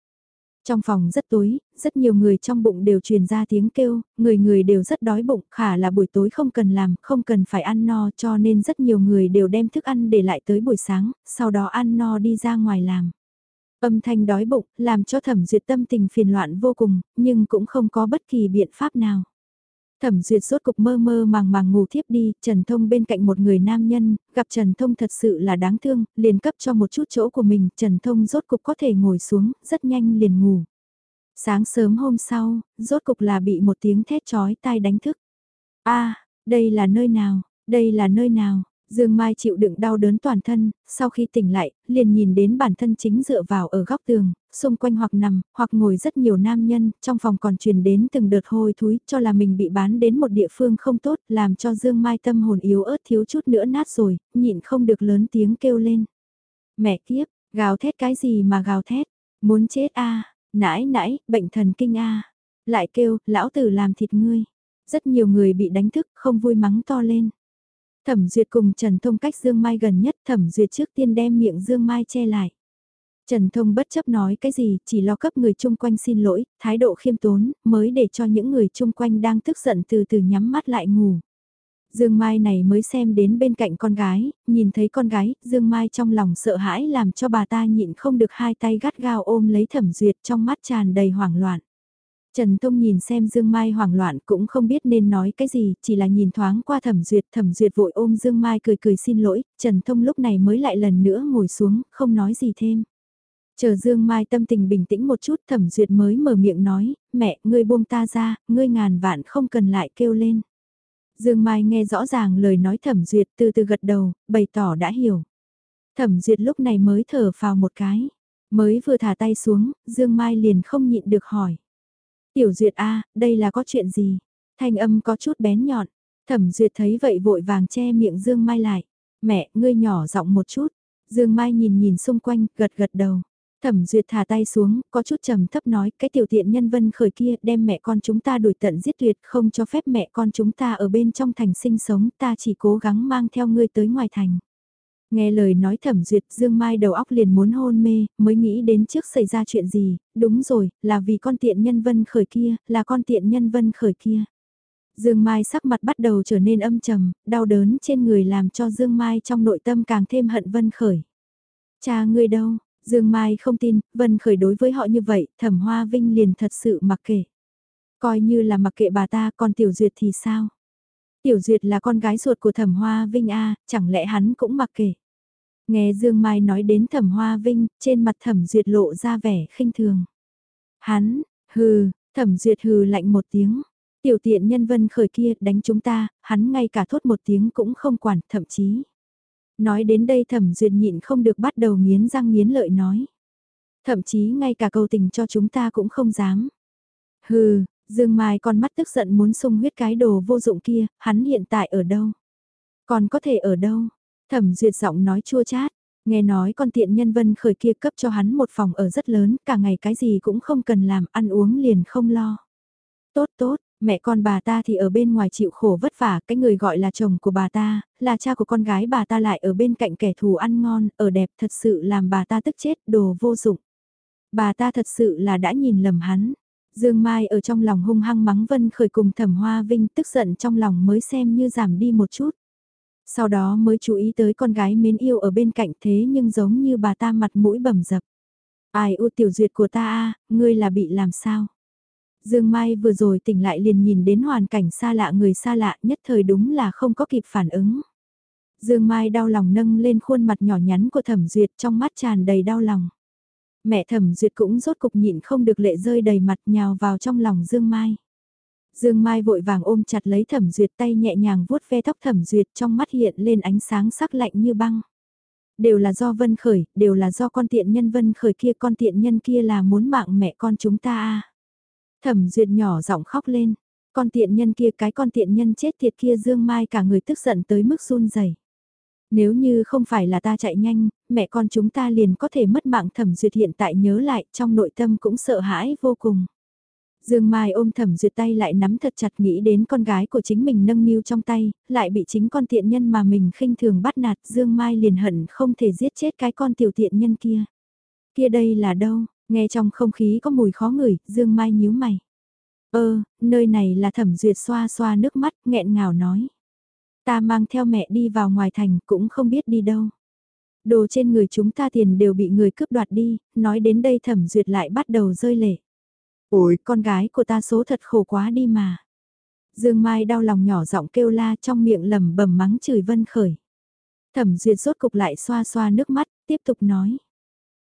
Trong phòng rất tối, rất nhiều người trong bụng đều truyền ra tiếng kêu, người người đều rất đói bụng, khả là buổi tối không cần làm, không cần phải ăn no cho nên rất nhiều người đều đem thức ăn để lại tới buổi sáng, sau đó ăn no đi ra ngoài làm. Âm thanh đói bụng, làm cho thẩm duyệt tâm tình phiền loạn vô cùng, nhưng cũng không có bất kỳ biện pháp nào. Thẩm duyệt rốt cục mơ mơ màng màng ngủ thiếp đi, Trần Thông bên cạnh một người nam nhân, gặp Trần Thông thật sự là đáng thương, liền cấp cho một chút chỗ của mình, Trần Thông rốt cục có thể ngồi xuống, rất nhanh liền ngủ. Sáng sớm hôm sau, rốt cục là bị một tiếng thét chói tai đánh thức. a đây là nơi nào, đây là nơi nào, Dương Mai chịu đựng đau đớn toàn thân, sau khi tỉnh lại, liền nhìn đến bản thân chính dựa vào ở góc tường, xung quanh hoặc nằm, hoặc ngồi rất nhiều nam nhân, trong phòng còn truyền đến từng đợt hôi thối cho là mình bị bán đến một địa phương không tốt, làm cho Dương Mai tâm hồn yếu ớt thiếu chút nữa nát rồi, nhịn không được lớn tiếng kêu lên. Mẹ kiếp, gào thét cái gì mà gào thét, muốn chết a nãi nãi, bệnh thần kinh a lại kêu, lão tử làm thịt ngươi. Rất nhiều người bị đánh thức, không vui mắng to lên. Thẩm Duyệt cùng Trần Thông cách Dương Mai gần nhất Thẩm Duyệt trước tiên đem miệng Dương Mai che lại. Trần Thông bất chấp nói cái gì, chỉ lo cấp người chung quanh xin lỗi, thái độ khiêm tốn, mới để cho những người chung quanh đang tức giận từ từ nhắm mắt lại ngủ. Dương Mai này mới xem đến bên cạnh con gái, nhìn thấy con gái, Dương Mai trong lòng sợ hãi làm cho bà ta nhịn không được hai tay gắt gao ôm lấy thẩm duyệt trong mắt tràn đầy hoảng loạn. Trần Thông nhìn xem Dương Mai hoảng loạn cũng không biết nên nói cái gì, chỉ là nhìn thoáng qua thẩm duyệt, thẩm duyệt vội ôm Dương Mai cười cười xin lỗi, Trần Thông lúc này mới lại lần nữa ngồi xuống, không nói gì thêm. Chờ Dương Mai tâm tình bình tĩnh một chút thẩm duyệt mới mở miệng nói, mẹ, ngươi buông ta ra, ngươi ngàn vạn không cần lại kêu lên. Dương Mai nghe rõ ràng lời nói thẩm duyệt từ từ gật đầu, bày tỏ đã hiểu. Thẩm duyệt lúc này mới thở vào một cái, mới vừa thả tay xuống, Dương Mai liền không nhịn được hỏi. Tiểu duyệt a đây là có chuyện gì? Thanh âm có chút bén nhọn, thẩm duyệt thấy vậy vội vàng che miệng Dương Mai lại. Mẹ, ngươi nhỏ giọng một chút. Dương Mai nhìn nhìn xung quanh, gật gật đầu. Thẩm duyệt thả tay xuống, có chút trầm thấp nói, cái tiểu tiện nhân vân khởi kia đem mẹ con chúng ta đuổi tận giết tuyệt, không cho phép mẹ con chúng ta ở bên trong thành sinh sống, ta chỉ cố gắng mang theo ngươi tới ngoài thành. Nghe lời nói thẩm duyệt Dương Mai đầu óc liền muốn hôn mê, mới nghĩ đến trước xảy ra chuyện gì, đúng rồi, là vì con tiện nhân vân khởi kia, là con tiện nhân vân khởi kia. Dương Mai sắc mặt bắt đầu trở nên âm trầm, đau đớn trên người làm cho Dương Mai trong nội tâm càng thêm hận vân khởi. Cha ngươi đâu, Dương Mai không tin, Vân Khởi đối với họ như vậy, Thẩm Hoa Vinh liền thật sự mặc kệ. Coi như là mặc kệ bà ta, còn Tiểu Duyệt thì sao? Tiểu Duyệt là con gái ruột của Thẩm Hoa Vinh a, chẳng lẽ hắn cũng mặc kệ? Nghe Dương Mai nói đến Thẩm Hoa Vinh, trên mặt Thẩm Duyệt lộ ra vẻ khinh thường. Hắn, hừ, Thẩm Duyệt hừ lạnh một tiếng. Tiểu tiện nhân Vân Khởi kia đánh chúng ta, hắn ngay cả thốt một tiếng cũng không quản, thậm chí. Nói đến đây thẩm duyệt nhịn không được bắt đầu nghiến răng nghiến lợi nói. Thậm chí ngay cả cầu tình cho chúng ta cũng không dám. Hừ, Dương Mai con mắt tức giận muốn sung huyết cái đồ vô dụng kia, hắn hiện tại ở đâu? Còn có thể ở đâu? Thẩm duyệt giọng nói chua chát, nghe nói con tiện nhân vân khởi kia cấp cho hắn một phòng ở rất lớn, cả ngày cái gì cũng không cần làm, ăn uống liền không lo. Tốt tốt, Mẹ con bà ta thì ở bên ngoài chịu khổ vất vả, cái người gọi là chồng của bà ta, là cha của con gái bà ta lại ở bên cạnh kẻ thù ăn ngon, ở đẹp thật sự làm bà ta tức chết, đồ vô dụng. Bà ta thật sự là đã nhìn lầm hắn. Dương Mai ở trong lòng hung hăng mắng Vân Khởi cùng Thẩm Hoa Vinh tức giận trong lòng mới xem như giảm đi một chút. Sau đó mới chú ý tới con gái mến yêu ở bên cạnh thế nhưng giống như bà ta mặt mũi bầm dập. Ai u tiểu duyệt của ta a, ngươi là bị làm sao? Dương Mai vừa rồi tỉnh lại liền nhìn đến hoàn cảnh xa lạ người xa lạ nhất thời đúng là không có kịp phản ứng. Dương Mai đau lòng nâng lên khuôn mặt nhỏ nhắn của Thẩm Duyệt trong mắt tràn đầy đau lòng. Mẹ Thẩm Duyệt cũng rốt cục nhịn không được lệ rơi đầy mặt nhào vào trong lòng Dương Mai. Dương Mai vội vàng ôm chặt lấy Thẩm Duyệt tay nhẹ nhàng vuốt ve tóc Thẩm Duyệt trong mắt hiện lên ánh sáng sắc lạnh như băng. Đều là do Vân Khởi, đều là do con tiện nhân Vân Khởi kia con tiện nhân kia là muốn mạng mẹ con chúng ta à. Thẩm duyệt nhỏ giọng khóc lên, con tiện nhân kia cái con tiện nhân chết thiệt kia dương mai cả người tức giận tới mức run rẩy. Nếu như không phải là ta chạy nhanh, mẹ con chúng ta liền có thể mất mạng thẩm duyệt hiện tại nhớ lại trong nội tâm cũng sợ hãi vô cùng. Dương Mai ôm thẩm duyệt tay lại nắm thật chặt nghĩ đến con gái của chính mình nâng niu trong tay, lại bị chính con tiện nhân mà mình khinh thường bắt nạt Dương Mai liền hận không thể giết chết cái con tiểu tiện nhân kia. Kia đây là đâu, Nghe trong không khí có mùi khó ngửi, Dương Mai nhíu mày. Ơ, nơi này là thẩm duyệt xoa xoa nước mắt, nghẹn ngào nói. Ta mang theo mẹ đi vào ngoài thành cũng không biết đi đâu. Đồ trên người chúng ta tiền đều bị người cướp đoạt đi, nói đến đây thẩm duyệt lại bắt đầu rơi lệ. Ôi, con gái của ta số thật khổ quá đi mà. Dương Mai đau lòng nhỏ giọng kêu la trong miệng lầm bầm mắng chửi Vân Khởi. Thẩm duyệt rốt cục lại xoa xoa nước mắt, tiếp tục nói.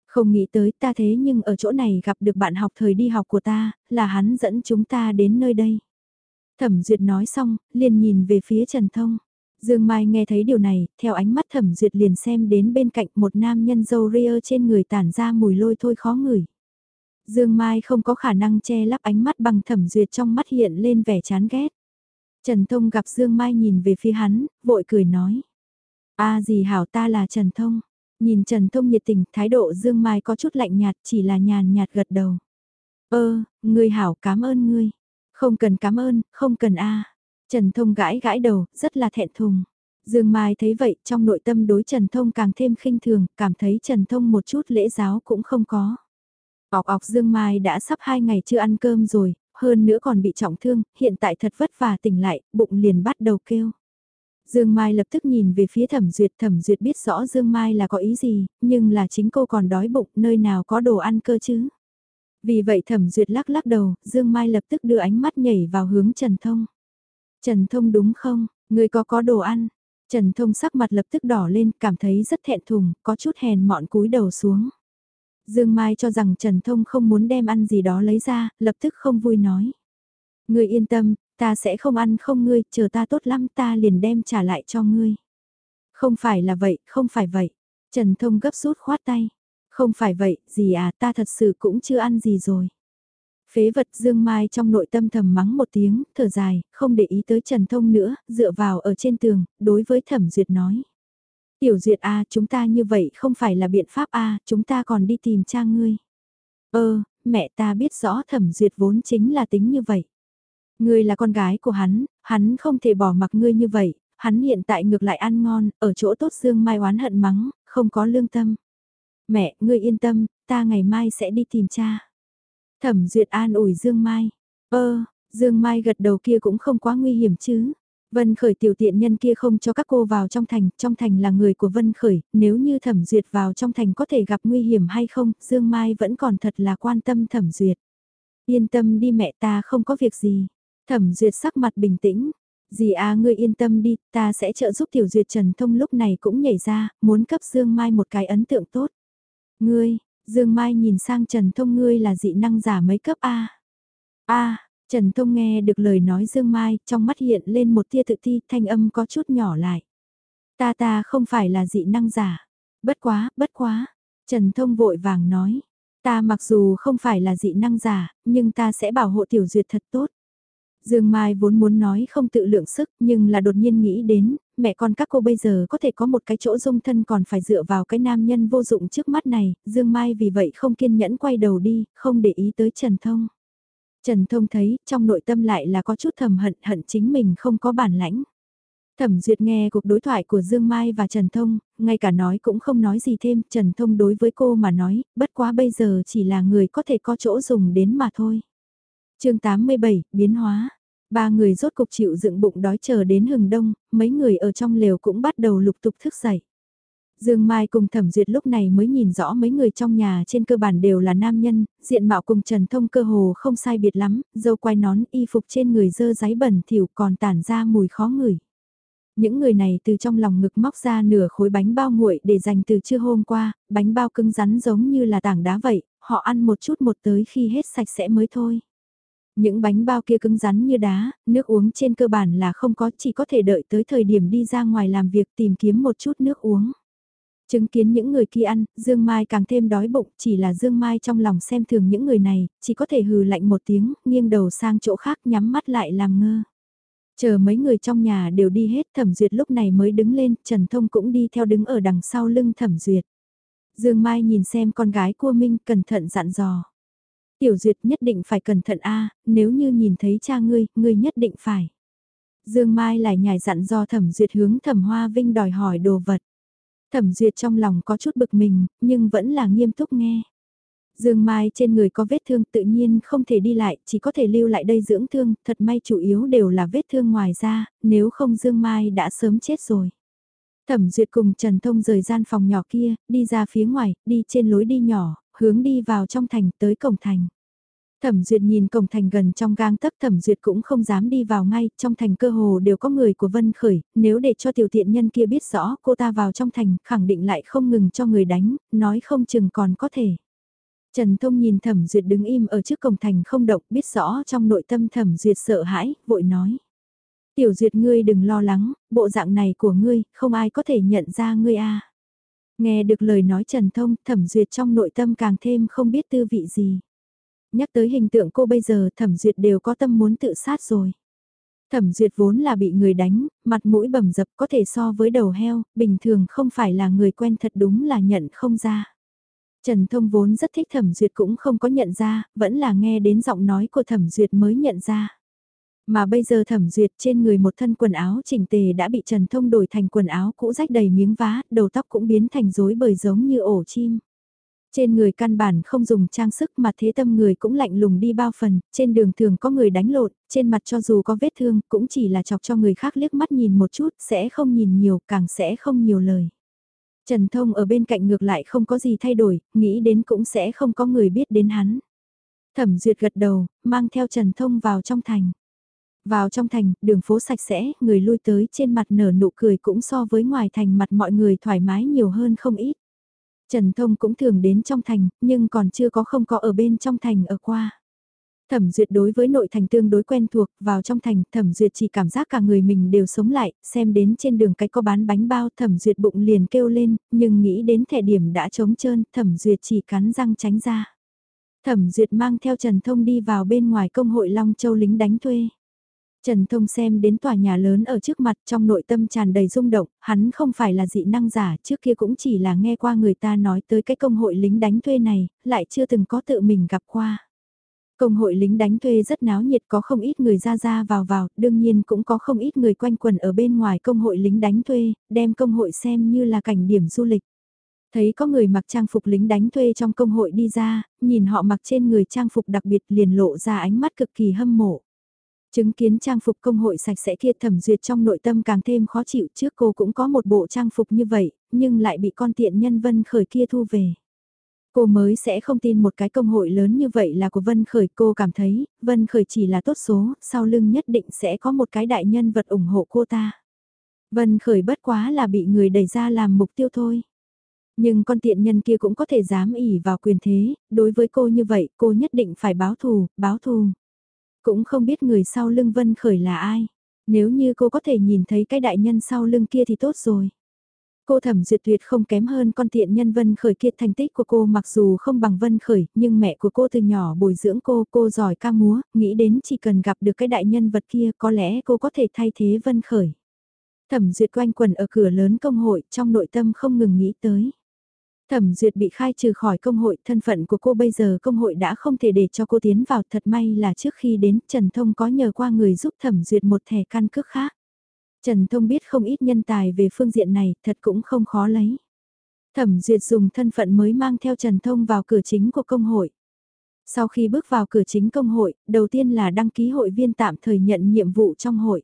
Không nghĩ tới ta thế nhưng ở chỗ này gặp được bạn học thời đi học của ta, là hắn dẫn chúng ta đến nơi đây. Thẩm Duyệt nói xong, liền nhìn về phía Trần Thông. Dương Mai nghe thấy điều này, theo ánh mắt Thẩm Duyệt liền xem đến bên cạnh một nam nhân dâu ria trên người tản ra mùi lôi thôi khó ngửi. Dương Mai không có khả năng che lắp ánh mắt bằng Thẩm Duyệt trong mắt hiện lên vẻ chán ghét. Trần Thông gặp Dương Mai nhìn về phía hắn, vội cười nói. a gì hảo ta là Trần Thông. Nhìn Trần Thông nhiệt tình, thái độ Dương Mai có chút lạnh nhạt, chỉ là nhàn nhạt gật đầu. Ơ, ngươi hảo cảm ơn ngươi. Không cần cảm ơn, không cần a. Trần Thông gãi gãi đầu, rất là thẹn thùng. Dương Mai thấy vậy, trong nội tâm đối Trần Thông càng thêm khinh thường, cảm thấy Trần Thông một chút lễ giáo cũng không có. Ọc ọc Dương Mai đã sắp hai ngày chưa ăn cơm rồi, hơn nữa còn bị trọng thương, hiện tại thật vất vả tỉnh lại, bụng liền bắt đầu kêu. Dương Mai lập tức nhìn về phía Thẩm Duyệt, Thẩm Duyệt biết rõ Dương Mai là có ý gì, nhưng là chính cô còn đói bụng, nơi nào có đồ ăn cơ chứ. Vì vậy Thẩm Duyệt lắc lắc đầu, Dương Mai lập tức đưa ánh mắt nhảy vào hướng Trần Thông. Trần Thông đúng không, người có có đồ ăn? Trần Thông sắc mặt lập tức đỏ lên, cảm thấy rất thẹn thùng, có chút hèn mọn cúi đầu xuống. Dương Mai cho rằng Trần Thông không muốn đem ăn gì đó lấy ra, lập tức không vui nói. Ngươi yên tâm, ta sẽ không ăn không ngươi, chờ ta tốt lắm ta liền đem trả lại cho ngươi. Không phải là vậy, không phải vậy. Trần Thông gấp rút khoát tay. Không phải vậy, gì à, ta thật sự cũng chưa ăn gì rồi. Phế vật Dương Mai trong nội tâm thầm mắng một tiếng, thở dài, không để ý tới Trần Thông nữa, dựa vào ở trên tường, đối với Thẩm Duyệt nói. Tiểu Duyệt A, chúng ta như vậy không phải là biện pháp A, chúng ta còn đi tìm cha ngươi. Ơ, mẹ ta biết rõ Thẩm Duyệt vốn chính là tính như vậy. Ngươi là con gái của hắn, hắn không thể bỏ mặc ngươi như vậy, hắn hiện tại ngược lại ăn ngon, ở chỗ tốt Dương Mai oán hận mắng, không có lương tâm. Mẹ, ngươi yên tâm, ta ngày mai sẽ đi tìm cha. Thẩm Duyệt an ủi Dương Mai. Ơ, Dương Mai gật đầu kia cũng không quá nguy hiểm chứ. Vân Khởi tiểu tiện nhân kia không cho các cô vào trong thành, trong thành là người của Vân Khởi, nếu như Thẩm Duyệt vào trong thành có thể gặp nguy hiểm hay không, Dương Mai vẫn còn thật là quan tâm Thẩm Duyệt. Yên tâm đi mẹ ta không có việc gì. Thẩm Duyệt sắc mặt bình tĩnh. Dì à ngươi yên tâm đi, ta sẽ trợ giúp Tiểu Duyệt Trần Thông lúc này cũng nhảy ra, muốn cấp Dương Mai một cái ấn tượng tốt. Ngươi, Dương Mai nhìn sang Trần Thông ngươi là dị năng giả mấy cấp A. A, Trần Thông nghe được lời nói Dương Mai, trong mắt hiện lên một tia tự ti, thanh âm có chút nhỏ lại. Ta ta không phải là dị năng giả. Bất quá, bất quá. Trần Thông vội vàng nói. Ta mặc dù không phải là dị năng giả, nhưng ta sẽ bảo hộ tiểu duyệt thật tốt. Dương Mai vốn muốn nói không tự lượng sức nhưng là đột nhiên nghĩ đến, mẹ con các cô bây giờ có thể có một cái chỗ dung thân còn phải dựa vào cái nam nhân vô dụng trước mắt này, Dương Mai vì vậy không kiên nhẫn quay đầu đi, không để ý tới Trần Thông. Trần Thông thấy trong nội tâm lại là có chút thầm hận hận chính mình không có bản lãnh. Thẩm Duyệt nghe cuộc đối thoại của Dương Mai và Trần Thông, ngay cả nói cũng không nói gì thêm, Trần Thông đối với cô mà nói, bất quá bây giờ chỉ là người có thể có chỗ dùng đến mà thôi chương 87, biến hóa. Ba người rốt cục chịu dựng bụng đói chờ đến hừng đông, mấy người ở trong lều cũng bắt đầu lục tục thức dậy. Dương Mai cùng Thẩm Duyệt lúc này mới nhìn rõ mấy người trong nhà trên cơ bản đều là nam nhân, diện mạo cùng Trần Thông cơ hồ không sai biệt lắm, dâu quai nón y phục trên người dơ giấy bẩn thỉu còn tản ra mùi khó ngửi. Những người này từ trong lòng ngực móc ra nửa khối bánh bao nguội để dành từ trưa hôm qua, bánh bao cứng rắn giống như là tảng đá vậy, họ ăn một chút một tới khi hết sạch sẽ mới thôi. Những bánh bao kia cứng rắn như đá, nước uống trên cơ bản là không có chỉ có thể đợi tới thời điểm đi ra ngoài làm việc tìm kiếm một chút nước uống. Chứng kiến những người kia ăn, Dương Mai càng thêm đói bụng, chỉ là Dương Mai trong lòng xem thường những người này, chỉ có thể hừ lạnh một tiếng, nghiêng đầu sang chỗ khác nhắm mắt lại làm ngơ. Chờ mấy người trong nhà đều đi hết, Thẩm Duyệt lúc này mới đứng lên, Trần Thông cũng đi theo đứng ở đằng sau lưng Thẩm Duyệt. Dương Mai nhìn xem con gái cua Minh cẩn thận dặn dò. Tiểu Duyệt nhất định phải cẩn thận a, nếu như nhìn thấy cha ngươi, ngươi nhất định phải. Dương Mai lại nhảy dặn do Thẩm Duyệt hướng Thẩm Hoa Vinh đòi hỏi đồ vật. Thẩm Duyệt trong lòng có chút bực mình, nhưng vẫn là nghiêm túc nghe. Dương Mai trên người có vết thương tự nhiên không thể đi lại, chỉ có thể lưu lại đây dưỡng thương, thật may chủ yếu đều là vết thương ngoài ra, nếu không Dương Mai đã sớm chết rồi. Thẩm Duyệt cùng Trần Thông rời gian phòng nhỏ kia, đi ra phía ngoài, đi trên lối đi nhỏ, hướng đi vào trong thành tới cổng thành. Thẩm Duyệt nhìn cổng thành gần trong gang tấc Thẩm Duyệt cũng không dám đi vào ngay, trong thành cơ hồ đều có người của Vân Khởi, nếu để cho tiểu tiện nhân kia biết rõ cô ta vào trong thành, khẳng định lại không ngừng cho người đánh, nói không chừng còn có thể. Trần Thông nhìn Thẩm Duyệt đứng im ở trước cổng thành không động, biết rõ trong nội tâm Thẩm Duyệt sợ hãi, vội nói. Tiểu Duyệt ngươi đừng lo lắng, bộ dạng này của ngươi, không ai có thể nhận ra ngươi a. Nghe được lời nói Trần Thông, thẩm duyệt trong nội tâm càng thêm không biết tư vị gì. Nhắc tới hình tượng cô bây giờ thẩm duyệt đều có tâm muốn tự sát rồi. Thẩm duyệt vốn là bị người đánh, mặt mũi bầm dập có thể so với đầu heo, bình thường không phải là người quen thật đúng là nhận không ra. Trần Thông vốn rất thích thẩm duyệt cũng không có nhận ra, vẫn là nghe đến giọng nói của thẩm duyệt mới nhận ra. Mà bây giờ thẩm duyệt trên người một thân quần áo chỉnh tề đã bị Trần Thông đổi thành quần áo cũ rách đầy miếng vá, đầu tóc cũng biến thành rối bời giống như ổ chim. Trên người căn bản không dùng trang sức mà thế tâm người cũng lạnh lùng đi bao phần, trên đường thường có người đánh lộn, trên mặt cho dù có vết thương cũng chỉ là chọc cho người khác liếc mắt nhìn một chút, sẽ không nhìn nhiều, càng sẽ không nhiều lời. Trần Thông ở bên cạnh ngược lại không có gì thay đổi, nghĩ đến cũng sẽ không có người biết đến hắn. Thẩm Duyệt gật đầu, mang theo Trần Thông vào trong thành. Vào trong thành, đường phố sạch sẽ, người lui tới trên mặt nở nụ cười cũng so với ngoài thành mặt mọi người thoải mái nhiều hơn không ít. Trần Thông cũng thường đến trong thành, nhưng còn chưa có không có ở bên trong thành ở qua. Thẩm Duyệt đối với nội thành tương đối quen thuộc, vào trong thành, Thẩm Duyệt chỉ cảm giác cả người mình đều sống lại, xem đến trên đường cái có bán bánh bao, Thẩm Duyệt bụng liền kêu lên, nhưng nghĩ đến thẻ điểm đã trống trơn, Thẩm Duyệt chỉ cắn răng tránh ra. Thẩm Duyệt mang theo Trần Thông đi vào bên ngoài công hội Long Châu lính đánh thuê. Trần Thông xem đến tòa nhà lớn ở trước mặt trong nội tâm tràn đầy rung động, hắn không phải là dị năng giả, trước kia cũng chỉ là nghe qua người ta nói tới cái công hội lính đánh thuê này, lại chưa từng có tự mình gặp qua. Công hội lính đánh thuê rất náo nhiệt có không ít người ra ra vào vào, đương nhiên cũng có không ít người quanh quần ở bên ngoài công hội lính đánh thuê, đem công hội xem như là cảnh điểm du lịch. Thấy có người mặc trang phục lính đánh thuê trong công hội đi ra, nhìn họ mặc trên người trang phục đặc biệt liền lộ ra ánh mắt cực kỳ hâm mộ. Chứng kiến trang phục công hội sạch sẽ kia thẩm duyệt trong nội tâm càng thêm khó chịu trước cô cũng có một bộ trang phục như vậy, nhưng lại bị con tiện nhân Vân Khởi kia thu về. Cô mới sẽ không tin một cái công hội lớn như vậy là của Vân Khởi cô cảm thấy, Vân Khởi chỉ là tốt số, sau lưng nhất định sẽ có một cái đại nhân vật ủng hộ cô ta. Vân Khởi bất quá là bị người đẩy ra làm mục tiêu thôi. Nhưng con tiện nhân kia cũng có thể dám ỉ vào quyền thế, đối với cô như vậy cô nhất định phải báo thù, báo thù. Cũng không biết người sau lưng Vân Khởi là ai. Nếu như cô có thể nhìn thấy cái đại nhân sau lưng kia thì tốt rồi. Cô thẩm duyệt tuyệt không kém hơn con tiện nhân Vân Khởi kia thành tích của cô mặc dù không bằng Vân Khởi, nhưng mẹ của cô từ nhỏ bồi dưỡng cô, cô giỏi ca múa, nghĩ đến chỉ cần gặp được cái đại nhân vật kia có lẽ cô có thể thay thế Vân Khởi. Thẩm duyệt quanh quần ở cửa lớn công hội, trong nội tâm không ngừng nghĩ tới. Thẩm Duyệt bị khai trừ khỏi công hội, thân phận của cô bây giờ công hội đã không thể để cho cô tiến vào, thật may là trước khi đến Trần Thông có nhờ qua người giúp Thẩm Duyệt một thẻ căn cước khác. Trần Thông biết không ít nhân tài về phương diện này, thật cũng không khó lấy. Thẩm Duyệt dùng thân phận mới mang theo Trần Thông vào cửa chính của công hội. Sau khi bước vào cửa chính công hội, đầu tiên là đăng ký hội viên tạm thời nhận nhiệm vụ trong hội.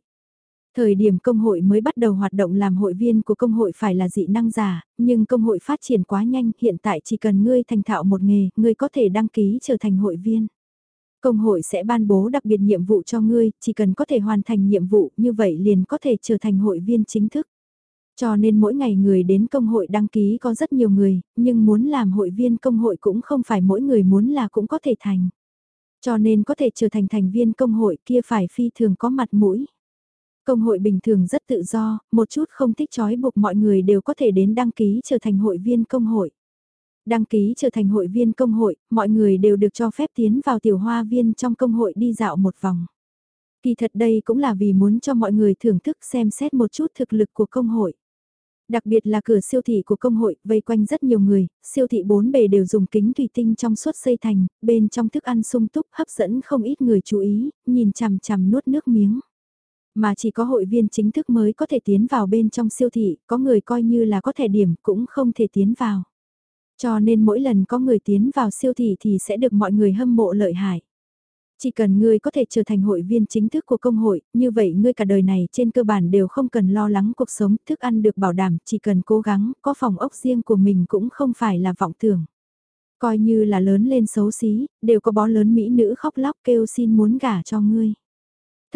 Thời điểm công hội mới bắt đầu hoạt động làm hội viên của công hội phải là dị năng giả, nhưng công hội phát triển quá nhanh, hiện tại chỉ cần ngươi thành thạo một nghề, ngươi có thể đăng ký trở thành hội viên. Công hội sẽ ban bố đặc biệt nhiệm vụ cho ngươi, chỉ cần có thể hoàn thành nhiệm vụ như vậy liền có thể trở thành hội viên chính thức. Cho nên mỗi ngày người đến công hội đăng ký có rất nhiều người, nhưng muốn làm hội viên công hội cũng không phải mỗi người muốn là cũng có thể thành. Cho nên có thể trở thành thành viên công hội kia phải phi thường có mặt mũi. Công hội bình thường rất tự do, một chút không thích trói buộc mọi người đều có thể đến đăng ký trở thành hội viên công hội. Đăng ký trở thành hội viên công hội, mọi người đều được cho phép tiến vào tiểu hoa viên trong công hội đi dạo một vòng. Kỳ thật đây cũng là vì muốn cho mọi người thưởng thức xem xét một chút thực lực của công hội. Đặc biệt là cửa siêu thị của công hội, vây quanh rất nhiều người, siêu thị bốn bề đều dùng kính thủy tinh trong suốt xây thành, bên trong thức ăn sung túc hấp dẫn không ít người chú ý, nhìn chằm chằm nuốt nước miếng. Mà chỉ có hội viên chính thức mới có thể tiến vào bên trong siêu thị, có người coi như là có thẻ điểm cũng không thể tiến vào. Cho nên mỗi lần có người tiến vào siêu thị thì sẽ được mọi người hâm mộ lợi hại. Chỉ cần ngươi có thể trở thành hội viên chính thức của công hội, như vậy ngươi cả đời này trên cơ bản đều không cần lo lắng cuộc sống, thức ăn được bảo đảm, chỉ cần cố gắng, có phòng ốc riêng của mình cũng không phải là vọng tưởng. Coi như là lớn lên xấu xí, đều có bó lớn mỹ nữ khóc lóc kêu xin muốn gả cho ngươi.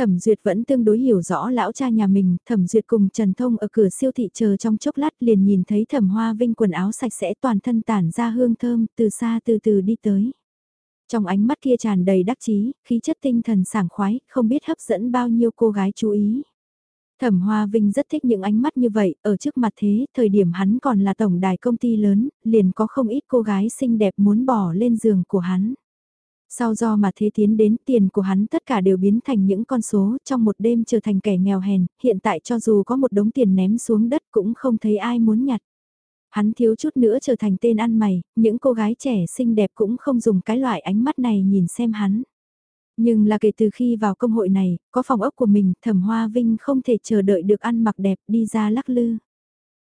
Thẩm Duyệt vẫn tương đối hiểu rõ lão cha nhà mình, Thẩm Duyệt cùng Trần Thông ở cửa siêu thị chờ trong chốc lát liền nhìn thấy Thẩm Hoa Vinh quần áo sạch sẽ toàn thân tản ra hương thơm, từ xa từ từ đi tới. Trong ánh mắt kia tràn đầy đắc chí, khí chất tinh thần sảng khoái, không biết hấp dẫn bao nhiêu cô gái chú ý. Thẩm Hoa Vinh rất thích những ánh mắt như vậy, ở trước mặt thế, thời điểm hắn còn là tổng đài công ty lớn, liền có không ít cô gái xinh đẹp muốn bỏ lên giường của hắn. Sau do mà thế tiến đến tiền của hắn tất cả đều biến thành những con số trong một đêm trở thành kẻ nghèo hèn, hiện tại cho dù có một đống tiền ném xuống đất cũng không thấy ai muốn nhặt. Hắn thiếu chút nữa trở thành tên ăn mày, những cô gái trẻ xinh đẹp cũng không dùng cái loại ánh mắt này nhìn xem hắn. Nhưng là kể từ khi vào công hội này, có phòng ốc của mình, thẩm hoa vinh không thể chờ đợi được ăn mặc đẹp đi ra lắc lư.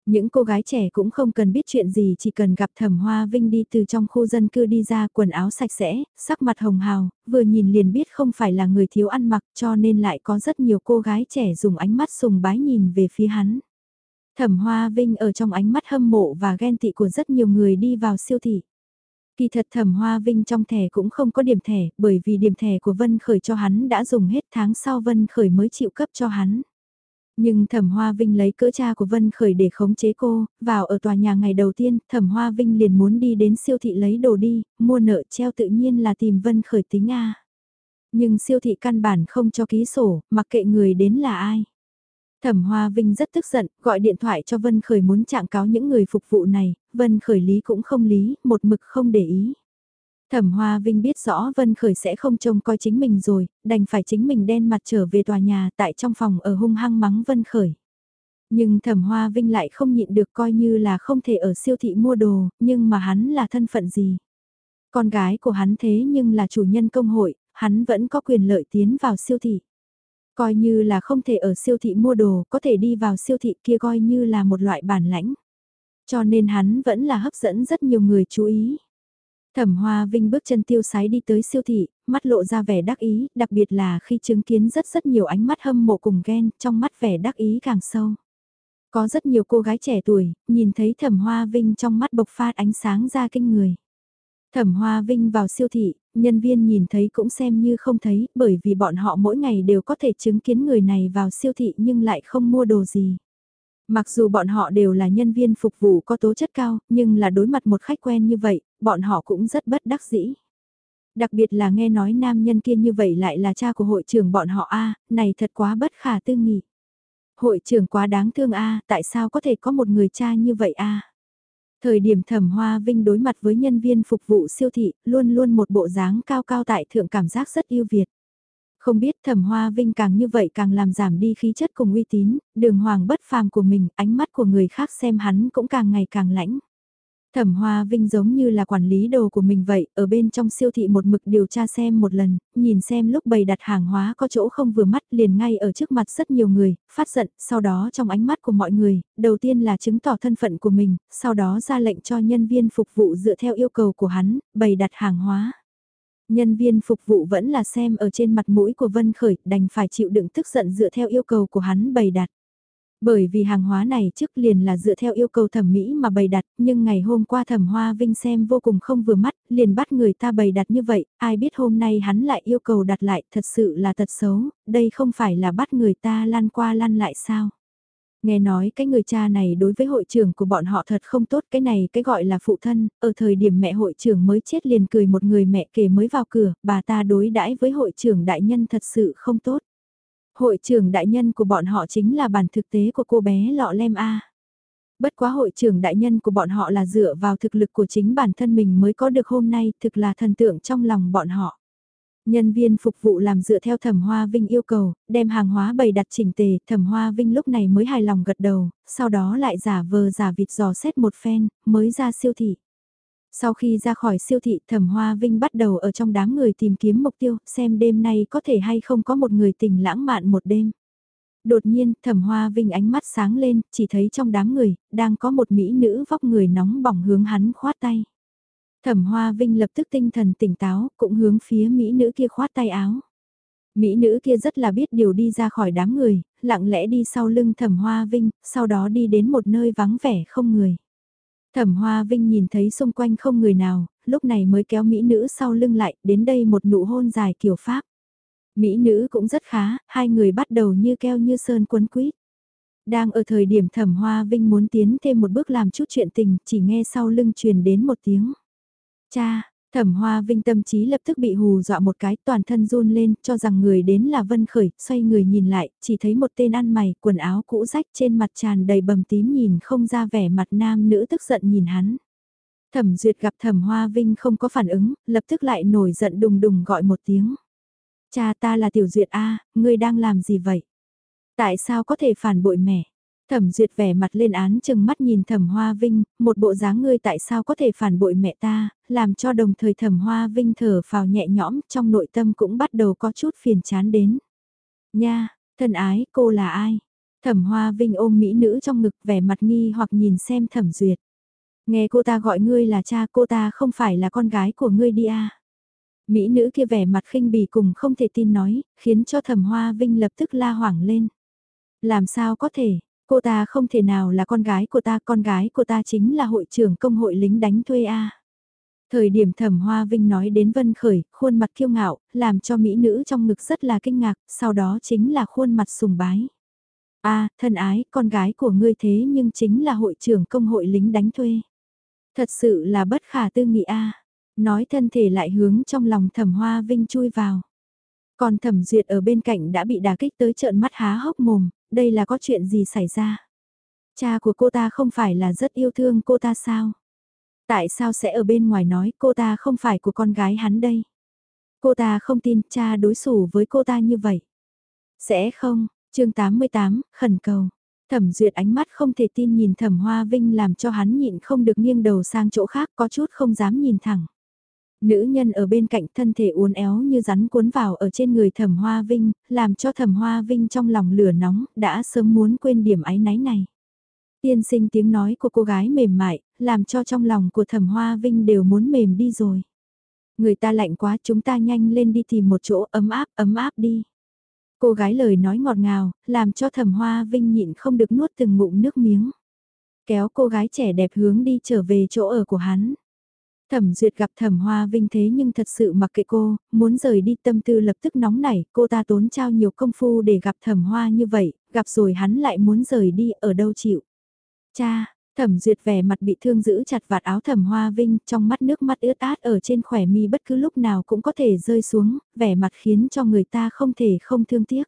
Những cô gái trẻ cũng không cần biết chuyện gì chỉ cần gặp thẩm hoa vinh đi từ trong khu dân cư đi ra quần áo sạch sẽ, sắc mặt hồng hào, vừa nhìn liền biết không phải là người thiếu ăn mặc cho nên lại có rất nhiều cô gái trẻ dùng ánh mắt sùng bái nhìn về phía hắn. Thẩm hoa vinh ở trong ánh mắt hâm mộ và ghen tị của rất nhiều người đi vào siêu thị. Kỳ thật thẩm hoa vinh trong thẻ cũng không có điểm thẻ bởi vì điểm thẻ của Vân Khởi cho hắn đã dùng hết tháng sau Vân Khởi mới chịu cấp cho hắn. Nhưng Thẩm Hoa Vinh lấy cỡ cha của Vân Khởi để khống chế cô, vào ở tòa nhà ngày đầu tiên, Thẩm Hoa Vinh liền muốn đi đến siêu thị lấy đồ đi, mua nợ treo tự nhiên là tìm Vân Khởi tính A. Nhưng siêu thị căn bản không cho ký sổ, mặc kệ người đến là ai. Thẩm Hoa Vinh rất tức giận, gọi điện thoại cho Vân Khởi muốn trạng cáo những người phục vụ này, Vân Khởi lý cũng không lý, một mực không để ý. Thẩm Hoa Vinh biết rõ Vân Khởi sẽ không trông coi chính mình rồi, đành phải chính mình đen mặt trở về tòa nhà tại trong phòng ở hung hăng mắng Vân Khởi. Nhưng Thẩm Hoa Vinh lại không nhịn được coi như là không thể ở siêu thị mua đồ, nhưng mà hắn là thân phận gì? Con gái của hắn thế nhưng là chủ nhân công hội, hắn vẫn có quyền lợi tiến vào siêu thị. Coi như là không thể ở siêu thị mua đồ, có thể đi vào siêu thị kia coi như là một loại bản lãnh. Cho nên hắn vẫn là hấp dẫn rất nhiều người chú ý. Thẩm Hoa Vinh bước chân tiêu sái đi tới siêu thị, mắt lộ ra vẻ đắc ý, đặc biệt là khi chứng kiến rất rất nhiều ánh mắt hâm mộ cùng ghen, trong mắt vẻ đắc ý càng sâu. Có rất nhiều cô gái trẻ tuổi, nhìn thấy Thẩm Hoa Vinh trong mắt bộc phát ánh sáng ra kinh người. Thẩm Hoa Vinh vào siêu thị, nhân viên nhìn thấy cũng xem như không thấy, bởi vì bọn họ mỗi ngày đều có thể chứng kiến người này vào siêu thị nhưng lại không mua đồ gì. Mặc dù bọn họ đều là nhân viên phục vụ có tố chất cao, nhưng là đối mặt một khách quen như vậy, bọn họ cũng rất bất đắc dĩ. Đặc biệt là nghe nói nam nhân kia như vậy lại là cha của hội trưởng bọn họ A, này thật quá bất khả tư nghị. Hội trưởng quá đáng thương A, tại sao có thể có một người cha như vậy A? Thời điểm thẩm hoa vinh đối mặt với nhân viên phục vụ siêu thị, luôn luôn một bộ dáng cao cao tại thượng cảm giác rất yêu Việt. Không biết thẩm hoa vinh càng như vậy càng làm giảm đi khí chất cùng uy tín, đường hoàng bất phàm của mình, ánh mắt của người khác xem hắn cũng càng ngày càng lãnh. Thẩm Hoa Vinh giống như là quản lý đồ của mình vậy, ở bên trong siêu thị một mực điều tra xem một lần, nhìn xem lúc bày đặt hàng hóa có chỗ không vừa mắt liền ngay ở trước mặt rất nhiều người, phát giận, sau đó trong ánh mắt của mọi người, đầu tiên là chứng tỏ thân phận của mình, sau đó ra lệnh cho nhân viên phục vụ dựa theo yêu cầu của hắn, bày đặt hàng hóa. Nhân viên phục vụ vẫn là xem ở trên mặt mũi của Vân Khởi, đành phải chịu đựng tức giận dựa theo yêu cầu của hắn bày đặt. Bởi vì hàng hóa này trước liền là dựa theo yêu cầu thẩm mỹ mà bày đặt, nhưng ngày hôm qua thẩm hoa vinh xem vô cùng không vừa mắt, liền bắt người ta bày đặt như vậy, ai biết hôm nay hắn lại yêu cầu đặt lại, thật sự là thật xấu, đây không phải là bắt người ta lăn qua lăn lại sao. Nghe nói cái người cha này đối với hội trưởng của bọn họ thật không tốt, cái này cái gọi là phụ thân, ở thời điểm mẹ hội trưởng mới chết liền cười một người mẹ kể mới vào cửa, bà ta đối đãi với hội trưởng đại nhân thật sự không tốt. Hội trưởng đại nhân của bọn họ chính là bản thực tế của cô bé lọ lem A. Bất quá hội trưởng đại nhân của bọn họ là dựa vào thực lực của chính bản thân mình mới có được hôm nay, thực là thần tượng trong lòng bọn họ. Nhân viên phục vụ làm dựa theo thẩm hoa vinh yêu cầu, đem hàng hóa bày đặt chỉnh tề, thẩm hoa vinh lúc này mới hài lòng gật đầu, sau đó lại giả vờ giả vịt dò xét một phen, mới ra siêu thị. Sau khi ra khỏi siêu thị thẩm hoa vinh bắt đầu ở trong đám người tìm kiếm mục tiêu, xem đêm nay có thể hay không có một người tình lãng mạn một đêm. Đột nhiên, thẩm hoa vinh ánh mắt sáng lên, chỉ thấy trong đám người, đang có một mỹ nữ vóc người nóng bỏng hướng hắn khoát tay. Thẩm hoa vinh lập tức tinh thần tỉnh táo, cũng hướng phía mỹ nữ kia khoát tay áo. Mỹ nữ kia rất là biết điều đi ra khỏi đám người, lặng lẽ đi sau lưng thẩm hoa vinh, sau đó đi đến một nơi vắng vẻ không người. Thẩm Hoa Vinh nhìn thấy xung quanh không người nào, lúc này mới kéo Mỹ nữ sau lưng lại, đến đây một nụ hôn dài kiểu Pháp. Mỹ nữ cũng rất khá, hai người bắt đầu như keo như sơn quấn quýt. Đang ở thời điểm Thẩm Hoa Vinh muốn tiến thêm một bước làm chút chuyện tình, chỉ nghe sau lưng truyền đến một tiếng. Cha, Thẩm Hoa Vinh tâm trí lập tức bị hù dọa một cái, toàn thân run lên, cho rằng người đến là Vân Khởi, xoay người nhìn lại, chỉ thấy một tên ăn mày, quần áo cũ rách trên mặt tràn đầy bầm tím nhìn không ra vẻ mặt nam nữ tức giận nhìn hắn. Thẩm Duyệt gặp Thẩm Hoa Vinh không có phản ứng, lập tức lại nổi giận đùng đùng gọi một tiếng. Cha ta là Tiểu Duyệt A, ngươi đang làm gì vậy? Tại sao có thể phản bội mẹ? Thẩm duyệt vẻ mặt lên án chừng mắt nhìn thẩm hoa vinh, một bộ dáng ngươi tại sao có thể phản bội mẹ ta, làm cho đồng thời thẩm hoa vinh thở phào nhẹ nhõm trong nội tâm cũng bắt đầu có chút phiền chán đến. Nha, thân ái, cô là ai? Thẩm hoa vinh ôm mỹ nữ trong ngực vẻ mặt nghi hoặc nhìn xem thẩm duyệt. Nghe cô ta gọi ngươi là cha cô ta không phải là con gái của ngươi đi à. Mỹ nữ kia vẻ mặt khinh bỉ cùng không thể tin nói, khiến cho thẩm hoa vinh lập tức la hoảng lên. Làm sao có thể, Cô ta không thể nào là con gái của ta, con gái của ta chính là hội trưởng công hội lính đánh thuê A. Thời điểm thẩm hoa vinh nói đến Vân Khởi, khuôn mặt kiêu ngạo, làm cho mỹ nữ trong ngực rất là kinh ngạc, sau đó chính là khuôn mặt sùng bái. a thân ái, con gái của ngươi thế nhưng chính là hội trưởng công hội lính đánh thuê. Thật sự là bất khả tư nghị a Nói thân thể lại hướng trong lòng thẩm hoa vinh chui vào. Còn thẩm duyệt ở bên cạnh đã bị đả kích tới trợn mắt há hốc mồm, đây là có chuyện gì xảy ra? Cha của cô ta không phải là rất yêu thương cô ta sao? Tại sao sẽ ở bên ngoài nói cô ta không phải của con gái hắn đây? Cô ta không tin cha đối xử với cô ta như vậy. Sẽ không, chương 88, khẩn cầu. Thẩm duyệt ánh mắt không thể tin nhìn thẩm hoa vinh làm cho hắn nhịn không được nghiêng đầu sang chỗ khác có chút không dám nhìn thẳng. Nữ nhân ở bên cạnh thân thể uốn éo như rắn cuốn vào ở trên người thẩm hoa vinh, làm cho thẩm hoa vinh trong lòng lửa nóng, đã sớm muốn quên điểm ái náy này. Tiên sinh tiếng nói của cô gái mềm mại, làm cho trong lòng của thẩm hoa vinh đều muốn mềm đi rồi. Người ta lạnh quá chúng ta nhanh lên đi tìm một chỗ ấm áp, ấm áp đi. Cô gái lời nói ngọt ngào, làm cho thẩm hoa vinh nhịn không được nuốt từng ngụm nước miếng. Kéo cô gái trẻ đẹp hướng đi trở về chỗ ở của hắn. Thẩm duyệt gặp thẩm hoa vinh thế nhưng thật sự mặc kệ cô, muốn rời đi tâm tư lập tức nóng nảy, cô ta tốn trao nhiều công phu để gặp thẩm hoa như vậy, gặp rồi hắn lại muốn rời đi ở đâu chịu. Cha, thẩm duyệt vẻ mặt bị thương giữ chặt vạt áo thẩm hoa vinh, trong mắt nước mắt ướt át ở trên khỏe mi bất cứ lúc nào cũng có thể rơi xuống, vẻ mặt khiến cho người ta không thể không thương tiếc.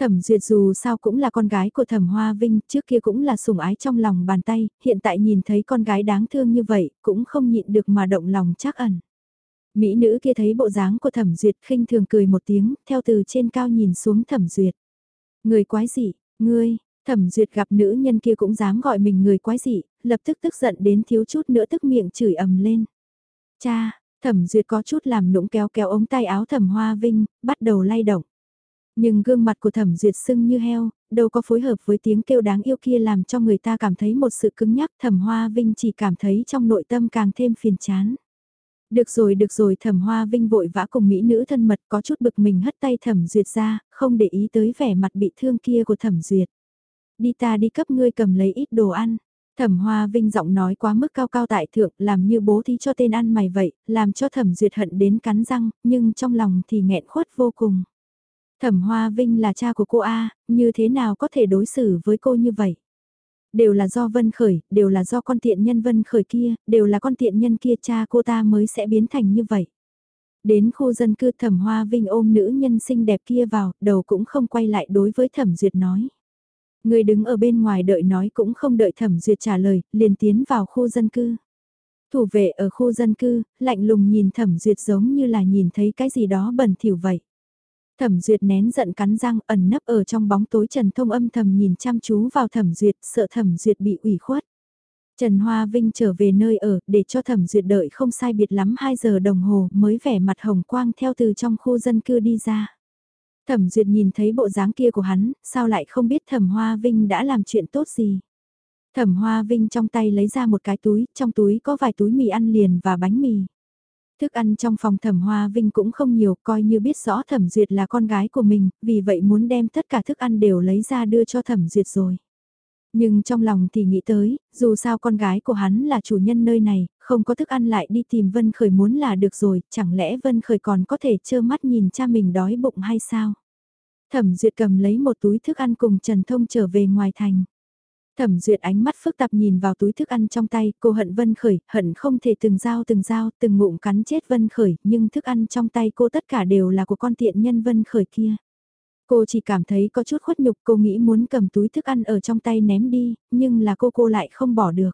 Thẩm Duyệt dù sao cũng là con gái của Thẩm Hoa Vinh, trước kia cũng là sủng ái trong lòng bàn tay, hiện tại nhìn thấy con gái đáng thương như vậy, cũng không nhịn được mà động lòng chắc ẩn. Mỹ nữ kia thấy bộ dáng của Thẩm Duyệt khinh thường cười một tiếng, theo từ trên cao nhìn xuống Thẩm Duyệt. Người quái gì, ngươi, Thẩm Duyệt gặp nữ nhân kia cũng dám gọi mình người quái dị, lập tức tức giận đến thiếu chút nữa tức miệng chửi ầm lên. Cha, Thẩm Duyệt có chút làm nũng kéo kéo ống tay áo Thẩm Hoa Vinh, bắt đầu lay động. Nhưng gương mặt của thẩm duyệt sưng như heo, đâu có phối hợp với tiếng kêu đáng yêu kia làm cho người ta cảm thấy một sự cứng nhắc thẩm hoa vinh chỉ cảm thấy trong nội tâm càng thêm phiền chán. Được rồi được rồi thẩm hoa vinh vội vã cùng mỹ nữ thân mật có chút bực mình hất tay thẩm duyệt ra, không để ý tới vẻ mặt bị thương kia của thẩm duyệt. Đi ta đi cấp ngươi cầm lấy ít đồ ăn. Thẩm Hoa Vinh giọng nói quá mức cao cao tại thượng, làm như bố thí cho tên ăn mày vậy, làm cho Thẩm Duyệt hận đến cắn răng, nhưng trong lòng thì nghẹn khuất vô cùng. Thẩm Hoa Vinh là cha của cô A, như thế nào có thể đối xử với cô như vậy? Đều là do Vân Khởi, đều là do con tiện nhân Vân Khởi kia, đều là con tiện nhân kia cha cô ta mới sẽ biến thành như vậy. Đến khu dân cư Thẩm Hoa Vinh ôm nữ nhân xinh đẹp kia vào, đầu cũng không quay lại đối với Thẩm Duyệt nói. Người đứng ở bên ngoài đợi nói cũng không đợi Thẩm Duyệt trả lời, liền tiến vào khu dân cư. Thủ vệ ở khu dân cư, lạnh lùng nhìn Thẩm Duyệt giống như là nhìn thấy cái gì đó bẩn thỉu vậy. Thẩm Duyệt nén giận cắn răng ẩn nấp ở trong bóng tối Trần Thông âm thầm nhìn chăm chú vào Thẩm Duyệt sợ Thẩm Duyệt bị ủy khuất. Trần Hoa Vinh trở về nơi ở để cho Thẩm Duyệt đợi không sai biệt lắm 2 giờ đồng hồ mới vẻ mặt hồng quang theo từ trong khu dân cư đi ra. Thẩm Duyệt nhìn thấy bộ dáng kia của hắn, sao lại không biết Thẩm Hoa Vinh đã làm chuyện tốt gì. Thẩm Hoa Vinh trong tay lấy ra một cái túi, trong túi có vài túi mì ăn liền và bánh mì. Thức ăn trong phòng thẩm hoa vinh cũng không nhiều coi như biết rõ thẩm duyệt là con gái của mình, vì vậy muốn đem tất cả thức ăn đều lấy ra đưa cho thẩm duyệt rồi. Nhưng trong lòng thì nghĩ tới, dù sao con gái của hắn là chủ nhân nơi này, không có thức ăn lại đi tìm Vân Khởi muốn là được rồi, chẳng lẽ Vân Khởi còn có thể trơ mắt nhìn cha mình đói bụng hay sao? Thẩm Duyệt cầm lấy một túi thức ăn cùng Trần Thông trở về ngoài thành. Thẩm duyệt ánh mắt phức tạp nhìn vào túi thức ăn trong tay, cô hận Vân Khởi, hận không thể từng dao từng dao, từng ngụm cắn chết Vân Khởi, nhưng thức ăn trong tay cô tất cả đều là của con tiện nhân Vân Khởi kia. Cô chỉ cảm thấy có chút khuất nhục, cô nghĩ muốn cầm túi thức ăn ở trong tay ném đi, nhưng là cô cô lại không bỏ được.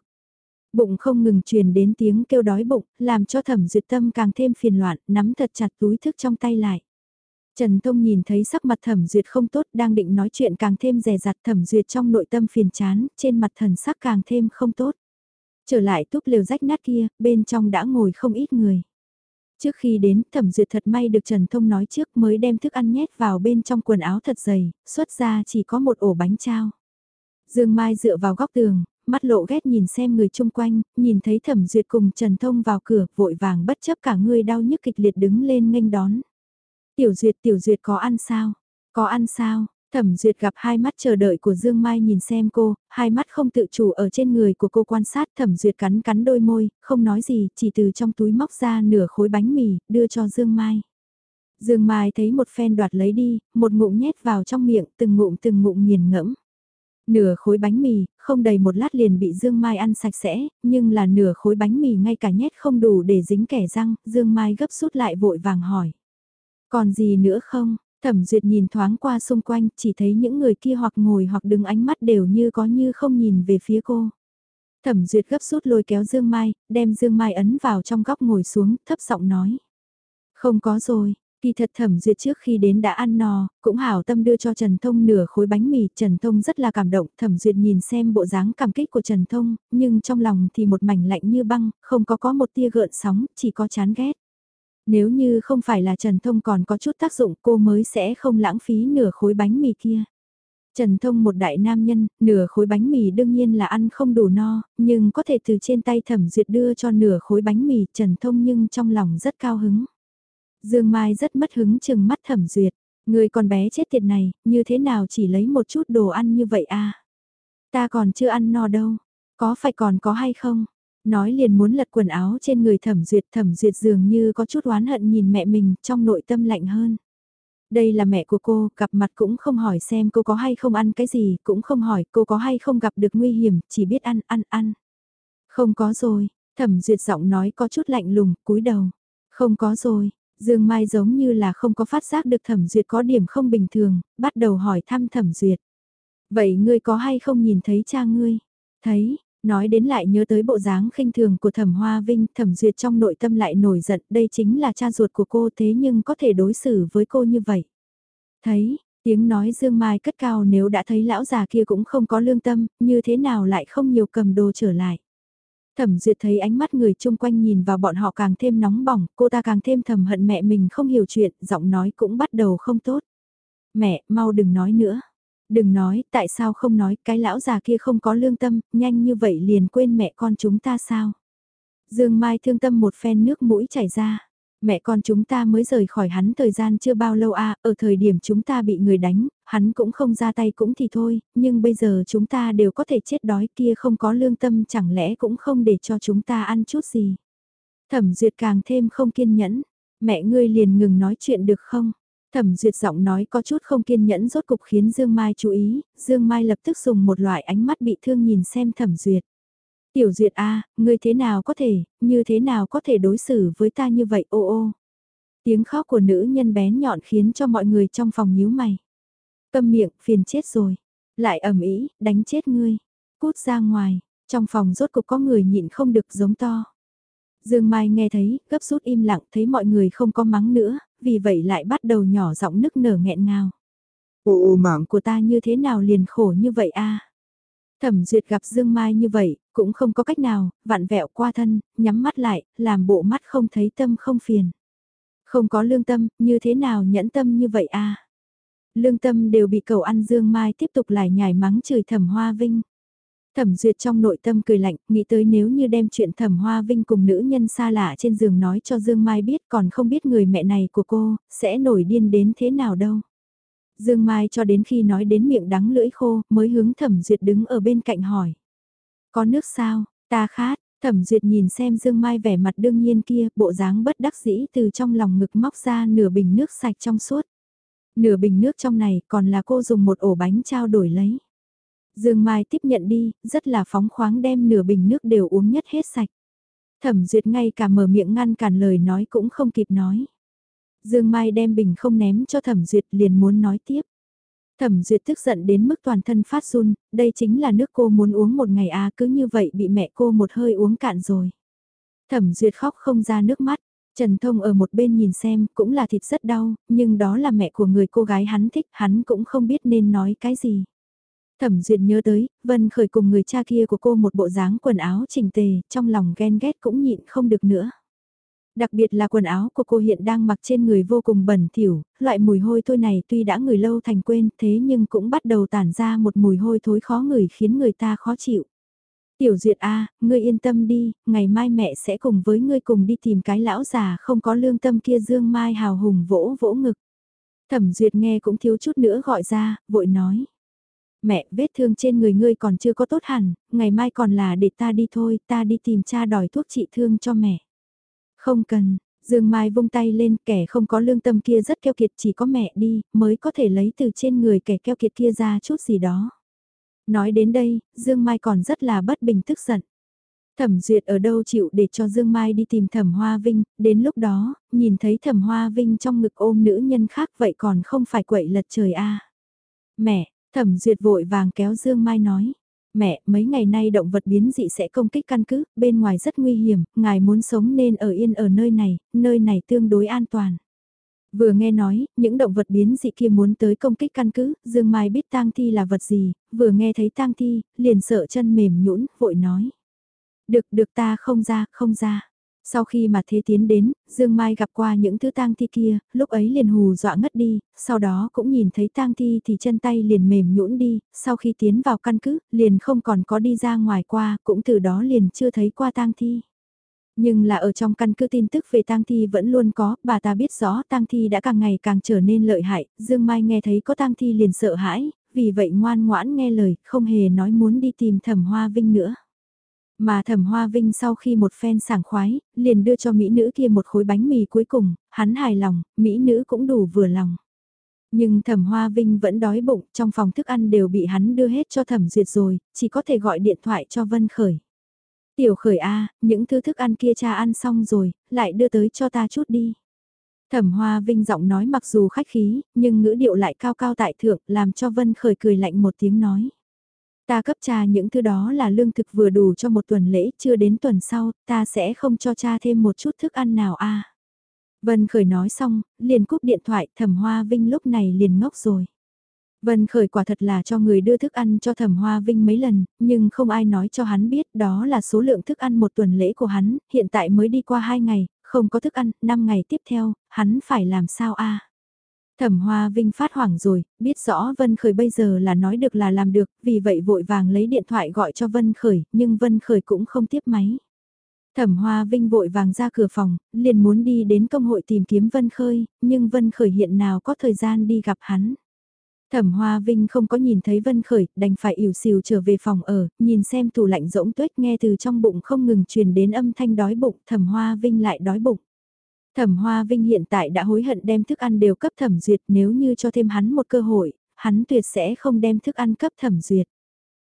Bụng không ngừng truyền đến tiếng kêu đói bụng, làm cho thẩm duyệt tâm càng thêm phiền loạn, nắm thật chặt túi thức trong tay lại. Trần Thông nhìn thấy sắc mặt thẩm duyệt không tốt đang định nói chuyện càng thêm rè rặt thẩm duyệt trong nội tâm phiền chán, trên mặt thần sắc càng thêm không tốt. Trở lại túp lều rách nát kia, bên trong đã ngồi không ít người. Trước khi đến, thẩm duyệt thật may được Trần Thông nói trước mới đem thức ăn nhét vào bên trong quần áo thật dày, xuất ra chỉ có một ổ bánh trao. Dương Mai dựa vào góc tường, mắt lộ ghét nhìn xem người chung quanh, nhìn thấy thẩm duyệt cùng Trần Thông vào cửa, vội vàng bất chấp cả người đau nhức kịch liệt đứng lên nghênh đón. Tiểu Duyệt, Tiểu Duyệt có ăn sao? Có ăn sao? Thẩm Duyệt gặp hai mắt chờ đợi của Dương Mai nhìn xem cô, hai mắt không tự chủ ở trên người của cô quan sát Thẩm Duyệt cắn cắn đôi môi, không nói gì, chỉ từ trong túi móc ra nửa khối bánh mì, đưa cho Dương Mai. Dương Mai thấy một phen đoạt lấy đi, một ngụm nhét vào trong miệng, từng ngụm từng ngụm nghiền ngẫm. Nửa khối bánh mì, không đầy một lát liền bị Dương Mai ăn sạch sẽ, nhưng là nửa khối bánh mì ngay cả nhét không đủ để dính kẻ răng, Dương Mai gấp rút lại vội vàng hỏi. Còn gì nữa không? Thẩm Duyệt nhìn thoáng qua xung quanh, chỉ thấy những người kia hoặc ngồi hoặc đứng ánh mắt đều như có như không nhìn về phía cô. Thẩm Duyệt gấp rút lôi kéo Dương Mai, đem Dương Mai ấn vào trong góc ngồi xuống, thấp giọng nói. Không có rồi, Kỳ thật thẩm duyệt trước khi đến đã ăn no, cũng hảo tâm đưa cho Trần Thông nửa khối bánh mì, Trần Thông rất là cảm động, thẩm duyệt nhìn xem bộ dáng cảm kích của Trần Thông, nhưng trong lòng thì một mảnh lạnh như băng, không có có một tia gợn sóng, chỉ có chán ghét. Nếu như không phải là Trần Thông còn có chút tác dụng cô mới sẽ không lãng phí nửa khối bánh mì kia. Trần Thông một đại nam nhân, nửa khối bánh mì đương nhiên là ăn không đủ no, nhưng có thể từ trên tay thẩm duyệt đưa cho nửa khối bánh mì Trần Thông nhưng trong lòng rất cao hứng. Dương Mai rất mất hứng chừng mắt thẩm duyệt. Người con bé chết tiệt này, như thế nào chỉ lấy một chút đồ ăn như vậy à? Ta còn chưa ăn no đâu. Có phải còn có hay không? Nói liền muốn lật quần áo trên người thẩm duyệt thẩm duyệt dường như có chút oán hận nhìn mẹ mình trong nội tâm lạnh hơn. Đây là mẹ của cô, gặp mặt cũng không hỏi xem cô có hay không ăn cái gì, cũng không hỏi cô có hay không gặp được nguy hiểm, chỉ biết ăn, ăn, ăn. Không có rồi, thẩm duyệt giọng nói có chút lạnh lùng, cúi đầu. Không có rồi, Dương Mai giống như là không có phát giác được thẩm duyệt có điểm không bình thường, bắt đầu hỏi thăm thẩm duyệt. Vậy ngươi có hay không nhìn thấy cha ngươi? Thấy, nói đến lại nhớ tới bộ dáng khinh thường của thẩm hoa vinh, thẩm duyệt trong nội tâm lại nổi giận, đây chính là cha ruột của cô thế nhưng có thể đối xử với cô như vậy. Thấy, tiếng nói Dương Mai cất cao nếu đã thấy lão già kia cũng không có lương tâm, như thế nào lại không nhiều cầm đồ trở lại. Thẩm duyệt thấy ánh mắt người chung quanh nhìn vào bọn họ càng thêm nóng bỏng, cô ta càng thêm thầm hận mẹ mình không hiểu chuyện, giọng nói cũng bắt đầu không tốt. Mẹ, mau đừng nói nữa. Đừng nói, tại sao không nói, cái lão già kia không có lương tâm, nhanh như vậy liền quên mẹ con chúng ta sao? Dương Mai thương tâm một phen nước mũi chảy ra mẹ con chúng ta mới rời khỏi hắn thời gian chưa bao lâu à, ở thời điểm chúng ta bị người đánh, hắn cũng không ra tay cũng thì thôi, nhưng bây giờ chúng ta đều có thể chết đói kia không có lương tâm chẳng lẽ cũng không để cho chúng ta ăn chút gì. Thẩm duyệt càng thêm không kiên nhẫn, mẹ ngươi liền ngừng nói chuyện được không? Thẩm duyệt giọng nói có chút không kiên nhẫn rốt cục khiến Dương Mai chú ý, Dương Mai lập tức dùng một loại ánh mắt bị thương nhìn xem thẩm duyệt. Tiểu duyệt a ngươi thế nào có thể, như thế nào có thể đối xử với ta như vậy ô ô. Tiếng khóc của nữ nhân bén nhọn khiến cho mọi người trong phòng nhíu mày. Câm miệng, phiền chết rồi. Lại ẩm ý, đánh chết ngươi. Cút ra ngoài, trong phòng rốt cục có người nhịn không được giống to. Dương Mai nghe thấy, gấp rút im lặng thấy mọi người không có mắng nữa, vì vậy lại bắt đầu nhỏ giọng nức nở nghẹn ngào. Ô mạng của ta như thế nào liền khổ như vậy a Thẩm duyệt gặp Dương Mai như vậy, cũng không có cách nào, vặn vẹo qua thân, nhắm mắt lại, làm bộ mắt không thấy tâm không phiền. Không có lương tâm, như thế nào nhẫn tâm như vậy a Lương tâm đều bị cầu ăn Dương Mai tiếp tục lại nhảy mắng chửi thẩm hoa vinh. Thẩm duyệt trong nội tâm cười lạnh, nghĩ tới nếu như đem chuyện thẩm hoa vinh cùng nữ nhân xa lạ trên giường nói cho Dương Mai biết còn không biết người mẹ này của cô, sẽ nổi điên đến thế nào đâu. Dương Mai cho đến khi nói đến miệng đắng lưỡi khô, mới hướng thẩm duyệt đứng ở bên cạnh hỏi. Có nước sao, ta khát, thẩm duyệt nhìn xem Dương Mai vẻ mặt đương nhiên kia, bộ dáng bất đắc dĩ từ trong lòng ngực móc ra nửa bình nước sạch trong suốt. Nửa bình nước trong này còn là cô dùng một ổ bánh trao đổi lấy. Dương Mai tiếp nhận đi, rất là phóng khoáng đem nửa bình nước đều uống nhất hết sạch. Thẩm duyệt ngay cả mở miệng ngăn cản lời nói cũng không kịp nói. Dương Mai đem bình không ném cho Thẩm Duyệt liền muốn nói tiếp. Thẩm Duyệt tức giận đến mức toàn thân phát run, đây chính là nước cô muốn uống một ngày à cứ như vậy bị mẹ cô một hơi uống cạn rồi. Thẩm Duyệt khóc không ra nước mắt, Trần Thông ở một bên nhìn xem cũng là thịt rất đau, nhưng đó là mẹ của người cô gái hắn thích, hắn cũng không biết nên nói cái gì. Thẩm Duyệt nhớ tới, Vân Khởi cùng người cha kia của cô một bộ dáng quần áo chỉnh tề, trong lòng ghen ghét cũng nhịn không được nữa. Đặc biệt là quần áo của cô hiện đang mặc trên người vô cùng bẩn thỉu, loại mùi hôi thôi này tuy đã người lâu thành quên thế nhưng cũng bắt đầu tản ra một mùi hôi thối khó ngửi khiến người ta khó chịu. Tiểu Duyệt A, ngươi yên tâm đi, ngày mai mẹ sẽ cùng với ngươi cùng đi tìm cái lão già không có lương tâm kia Dương Mai hào hùng vỗ vỗ ngực. Thẩm Duyệt nghe cũng thiếu chút nữa gọi ra, vội nói. Mẹ, vết thương trên người ngươi còn chưa có tốt hẳn, ngày mai còn là để ta đi thôi, ta đi tìm cha đòi thuốc trị thương cho mẹ. Không cần, Dương Mai vung tay lên kẻ không có lương tâm kia rất keo kiệt chỉ có mẹ đi mới có thể lấy từ trên người kẻ keo kiệt kia ra chút gì đó. Nói đến đây, Dương Mai còn rất là bất bình tức giận. Thẩm Duyệt ở đâu chịu để cho Dương Mai đi tìm Thẩm Hoa Vinh, đến lúc đó, nhìn thấy Thẩm Hoa Vinh trong ngực ôm nữ nhân khác vậy còn không phải quậy lật trời a Mẹ, Thẩm Duyệt vội vàng kéo Dương Mai nói. Mẹ, mấy ngày nay động vật biến dị sẽ công kích căn cứ, bên ngoài rất nguy hiểm, ngài muốn sống nên ở yên ở nơi này, nơi này tương đối an toàn. Vừa nghe nói, những động vật biến dị kia muốn tới công kích căn cứ, Dương Mai biết tang thi là vật gì, vừa nghe thấy tang thi, liền sợ chân mềm nhũn, vội nói. Được, được ta không ra, không ra. Sau khi mà thế tiến đến, Dương Mai gặp qua những thứ tang thi kia, lúc ấy liền hù dọa ngất đi, sau đó cũng nhìn thấy tang thi thì chân tay liền mềm nhũn đi, sau khi tiến vào căn cứ, liền không còn có đi ra ngoài qua, cũng từ đó liền chưa thấy qua tang thi. Nhưng là ở trong căn cứ tin tức về tang thi vẫn luôn có, bà ta biết rõ tang thi đã càng ngày càng trở nên lợi hại, Dương Mai nghe thấy có tang thi liền sợ hãi, vì vậy ngoan ngoãn nghe lời, không hề nói muốn đi tìm thẩm hoa vinh nữa. Mà thẩm hoa vinh sau khi một phen sảng khoái, liền đưa cho mỹ nữ kia một khối bánh mì cuối cùng, hắn hài lòng, mỹ nữ cũng đủ vừa lòng. Nhưng thẩm hoa vinh vẫn đói bụng, trong phòng thức ăn đều bị hắn đưa hết cho thẩm duyệt rồi, chỉ có thể gọi điện thoại cho Vân Khởi. Tiểu khởi A, những thứ thức ăn kia cha ăn xong rồi, lại đưa tới cho ta chút đi. Thẩm Hoa Vinh giọng nói mặc dù khách khí, nhưng ngữ điệu lại cao cao tại thượng, làm cho Vân Khởi cười lạnh một tiếng nói. Ta cấp cha những thứ đó là lương thực vừa đủ cho một tuần lễ, chưa đến tuần sau, ta sẽ không cho cha thêm một chút thức ăn nào a. Vân Khởi nói xong, liền cúp điện thoại, Thẩm Hoa Vinh lúc này liền ngốc rồi. Vân Khởi quả thật là cho người đưa thức ăn cho Thẩm Hoa Vinh mấy lần, nhưng không ai nói cho hắn biết đó là số lượng thức ăn một tuần lễ của hắn, hiện tại mới đi qua 2 ngày, không có thức ăn, 5 ngày tiếp theo, hắn phải làm sao a? Thẩm Hoa Vinh phát hoảng rồi, biết rõ Vân Khởi bây giờ là nói được là làm được, vì vậy vội vàng lấy điện thoại gọi cho Vân Khởi, nhưng Vân Khởi cũng không tiếp máy. Thẩm Hoa Vinh vội vàng ra cửa phòng, liền muốn đi đến công hội tìm kiếm Vân Khởi, nhưng Vân Khởi hiện nào có thời gian đi gặp hắn. Thẩm Hoa Vinh không có nhìn thấy Vân Khởi, đành phải ỉu xìu trở về phòng ở, nhìn xem tủ lạnh rỗng tuếch nghe từ trong bụng không ngừng truyền đến âm thanh đói bụng, Thẩm Hoa Vinh lại đói bụng. Thẩm Hoa Vinh hiện tại đã hối hận đem thức ăn đều cấp Thẩm Duyệt, nếu như cho thêm hắn một cơ hội, hắn tuyệt sẽ không đem thức ăn cấp Thẩm Duyệt.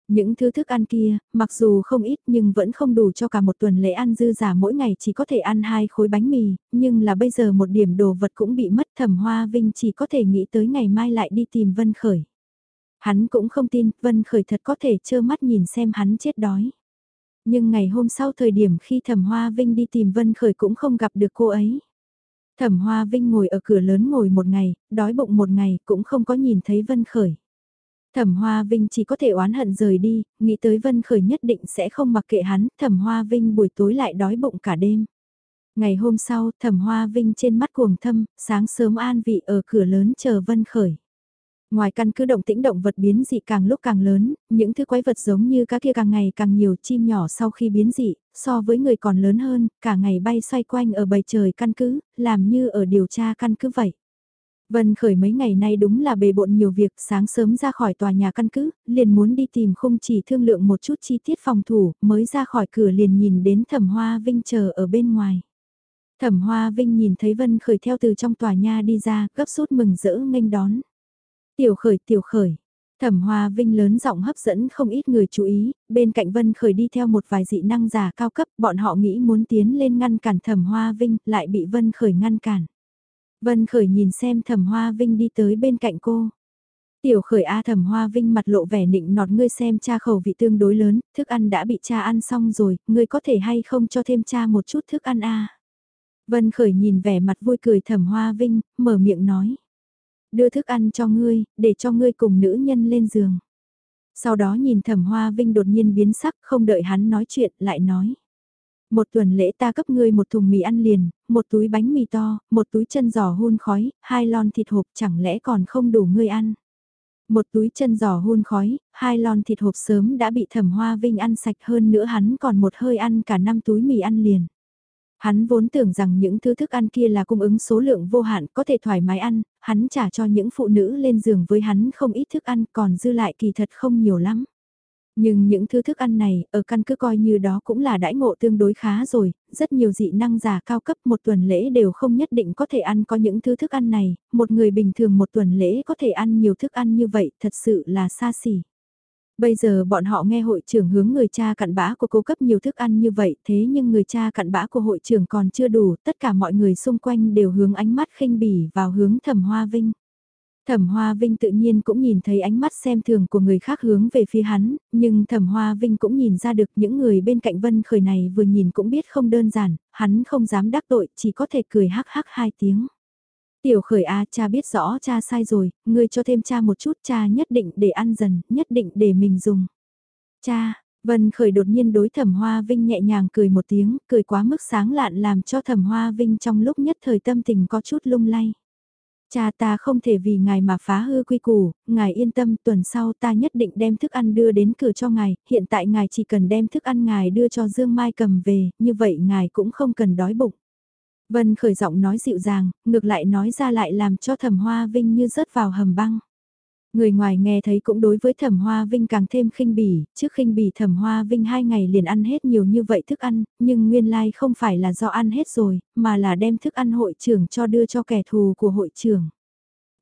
Những thứ thức ăn kia, mặc dù không ít nhưng vẫn không đủ cho cả một tuần lễ ăn dư giả mỗi ngày chỉ có thể ăn hai khối bánh mì, nhưng là bây giờ một điểm đồ vật cũng bị mất thẩm hoa vinh chỉ có thể nghĩ tới ngày mai lại đi tìm Vân Khởi. Hắn cũng không tin Vân Khởi thật có thể trơ mắt nhìn xem hắn chết đói. Nhưng ngày hôm sau thời điểm khi thẩm hoa vinh đi tìm Vân Khởi cũng không gặp được cô ấy. Thẩm hoa vinh ngồi ở cửa lớn ngồi một ngày, đói bụng một ngày cũng không có nhìn thấy Vân Khởi. Thẩm Hoa Vinh chỉ có thể oán hận rời đi, nghĩ tới Vân Khởi nhất định sẽ không mặc kệ hắn, Thẩm Hoa Vinh buổi tối lại đói bụng cả đêm. Ngày hôm sau, Thẩm Hoa Vinh trên mắt cuồng thâm, sáng sớm an vị ở cửa lớn chờ Vân Khởi. Ngoài căn cứ động tĩnh động vật biến dị càng lúc càng lớn, những thứ quái vật giống như cá kia càng ngày càng nhiều chim nhỏ sau khi biến dị, so với người còn lớn hơn, cả ngày bay xoay quanh ở bầy trời căn cứ, làm như ở điều tra căn cứ vậy. Vân Khởi mấy ngày nay đúng là bề bộn nhiều việc, sáng sớm ra khỏi tòa nhà căn cứ, liền muốn đi tìm không chỉ thương lượng một chút chi tiết phòng thủ, mới ra khỏi cửa liền nhìn đến Thẩm Hoa Vinh chờ ở bên ngoài. Thẩm Hoa Vinh nhìn thấy Vân Khởi theo từ trong tòa nhà đi ra, gấp rút mừng rỡ nghênh đón. Tiểu Khởi, Tiểu Khởi. Thẩm Hoa Vinh lớn giọng hấp dẫn không ít người chú ý, bên cạnh Vân Khởi đi theo một vài dị năng giả cao cấp, bọn họ nghĩ muốn tiến lên ngăn cản Thẩm Hoa Vinh, lại bị Vân Khởi ngăn cản. Vân Khởi nhìn xem Thẩm Hoa Vinh đi tới bên cạnh cô. Tiểu Khởi A Thẩm Hoa Vinh mặt lộ vẻ nịnh nọt ngươi xem cha khẩu vị tương đối lớn, thức ăn đã bị cha ăn xong rồi, ngươi có thể hay không cho thêm cha một chút thức ăn a? Vân Khởi nhìn vẻ mặt vui cười Thẩm Hoa Vinh, mở miệng nói. Đưa thức ăn cho ngươi, để cho ngươi cùng nữ nhân lên giường. Sau đó nhìn Thẩm Hoa Vinh đột nhiên biến sắc, không đợi hắn nói chuyện, lại nói. Một tuần lễ ta cấp ngươi một thùng mì ăn liền, một túi bánh mì to, một túi chân giò hun khói, hai lon thịt hộp chẳng lẽ còn không đủ ngươi ăn. Một túi chân giò hun khói, hai lon thịt hộp sớm đã bị thẩm hoa vinh ăn sạch hơn nữa hắn còn một hơi ăn cả năm túi mì ăn liền. Hắn vốn tưởng rằng những thứ thức ăn kia là cung ứng số lượng vô hạn có thể thoải mái ăn, hắn trả cho những phụ nữ lên giường với hắn không ít thức ăn còn dư lại kỳ thật không nhiều lắm. Nhưng những thứ thức ăn này, ở căn cứ coi như đó cũng là đãi ngộ tương đối khá rồi, rất nhiều dị năng giả cao cấp một tuần lễ đều không nhất định có thể ăn có những thứ thức ăn này, một người bình thường một tuần lễ có thể ăn nhiều thức ăn như vậy thật sự là xa xỉ. Bây giờ bọn họ nghe hội trưởng hướng người cha cặn bã của cô cấp nhiều thức ăn như vậy thế nhưng người cha cặn bã của hội trưởng còn chưa đủ, tất cả mọi người xung quanh đều hướng ánh mắt khinh bỉ vào hướng thẩm hoa vinh. Thẩm Hoa Vinh tự nhiên cũng nhìn thấy ánh mắt xem thường của người khác hướng về phía hắn, nhưng Thẩm Hoa Vinh cũng nhìn ra được những người bên cạnh Vân Khởi này vừa nhìn cũng biết không đơn giản, hắn không dám đắc tội, chỉ có thể cười hắc hắc hai tiếng. Tiểu Khởi A cha biết rõ cha sai rồi, ngươi cho thêm cha một chút cha nhất định để ăn dần, nhất định để mình dùng. Cha, Vân Khởi đột nhiên đối Thẩm Hoa Vinh nhẹ nhàng cười một tiếng, cười quá mức sáng lạn làm cho Thẩm Hoa Vinh trong lúc nhất thời tâm tình có chút lung lay. Cha ta không thể vì ngài mà phá hư quy củ, ngài yên tâm tuần sau ta nhất định đem thức ăn đưa đến cửa cho ngài, hiện tại ngài chỉ cần đem thức ăn ngài đưa cho Dương Mai cầm về, như vậy ngài cũng không cần đói bụng. Vân khởi giọng nói dịu dàng, ngược lại nói ra lại làm cho thẩm hoa vinh như rớt vào hầm băng. Người ngoài nghe thấy cũng đối với thẩm hoa vinh càng thêm khinh bỉ, trước khinh bỉ thẩm hoa vinh hai ngày liền ăn hết nhiều như vậy thức ăn, nhưng nguyên lai like không phải là do ăn hết rồi, mà là đem thức ăn hội trưởng cho đưa cho kẻ thù của hội trưởng.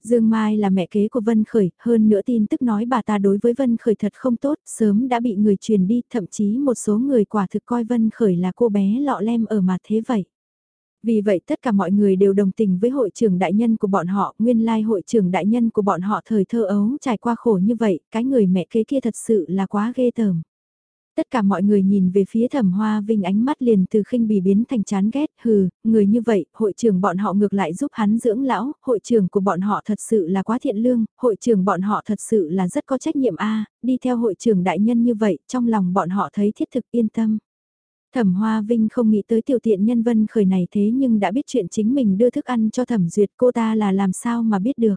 Dương Mai là mẹ kế của Vân Khởi, hơn nữa tin tức nói bà ta đối với Vân Khởi thật không tốt, sớm đã bị người truyền đi, thậm chí một số người quả thực coi Vân Khởi là cô bé lọ lem ở mà thế vậy. Vì vậy tất cả mọi người đều đồng tình với hội trưởng đại nhân của bọn họ, nguyên lai hội trưởng đại nhân của bọn họ thời thơ ấu trải qua khổ như vậy, cái người mẹ kế kia thật sự là quá ghê tởm. Tất cả mọi người nhìn về phía thẩm hoa vinh ánh mắt liền từ khinh bì biến thành chán ghét, hừ, người như vậy, hội trưởng bọn họ ngược lại giúp hắn dưỡng lão, hội trưởng của bọn họ thật sự là quá thiện lương, hội trưởng bọn họ thật sự là rất có trách nhiệm a. Đi theo hội trưởng đại nhân như vậy, trong lòng bọn họ thấy thiết thực yên tâm. Thẩm Hoa Vinh không nghĩ tới tiểu tiện nhân vân khởi này thế nhưng đã biết chuyện chính mình đưa thức ăn cho thẩm duyệt cô ta là làm sao mà biết được.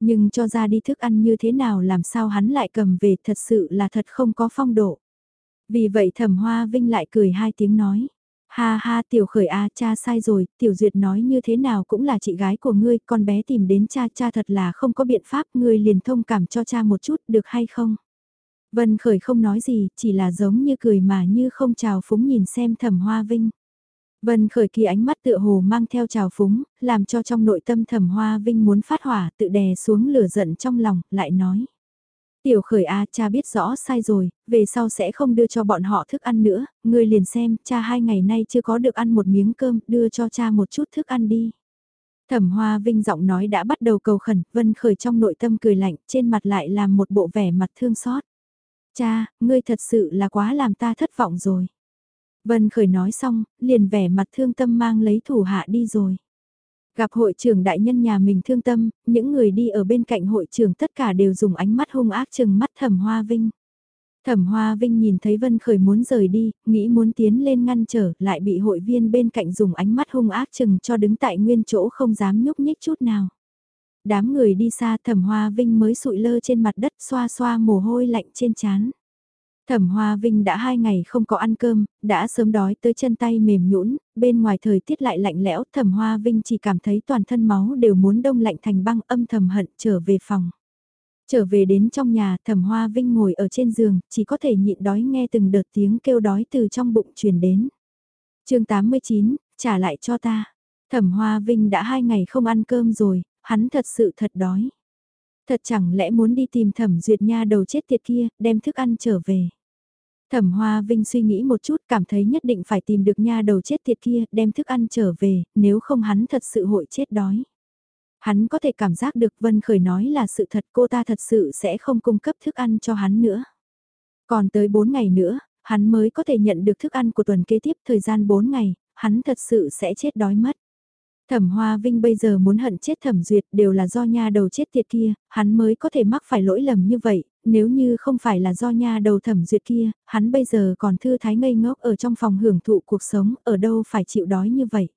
Nhưng cho ra đi thức ăn như thế nào làm sao hắn lại cầm về thật sự là thật không có phong độ. Vì vậy thẩm Hoa Vinh lại cười hai tiếng nói. Ha ha tiểu khởi a cha sai rồi, tiểu duyệt nói như thế nào cũng là chị gái của ngươi, con bé tìm đến cha cha thật là không có biện pháp, ngươi liền thông cảm cho cha một chút được hay không? Vân Khởi không nói gì, chỉ là giống như cười mà như không chào phúng nhìn xem thẩm hoa vinh. Vân Khởi kỳ ánh mắt tựa hồ mang theo trào phúng, làm cho trong nội tâm thẩm hoa vinh muốn phát hỏa tự đè xuống lửa giận trong lòng, lại nói. Tiểu khởi a cha biết rõ sai rồi, về sau sẽ không đưa cho bọn họ thức ăn nữa, ngươi liền xem, cha hai ngày nay chưa có được ăn một miếng cơm, đưa cho cha một chút thức ăn đi. Thẩm Hoa Vinh giọng nói đã bắt đầu cầu khẩn, Vân Khởi trong nội tâm cười lạnh, trên mặt lại làm một bộ vẻ mặt thương xót. Cha, ngươi thật sự là quá làm ta thất vọng rồi. Vân Khởi nói xong, liền vẻ mặt thương tâm mang lấy thủ hạ đi rồi. Gặp hội trưởng đại nhân nhà mình thương tâm, những người đi ở bên cạnh hội trưởng tất cả đều dùng ánh mắt hung ác chừng mắt thẩm hoa vinh. Thẩm Hoa Vinh nhìn thấy Vân Khởi muốn rời đi, nghĩ muốn tiến lên ngăn trở, lại bị hội viên bên cạnh dùng ánh mắt hung ác chừng cho đứng tại nguyên chỗ không dám nhúc nhích chút nào. Đám người đi xa Thẩm Hoa Vinh mới sụi lơ trên mặt đất xoa xoa mồ hôi lạnh trên trán. Thẩm Hoa Vinh đã hai ngày không có ăn cơm, đã sớm đói tới chân tay mềm nhũn, bên ngoài thời tiết lại lạnh lẽo, Thẩm Hoa Vinh chỉ cảm thấy toàn thân máu đều muốn đông lạnh thành băng âm thầm hận trở về phòng. Trở về đến trong nhà, Thẩm Hoa Vinh ngồi ở trên giường, chỉ có thể nhịn đói nghe từng đợt tiếng kêu đói từ trong bụng truyền đến. chương 89, trả lại cho ta. Thẩm Hoa Vinh đã hai ngày không ăn cơm rồi, hắn thật sự thật đói. Thật chẳng lẽ muốn đi tìm thẩm duyệt nha đầu chết tiệt kia, đem thức ăn trở về. Thẩm Hoa Vinh suy nghĩ một chút cảm thấy nhất định phải tìm được nha đầu chết tiệt kia, đem thức ăn trở về, nếu không hắn thật sự hội chết đói. Hắn có thể cảm giác được Vân Khởi nói là sự thật cô ta thật sự sẽ không cung cấp thức ăn cho hắn nữa. Còn tới 4 ngày nữa, hắn mới có thể nhận được thức ăn của tuần kế tiếp thời gian 4 ngày, hắn thật sự sẽ chết đói mất. Thẩm Hoa Vinh bây giờ muốn hận chết Thẩm Duyệt đều là do nha đầu chết tiệt kia, hắn mới có thể mắc phải lỗi lầm như vậy, nếu như không phải là do nha đầu Thẩm Duyệt kia, hắn bây giờ còn thư thái ngây ngốc ở trong phòng hưởng thụ cuộc sống, ở đâu phải chịu đói như vậy.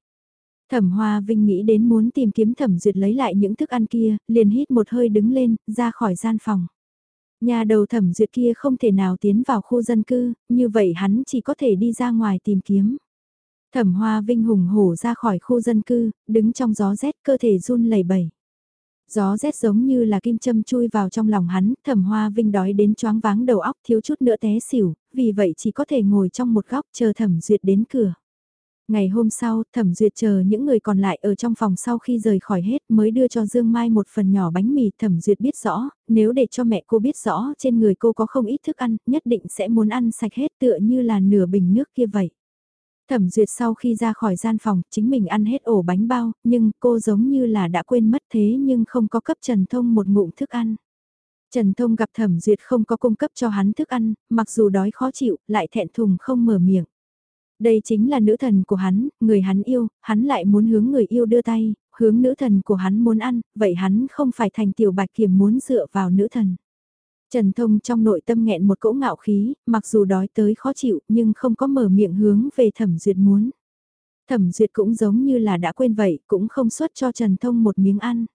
Thẩm Hoa Vinh nghĩ đến muốn tìm kiếm Thẩm Duyệt lấy lại những thức ăn kia, liền hít một hơi đứng lên, ra khỏi gian phòng. Nhà đầu Thẩm Duyệt kia không thể nào tiến vào khu dân cư, như vậy hắn chỉ có thể đi ra ngoài tìm kiếm. Thẩm Hoa Vinh hùng hổ ra khỏi khu dân cư, đứng trong gió rét cơ thể run lẩy bẩy. Gió rét giống như là kim châm chui vào trong lòng hắn, Thẩm Hoa Vinh đói đến choáng váng đầu óc thiếu chút nữa té xỉu, vì vậy chỉ có thể ngồi trong một góc chờ Thẩm Duyệt đến cửa. Ngày hôm sau, thẩm duyệt chờ những người còn lại ở trong phòng sau khi rời khỏi hết mới đưa cho Dương Mai một phần nhỏ bánh mì thẩm duyệt biết rõ, nếu để cho mẹ cô biết rõ trên người cô có không ít thức ăn, nhất định sẽ muốn ăn sạch hết tựa như là nửa bình nước kia vậy. Thẩm duyệt sau khi ra khỏi gian phòng, chính mình ăn hết ổ bánh bao, nhưng cô giống như là đã quên mất thế nhưng không có cấp Trần Thông một ngụm thức ăn. Trần Thông gặp Thẩm Duyệt không có cung cấp cho hắn thức ăn, mặc dù đói khó chịu, lại thẹn thùng không mở miệng. Đây chính là nữ thần của hắn, người hắn yêu, hắn lại muốn hướng người yêu đưa tay, hướng nữ thần của hắn muốn ăn, vậy hắn không phải thành tiểu bạch kiểm muốn dựa vào nữ thần. Trần Thông trong nội tâm nghẹn một cỗ ngạo khí, mặc dù đói tới khó chịu nhưng không có mở miệng hướng về thẩm duyệt muốn. Thẩm duyệt cũng giống như là đã quên vậy, cũng không xuất cho Trần Thông một miếng ăn.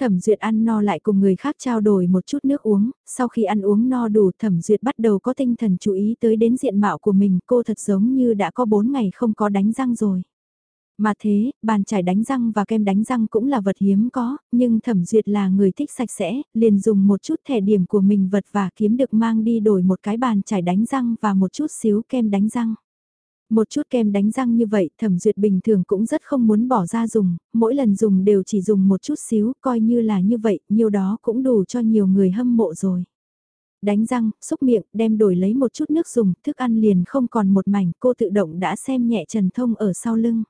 Thẩm Duyệt ăn no lại cùng người khác trao đổi một chút nước uống, sau khi ăn uống no đủ Thẩm Duyệt bắt đầu có tinh thần chú ý tới đến diện mạo của mình, cô thật giống như đã có 4 ngày không có đánh răng rồi. Mà thế, bàn chải đánh răng và kem đánh răng cũng là vật hiếm có, nhưng Thẩm Duyệt là người thích sạch sẽ, liền dùng một chút thẻ điểm của mình vật và kiếm được mang đi đổi một cái bàn chải đánh răng và một chút xíu kem đánh răng. Một chút kem đánh răng như vậy thẩm duyệt bình thường cũng rất không muốn bỏ ra dùng, mỗi lần dùng đều chỉ dùng một chút xíu, coi như là như vậy, nhiều đó cũng đủ cho nhiều người hâm mộ rồi. Đánh răng, xúc miệng, đem đổi lấy một chút nước dùng, thức ăn liền không còn một mảnh, cô tự động đã xem nhẹ Trần Thông ở sau lưng.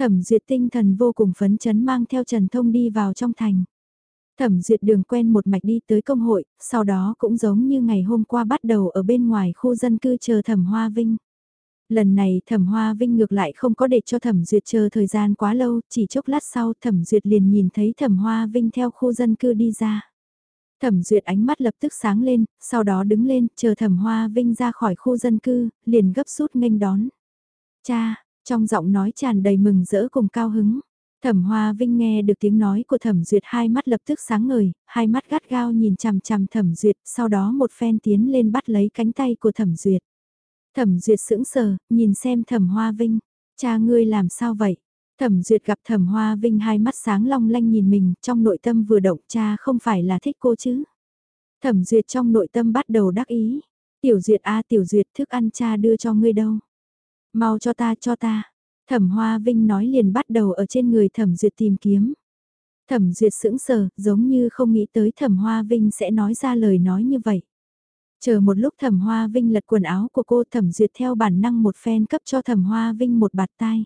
Thẩm duyệt tinh thần vô cùng phấn chấn mang theo Trần Thông đi vào trong thành. Thẩm duyệt đường quen một mạch đi tới công hội, sau đó cũng giống như ngày hôm qua bắt đầu ở bên ngoài khu dân cư chờ thẩm hoa vinh. Lần này thẩm hoa vinh ngược lại không có để cho thẩm duyệt chờ thời gian quá lâu, chỉ chốc lát sau thẩm duyệt liền nhìn thấy thẩm hoa vinh theo khu dân cư đi ra. Thẩm duyệt ánh mắt lập tức sáng lên, sau đó đứng lên, chờ thẩm hoa vinh ra khỏi khu dân cư, liền gấp rút nghênh đón. Cha, trong giọng nói tràn đầy mừng rỡ cùng cao hứng. Thẩm Hoa Vinh nghe được tiếng nói của Thẩm Duyệt hai mắt lập tức sáng ngời, hai mắt gắt gao nhìn chằm chằm Thẩm Duyệt, sau đó một phen tiến lên bắt lấy cánh tay của Thẩm Duyệt. Thẩm Duyệt sững sờ, nhìn xem Thẩm Hoa Vinh, cha ngươi làm sao vậy? Thẩm Duyệt gặp Thẩm Hoa Vinh hai mắt sáng long lanh nhìn mình, trong nội tâm vừa động cha không phải là thích cô chứ? Thẩm Duyệt trong nội tâm bắt đầu đắc ý. Tiểu Duyệt a Tiểu Duyệt thức ăn cha đưa cho ngươi đâu? Mau cho ta cho ta. Thẩm Hoa Vinh nói liền bắt đầu ở trên người Thẩm Duyệt tìm kiếm. Thẩm Duyệt sững sờ, giống như không nghĩ tới Thẩm Hoa Vinh sẽ nói ra lời nói như vậy. Chờ một lúc thẩm hoa vinh lật quần áo của cô thẩm duyệt theo bản năng một phen cấp cho thẩm hoa vinh một bạt tai.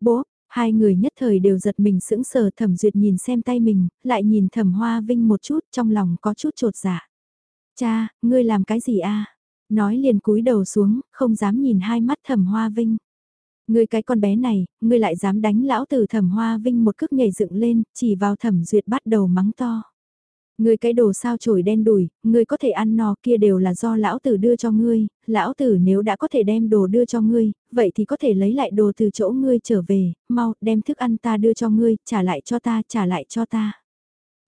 Bố, hai người nhất thời đều giật mình sững sờ thẩm duyệt nhìn xem tay mình, lại nhìn thẩm hoa vinh một chút trong lòng có chút trột dạ. Cha, ngươi làm cái gì a? Nói liền cúi đầu xuống, không dám nhìn hai mắt thẩm hoa vinh. Ngươi cái con bé này, ngươi lại dám đánh lão tử thẩm hoa vinh một cước nhảy dựng lên, chỉ vào thẩm duyệt bắt đầu mắng to. Ngươi cái đồ sao chổi đen đùi, ngươi có thể ăn no kia đều là do lão tử đưa cho ngươi, lão tử nếu đã có thể đem đồ đưa cho ngươi, vậy thì có thể lấy lại đồ từ chỗ ngươi trở về, mau đem thức ăn ta đưa cho ngươi, trả lại cho ta, trả lại cho ta.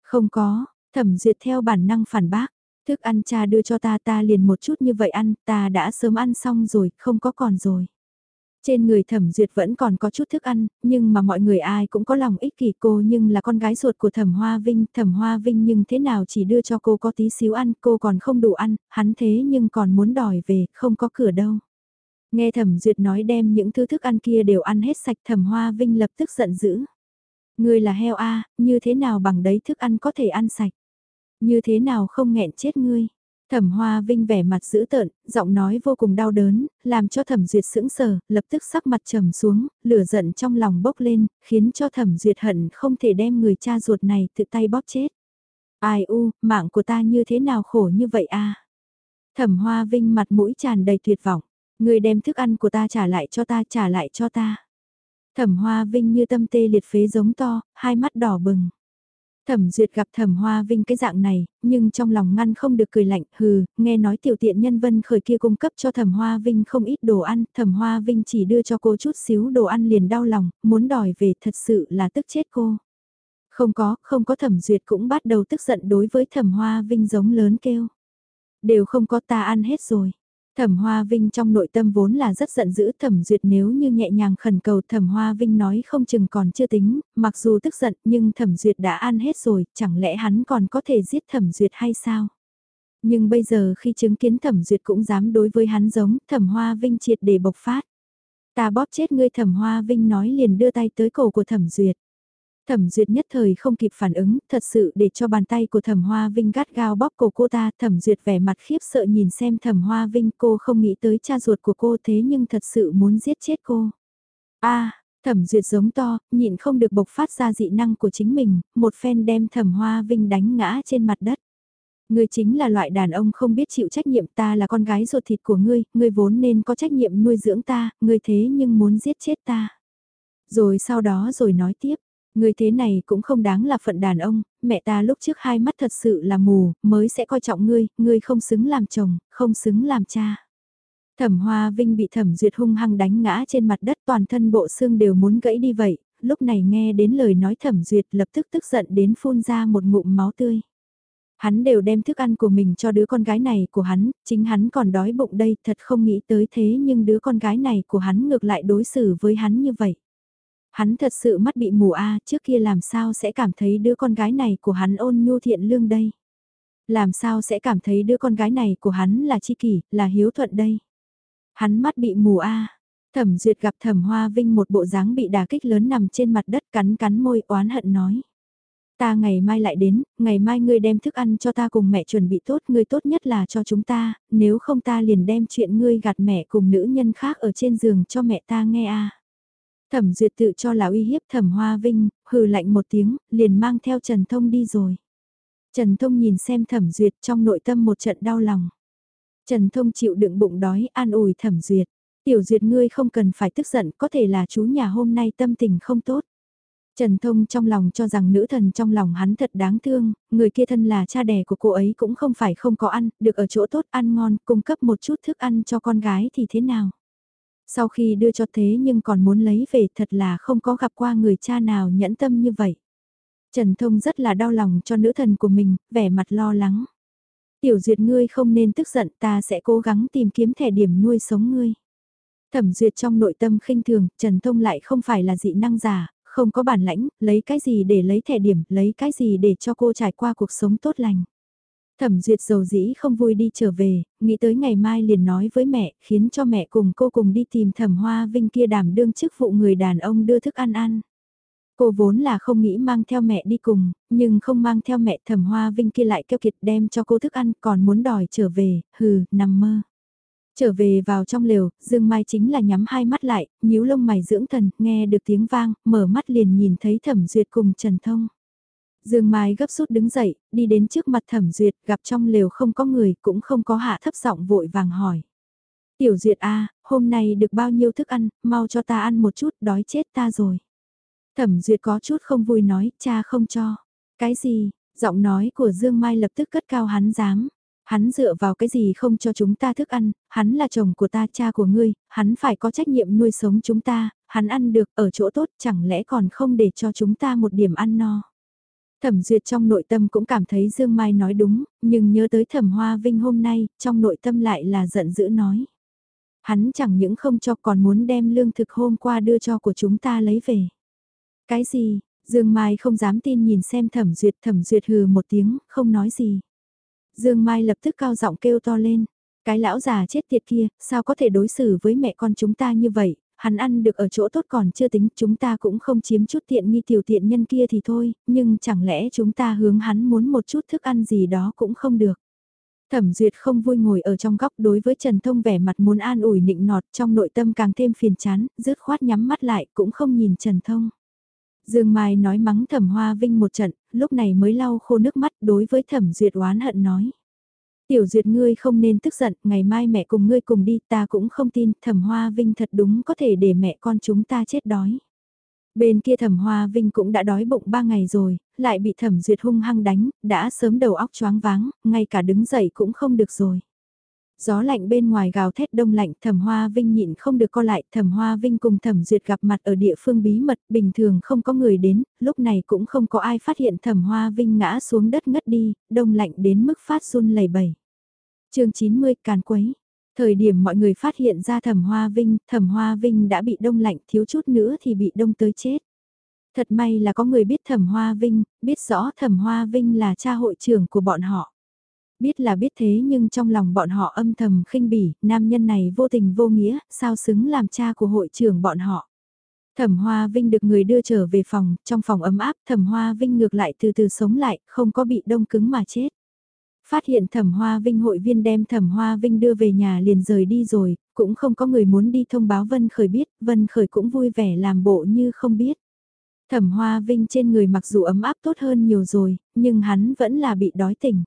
Không có, thẩm duyệt theo bản năng phản bác, thức ăn cha đưa cho ta ta liền một chút như vậy ăn, ta đã sớm ăn xong rồi, không có còn rồi. Trên người thẩm duyệt vẫn còn có chút thức ăn, nhưng mà mọi người ai cũng có lòng ích kỷ cô nhưng là con gái ruột của thẩm hoa vinh, thẩm hoa vinh nhưng thế nào chỉ đưa cho cô có tí xíu ăn, cô còn không đủ ăn, hắn thế nhưng còn muốn đòi về, không có cửa đâu. Nghe thẩm duyệt nói đem những thứ thức ăn kia đều ăn hết sạch thẩm hoa vinh lập tức giận dữ. Người là heo a như thế nào bằng đấy thức ăn có thể ăn sạch. Như thế nào không nghẹn chết ngươi. Thẩm Hoa Vinh vẻ mặt dữ tợn, giọng nói vô cùng đau đớn, làm cho Thẩm Duyệt sững sờ, lập tức sắc mặt trầm xuống, lửa giận trong lòng bốc lên, khiến cho Thẩm Duyệt hận không thể đem người cha ruột này tự tay bóp chết. Ai u, mạng của ta như thế nào khổ như vậy a? Thẩm Hoa Vinh mặt mũi tràn đầy tuyệt vọng, người đem thức ăn của ta trả lại cho ta, trả lại cho ta. Thẩm Hoa Vinh như tâm tê liệt phế giống to, hai mắt đỏ bừng. Thẩm duyệt gặp thẩm hoa vinh cái dạng này, nhưng trong lòng ngăn không được cười lạnh, hừ, nghe nói tiểu tiện nhân vân khởi kia cung cấp cho thẩm hoa vinh không ít đồ ăn, thẩm hoa vinh chỉ đưa cho cô chút xíu đồ ăn liền đau lòng, muốn đòi về thật sự là tức chết cô. Không có, không có thẩm duyệt cũng bắt đầu tức giận đối với thẩm hoa vinh giống lớn kêu. Đều không có ta ăn hết rồi. Thẩm Hoa Vinh trong nội tâm vốn là rất giận dữ Thẩm Duyệt nếu như nhẹ nhàng khẩn cầu Thẩm Hoa Vinh nói không chừng còn chưa tính, mặc dù tức giận nhưng Thẩm Duyệt đã ăn hết rồi, chẳng lẽ hắn còn có thể giết Thẩm Duyệt hay sao? Nhưng bây giờ khi chứng kiến Thẩm Duyệt cũng dám đối với hắn giống, Thẩm Hoa Vinh triệt để bộc phát. Ta bóp chết ngươi thẩm hoa vinh nói liền đưa tay tới cổ của thẩm duyệt. Thẩm duyệt nhất thời không kịp phản ứng, thật sự để cho bàn tay của thẩm hoa vinh gắt gao bóp cổ cô ta, thẩm duyệt vẻ mặt khiếp sợ nhìn xem thẩm hoa vinh cô không nghĩ tới cha ruột của cô thế nhưng thật sự muốn giết chết cô. a thẩm duyệt giống to, nhịn không được bộc phát ra dị năng của chính mình, một phen đem thẩm hoa vinh đánh ngã trên mặt đất. Ngươi chính là loại đàn ông không biết chịu trách nhiệm ta là con gái ruột thịt của ngươi, ngươi vốn nên có trách nhiệm nuôi dưỡng ta, ngươi thế nhưng muốn giết chết ta. Rồi sau đó rồi nói tiếp, ngươi thế này cũng không đáng là phận đàn ông, mẹ ta lúc trước hai mắt thật sự là mù, mới sẽ coi trọng ngươi, ngươi không xứng làm chồng, không xứng làm cha. Thẩm Hoa Vinh bị Thẩm Duyệt hung hăng đánh ngã trên mặt đất toàn thân bộ xương đều muốn gãy đi vậy, lúc này nghe đến lời nói Thẩm Duyệt lập tức tức giận đến phun ra một ngụm máu tươi. Hắn đều đem thức ăn của mình cho đứa con gái này của hắn, chính hắn còn đói bụng đây, thật không nghĩ tới thế nhưng đứa con gái này của hắn ngược lại đối xử với hắn như vậy. Hắn thật sự mắt bị mù a trước kia làm sao sẽ cảm thấy đứa con gái này của hắn ôn nhu thiện lương đây. Làm sao sẽ cảm thấy đứa con gái này của hắn là chi kỷ, là hiếu thuận đây. Hắn mắt bị mù a Thẩm duyệt gặp thẩm hoa vinh một bộ dáng bị đả kích lớn nằm trên mặt đất cắn cắn môi oán hận nói. Ta ngày mai lại đến, ngày mai ngươi đem thức ăn cho ta cùng mẹ chuẩn bị tốt, ngươi tốt nhất là cho chúng ta, nếu không ta liền đem chuyện ngươi gạt mẹ cùng nữ nhân khác ở trên giường cho mẹ ta nghe a. Thẩm duyệt tự cho là uy hiếp thẩm hoa vinh, hừ lạnh một tiếng, liền mang theo Trần Thông đi rồi. Trần Thông nhìn xem thẩm duyệt trong nội tâm một trận đau lòng. Trần Thông chịu đựng bụng đói an ủi thẩm duyệt. Tiểu duyệt ngươi không cần phải tức giận, có thể là chú nhà hôm nay tâm tình không tốt. Trần Thông trong lòng cho rằng nữ thần trong lòng hắn thật đáng thương, người kia thân là cha đẻ của cô ấy cũng không phải không có ăn, được ở chỗ tốt ăn ngon, cung cấp một chút thức ăn cho con gái thì thế nào. Sau khi đưa cho thế nhưng còn muốn lấy về thật là không có gặp qua người cha nào nhẫn tâm như vậy. Trần Thông rất là đau lòng cho nữ thần của mình, vẻ mặt lo lắng. Tiểu duyệt ngươi không nên tức giận ta sẽ cố gắng tìm kiếm thẻ điểm nuôi sống ngươi. Thẩm duyệt trong nội tâm khinh thường, Trần Thông lại không phải là dị năng giả, không có bản lãnh, lấy cái gì để lấy thẻ điểm, lấy cái gì để cho cô trải qua cuộc sống tốt lành. Thẩm duyệt dầu dĩ không vui đi trở về, nghĩ tới ngày mai liền nói với mẹ, khiến cho mẹ cùng cô cùng đi tìm thẩm hoa vinh kia đảm đương chức vụ người đàn ông đưa thức ăn ăn. Cô vốn là không nghĩ mang theo mẹ đi cùng, nhưng không mang theo mẹ thẩm hoa vinh kia lại kêu kiệt đem cho cô thức ăn còn muốn đòi trở về, hừ, nằm mơ. Trở về vào trong lều, Dương Mai chính là nhắm hai mắt lại, nhíu lông mày dưỡng thần, nghe được tiếng vang, mở mắt liền nhìn thấy Thẩm Duyệt cùng Trần Thông. Dương Mai gấp rút đứng dậy, đi đến trước mặt Thẩm Duyệt, gặp trong lều không có người, cũng không có hạ thấp giọng vội vàng hỏi. Tiểu Duyệt a, hôm nay được bao nhiêu thức ăn, mau cho ta ăn một chút, đói chết ta rồi. Thẩm Duyệt có chút không vui nói, cha không cho. Cái gì? Giọng nói của Dương Mai lập tức cất cao hắn dám. Hắn dựa vào cái gì không cho chúng ta thức ăn, hắn là chồng của ta cha của ngươi, hắn phải có trách nhiệm nuôi sống chúng ta, hắn ăn được ở chỗ tốt chẳng lẽ còn không để cho chúng ta một điểm ăn no. Thẩm Duyệt trong nội tâm cũng cảm thấy Dương Mai nói đúng, nhưng nhớ tới Thẩm Hoa Vinh hôm nay, trong nội tâm lại là giận dữ nói. Hắn chẳng những không cho còn muốn đem lương thực hôm qua đưa cho của chúng ta lấy về. Cái gì, Dương Mai không dám tin nhìn xem Thẩm Duyệt, Thẩm Duyệt hừ một tiếng, không nói gì. Dương Mai lập tức cao giọng kêu to lên. Cái lão già chết tiệt kia, sao có thể đối xử với mẹ con chúng ta như vậy, hắn ăn được ở chỗ tốt còn chưa tính, chúng ta cũng không chiếm chút tiện nghi tiểu tiện nhân kia thì thôi, nhưng chẳng lẽ chúng ta hướng hắn muốn một chút thức ăn gì đó cũng không được. Thẩm Duyệt không vui ngồi ở trong góc đối với Trần Thông vẻ mặt muốn an ủi nịnh nọt trong nội tâm càng thêm phiền chán, rứt khoát nhắm mắt lại cũng không nhìn Trần Thông. Dương Mai nói mắng thẩm hoa vinh một trận, lúc này mới lau khô nước mắt đối với thẩm duyệt oán hận nói. Tiểu duyệt ngươi không nên tức giận, ngày mai mẹ cùng ngươi cùng đi ta cũng không tin thẩm hoa vinh thật đúng có thể để mẹ con chúng ta chết đói. Bên kia thẩm hoa vinh cũng đã đói bụng ba ngày rồi, lại bị thẩm duyệt hung hăng đánh, đã sớm đầu óc choáng váng, ngay cả đứng dậy cũng không được rồi. Gió lạnh bên ngoài gào thét đông lạnh, Thẩm Hoa Vinh nhịn không được co lại, Thẩm Hoa Vinh cùng Thẩm Duyệt gặp mặt ở địa phương bí mật, bình thường không có người đến, lúc này cũng không có ai phát hiện Thẩm Hoa Vinh ngã xuống đất ngất đi, đông lạnh đến mức phát run lẩy bẩy. Chương 90 càn quấy. Thời điểm mọi người phát hiện ra Thẩm Hoa Vinh, Thẩm Hoa Vinh đã bị đông lạnh thiếu chút nữa thì bị đông tới chết. Thật may là có người biết Thẩm Hoa Vinh, biết rõ Thẩm Hoa Vinh là cha hội trưởng của bọn họ. Biết là biết thế nhưng trong lòng bọn họ âm thầm khinh bỉ, nam nhân này vô tình vô nghĩa, sao xứng làm cha của hội trưởng bọn họ. Thẩm Hoa Vinh được người đưa trở về phòng, trong phòng ấm áp, Thẩm Hoa Vinh ngược lại từ từ sống lại, không có bị đông cứng mà chết. Phát hiện Thẩm Hoa Vinh hội viên đem Thẩm Hoa Vinh đưa về nhà liền rời đi rồi, cũng không có người muốn đi thông báo Vân Khởi biết, Vân Khởi cũng vui vẻ làm bộ như không biết. Thẩm Hoa Vinh trên người mặc dù ấm áp tốt hơn nhiều rồi, nhưng hắn vẫn là bị đói tỉnh.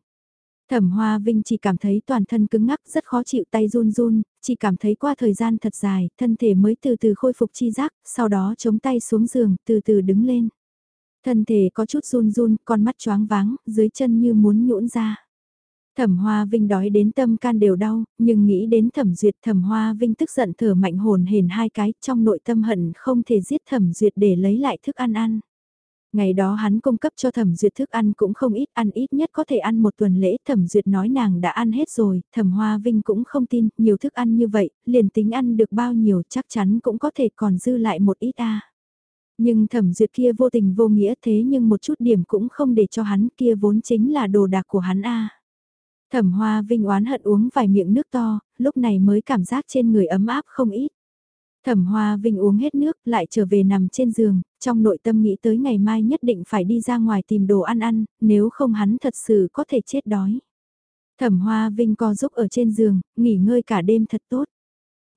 Thẩm Hoa Vinh chỉ cảm thấy toàn thân cứng ngắc rất khó chịu tay run run, chỉ cảm thấy qua thời gian thật dài, thân thể mới từ từ khôi phục chi giác, sau đó chống tay xuống giường, từ từ đứng lên. Thân thể có chút run run, con mắt choáng váng, dưới chân như muốn nhũn ra. Thẩm Hoa Vinh đói đến tâm can đều đau, nhưng nghĩ đến Thẩm Duyệt Thẩm Hoa Vinh tức giận thở mạnh hồn hền hai cái, trong nội tâm hận không thể giết Thẩm Duyệt để lấy lại thức ăn ăn. Ngày đó hắn cung cấp cho thẩm duyệt thức ăn cũng không ít, ăn ít nhất có thể ăn một tuần lễ, thẩm duyệt nói nàng đã ăn hết rồi, thẩm hoa vinh cũng không tin, nhiều thức ăn như vậy, liền tính ăn được bao nhiêu chắc chắn cũng có thể còn dư lại một ít a. Nhưng thẩm duyệt kia vô tình vô nghĩa thế nhưng một chút điểm cũng không để cho hắn kia vốn chính là đồ đạc của hắn a. Thẩm hoa vinh oán hận uống vài miệng nước to, lúc này mới cảm giác trên người ấm áp không ít. Thẩm Hoa Vinh uống hết nước, lại trở về nằm trên giường, trong nội tâm nghĩ tới ngày mai nhất định phải đi ra ngoài tìm đồ ăn ăn, nếu không hắn thật sự có thể chết đói. Thẩm Hoa Vinh co giúp ở trên giường, nghỉ ngơi cả đêm thật tốt.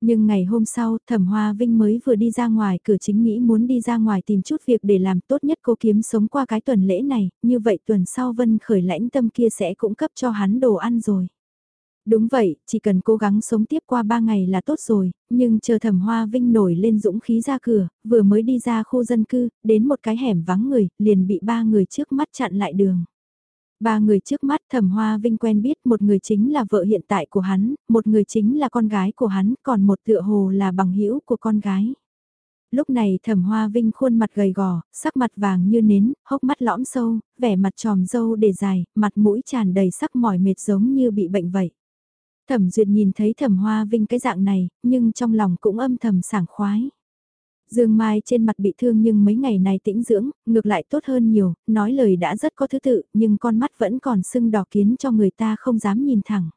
Nhưng ngày hôm sau, Thẩm Hoa Vinh mới vừa đi ra ngoài cửa chính nghĩ muốn đi ra ngoài tìm chút việc để làm tốt nhất cô kiếm sống qua cái tuần lễ này, như vậy tuần sau Vân khởi lãnh tâm kia sẽ cũng cấp cho hắn đồ ăn rồi. Đúng vậy, chỉ cần cố gắng sống tiếp qua ba ngày là tốt rồi, nhưng chờ thẩm hoa vinh nổi lên dũng khí ra cửa, vừa mới đi ra khu dân cư, đến một cái hẻm vắng người, liền bị ba người trước mắt chặn lại đường. Ba người trước mắt thẩm hoa vinh quen biết một người chính là vợ hiện tại của hắn, một người chính là con gái của hắn, còn một tựa hồ là bằng hữu của con gái. Lúc này thẩm hoa vinh khuôn mặt gầy gò, sắc mặt vàng như nến, hốc mắt lõm sâu, vẻ mặt tròm dâu để dài, mặt mũi tràn đầy sắc mỏi mệt giống như bị bệnh vậy. Thẩm Duyệt nhìn thấy Thẩm Hoa Vinh cái dạng này, nhưng trong lòng cũng âm thầm sảng khoái. Dương Mai trên mặt bị thương nhưng mấy ngày này tĩnh dưỡng, ngược lại tốt hơn nhiều, nói lời đã rất có thứ tự, nhưng con mắt vẫn còn sưng đỏ kiến cho người ta không dám nhìn thẳng.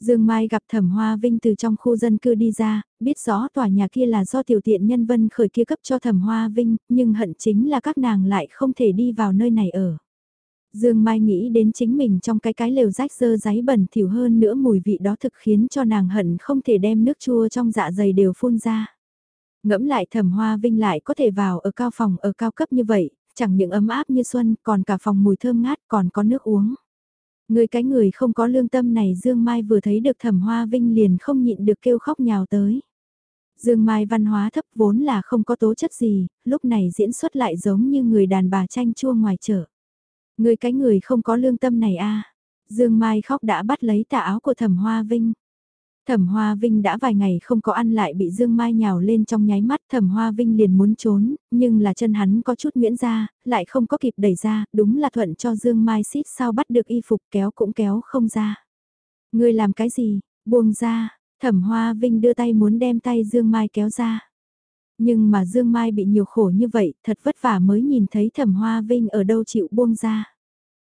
Dương Mai gặp Thẩm Hoa Vinh từ trong khu dân cư đi ra, biết rõ tòa nhà kia là do tiểu tiện nhân vân khởi kia cấp cho Thẩm Hoa Vinh, nhưng hận chính là các nàng lại không thể đi vào nơi này ở. Dương Mai nghĩ đến chính mình trong cái cái lều rách dơ giấy bẩn thỉu hơn nữa mùi vị đó thực khiến cho nàng hận không thể đem nước chua trong dạ dày đều phun ra. Ngẫm lại thẩm hoa vinh lại có thể vào ở cao phòng ở cao cấp như vậy, chẳng những ấm áp như xuân còn cả phòng mùi thơm ngát còn có nước uống. Người cái người không có lương tâm này Dương Mai vừa thấy được thẩm hoa vinh liền không nhịn được kêu khóc nhào tới. Dương Mai văn hóa thấp vốn là không có tố chất gì, lúc này diễn xuất lại giống như người đàn bà tranh chua ngoài chợ. Người cái người không có lương tâm này a Dương Mai khóc đã bắt lấy tà áo của Thẩm Hoa Vinh. Thẩm Hoa Vinh đã vài ngày không có ăn lại bị Dương Mai nhào lên trong nháy mắt Thẩm Hoa Vinh liền muốn trốn, nhưng là chân hắn có chút nguyễn ra, lại không có kịp đẩy ra, đúng là thuận cho Dương Mai xít sao bắt được y phục kéo cũng kéo không ra. Ngươi làm cái gì, buông ra, Thẩm Hoa Vinh đưa tay muốn đem tay Dương Mai kéo ra. Nhưng mà Dương Mai bị nhiều khổ như vậy, thật vất vả mới nhìn thấy Thẩm Hoa Vinh ở đâu chịu buông ra.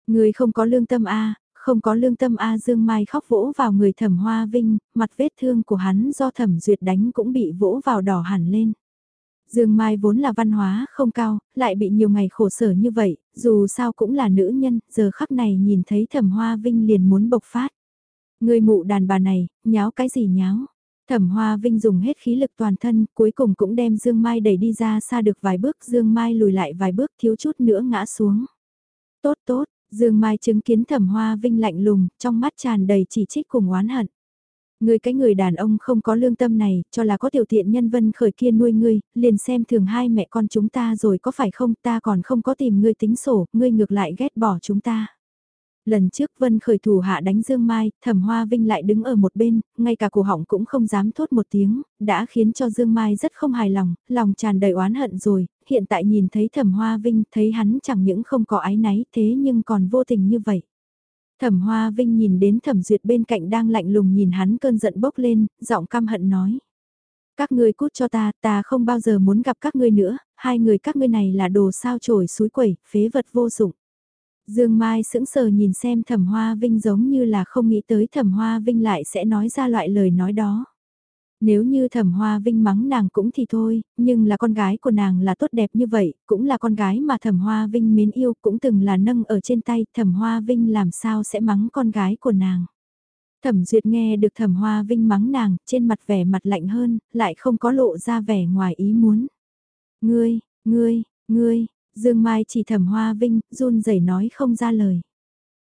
Người không có lương tâm a, không có lương tâm a Dương Mai khóc vỗ vào người Thẩm Hoa Vinh, mặt vết thương của hắn do Thẩm Duyệt đánh cũng bị vỗ vào đỏ hẳn lên. Dương Mai vốn là văn hóa không cao, lại bị nhiều ngày khổ sở như vậy, dù sao cũng là nữ nhân, giờ khắc này nhìn thấy Thẩm Hoa Vinh liền muốn bộc phát. Người mụ đàn bà này, nháo cái gì nháo? Thẩm Hoa Vinh dùng hết khí lực toàn thân, cuối cùng cũng đem Dương Mai đẩy đi ra xa được vài bước, Dương Mai lùi lại vài bước thiếu chút nữa ngã xuống. Tốt tốt, Dương Mai chứng kiến Thẩm Hoa Vinh lạnh lùng, trong mắt tràn đầy chỉ trích cùng oán hận. Người cái người đàn ông không có lương tâm này, cho là có tiểu tiện nhân vân khởi kia nuôi ngươi, liền xem thường hai mẹ con chúng ta rồi có phải không ta còn không có tìm ngươi tính sổ, ngươi ngược lại ghét bỏ chúng ta. Lần trước Vân khởi thủ hạ đánh Dương Mai, Thẩm Hoa Vinh lại đứng ở một bên, ngay cả cổ họng cũng không dám thốt một tiếng, đã khiến cho Dương Mai rất không hài lòng, lòng tràn đầy oán hận rồi, hiện tại nhìn thấy Thẩm Hoa Vinh, thấy hắn chẳng những không có ái náy thế nhưng còn vô tình như vậy. Thẩm Hoa Vinh nhìn đến Thẩm Duyệt bên cạnh đang lạnh lùng nhìn hắn cơn giận bốc lên, giọng căm hận nói. Các ngươi cút cho ta, ta không bao giờ muốn gặp các ngươi nữa, hai người các ngươi này là đồ sao trổi suối quẩy, phế vật vô dụng. Dương Mai sững sờ nhìn xem Thẩm Hoa Vinh giống như là không nghĩ tới Thẩm Hoa Vinh lại sẽ nói ra loại lời nói đó. Nếu như thẩm hoa vinh mắng nàng cũng thì thôi, nhưng là con gái của nàng là tốt đẹp như vậy, cũng là con gái mà thẩm hoa vinh mến yêu, cũng từng là nâng ở trên tay, thẩm hoa vinh làm sao sẽ mắng con gái của nàng. Thẩm duyệt nghe được thẩm hoa vinh mắng nàng, trên mặt vẻ mặt lạnh hơn, lại không có lộ ra vẻ ngoài ý muốn. Ngươi, ngươi, ngươi, Dương Mai chỉ thẩm hoa vinh, run rẩy nói không ra lời.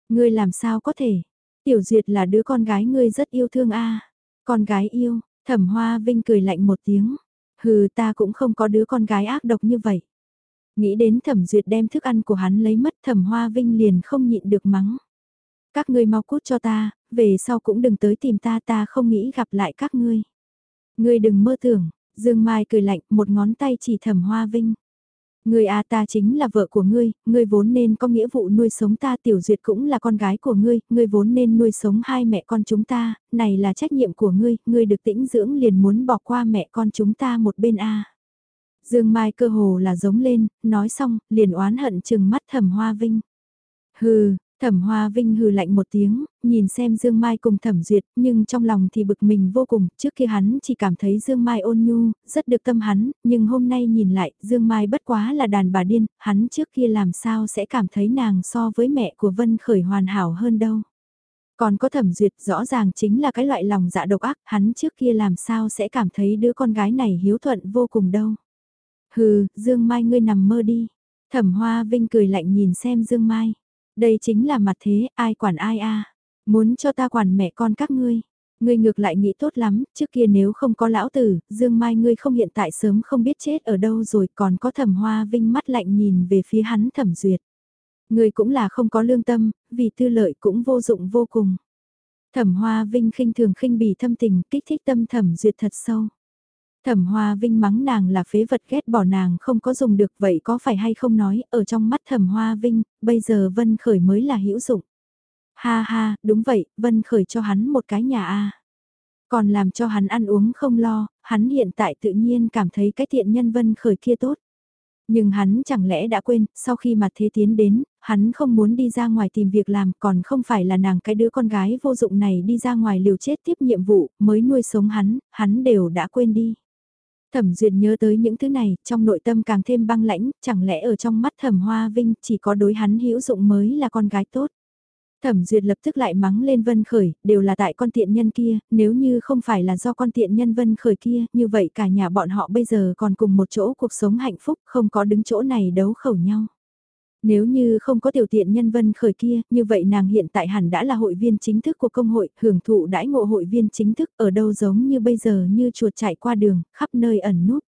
Ngươi làm sao có thể, tiểu duyệt là đứa con gái ngươi rất yêu thương a Con gái yêu, Thẩm Hoa Vinh cười lạnh một tiếng. Hừ ta cũng không có đứa con gái ác độc như vậy. Nghĩ đến Thẩm Duyệt đem thức ăn của hắn lấy mất Thẩm Hoa Vinh liền không nhịn được mắng. Các ngươi mau cút cho ta, về sau cũng đừng tới tìm ta ta không nghĩ gặp lại các ngươi. Ngươi đừng mơ tưởng, Dương Mai cười lạnh một ngón tay chỉ Thẩm Hoa Vinh. Ngươi a ta chính là vợ của ngươi, ngươi vốn nên có nghĩa vụ nuôi sống ta tiểu duyệt cũng là con gái của ngươi, ngươi vốn nên nuôi sống hai mẹ con chúng ta, này là trách nhiệm của ngươi, ngươi được tĩnh dưỡng liền muốn bỏ qua mẹ con chúng ta một bên a. Dương Mai cơ hồ là giống lên, nói xong, liền oán hận chừng mắt thầm hoa vinh. Hừ, Thẩm Hoa Vinh hừ lạnh một tiếng, nhìn xem Dương Mai cùng Thẩm Duyệt, nhưng trong lòng thì bực mình vô cùng, trước kia hắn chỉ cảm thấy Dương Mai ôn nhu, rất được tâm hắn, nhưng hôm nay nhìn lại, Dương Mai bất quá là đàn bà điên, hắn trước kia làm sao sẽ cảm thấy nàng so với mẹ của Vân Khởi hoàn hảo hơn đâu. Còn có Thẩm Duyệt rõ ràng chính là cái loại lòng dạ độc ác, hắn trước kia làm sao sẽ cảm thấy đứa con gái này hiếu thuận vô cùng đâu. Hừ, Dương Mai ngươi nằm mơ đi. Thẩm Hoa Vinh cười lạnh nhìn xem Dương Mai. Đây chính là mặt thế, ai quản ai a Muốn cho ta quản mẹ con các ngươi. Ngươi ngược lại nghĩ tốt lắm, trước kia nếu không có lão tử, Dương Mai ngươi không hiện tại sớm không biết chết ở đâu rồi còn có thẩm hoa vinh mắt lạnh nhìn về phía hắn thẩm duyệt. Ngươi cũng là không có lương tâm, vì tư lợi cũng vô dụng vô cùng. Thẩm hoa vinh khinh thường khinh bỉ thâm tình, kích thích tâm thẩm duyệt thật sâu. Thẩm Hoa Vinh mắng nàng là phế vật ghét bỏ nàng không có dùng được vậy có phải hay không nói, ở trong mắt Thẩm Hoa Vinh, bây giờ Vân Khởi mới là hữu dụng. Ha ha, đúng vậy, Vân Khởi cho hắn một cái nhà a. Còn làm cho hắn ăn uống không lo, hắn hiện tại tự nhiên cảm thấy cái thiện nhân Vân Khởi kia tốt. Nhưng hắn chẳng lẽ đã quên, sau khi mặt thế tiến đến, hắn không muốn đi ra ngoài tìm việc làm, còn không phải là nàng cái đứa con gái vô dụng này đi ra ngoài liều chết tiếp nhiệm vụ, mới nuôi sống hắn, hắn đều đã quên đi. Thẩm Duyệt nhớ tới những thứ này, trong nội tâm càng thêm băng lãnh, chẳng lẽ ở trong mắt Thẩm Hoa Vinh chỉ có đối hắn hữu dụng mới là con gái tốt. Thẩm Duyệt lập tức lại mắng lên Vân Khởi, đều là tại con tiện nhân kia, nếu như không phải là do con tiện nhân Vân Khởi kia, như vậy cả nhà bọn họ bây giờ còn cùng một chỗ cuộc sống hạnh phúc, không có đứng chỗ này đấu khẩu nhau. Nếu như không có tiểu tiện nhân vân khởi kia, như vậy nàng hiện tại hẳn đã là hội viên chính thức của công hội, hưởng thụ đãi ngộ hội viên chính thức ở đâu giống như bây giờ như chuột chạy qua đường, khắp nơi ẩn núp.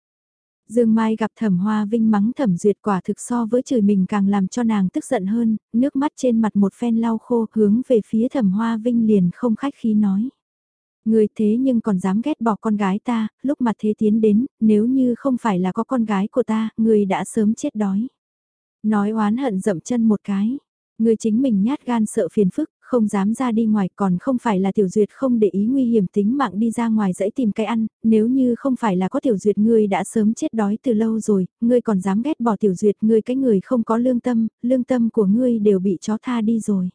Dương Mai gặp thẩm hoa vinh mắng thẩm duyệt quả thực so với chửi mình càng làm cho nàng tức giận hơn, nước mắt trên mặt một phen lau khô hướng về phía thẩm hoa vinh liền không khách khí nói. Người thế nhưng còn dám ghét bỏ con gái ta, lúc mặt thế tiến đến, nếu như không phải là có con gái của ta, người đã sớm chết đói. Nói oán hận dậm chân một cái. Người chính mình nhát gan sợ phiền phức, không dám ra đi ngoài còn không phải là tiểu duyệt không để ý nguy hiểm tính mạng đi ra ngoài dãy tìm cái ăn, nếu như không phải là có tiểu duyệt ngươi đã sớm chết đói từ lâu rồi, ngươi còn dám ghét bỏ tiểu duyệt ngươi cái người không có lương tâm, lương tâm của ngươi đều bị chó tha đi rồi.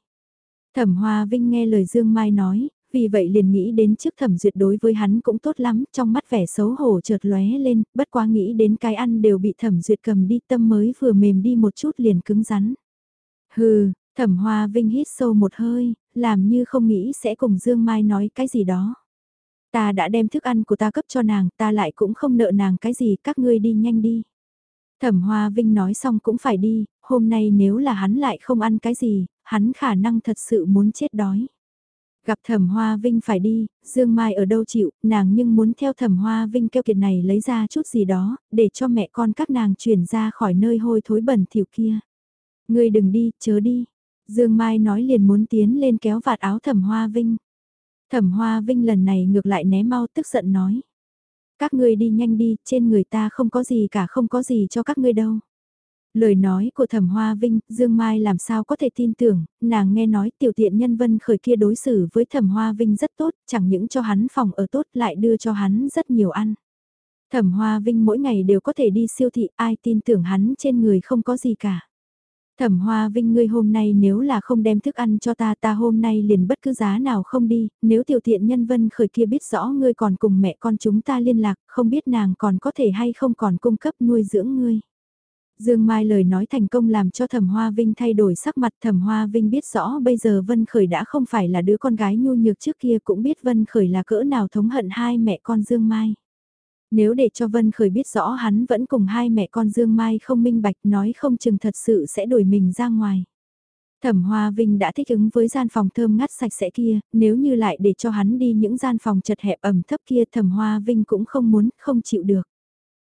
Thẩm Hoa Vinh nghe lời Dương Mai nói, vì vậy liền nghĩ đến trước thẩm duyệt đối với hắn cũng tốt lắm, trong mắt vẻ xấu hổ chợt lóe lên, bất quá nghĩ đến cái ăn đều bị thẩm duyệt cầm đi tâm mới vừa mềm đi một chút liền cứng rắn. Hừ, thẩm hoa vinh hít sâu một hơi, làm như không nghĩ sẽ cùng Dương Mai nói cái gì đó. Ta đã đem thức ăn của ta cấp cho nàng, ta lại cũng không nợ nàng cái gì, các ngươi đi nhanh đi. Thẩm Hoa Vinh nói xong cũng phải đi, hôm nay nếu là hắn lại không ăn cái gì, hắn khả năng thật sự muốn chết đói. Gặp thẩm hoa vinh phải đi, Dương Mai ở đâu chịu, nàng nhưng muốn theo thẩm hoa vinh kêu kiệt này lấy ra chút gì đó, để cho mẹ con các nàng chuyển ra khỏi nơi hôi thối bẩn thỉu kia. Ngươi đừng đi, chớ đi. Dương Mai nói liền muốn tiến lên kéo vạt áo thẩm hoa vinh. Thẩm hoa vinh lần này ngược lại né mau tức giận nói. Các ngươi đi nhanh đi, trên người ta không có gì cả không có gì cho các ngươi đâu. Lời nói của thẩm hoa vinh, Dương Mai làm sao có thể tin tưởng, nàng nghe nói tiểu tiện nhân vân khởi kia đối xử với thẩm hoa vinh rất tốt, chẳng những cho hắn phòng ở tốt lại đưa cho hắn rất nhiều ăn. Thẩm hoa vinh mỗi ngày đều có thể đi siêu thị, ai tin tưởng hắn trên người không có gì cả. Thẩm Hoa Vinh ngươi hôm nay nếu là không đem thức ăn cho ta ta hôm nay liền bất cứ giá nào không đi, nếu tiểu tiện nhân vân khởi kia biết rõ ngươi còn cùng mẹ con chúng ta liên lạc, không biết nàng còn có thể hay không còn cung cấp nuôi dưỡng ngươi. Dương Mai lời nói thành công làm cho Thẩm Hoa Vinh thay đổi sắc mặt Thẩm Hoa Vinh biết rõ bây giờ Vân Khởi đã không phải là đứa con gái nhu nhược trước kia cũng biết Vân Khởi là cỡ nào thống hận hai mẹ con Dương Mai. Nếu để cho Vân Khởi biết rõ hắn vẫn cùng hai mẹ con Dương Mai không minh bạch nói không chừng thật sự sẽ đuổi mình ra ngoài. Thẩm Hoa Vinh đã thích ứng với gian phòng thơm ngắt sạch sẽ kia, nếu như lại để cho hắn đi những gian phòng chật hẹp ẩm thấp kia Thẩm Hoa Vinh cũng không muốn, không chịu được.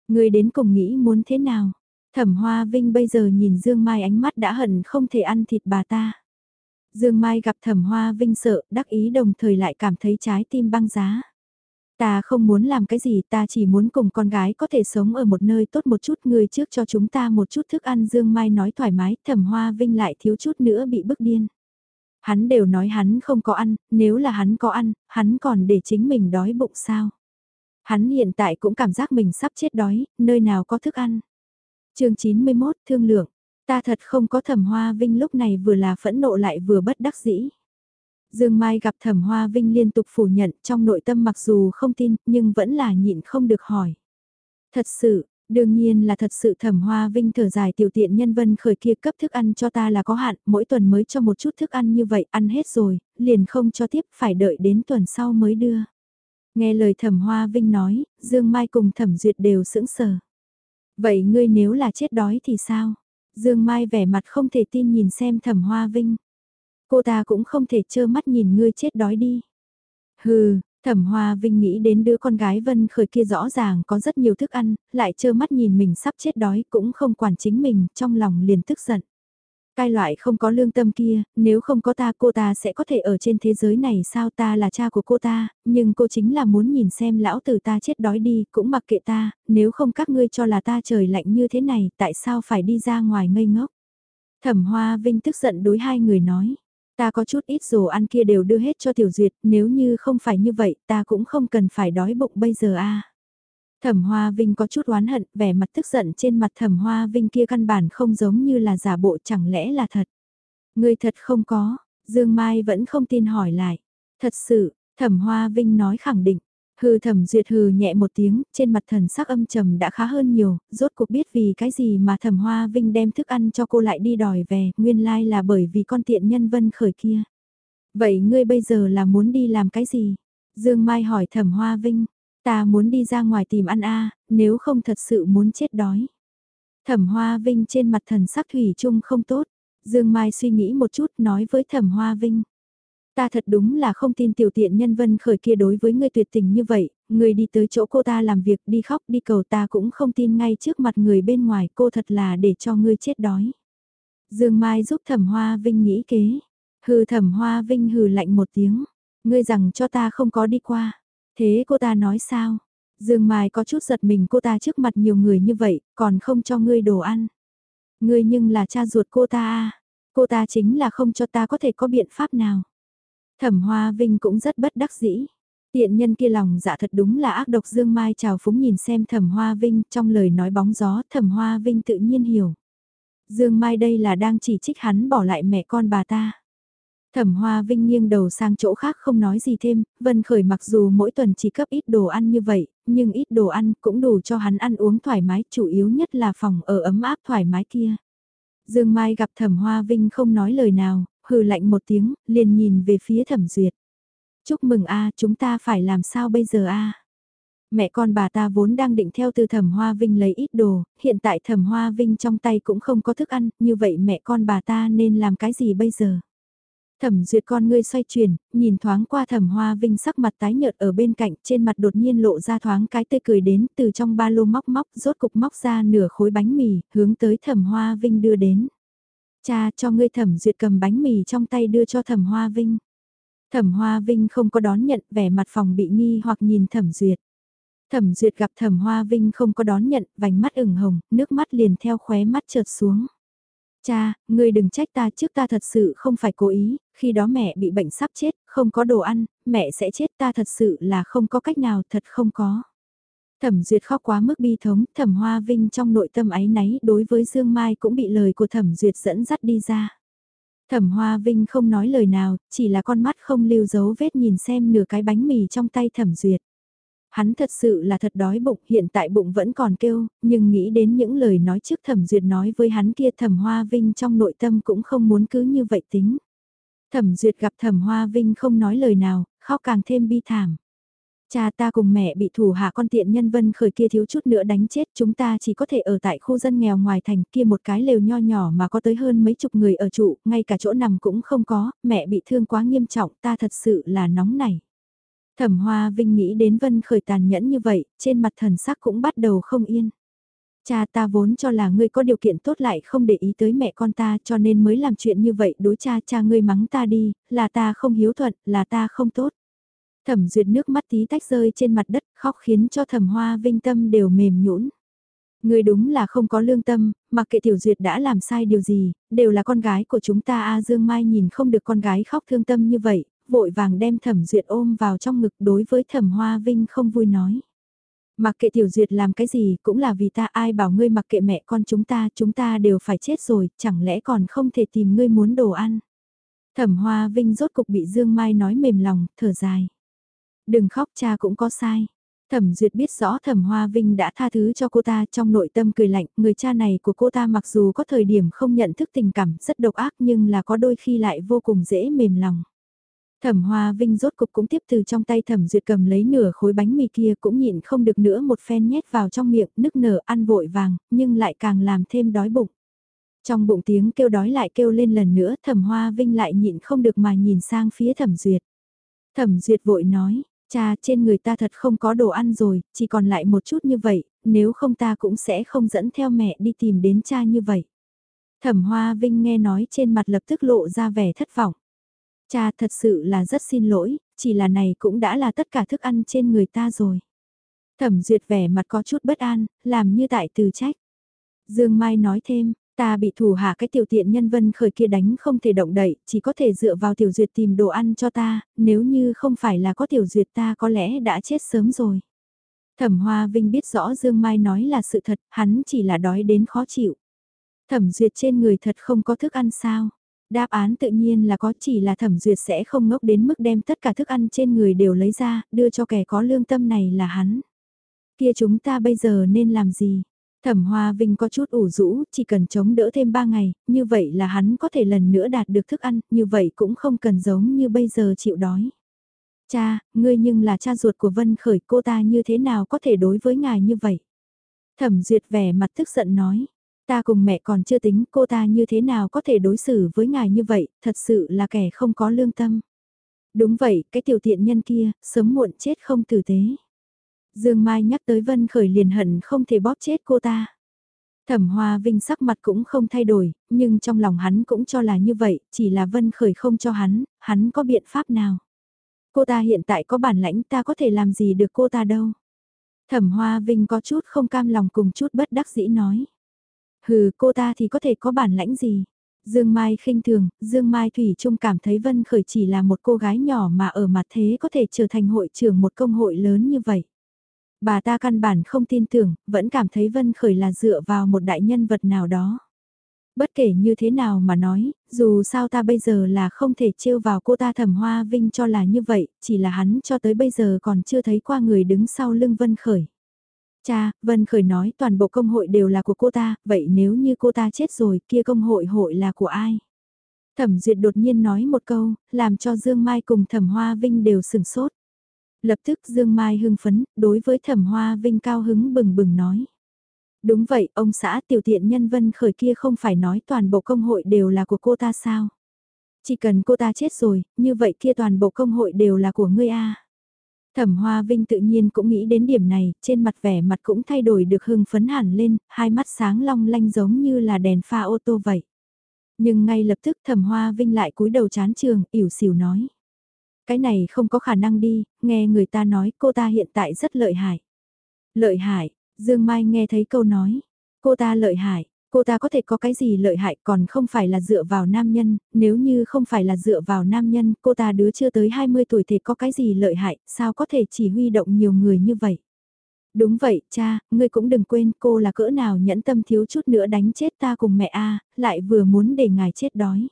Người đến cùng nghĩ muốn thế nào? Thẩm Hoa Vinh bây giờ nhìn Dương Mai ánh mắt đã hận không thể ăn thịt bà ta. Dương Mai gặp Thẩm Hoa Vinh sợ, đắc ý đồng thời lại cảm thấy trái tim băng giá. Ta không muốn làm cái gì, ta chỉ muốn cùng con gái có thể sống ở một nơi tốt một chút người trước cho chúng ta một chút thức ăn Dương Mai nói thoải mái, thẩm hoa vinh lại thiếu chút nữa bị bức điên. Hắn đều nói hắn không có ăn, nếu là hắn có ăn, hắn còn để chính mình đói bụng sao. Hắn hiện tại cũng cảm giác mình sắp chết đói, nơi nào có thức ăn chương 91 Thương lượng, ta thật không có thẩm hoa vinh lúc này vừa là phẫn nộ lại vừa bất đắc dĩ. Dương Mai gặp Thẩm Hoa Vinh liên tục phủ nhận trong nội tâm mặc dù không tin nhưng vẫn là nhịn không được hỏi. Thật sự, đương nhiên là thật sự Thẩm Hoa Vinh thở dài tiểu tiện nhân vân khởi kia cấp thức ăn cho ta là có hạn, mỗi tuần mới cho một chút thức ăn như vậy, ăn hết rồi, liền không cho tiếp, phải đợi đến tuần sau mới đưa. Nghe lời Thẩm Hoa Vinh nói, Dương Mai cùng Thẩm Duyệt đều sững sờ. Vậy ngươi nếu là chết đói thì sao? Dương Mai vẻ mặt không thể tin nhìn xem Thẩm Hoa Vinh. Cô ta cũng không thể trơ mắt nhìn ngươi chết đói đi. Hừ, Thẩm Hoa Vinh nghĩ đến đứa con gái Vân Khởi kia rõ ràng có rất nhiều thức ăn, lại trơ mắt nhìn mình sắp chết đói cũng không quản chính mình, trong lòng liền tức giận. Cái loại không có lương tâm kia, nếu không có ta cô ta sẽ có thể ở trên thế giới này sao ta là cha của cô ta, nhưng cô chính là muốn nhìn xem lão tử ta chết đói đi, cũng mặc kệ ta, nếu không các ngươi cho là ta trời lạnh như thế này, tại sao phải đi ra ngoài ngây ngốc. Thẩm Hoa Vinh tức giận đối hai người nói. Ta có chút ít đồ ăn kia đều đưa hết cho Tiểu Duyệt, nếu như không phải như vậy ta cũng không cần phải đói bụng bây giờ a. Thẩm Hoa Vinh có chút oán hận, vẻ mặt tức giận trên mặt Thẩm Hoa Vinh kia căn bản không giống như là giả bộ chẳng lẽ là thật. Người thật không có, Dương Mai vẫn không tin hỏi lại. Thật sự, Thẩm Hoa Vinh nói khẳng định. Hừ thẩm duyệt hừ nhẹ một tiếng, trên mặt thần sắc âm trầm đã khá hơn nhiều, rốt cuộc biết vì cái gì mà thẩm hoa vinh đem thức ăn cho cô lại đi đòi về, nguyên lai là bởi vì con tiện nhân vân khởi kia. Vậy ngươi bây giờ là muốn đi làm cái gì? Dương Mai hỏi thẩm hoa vinh, ta muốn đi ra ngoài tìm ăn a nếu không thật sự muốn chết đói. Thẩm hoa vinh trên mặt thần sắc thủy chung không tốt, Dương Mai suy nghĩ một chút nói với thẩm hoa vinh. Ta thật đúng là không tin tiểu tiện nhân vân khởi kia đối với người tuyệt tình như vậy, người đi tới chỗ cô ta làm việc đi khóc đi cầu ta cũng không tin ngay trước mặt người bên ngoài cô thật là để cho ngươi chết đói. Dương Mai giúp thẩm hoa vinh nghĩ kế. Hừ thẩm hoa vinh hừ lạnh một tiếng. Ngươi rằng cho ta không có đi qua. Thế cô ta nói sao? Dương Mai có chút giật mình cô ta trước mặt nhiều người như vậy, còn không cho ngươi đồ ăn. Ngươi nhưng là cha ruột cô ta à? Cô ta chính là không cho ta có thể có biện pháp nào. Thẩm Hoa Vinh cũng rất bất đắc dĩ. Tiện nhân kia lòng dạ thật đúng là ác độc Dương Mai chào phúng nhìn xem Thẩm Hoa Vinh trong lời nói bóng gió Thẩm Hoa Vinh tự nhiên hiểu. Dương Mai đây là đang chỉ trích hắn bỏ lại mẹ con bà ta. Thẩm Hoa Vinh nghiêng đầu sang chỗ khác không nói gì thêm, Vân Khởi mặc dù mỗi tuần chỉ cấp ít đồ ăn như vậy, nhưng ít đồ ăn cũng đủ cho hắn ăn uống thoải mái, chủ yếu nhất là phòng ở ấm áp thoải mái kia. Dương Mai gặp Thẩm Hoa Vinh không nói lời nào, hừ lạnh một tiếng, liền nhìn về phía thẩm duyệt. Chúc mừng a chúng ta phải làm sao bây giờ a Mẹ con bà ta vốn đang định theo từ thẩm hoa vinh lấy ít đồ, hiện tại thẩm hoa vinh trong tay cũng không có thức ăn, như vậy mẹ con bà ta nên làm cái gì bây giờ? Thẩm duyệt con ngươi xoay chuyển, nhìn thoáng qua thẩm hoa vinh sắc mặt tái nhợt ở bên cạnh, trên mặt đột nhiên lộ ra thoáng cái tươi cười đến, từ trong ba lô móc móc, rốt cục móc ra nửa khối bánh mì, hướng tới thẩm hoa vinh đưa đến. Cha cho ngươi thẩm duyệt cầm bánh mì trong tay đưa cho thẩm hoa vinh. Thẩm hoa vinh không có đón nhận vẻ mặt phòng bị nghi hoặc nhìn thẩm duyệt. Thẩm duyệt gặp thẩm hoa vinh không có đón nhận, vành mắt ửng hồng, nước mắt liền theo khóe mắt trượt xuống. Cha, ngươi đừng trách ta trước ta thật sự không phải cố ý, khi đó mẹ bị bệnh sắp chết, không có đồ ăn, mẹ sẽ chết ta thật sự là không có cách nào, thật không có. Thẩm Duyệt khóc quá mức bi thống, Thẩm Hoa Vinh trong nội tâm áy náy đối với Dương Mai cũng bị lời của Thẩm Duyệt dẫn dắt đi ra. Thẩm Hoa Vinh không nói lời nào, chỉ là con mắt không lưu dấu vết nhìn xem nửa cái bánh mì trong tay Thẩm Duyệt. Hắn thật sự là thật đói bụng, hiện tại bụng vẫn còn kêu, nhưng nghĩ đến những lời nói trước Thẩm Duyệt nói với hắn kia Thẩm Hoa Vinh trong nội tâm cũng không muốn cứ như vậy tính. Thẩm Duyệt gặp Thẩm Hoa Vinh không nói lời nào, khóc càng thêm bi thảm. Cha ta cùng mẹ bị thủ hạ con tiện nhân vân khởi kia thiếu chút nữa đánh chết chúng ta chỉ có thể ở tại khu dân nghèo ngoài thành kia một cái lều nho nhỏ mà có tới hơn mấy chục người ở trụ, ngay cả chỗ nằm cũng không có, mẹ bị thương quá nghiêm trọng ta thật sự là nóng nảy. Thẩm Hoa Vinh nghĩ đến Vân Khởi tàn nhẫn như vậy, trên mặt thần sắc cũng bắt đầu không yên. Cha ta vốn cho là ngươi có điều kiện tốt lại không để ý tới mẹ con ta cho nên mới làm chuyện như vậy đối cha cha ngươi mắng ta đi, là ta không hiếu thuận, là ta không tốt. Thẩm duyệt nước mắt tí tách rơi trên mặt đất khóc khiến cho thẩm hoa vinh tâm đều mềm nhũn. ngươi đúng là không có lương tâm, mặc kệ tiểu duyệt đã làm sai điều gì, đều là con gái của chúng ta A Dương Mai nhìn không được con gái khóc thương tâm như vậy, vội vàng đem thẩm duyệt ôm vào trong ngực đối với thẩm hoa vinh không vui nói. Mặc kệ tiểu duyệt làm cái gì cũng là vì ta ai bảo ngươi mặc kệ mẹ con chúng ta, chúng ta đều phải chết rồi, chẳng lẽ còn không thể tìm ngươi muốn đồ ăn. Thẩm hoa vinh rốt cục bị Dương Mai nói mềm lòng, thở dài. Đừng khóc cha cũng có sai. Thẩm Duyệt biết rõ Thẩm Hoa Vinh đã tha thứ cho cô ta trong nội tâm cười lạnh, người cha này của cô ta mặc dù có thời điểm không nhận thức tình cảm rất độc ác nhưng là có đôi khi lại vô cùng dễ mềm lòng. Thẩm Hoa Vinh rốt cục cũng tiếp từ trong tay Thẩm Duyệt cầm lấy nửa khối bánh mì kia cũng nhịn không được nữa một phen nhét vào trong miệng, nức nở ăn vội vàng, nhưng lại càng làm thêm đói bụng. Trong bụng tiếng kêu đói lại kêu lên lần nữa, Thẩm Hoa Vinh lại nhịn không được mà nhìn sang phía Thẩm Duyệt. Thẩm Duyệt vội nói, Cha trên người ta thật không có đồ ăn rồi, chỉ còn lại một chút như vậy, nếu không ta cũng sẽ không dẫn theo mẹ đi tìm đến cha như vậy. Thẩm Hoa Vinh nghe nói trên mặt lập tức lộ ra vẻ thất vọng. Cha thật sự là rất xin lỗi, chỉ là này cũng đã là tất cả thức ăn trên người ta rồi. Thẩm Duyệt vẻ mặt có chút bất an, làm như tại từ trách. Dương Mai nói thêm, Ta bị thủ hạ cái tiểu tiện nhân vân khởi kia đánh không thể động đậy, chỉ có thể dựa vào tiểu duyệt tìm đồ ăn cho ta, nếu như không phải là có tiểu duyệt ta có lẽ đã chết sớm rồi. Thẩm Hoa Vinh biết rõ Dương Mai nói là sự thật, hắn chỉ là đói đến khó chịu. Thẩm duyệt trên người thật không có thức ăn sao? Đáp án tự nhiên là có chỉ là thẩm duyệt sẽ không ngốc đến mức đem tất cả thức ăn trên người đều lấy ra, đưa cho kẻ có lương tâm này là hắn. Kia chúng ta bây giờ nên làm gì? Thẩm Hoa Vinh có chút ủ rũ, chỉ cần chống đỡ thêm 3 ngày, như vậy là hắn có thể lần nữa đạt được thức ăn, như vậy cũng không cần giống như bây giờ chịu đói. Cha, ngươi nhưng là cha ruột của Vân Khởi cô ta như thế nào có thể đối với ngài như vậy? Thẩm Duyệt vẻ mặt tức giận nói, ta cùng mẹ còn chưa tính cô ta như thế nào có thể đối xử với ngài như vậy, thật sự là kẻ không có lương tâm. Đúng vậy, cái tiểu tiện nhân kia, sớm muộn chết không tử tế. Dương Mai nhắc tới Vân Khởi liền hận không thể bóp chết cô ta. Thẩm Hoa Vinh sắc mặt cũng không thay đổi, nhưng trong lòng hắn cũng cho là như vậy, chỉ là Vân Khởi không cho hắn, hắn có biện pháp nào. Cô ta hiện tại có bản lãnh ta có thể làm gì được cô ta đâu. Thẩm Hoa Vinh có chút không cam lòng cùng chút bất đắc dĩ nói. Hừ cô ta thì có thể có bản lãnh gì. Dương Mai khinh thường, Dương Mai Thủy Trung cảm thấy Vân Khởi chỉ là một cô gái nhỏ mà ở mặt thế có thể trở thành hội trưởng một công hội lớn như vậy. Bà ta căn bản không tin tưởng, vẫn cảm thấy Vân Khởi là dựa vào một đại nhân vật nào đó. Bất kể như thế nào mà nói, dù sao ta bây giờ là không thể trêu vào cô ta thẩm hoa vinh cho là như vậy, chỉ là hắn cho tới bây giờ còn chưa thấy qua người đứng sau lưng Vân Khởi. Cha, Vân Khởi nói toàn bộ công hội đều là của cô ta, vậy nếu như cô ta chết rồi kia công hội hội là của ai? Thẩm Duyệt đột nhiên nói một câu, làm cho Dương Mai cùng Thẩm Hoa Vinh đều sừng sốt. Lập tức Dương Mai hưng phấn, đối với thẩm hoa vinh cao hứng bừng bừng nói. Đúng vậy, ông xã tiểu tiện nhân vân khởi kia không phải nói toàn bộ công hội đều là của cô ta sao? Chỉ cần cô ta chết rồi, như vậy kia toàn bộ công hội đều là của ngươi a. Thẩm Hoa Vinh tự nhiên cũng nghĩ đến điểm này, trên mặt vẻ mặt cũng thay đổi được hưng phấn hẳn lên, hai mắt sáng long lanh giống như là đèn pha ô tô vậy. Nhưng ngay lập tức Thẩm Hoa Vinh lại cúi đầu chán trường, ỉu xỉu nói. Cái này không có khả năng đi, nghe người ta nói cô ta hiện tại rất lợi hại. Lợi hại, Dương Mai nghe thấy câu nói, cô ta lợi hại, cô ta có thể có cái gì lợi hại còn không phải là dựa vào nam nhân, nếu như không phải là dựa vào nam nhân, cô ta đứa chưa tới 20 tuổi thì có cái gì lợi hại, sao có thể chỉ huy động nhiều người như vậy. Đúng vậy, cha, ngươi cũng đừng quên cô là cỡ nào nhẫn tâm thiếu chút nữa đánh chết ta cùng mẹ a, lại vừa muốn để ngài chết đói.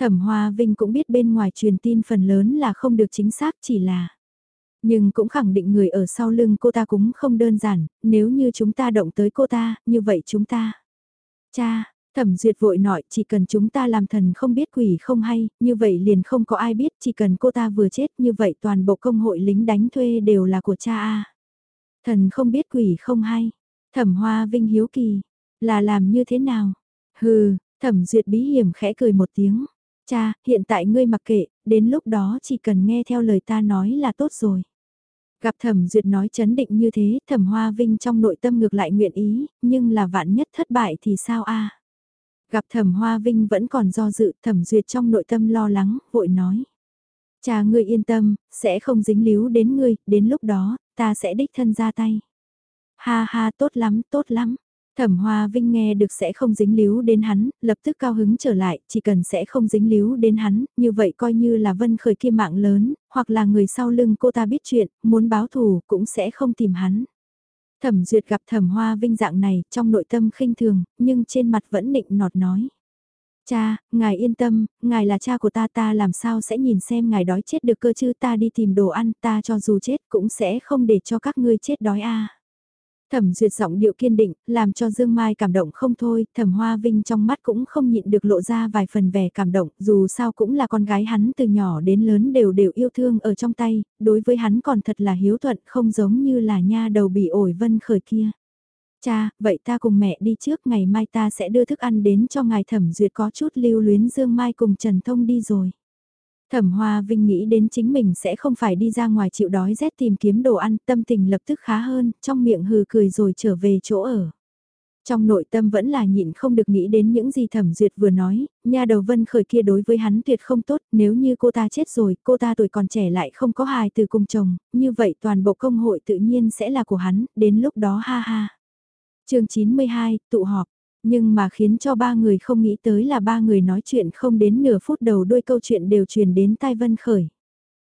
Thẩm Hoa Vinh cũng biết bên ngoài truyền tin phần lớn là không được chính xác chỉ là. Nhưng cũng khẳng định người ở sau lưng cô ta cũng không đơn giản, nếu như chúng ta động tới cô ta, như vậy chúng ta. Cha, Thẩm duyệt vội nói chỉ cần chúng ta làm thần không biết quỷ không hay, như vậy liền không có ai biết, chỉ cần cô ta vừa chết như vậy toàn bộ công hội lính đánh thuê đều là của cha A. Thần không biết quỷ không hay, thẩm hoa vinh hiếu kỳ, là làm như thế nào? Hừ, thẩm duyệt bí hiểm khẽ cười một tiếng. Cha, hiện tại ngươi mặc kệ, đến lúc đó chỉ cần nghe theo lời ta nói là tốt rồi. Gặp thẩm duyệt nói chấn định như thế, thẩm hoa vinh trong nội tâm ngược lại nguyện ý, nhưng là vạn nhất thất bại thì sao a Gặp thẩm hoa vinh vẫn còn do dự, thẩm duyệt trong nội tâm lo lắng, vội nói. Cha ngươi yên tâm, sẽ không dính líu đến ngươi, đến lúc đó, ta sẽ đích thân ra tay. Ha ha tốt lắm, tốt lắm. Thẩm Hoa Vinh nghe được sẽ không dính líu đến hắn, lập tức cao hứng trở lại, chỉ cần sẽ không dính líu đến hắn, như vậy coi như là vân khởi kia mạng lớn, hoặc là người sau lưng cô ta biết chuyện, muốn báo thù cũng sẽ không tìm hắn. Thẩm Duyệt gặp Thẩm Hoa Vinh dạng này, trong nội tâm khinh thường, nhưng trên mặt vẫn nịnh nọt nói. Cha, ngài yên tâm, ngài là cha của ta ta làm sao sẽ nhìn xem ngài đói chết được cơ chứ ta đi tìm đồ ăn ta cho dù chết cũng sẽ không để cho các ngươi chết đói a. Thẩm duyệt giọng điệu kiên định, làm cho Dương Mai cảm động không thôi, thẩm hoa vinh trong mắt cũng không nhịn được lộ ra vài phần vẻ cảm động, dù sao cũng là con gái hắn từ nhỏ đến lớn đều đều yêu thương ở trong tay, đối với hắn còn thật là hiếu thuận không giống như là nha đầu bị ổi vân khởi kia. Cha, vậy ta cùng mẹ đi trước, ngày mai ta sẽ đưa thức ăn đến cho ngài thẩm duyệt có chút lưu luyến Dương Mai cùng Trần Thông đi rồi. Thẩm Hoa Vinh nghĩ đến chính mình sẽ không phải đi ra ngoài chịu đói rét tìm kiếm đồ ăn, tâm tình lập tức khá hơn, trong miệng hừ cười rồi trở về chỗ ở. Trong nội tâm vẫn là nhịn không được nghĩ đến những gì Thẩm Duyệt vừa nói, nhà đầu vân khởi kia đối với hắn tuyệt không tốt, nếu như cô ta chết rồi, cô ta tuổi còn trẻ lại không có hài từ cùng chồng, như vậy toàn bộ công hội tự nhiên sẽ là của hắn, đến lúc đó ha ha. chương 92, tụ họp. Nhưng mà khiến cho ba người không nghĩ tới là ba người nói chuyện không đến nửa phút đầu đôi câu chuyện đều truyền đến tai Vân Khởi.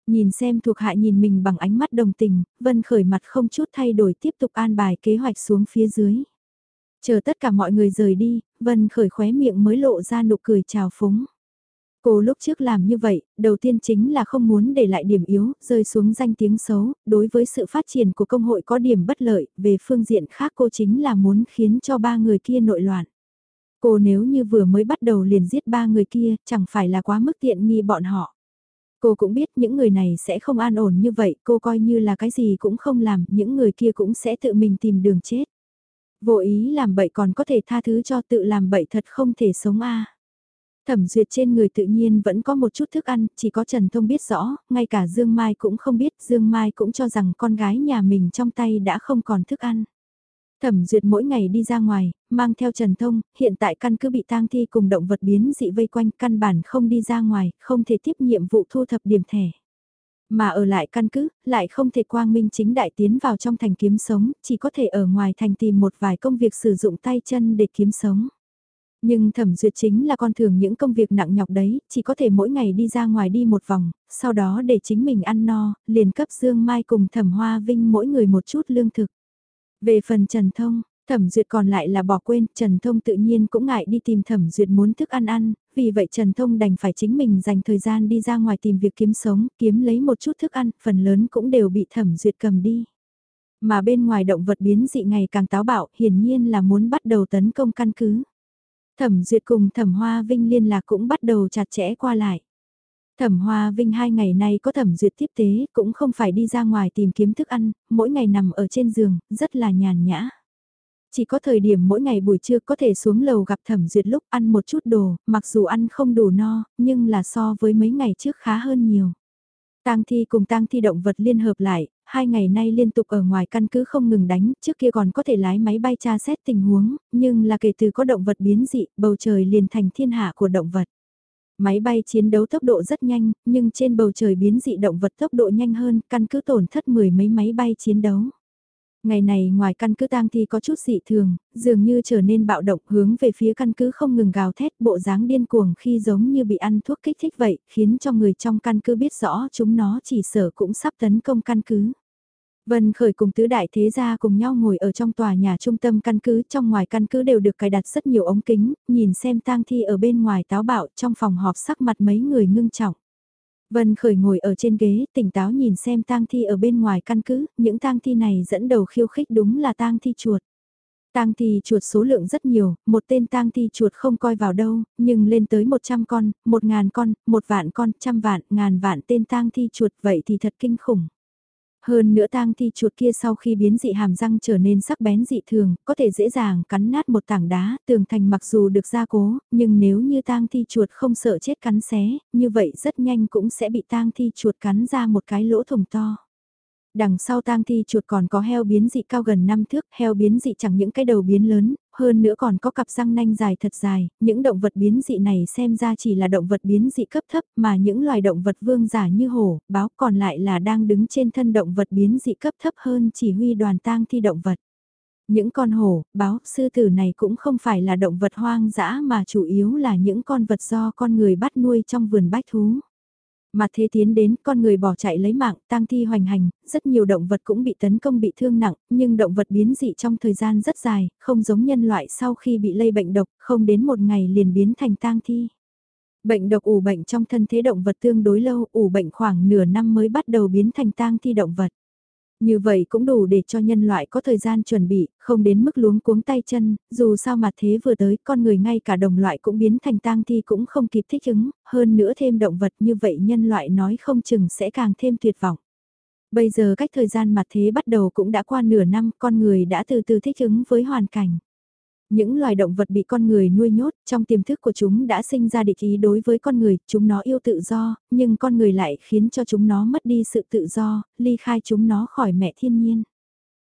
Nhìn xem thuộc hạ nhìn mình bằng ánh mắt đồng tình, Vân Khởi mặt không chút thay đổi tiếp tục an bài kế hoạch xuống phía dưới. Chờ tất cả mọi người rời đi, Vân Khởi khóe miệng mới lộ ra nụ cười chào phúng. Cô lúc trước làm như vậy, đầu tiên chính là không muốn để lại điểm yếu, rơi xuống danh tiếng xấu, đối với sự phát triển của công hội có điểm bất lợi, về phương diện khác cô chính là muốn khiến cho ba người kia nội loạn. Cô nếu như vừa mới bắt đầu liền giết ba người kia, chẳng phải là quá mức tiện nghi bọn họ. Cô cũng biết những người này sẽ không an ổn như vậy, cô coi như là cái gì cũng không làm, những người kia cũng sẽ tự mình tìm đường chết. Vô ý làm bậy còn có thể tha thứ cho tự làm bậy thật không thể sống a. Thẩm duyệt trên người tự nhiên vẫn có một chút thức ăn, chỉ có Trần Thông biết rõ, ngay cả Dương Mai cũng không biết, Dương Mai cũng cho rằng con gái nhà mình trong tay đã không còn thức ăn. Thẩm duyệt mỗi ngày đi ra ngoài, mang theo Trần Thông, hiện tại căn cứ bị tang thi cùng động vật biến dị vây quanh căn bản không đi ra ngoài, không thể tiếp nhiệm vụ thu thập điểm thẻ. Mà ở lại căn cứ, lại không thể quang minh chính đại tiến vào trong thành kiếm sống, chỉ có thể ở ngoài thành tìm một vài công việc sử dụng tay chân để kiếm sống. Nhưng thẩm duyệt chính là con thường những công việc nặng nhọc đấy, chỉ có thể mỗi ngày đi ra ngoài đi một vòng, sau đó để chính mình ăn no, liền cấp Dương Mai cùng thẩm hoa vinh mỗi người một chút lương thực. Về phần Trần Thông, Thẩm Duyệt còn lại là bỏ quên, Trần Thông tự nhiên cũng ngại đi tìm Thẩm Duyệt muốn thức ăn ăn, vì vậy Trần Thông đành phải chính mình dành thời gian đi ra ngoài tìm việc kiếm sống, kiếm lấy một chút thức ăn, phần lớn cũng đều bị Thẩm Duyệt cầm đi. Mà bên ngoài động vật biến dị ngày càng táo bạo, hiển nhiên là muốn bắt đầu tấn công căn cứ. Thẩm Duyệt cùng Thẩm Hoa Vinh liên lạc cũng bắt đầu chặt chẽ qua lại. Thẩm Hoa Vinh hai ngày nay có Thẩm Duyệt tiếp tế, cũng không phải đi ra ngoài tìm kiếm thức ăn, mỗi ngày nằm ở trên giường, rất là nhàn nhã. Chỉ có thời điểm mỗi ngày buổi trưa có thể xuống lầu gặp Thẩm Duyệt lúc ăn một chút đồ, mặc dù ăn không đủ no, nhưng là so với mấy ngày trước khá hơn nhiều. Tang thi cùng tang thi động vật liên hợp lại, hai ngày nay liên tục ở ngoài căn cứ không ngừng đánh, trước kia còn có thể lái máy bay tra xét tình huống, nhưng là kể từ có động vật biến dị, bầu trời liền thành thiên hạ của động vật. Máy bay chiến đấu tốc độ rất nhanh, nhưng trên bầu trời biến dị động vật tốc độ nhanh hơn, căn cứ tổn thất mười mấy máy bay chiến đấu. Ngày này ngoài căn cứ tang thi có chút dị thường, dường như trở nên bạo động hướng về phía căn cứ không ngừng gào thét bộ dáng điên cuồng khi giống như bị ăn thuốc kích thích vậy, khiến cho người trong căn cứ biết rõ chúng nó chỉ sở cũng sắp tấn công căn cứ. Vân Khởi cùng tứ đại thế gia cùng nhau ngồi ở trong tòa nhà trung tâm căn cứ, trong ngoài căn cứ đều được cài đặt rất nhiều ống kính, nhìn xem tang thi ở bên ngoài táo bạo trong phòng họp sắc mặt mấy người ngưng trọng. Vân Khởi ngồi ở trên ghế, tỉnh táo nhìn xem tang thi ở bên ngoài căn cứ, những tang thi này dẫn đầu khiêu khích đúng là tang thi chuột. Tang thi chuột số lượng rất nhiều, một tên tang thi chuột không coi vào đâu, nhưng lên tới 100 con, 1000 con, một vạn con, trăm vạn, ngàn vạn tên tang thi chuột vậy thì thật kinh khủng. Hơn nữa tang thi chuột kia sau khi biến dị hàm răng trở nên sắc bén dị thường, có thể dễ dàng cắn nát một tảng đá, tường thành mặc dù được gia cố, nhưng nếu như tang thi chuột không sợ chết cắn xé, như vậy rất nhanh cũng sẽ bị tang thi chuột cắn ra một cái lỗ thủng to. Đằng sau tang thi chuột còn có heo biến dị cao gần 5 thước, heo biến dị chẳng những cái đầu biến lớn, hơn nữa còn có cặp răng nanh dài thật dài, những động vật biến dị này xem ra chỉ là động vật biến dị cấp thấp mà những loài động vật vương giả như hổ, báo còn lại là đang đứng trên thân động vật biến dị cấp thấp hơn chỉ huy đoàn tang thi động vật. Những con hổ, báo, sư tử này cũng không phải là động vật hoang dã mà chủ yếu là những con vật do con người bắt nuôi trong vườn bách thú. Mà thế tiến đến, con người bỏ chạy lấy mạng, tang thi hoành hành, rất nhiều động vật cũng bị tấn công bị thương nặng, nhưng động vật biến dị trong thời gian rất dài, không giống nhân loại sau khi bị lây bệnh độc, không đến một ngày liền biến thành tang thi. Bệnh độc ủ bệnh trong thân thế động vật tương đối lâu, ủ bệnh khoảng nửa năm mới bắt đầu biến thành tang thi động vật. Như vậy cũng đủ để cho nhân loại có thời gian chuẩn bị, không đến mức luống cuống tay chân, dù sao mà thế vừa tới, con người ngay cả đồng loại cũng biến thành tang thi cũng không kịp thích ứng, hơn nữa thêm động vật như vậy nhân loại nói không chừng sẽ càng thêm tuyệt vọng. Bây giờ cách thời gian mặt thế bắt đầu cũng đã qua nửa năm, con người đã từ từ thích ứng với hoàn cảnh. Những loài động vật bị con người nuôi nhốt, trong tiềm thức của chúng đã sinh ra địch ý đối với con người, chúng nó yêu tự do, nhưng con người lại khiến cho chúng nó mất đi sự tự do, ly khai chúng nó khỏi mẹ thiên nhiên.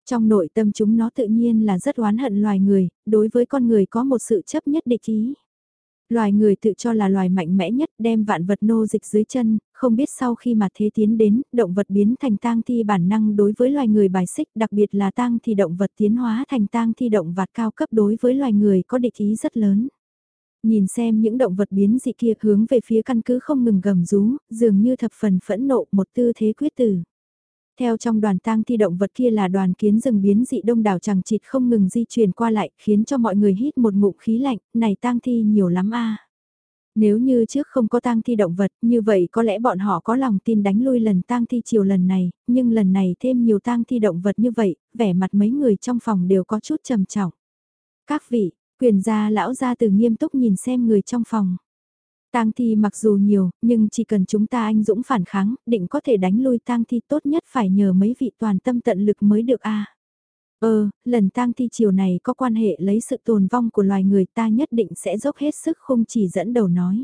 Trong nội tâm chúng nó tự nhiên là rất oán hận loài người, đối với con người có một sự chấp nhất địch ý. Loài người tự cho là loài mạnh mẽ nhất đem vạn vật nô dịch dưới chân, không biết sau khi mà thế tiến đến, động vật biến thành tang thi bản năng đối với loài người bài xích, đặc biệt là tang thi động vật tiến hóa thành tang thi động vật cao cấp đối với loài người có địch ý rất lớn. Nhìn xem những động vật biến dị kia hướng về phía căn cứ không ngừng gầm rú, dường như thập phần phẫn nộ một tư thế quyết tử. Theo trong đoàn tang thi động vật kia là đoàn kiến rừng biến dị đông đảo chẳng chịt không ngừng di chuyển qua lại, khiến cho mọi người hít một ngụm khí lạnh, này tang thi nhiều lắm a. Nếu như trước không có tang thi động vật, như vậy có lẽ bọn họ có lòng tin đánh lui lần tang thi chiều lần này, nhưng lần này thêm nhiều tang thi động vật như vậy, vẻ mặt mấy người trong phòng đều có chút trầm trọng. Các vị, quyền gia lão gia từ nghiêm túc nhìn xem người trong phòng. Tang thi mặc dù nhiều, nhưng chỉ cần chúng ta anh dũng phản kháng, định có thể đánh lui tang thi tốt nhất phải nhờ mấy vị toàn tâm tận lực mới được a. Ờ, lần tang thi chiều này có quan hệ lấy sự tồn vong của loài người ta nhất định sẽ dốc hết sức không chỉ dẫn đầu nói.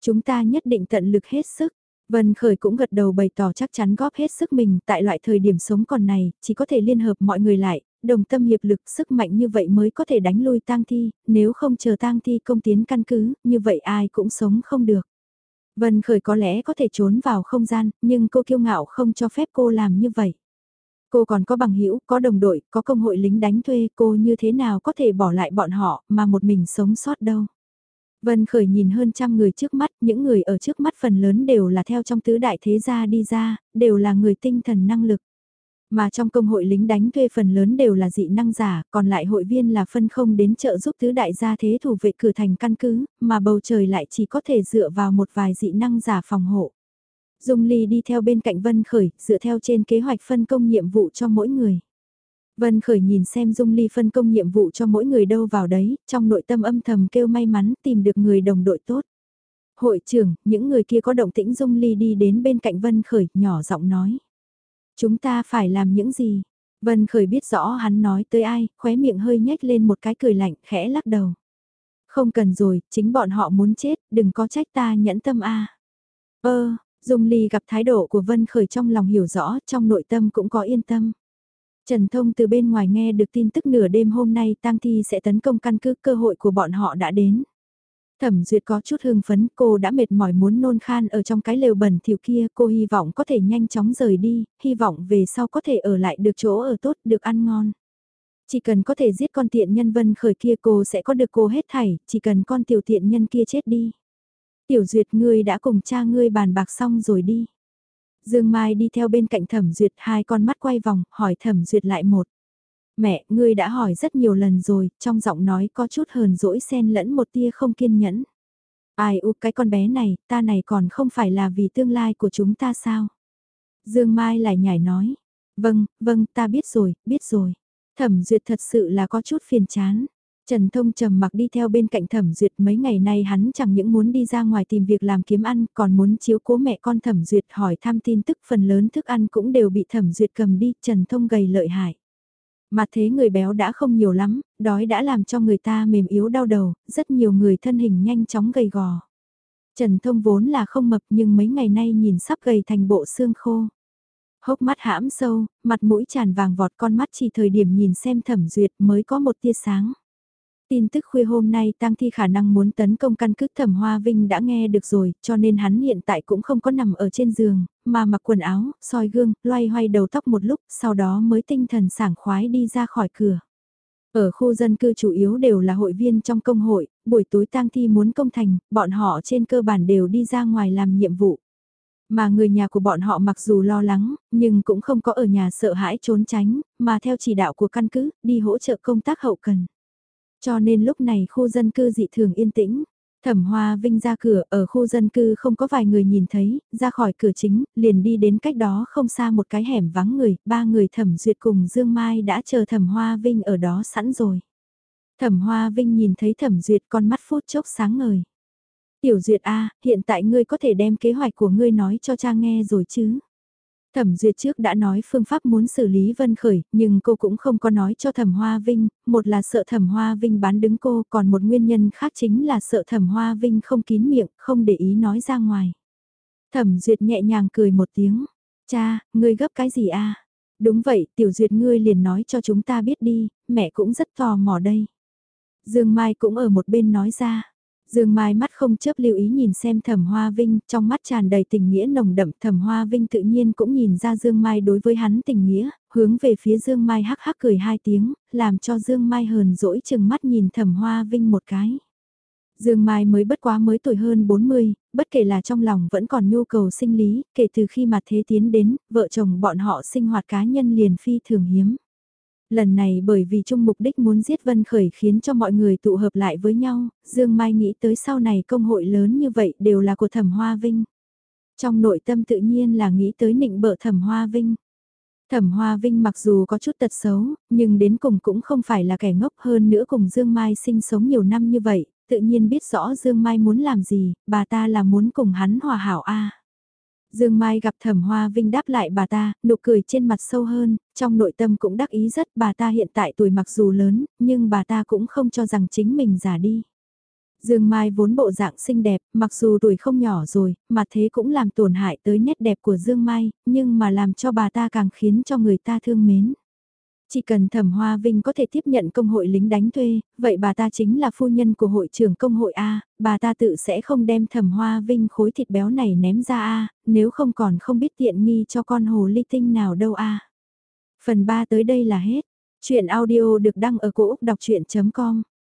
Chúng ta nhất định tận lực hết sức. Vân Khởi cũng gật đầu bày tỏ chắc chắn góp hết sức mình tại loại thời điểm sống còn này, chỉ có thể liên hợp mọi người lại, đồng tâm hiệp lực sức mạnh như vậy mới có thể đánh lui tang thi, nếu không chờ tang thi công tiến căn cứ, như vậy ai cũng sống không được. Vân Khởi có lẽ có thể trốn vào không gian, nhưng cô kiêu ngạo không cho phép cô làm như vậy. Cô còn có bằng hữu có đồng đội, có công hội lính đánh thuê, cô như thế nào có thể bỏ lại bọn họ mà một mình sống sót đâu. Vân Khởi nhìn hơn trăm người trước mắt, những người ở trước mắt phần lớn đều là theo trong tứ đại thế gia đi ra, đều là người tinh thần năng lực. Mà trong công hội lính đánh thuê phần lớn đều là dị năng giả, còn lại hội viên là phân không đến trợ giúp tứ đại gia thế thủ vệ cử thành căn cứ, mà bầu trời lại chỉ có thể dựa vào một vài dị năng giả phòng hộ. Dung Ly đi theo bên cạnh Vân Khởi, dựa theo trên kế hoạch phân công nhiệm vụ cho mỗi người. Vân Khởi nhìn xem Dung Ly phân công nhiệm vụ cho mỗi người đâu vào đấy, trong nội tâm âm thầm kêu may mắn tìm được người đồng đội tốt. Hội trưởng, những người kia có động tĩnh Dung Ly đi đến bên cạnh Vân Khởi, nhỏ giọng nói. Chúng ta phải làm những gì? Vân Khởi biết rõ hắn nói tới ai, khóe miệng hơi nhếch lên một cái cười lạnh, khẽ lắc đầu. Không cần rồi, chính bọn họ muốn chết, đừng có trách ta nhẫn tâm a. Ơ, Dung Ly gặp thái độ của Vân Khởi trong lòng hiểu rõ, trong nội tâm cũng có yên tâm. Trần Thông từ bên ngoài nghe được tin tức nửa đêm hôm nay tang thi sẽ tấn công căn cứ cơ hội của bọn họ đã đến. Thẩm duyệt có chút hưng phấn, cô đã mệt mỏi muốn nôn khan ở trong cái lều bẩn thỉu kia, cô hy vọng có thể nhanh chóng rời đi, hy vọng về sau có thể ở lại được chỗ ở tốt, được ăn ngon. Chỉ cần có thể giết con tiện nhân vân khởi kia cô sẽ có được cô hết thảy, chỉ cần con tiểu tiện nhân kia chết đi. Tiểu duyệt ngươi đã cùng cha ngươi bàn bạc xong rồi đi. Dương Mai đi theo bên cạnh Thẩm Duyệt hai con mắt quay vòng, hỏi Thẩm Duyệt lại một. Mẹ, ngươi đã hỏi rất nhiều lần rồi, trong giọng nói có chút hờn dỗi xen lẫn một tia không kiên nhẫn. Ai u cái con bé này, ta này còn không phải là vì tương lai của chúng ta sao? Dương Mai lại nhảy nói. Vâng, vâng, ta biết rồi, biết rồi. Thẩm Duyệt thật sự là có chút phiền chán. Trần Thông trầm mặc đi theo bên cạnh Thẩm Duyệt mấy ngày nay hắn chẳng những muốn đi ra ngoài tìm việc làm kiếm ăn còn muốn chiếu cố mẹ con Thẩm Duyệt hỏi thăm tin tức phần lớn thức ăn cũng đều bị Thẩm Duyệt cầm đi Trần Thông gầy lợi hại. Mà thế người béo đã không nhiều lắm, đói đã làm cho người ta mềm yếu đau đầu, rất nhiều người thân hình nhanh chóng gầy gò. Trần Thông vốn là không mập nhưng mấy ngày nay nhìn sắp gầy thành bộ xương khô. Hốc mắt hãm sâu, mặt mũi tràn vàng vọt con mắt chỉ thời điểm nhìn xem thẩm duyệt mới có một tia sáng. Tin tức khuya hôm nay Tăng Thi khả năng muốn tấn công căn cứ Thẩm Hoa Vinh đã nghe được rồi, cho nên hắn hiện tại cũng không có nằm ở trên giường, mà mặc quần áo, soi gương, loay hoay đầu tóc một lúc, sau đó mới tinh thần sảng khoái đi ra khỏi cửa. Ở khu dân cư chủ yếu đều là hội viên trong công hội, buổi tối tang thi muốn công thành, bọn họ trên cơ bản đều đi ra ngoài làm nhiệm vụ. Mà người nhà của bọn họ mặc dù lo lắng, nhưng cũng không có ở nhà sợ hãi trốn tránh, mà theo chỉ đạo của căn cứ, đi hỗ trợ công tác hậu cần. Cho nên lúc này khu dân cư dị thường yên tĩnh. Thẩm Hoa Vinh ra cửa ở khu dân cư không có vài người nhìn thấy, ra khỏi cửa chính, liền đi đến cách đó không xa một cái hẻm vắng người, ba người Thẩm Duyệt cùng Dương Mai đã chờ Thẩm Hoa Vinh ở đó sẵn rồi. Thẩm Hoa Vinh nhìn thấy Thẩm Duyệt con mắt phút chốc sáng ngời. Tiểu Duyệt A, hiện tại ngươi có thể đem kế hoạch của ngươi nói cho cha nghe rồi chứ? Thẩm Duyệt trước đã nói phương pháp muốn xử lý Vân Khởi, nhưng cô cũng không có nói cho Thẩm Hoa Vinh, một là sợ Thẩm Hoa Vinh bán đứng cô, còn một nguyên nhân khác chính là sợ Thẩm Hoa Vinh không kín miệng, không để ý nói ra ngoài. Thẩm Duyệt nhẹ nhàng cười một tiếng, cha, ngươi gấp cái gì a? Đúng vậy, Tiểu Duyệt ngươi liền nói cho chúng ta biết đi, mẹ cũng rất tò mò đây. Dương Mai cũng ở một bên nói ra. Dương Mai mắt không chớp lưu ý nhìn xem Thẩm Hoa Vinh, trong mắt tràn đầy tình nghĩa nồng đậm, Thẩm Hoa Vinh tự nhiên cũng nhìn ra Dương Mai đối với hắn tình nghĩa, hướng về phía Dương Mai hắc hắc cười hai tiếng, làm cho Dương Mai hờn dỗi chừng mắt nhìn Thẩm Hoa Vinh một cái. Dương Mai mới bất quá mới tuổi hơn 40, bất kể là trong lòng vẫn còn nhu cầu sinh lý, kể từ khi mà thế tiến đến, vợ chồng bọn họ sinh hoạt cá nhân liền phi thường hiếm. Lần này bởi vì chung mục đích muốn giết Vân Khởi khiến cho mọi người tụ hợp lại với nhau, Dương Mai nghĩ tới sau này công hội lớn như vậy đều là của Thẩm Hoa Vinh. Trong nội tâm tự nhiên là nghĩ tới nịnh bợ Thẩm Hoa Vinh. Thẩm Hoa Vinh mặc dù có chút tật xấu, nhưng đến cùng cũng không phải là kẻ ngốc hơn nữa cùng Dương Mai sinh sống nhiều năm như vậy, tự nhiên biết rõ Dương Mai muốn làm gì, bà ta là muốn cùng hắn hòa hảo a. Dương Mai gặp Thẩm Hoa Vinh đáp lại bà ta, nụ cười trên mặt sâu hơn, trong nội tâm cũng đắc ý rất bà ta hiện tại tuổi mặc dù lớn, nhưng bà ta cũng không cho rằng chính mình già đi. Dương Mai vốn bộ dạng xinh đẹp, mặc dù tuổi không nhỏ rồi, mà thế cũng làm tổn hại tới nét đẹp của Dương Mai, nhưng mà làm cho bà ta càng khiến cho người ta thương mến. Chỉ cần Thẩm Hoa Vinh có thể tiếp nhận công hội lính đánh thuê, vậy bà ta chính là phu nhân của hội trưởng công hội A, bà ta tự sẽ không đem Thẩm Hoa Vinh khối thịt béo này ném ra A, nếu không còn không biết tiện nghi cho con hồ ly tinh nào đâu A. Phần 3 tới đây là hết. Chuyện audio được đăng ở cổ Úc đọc chuyện.com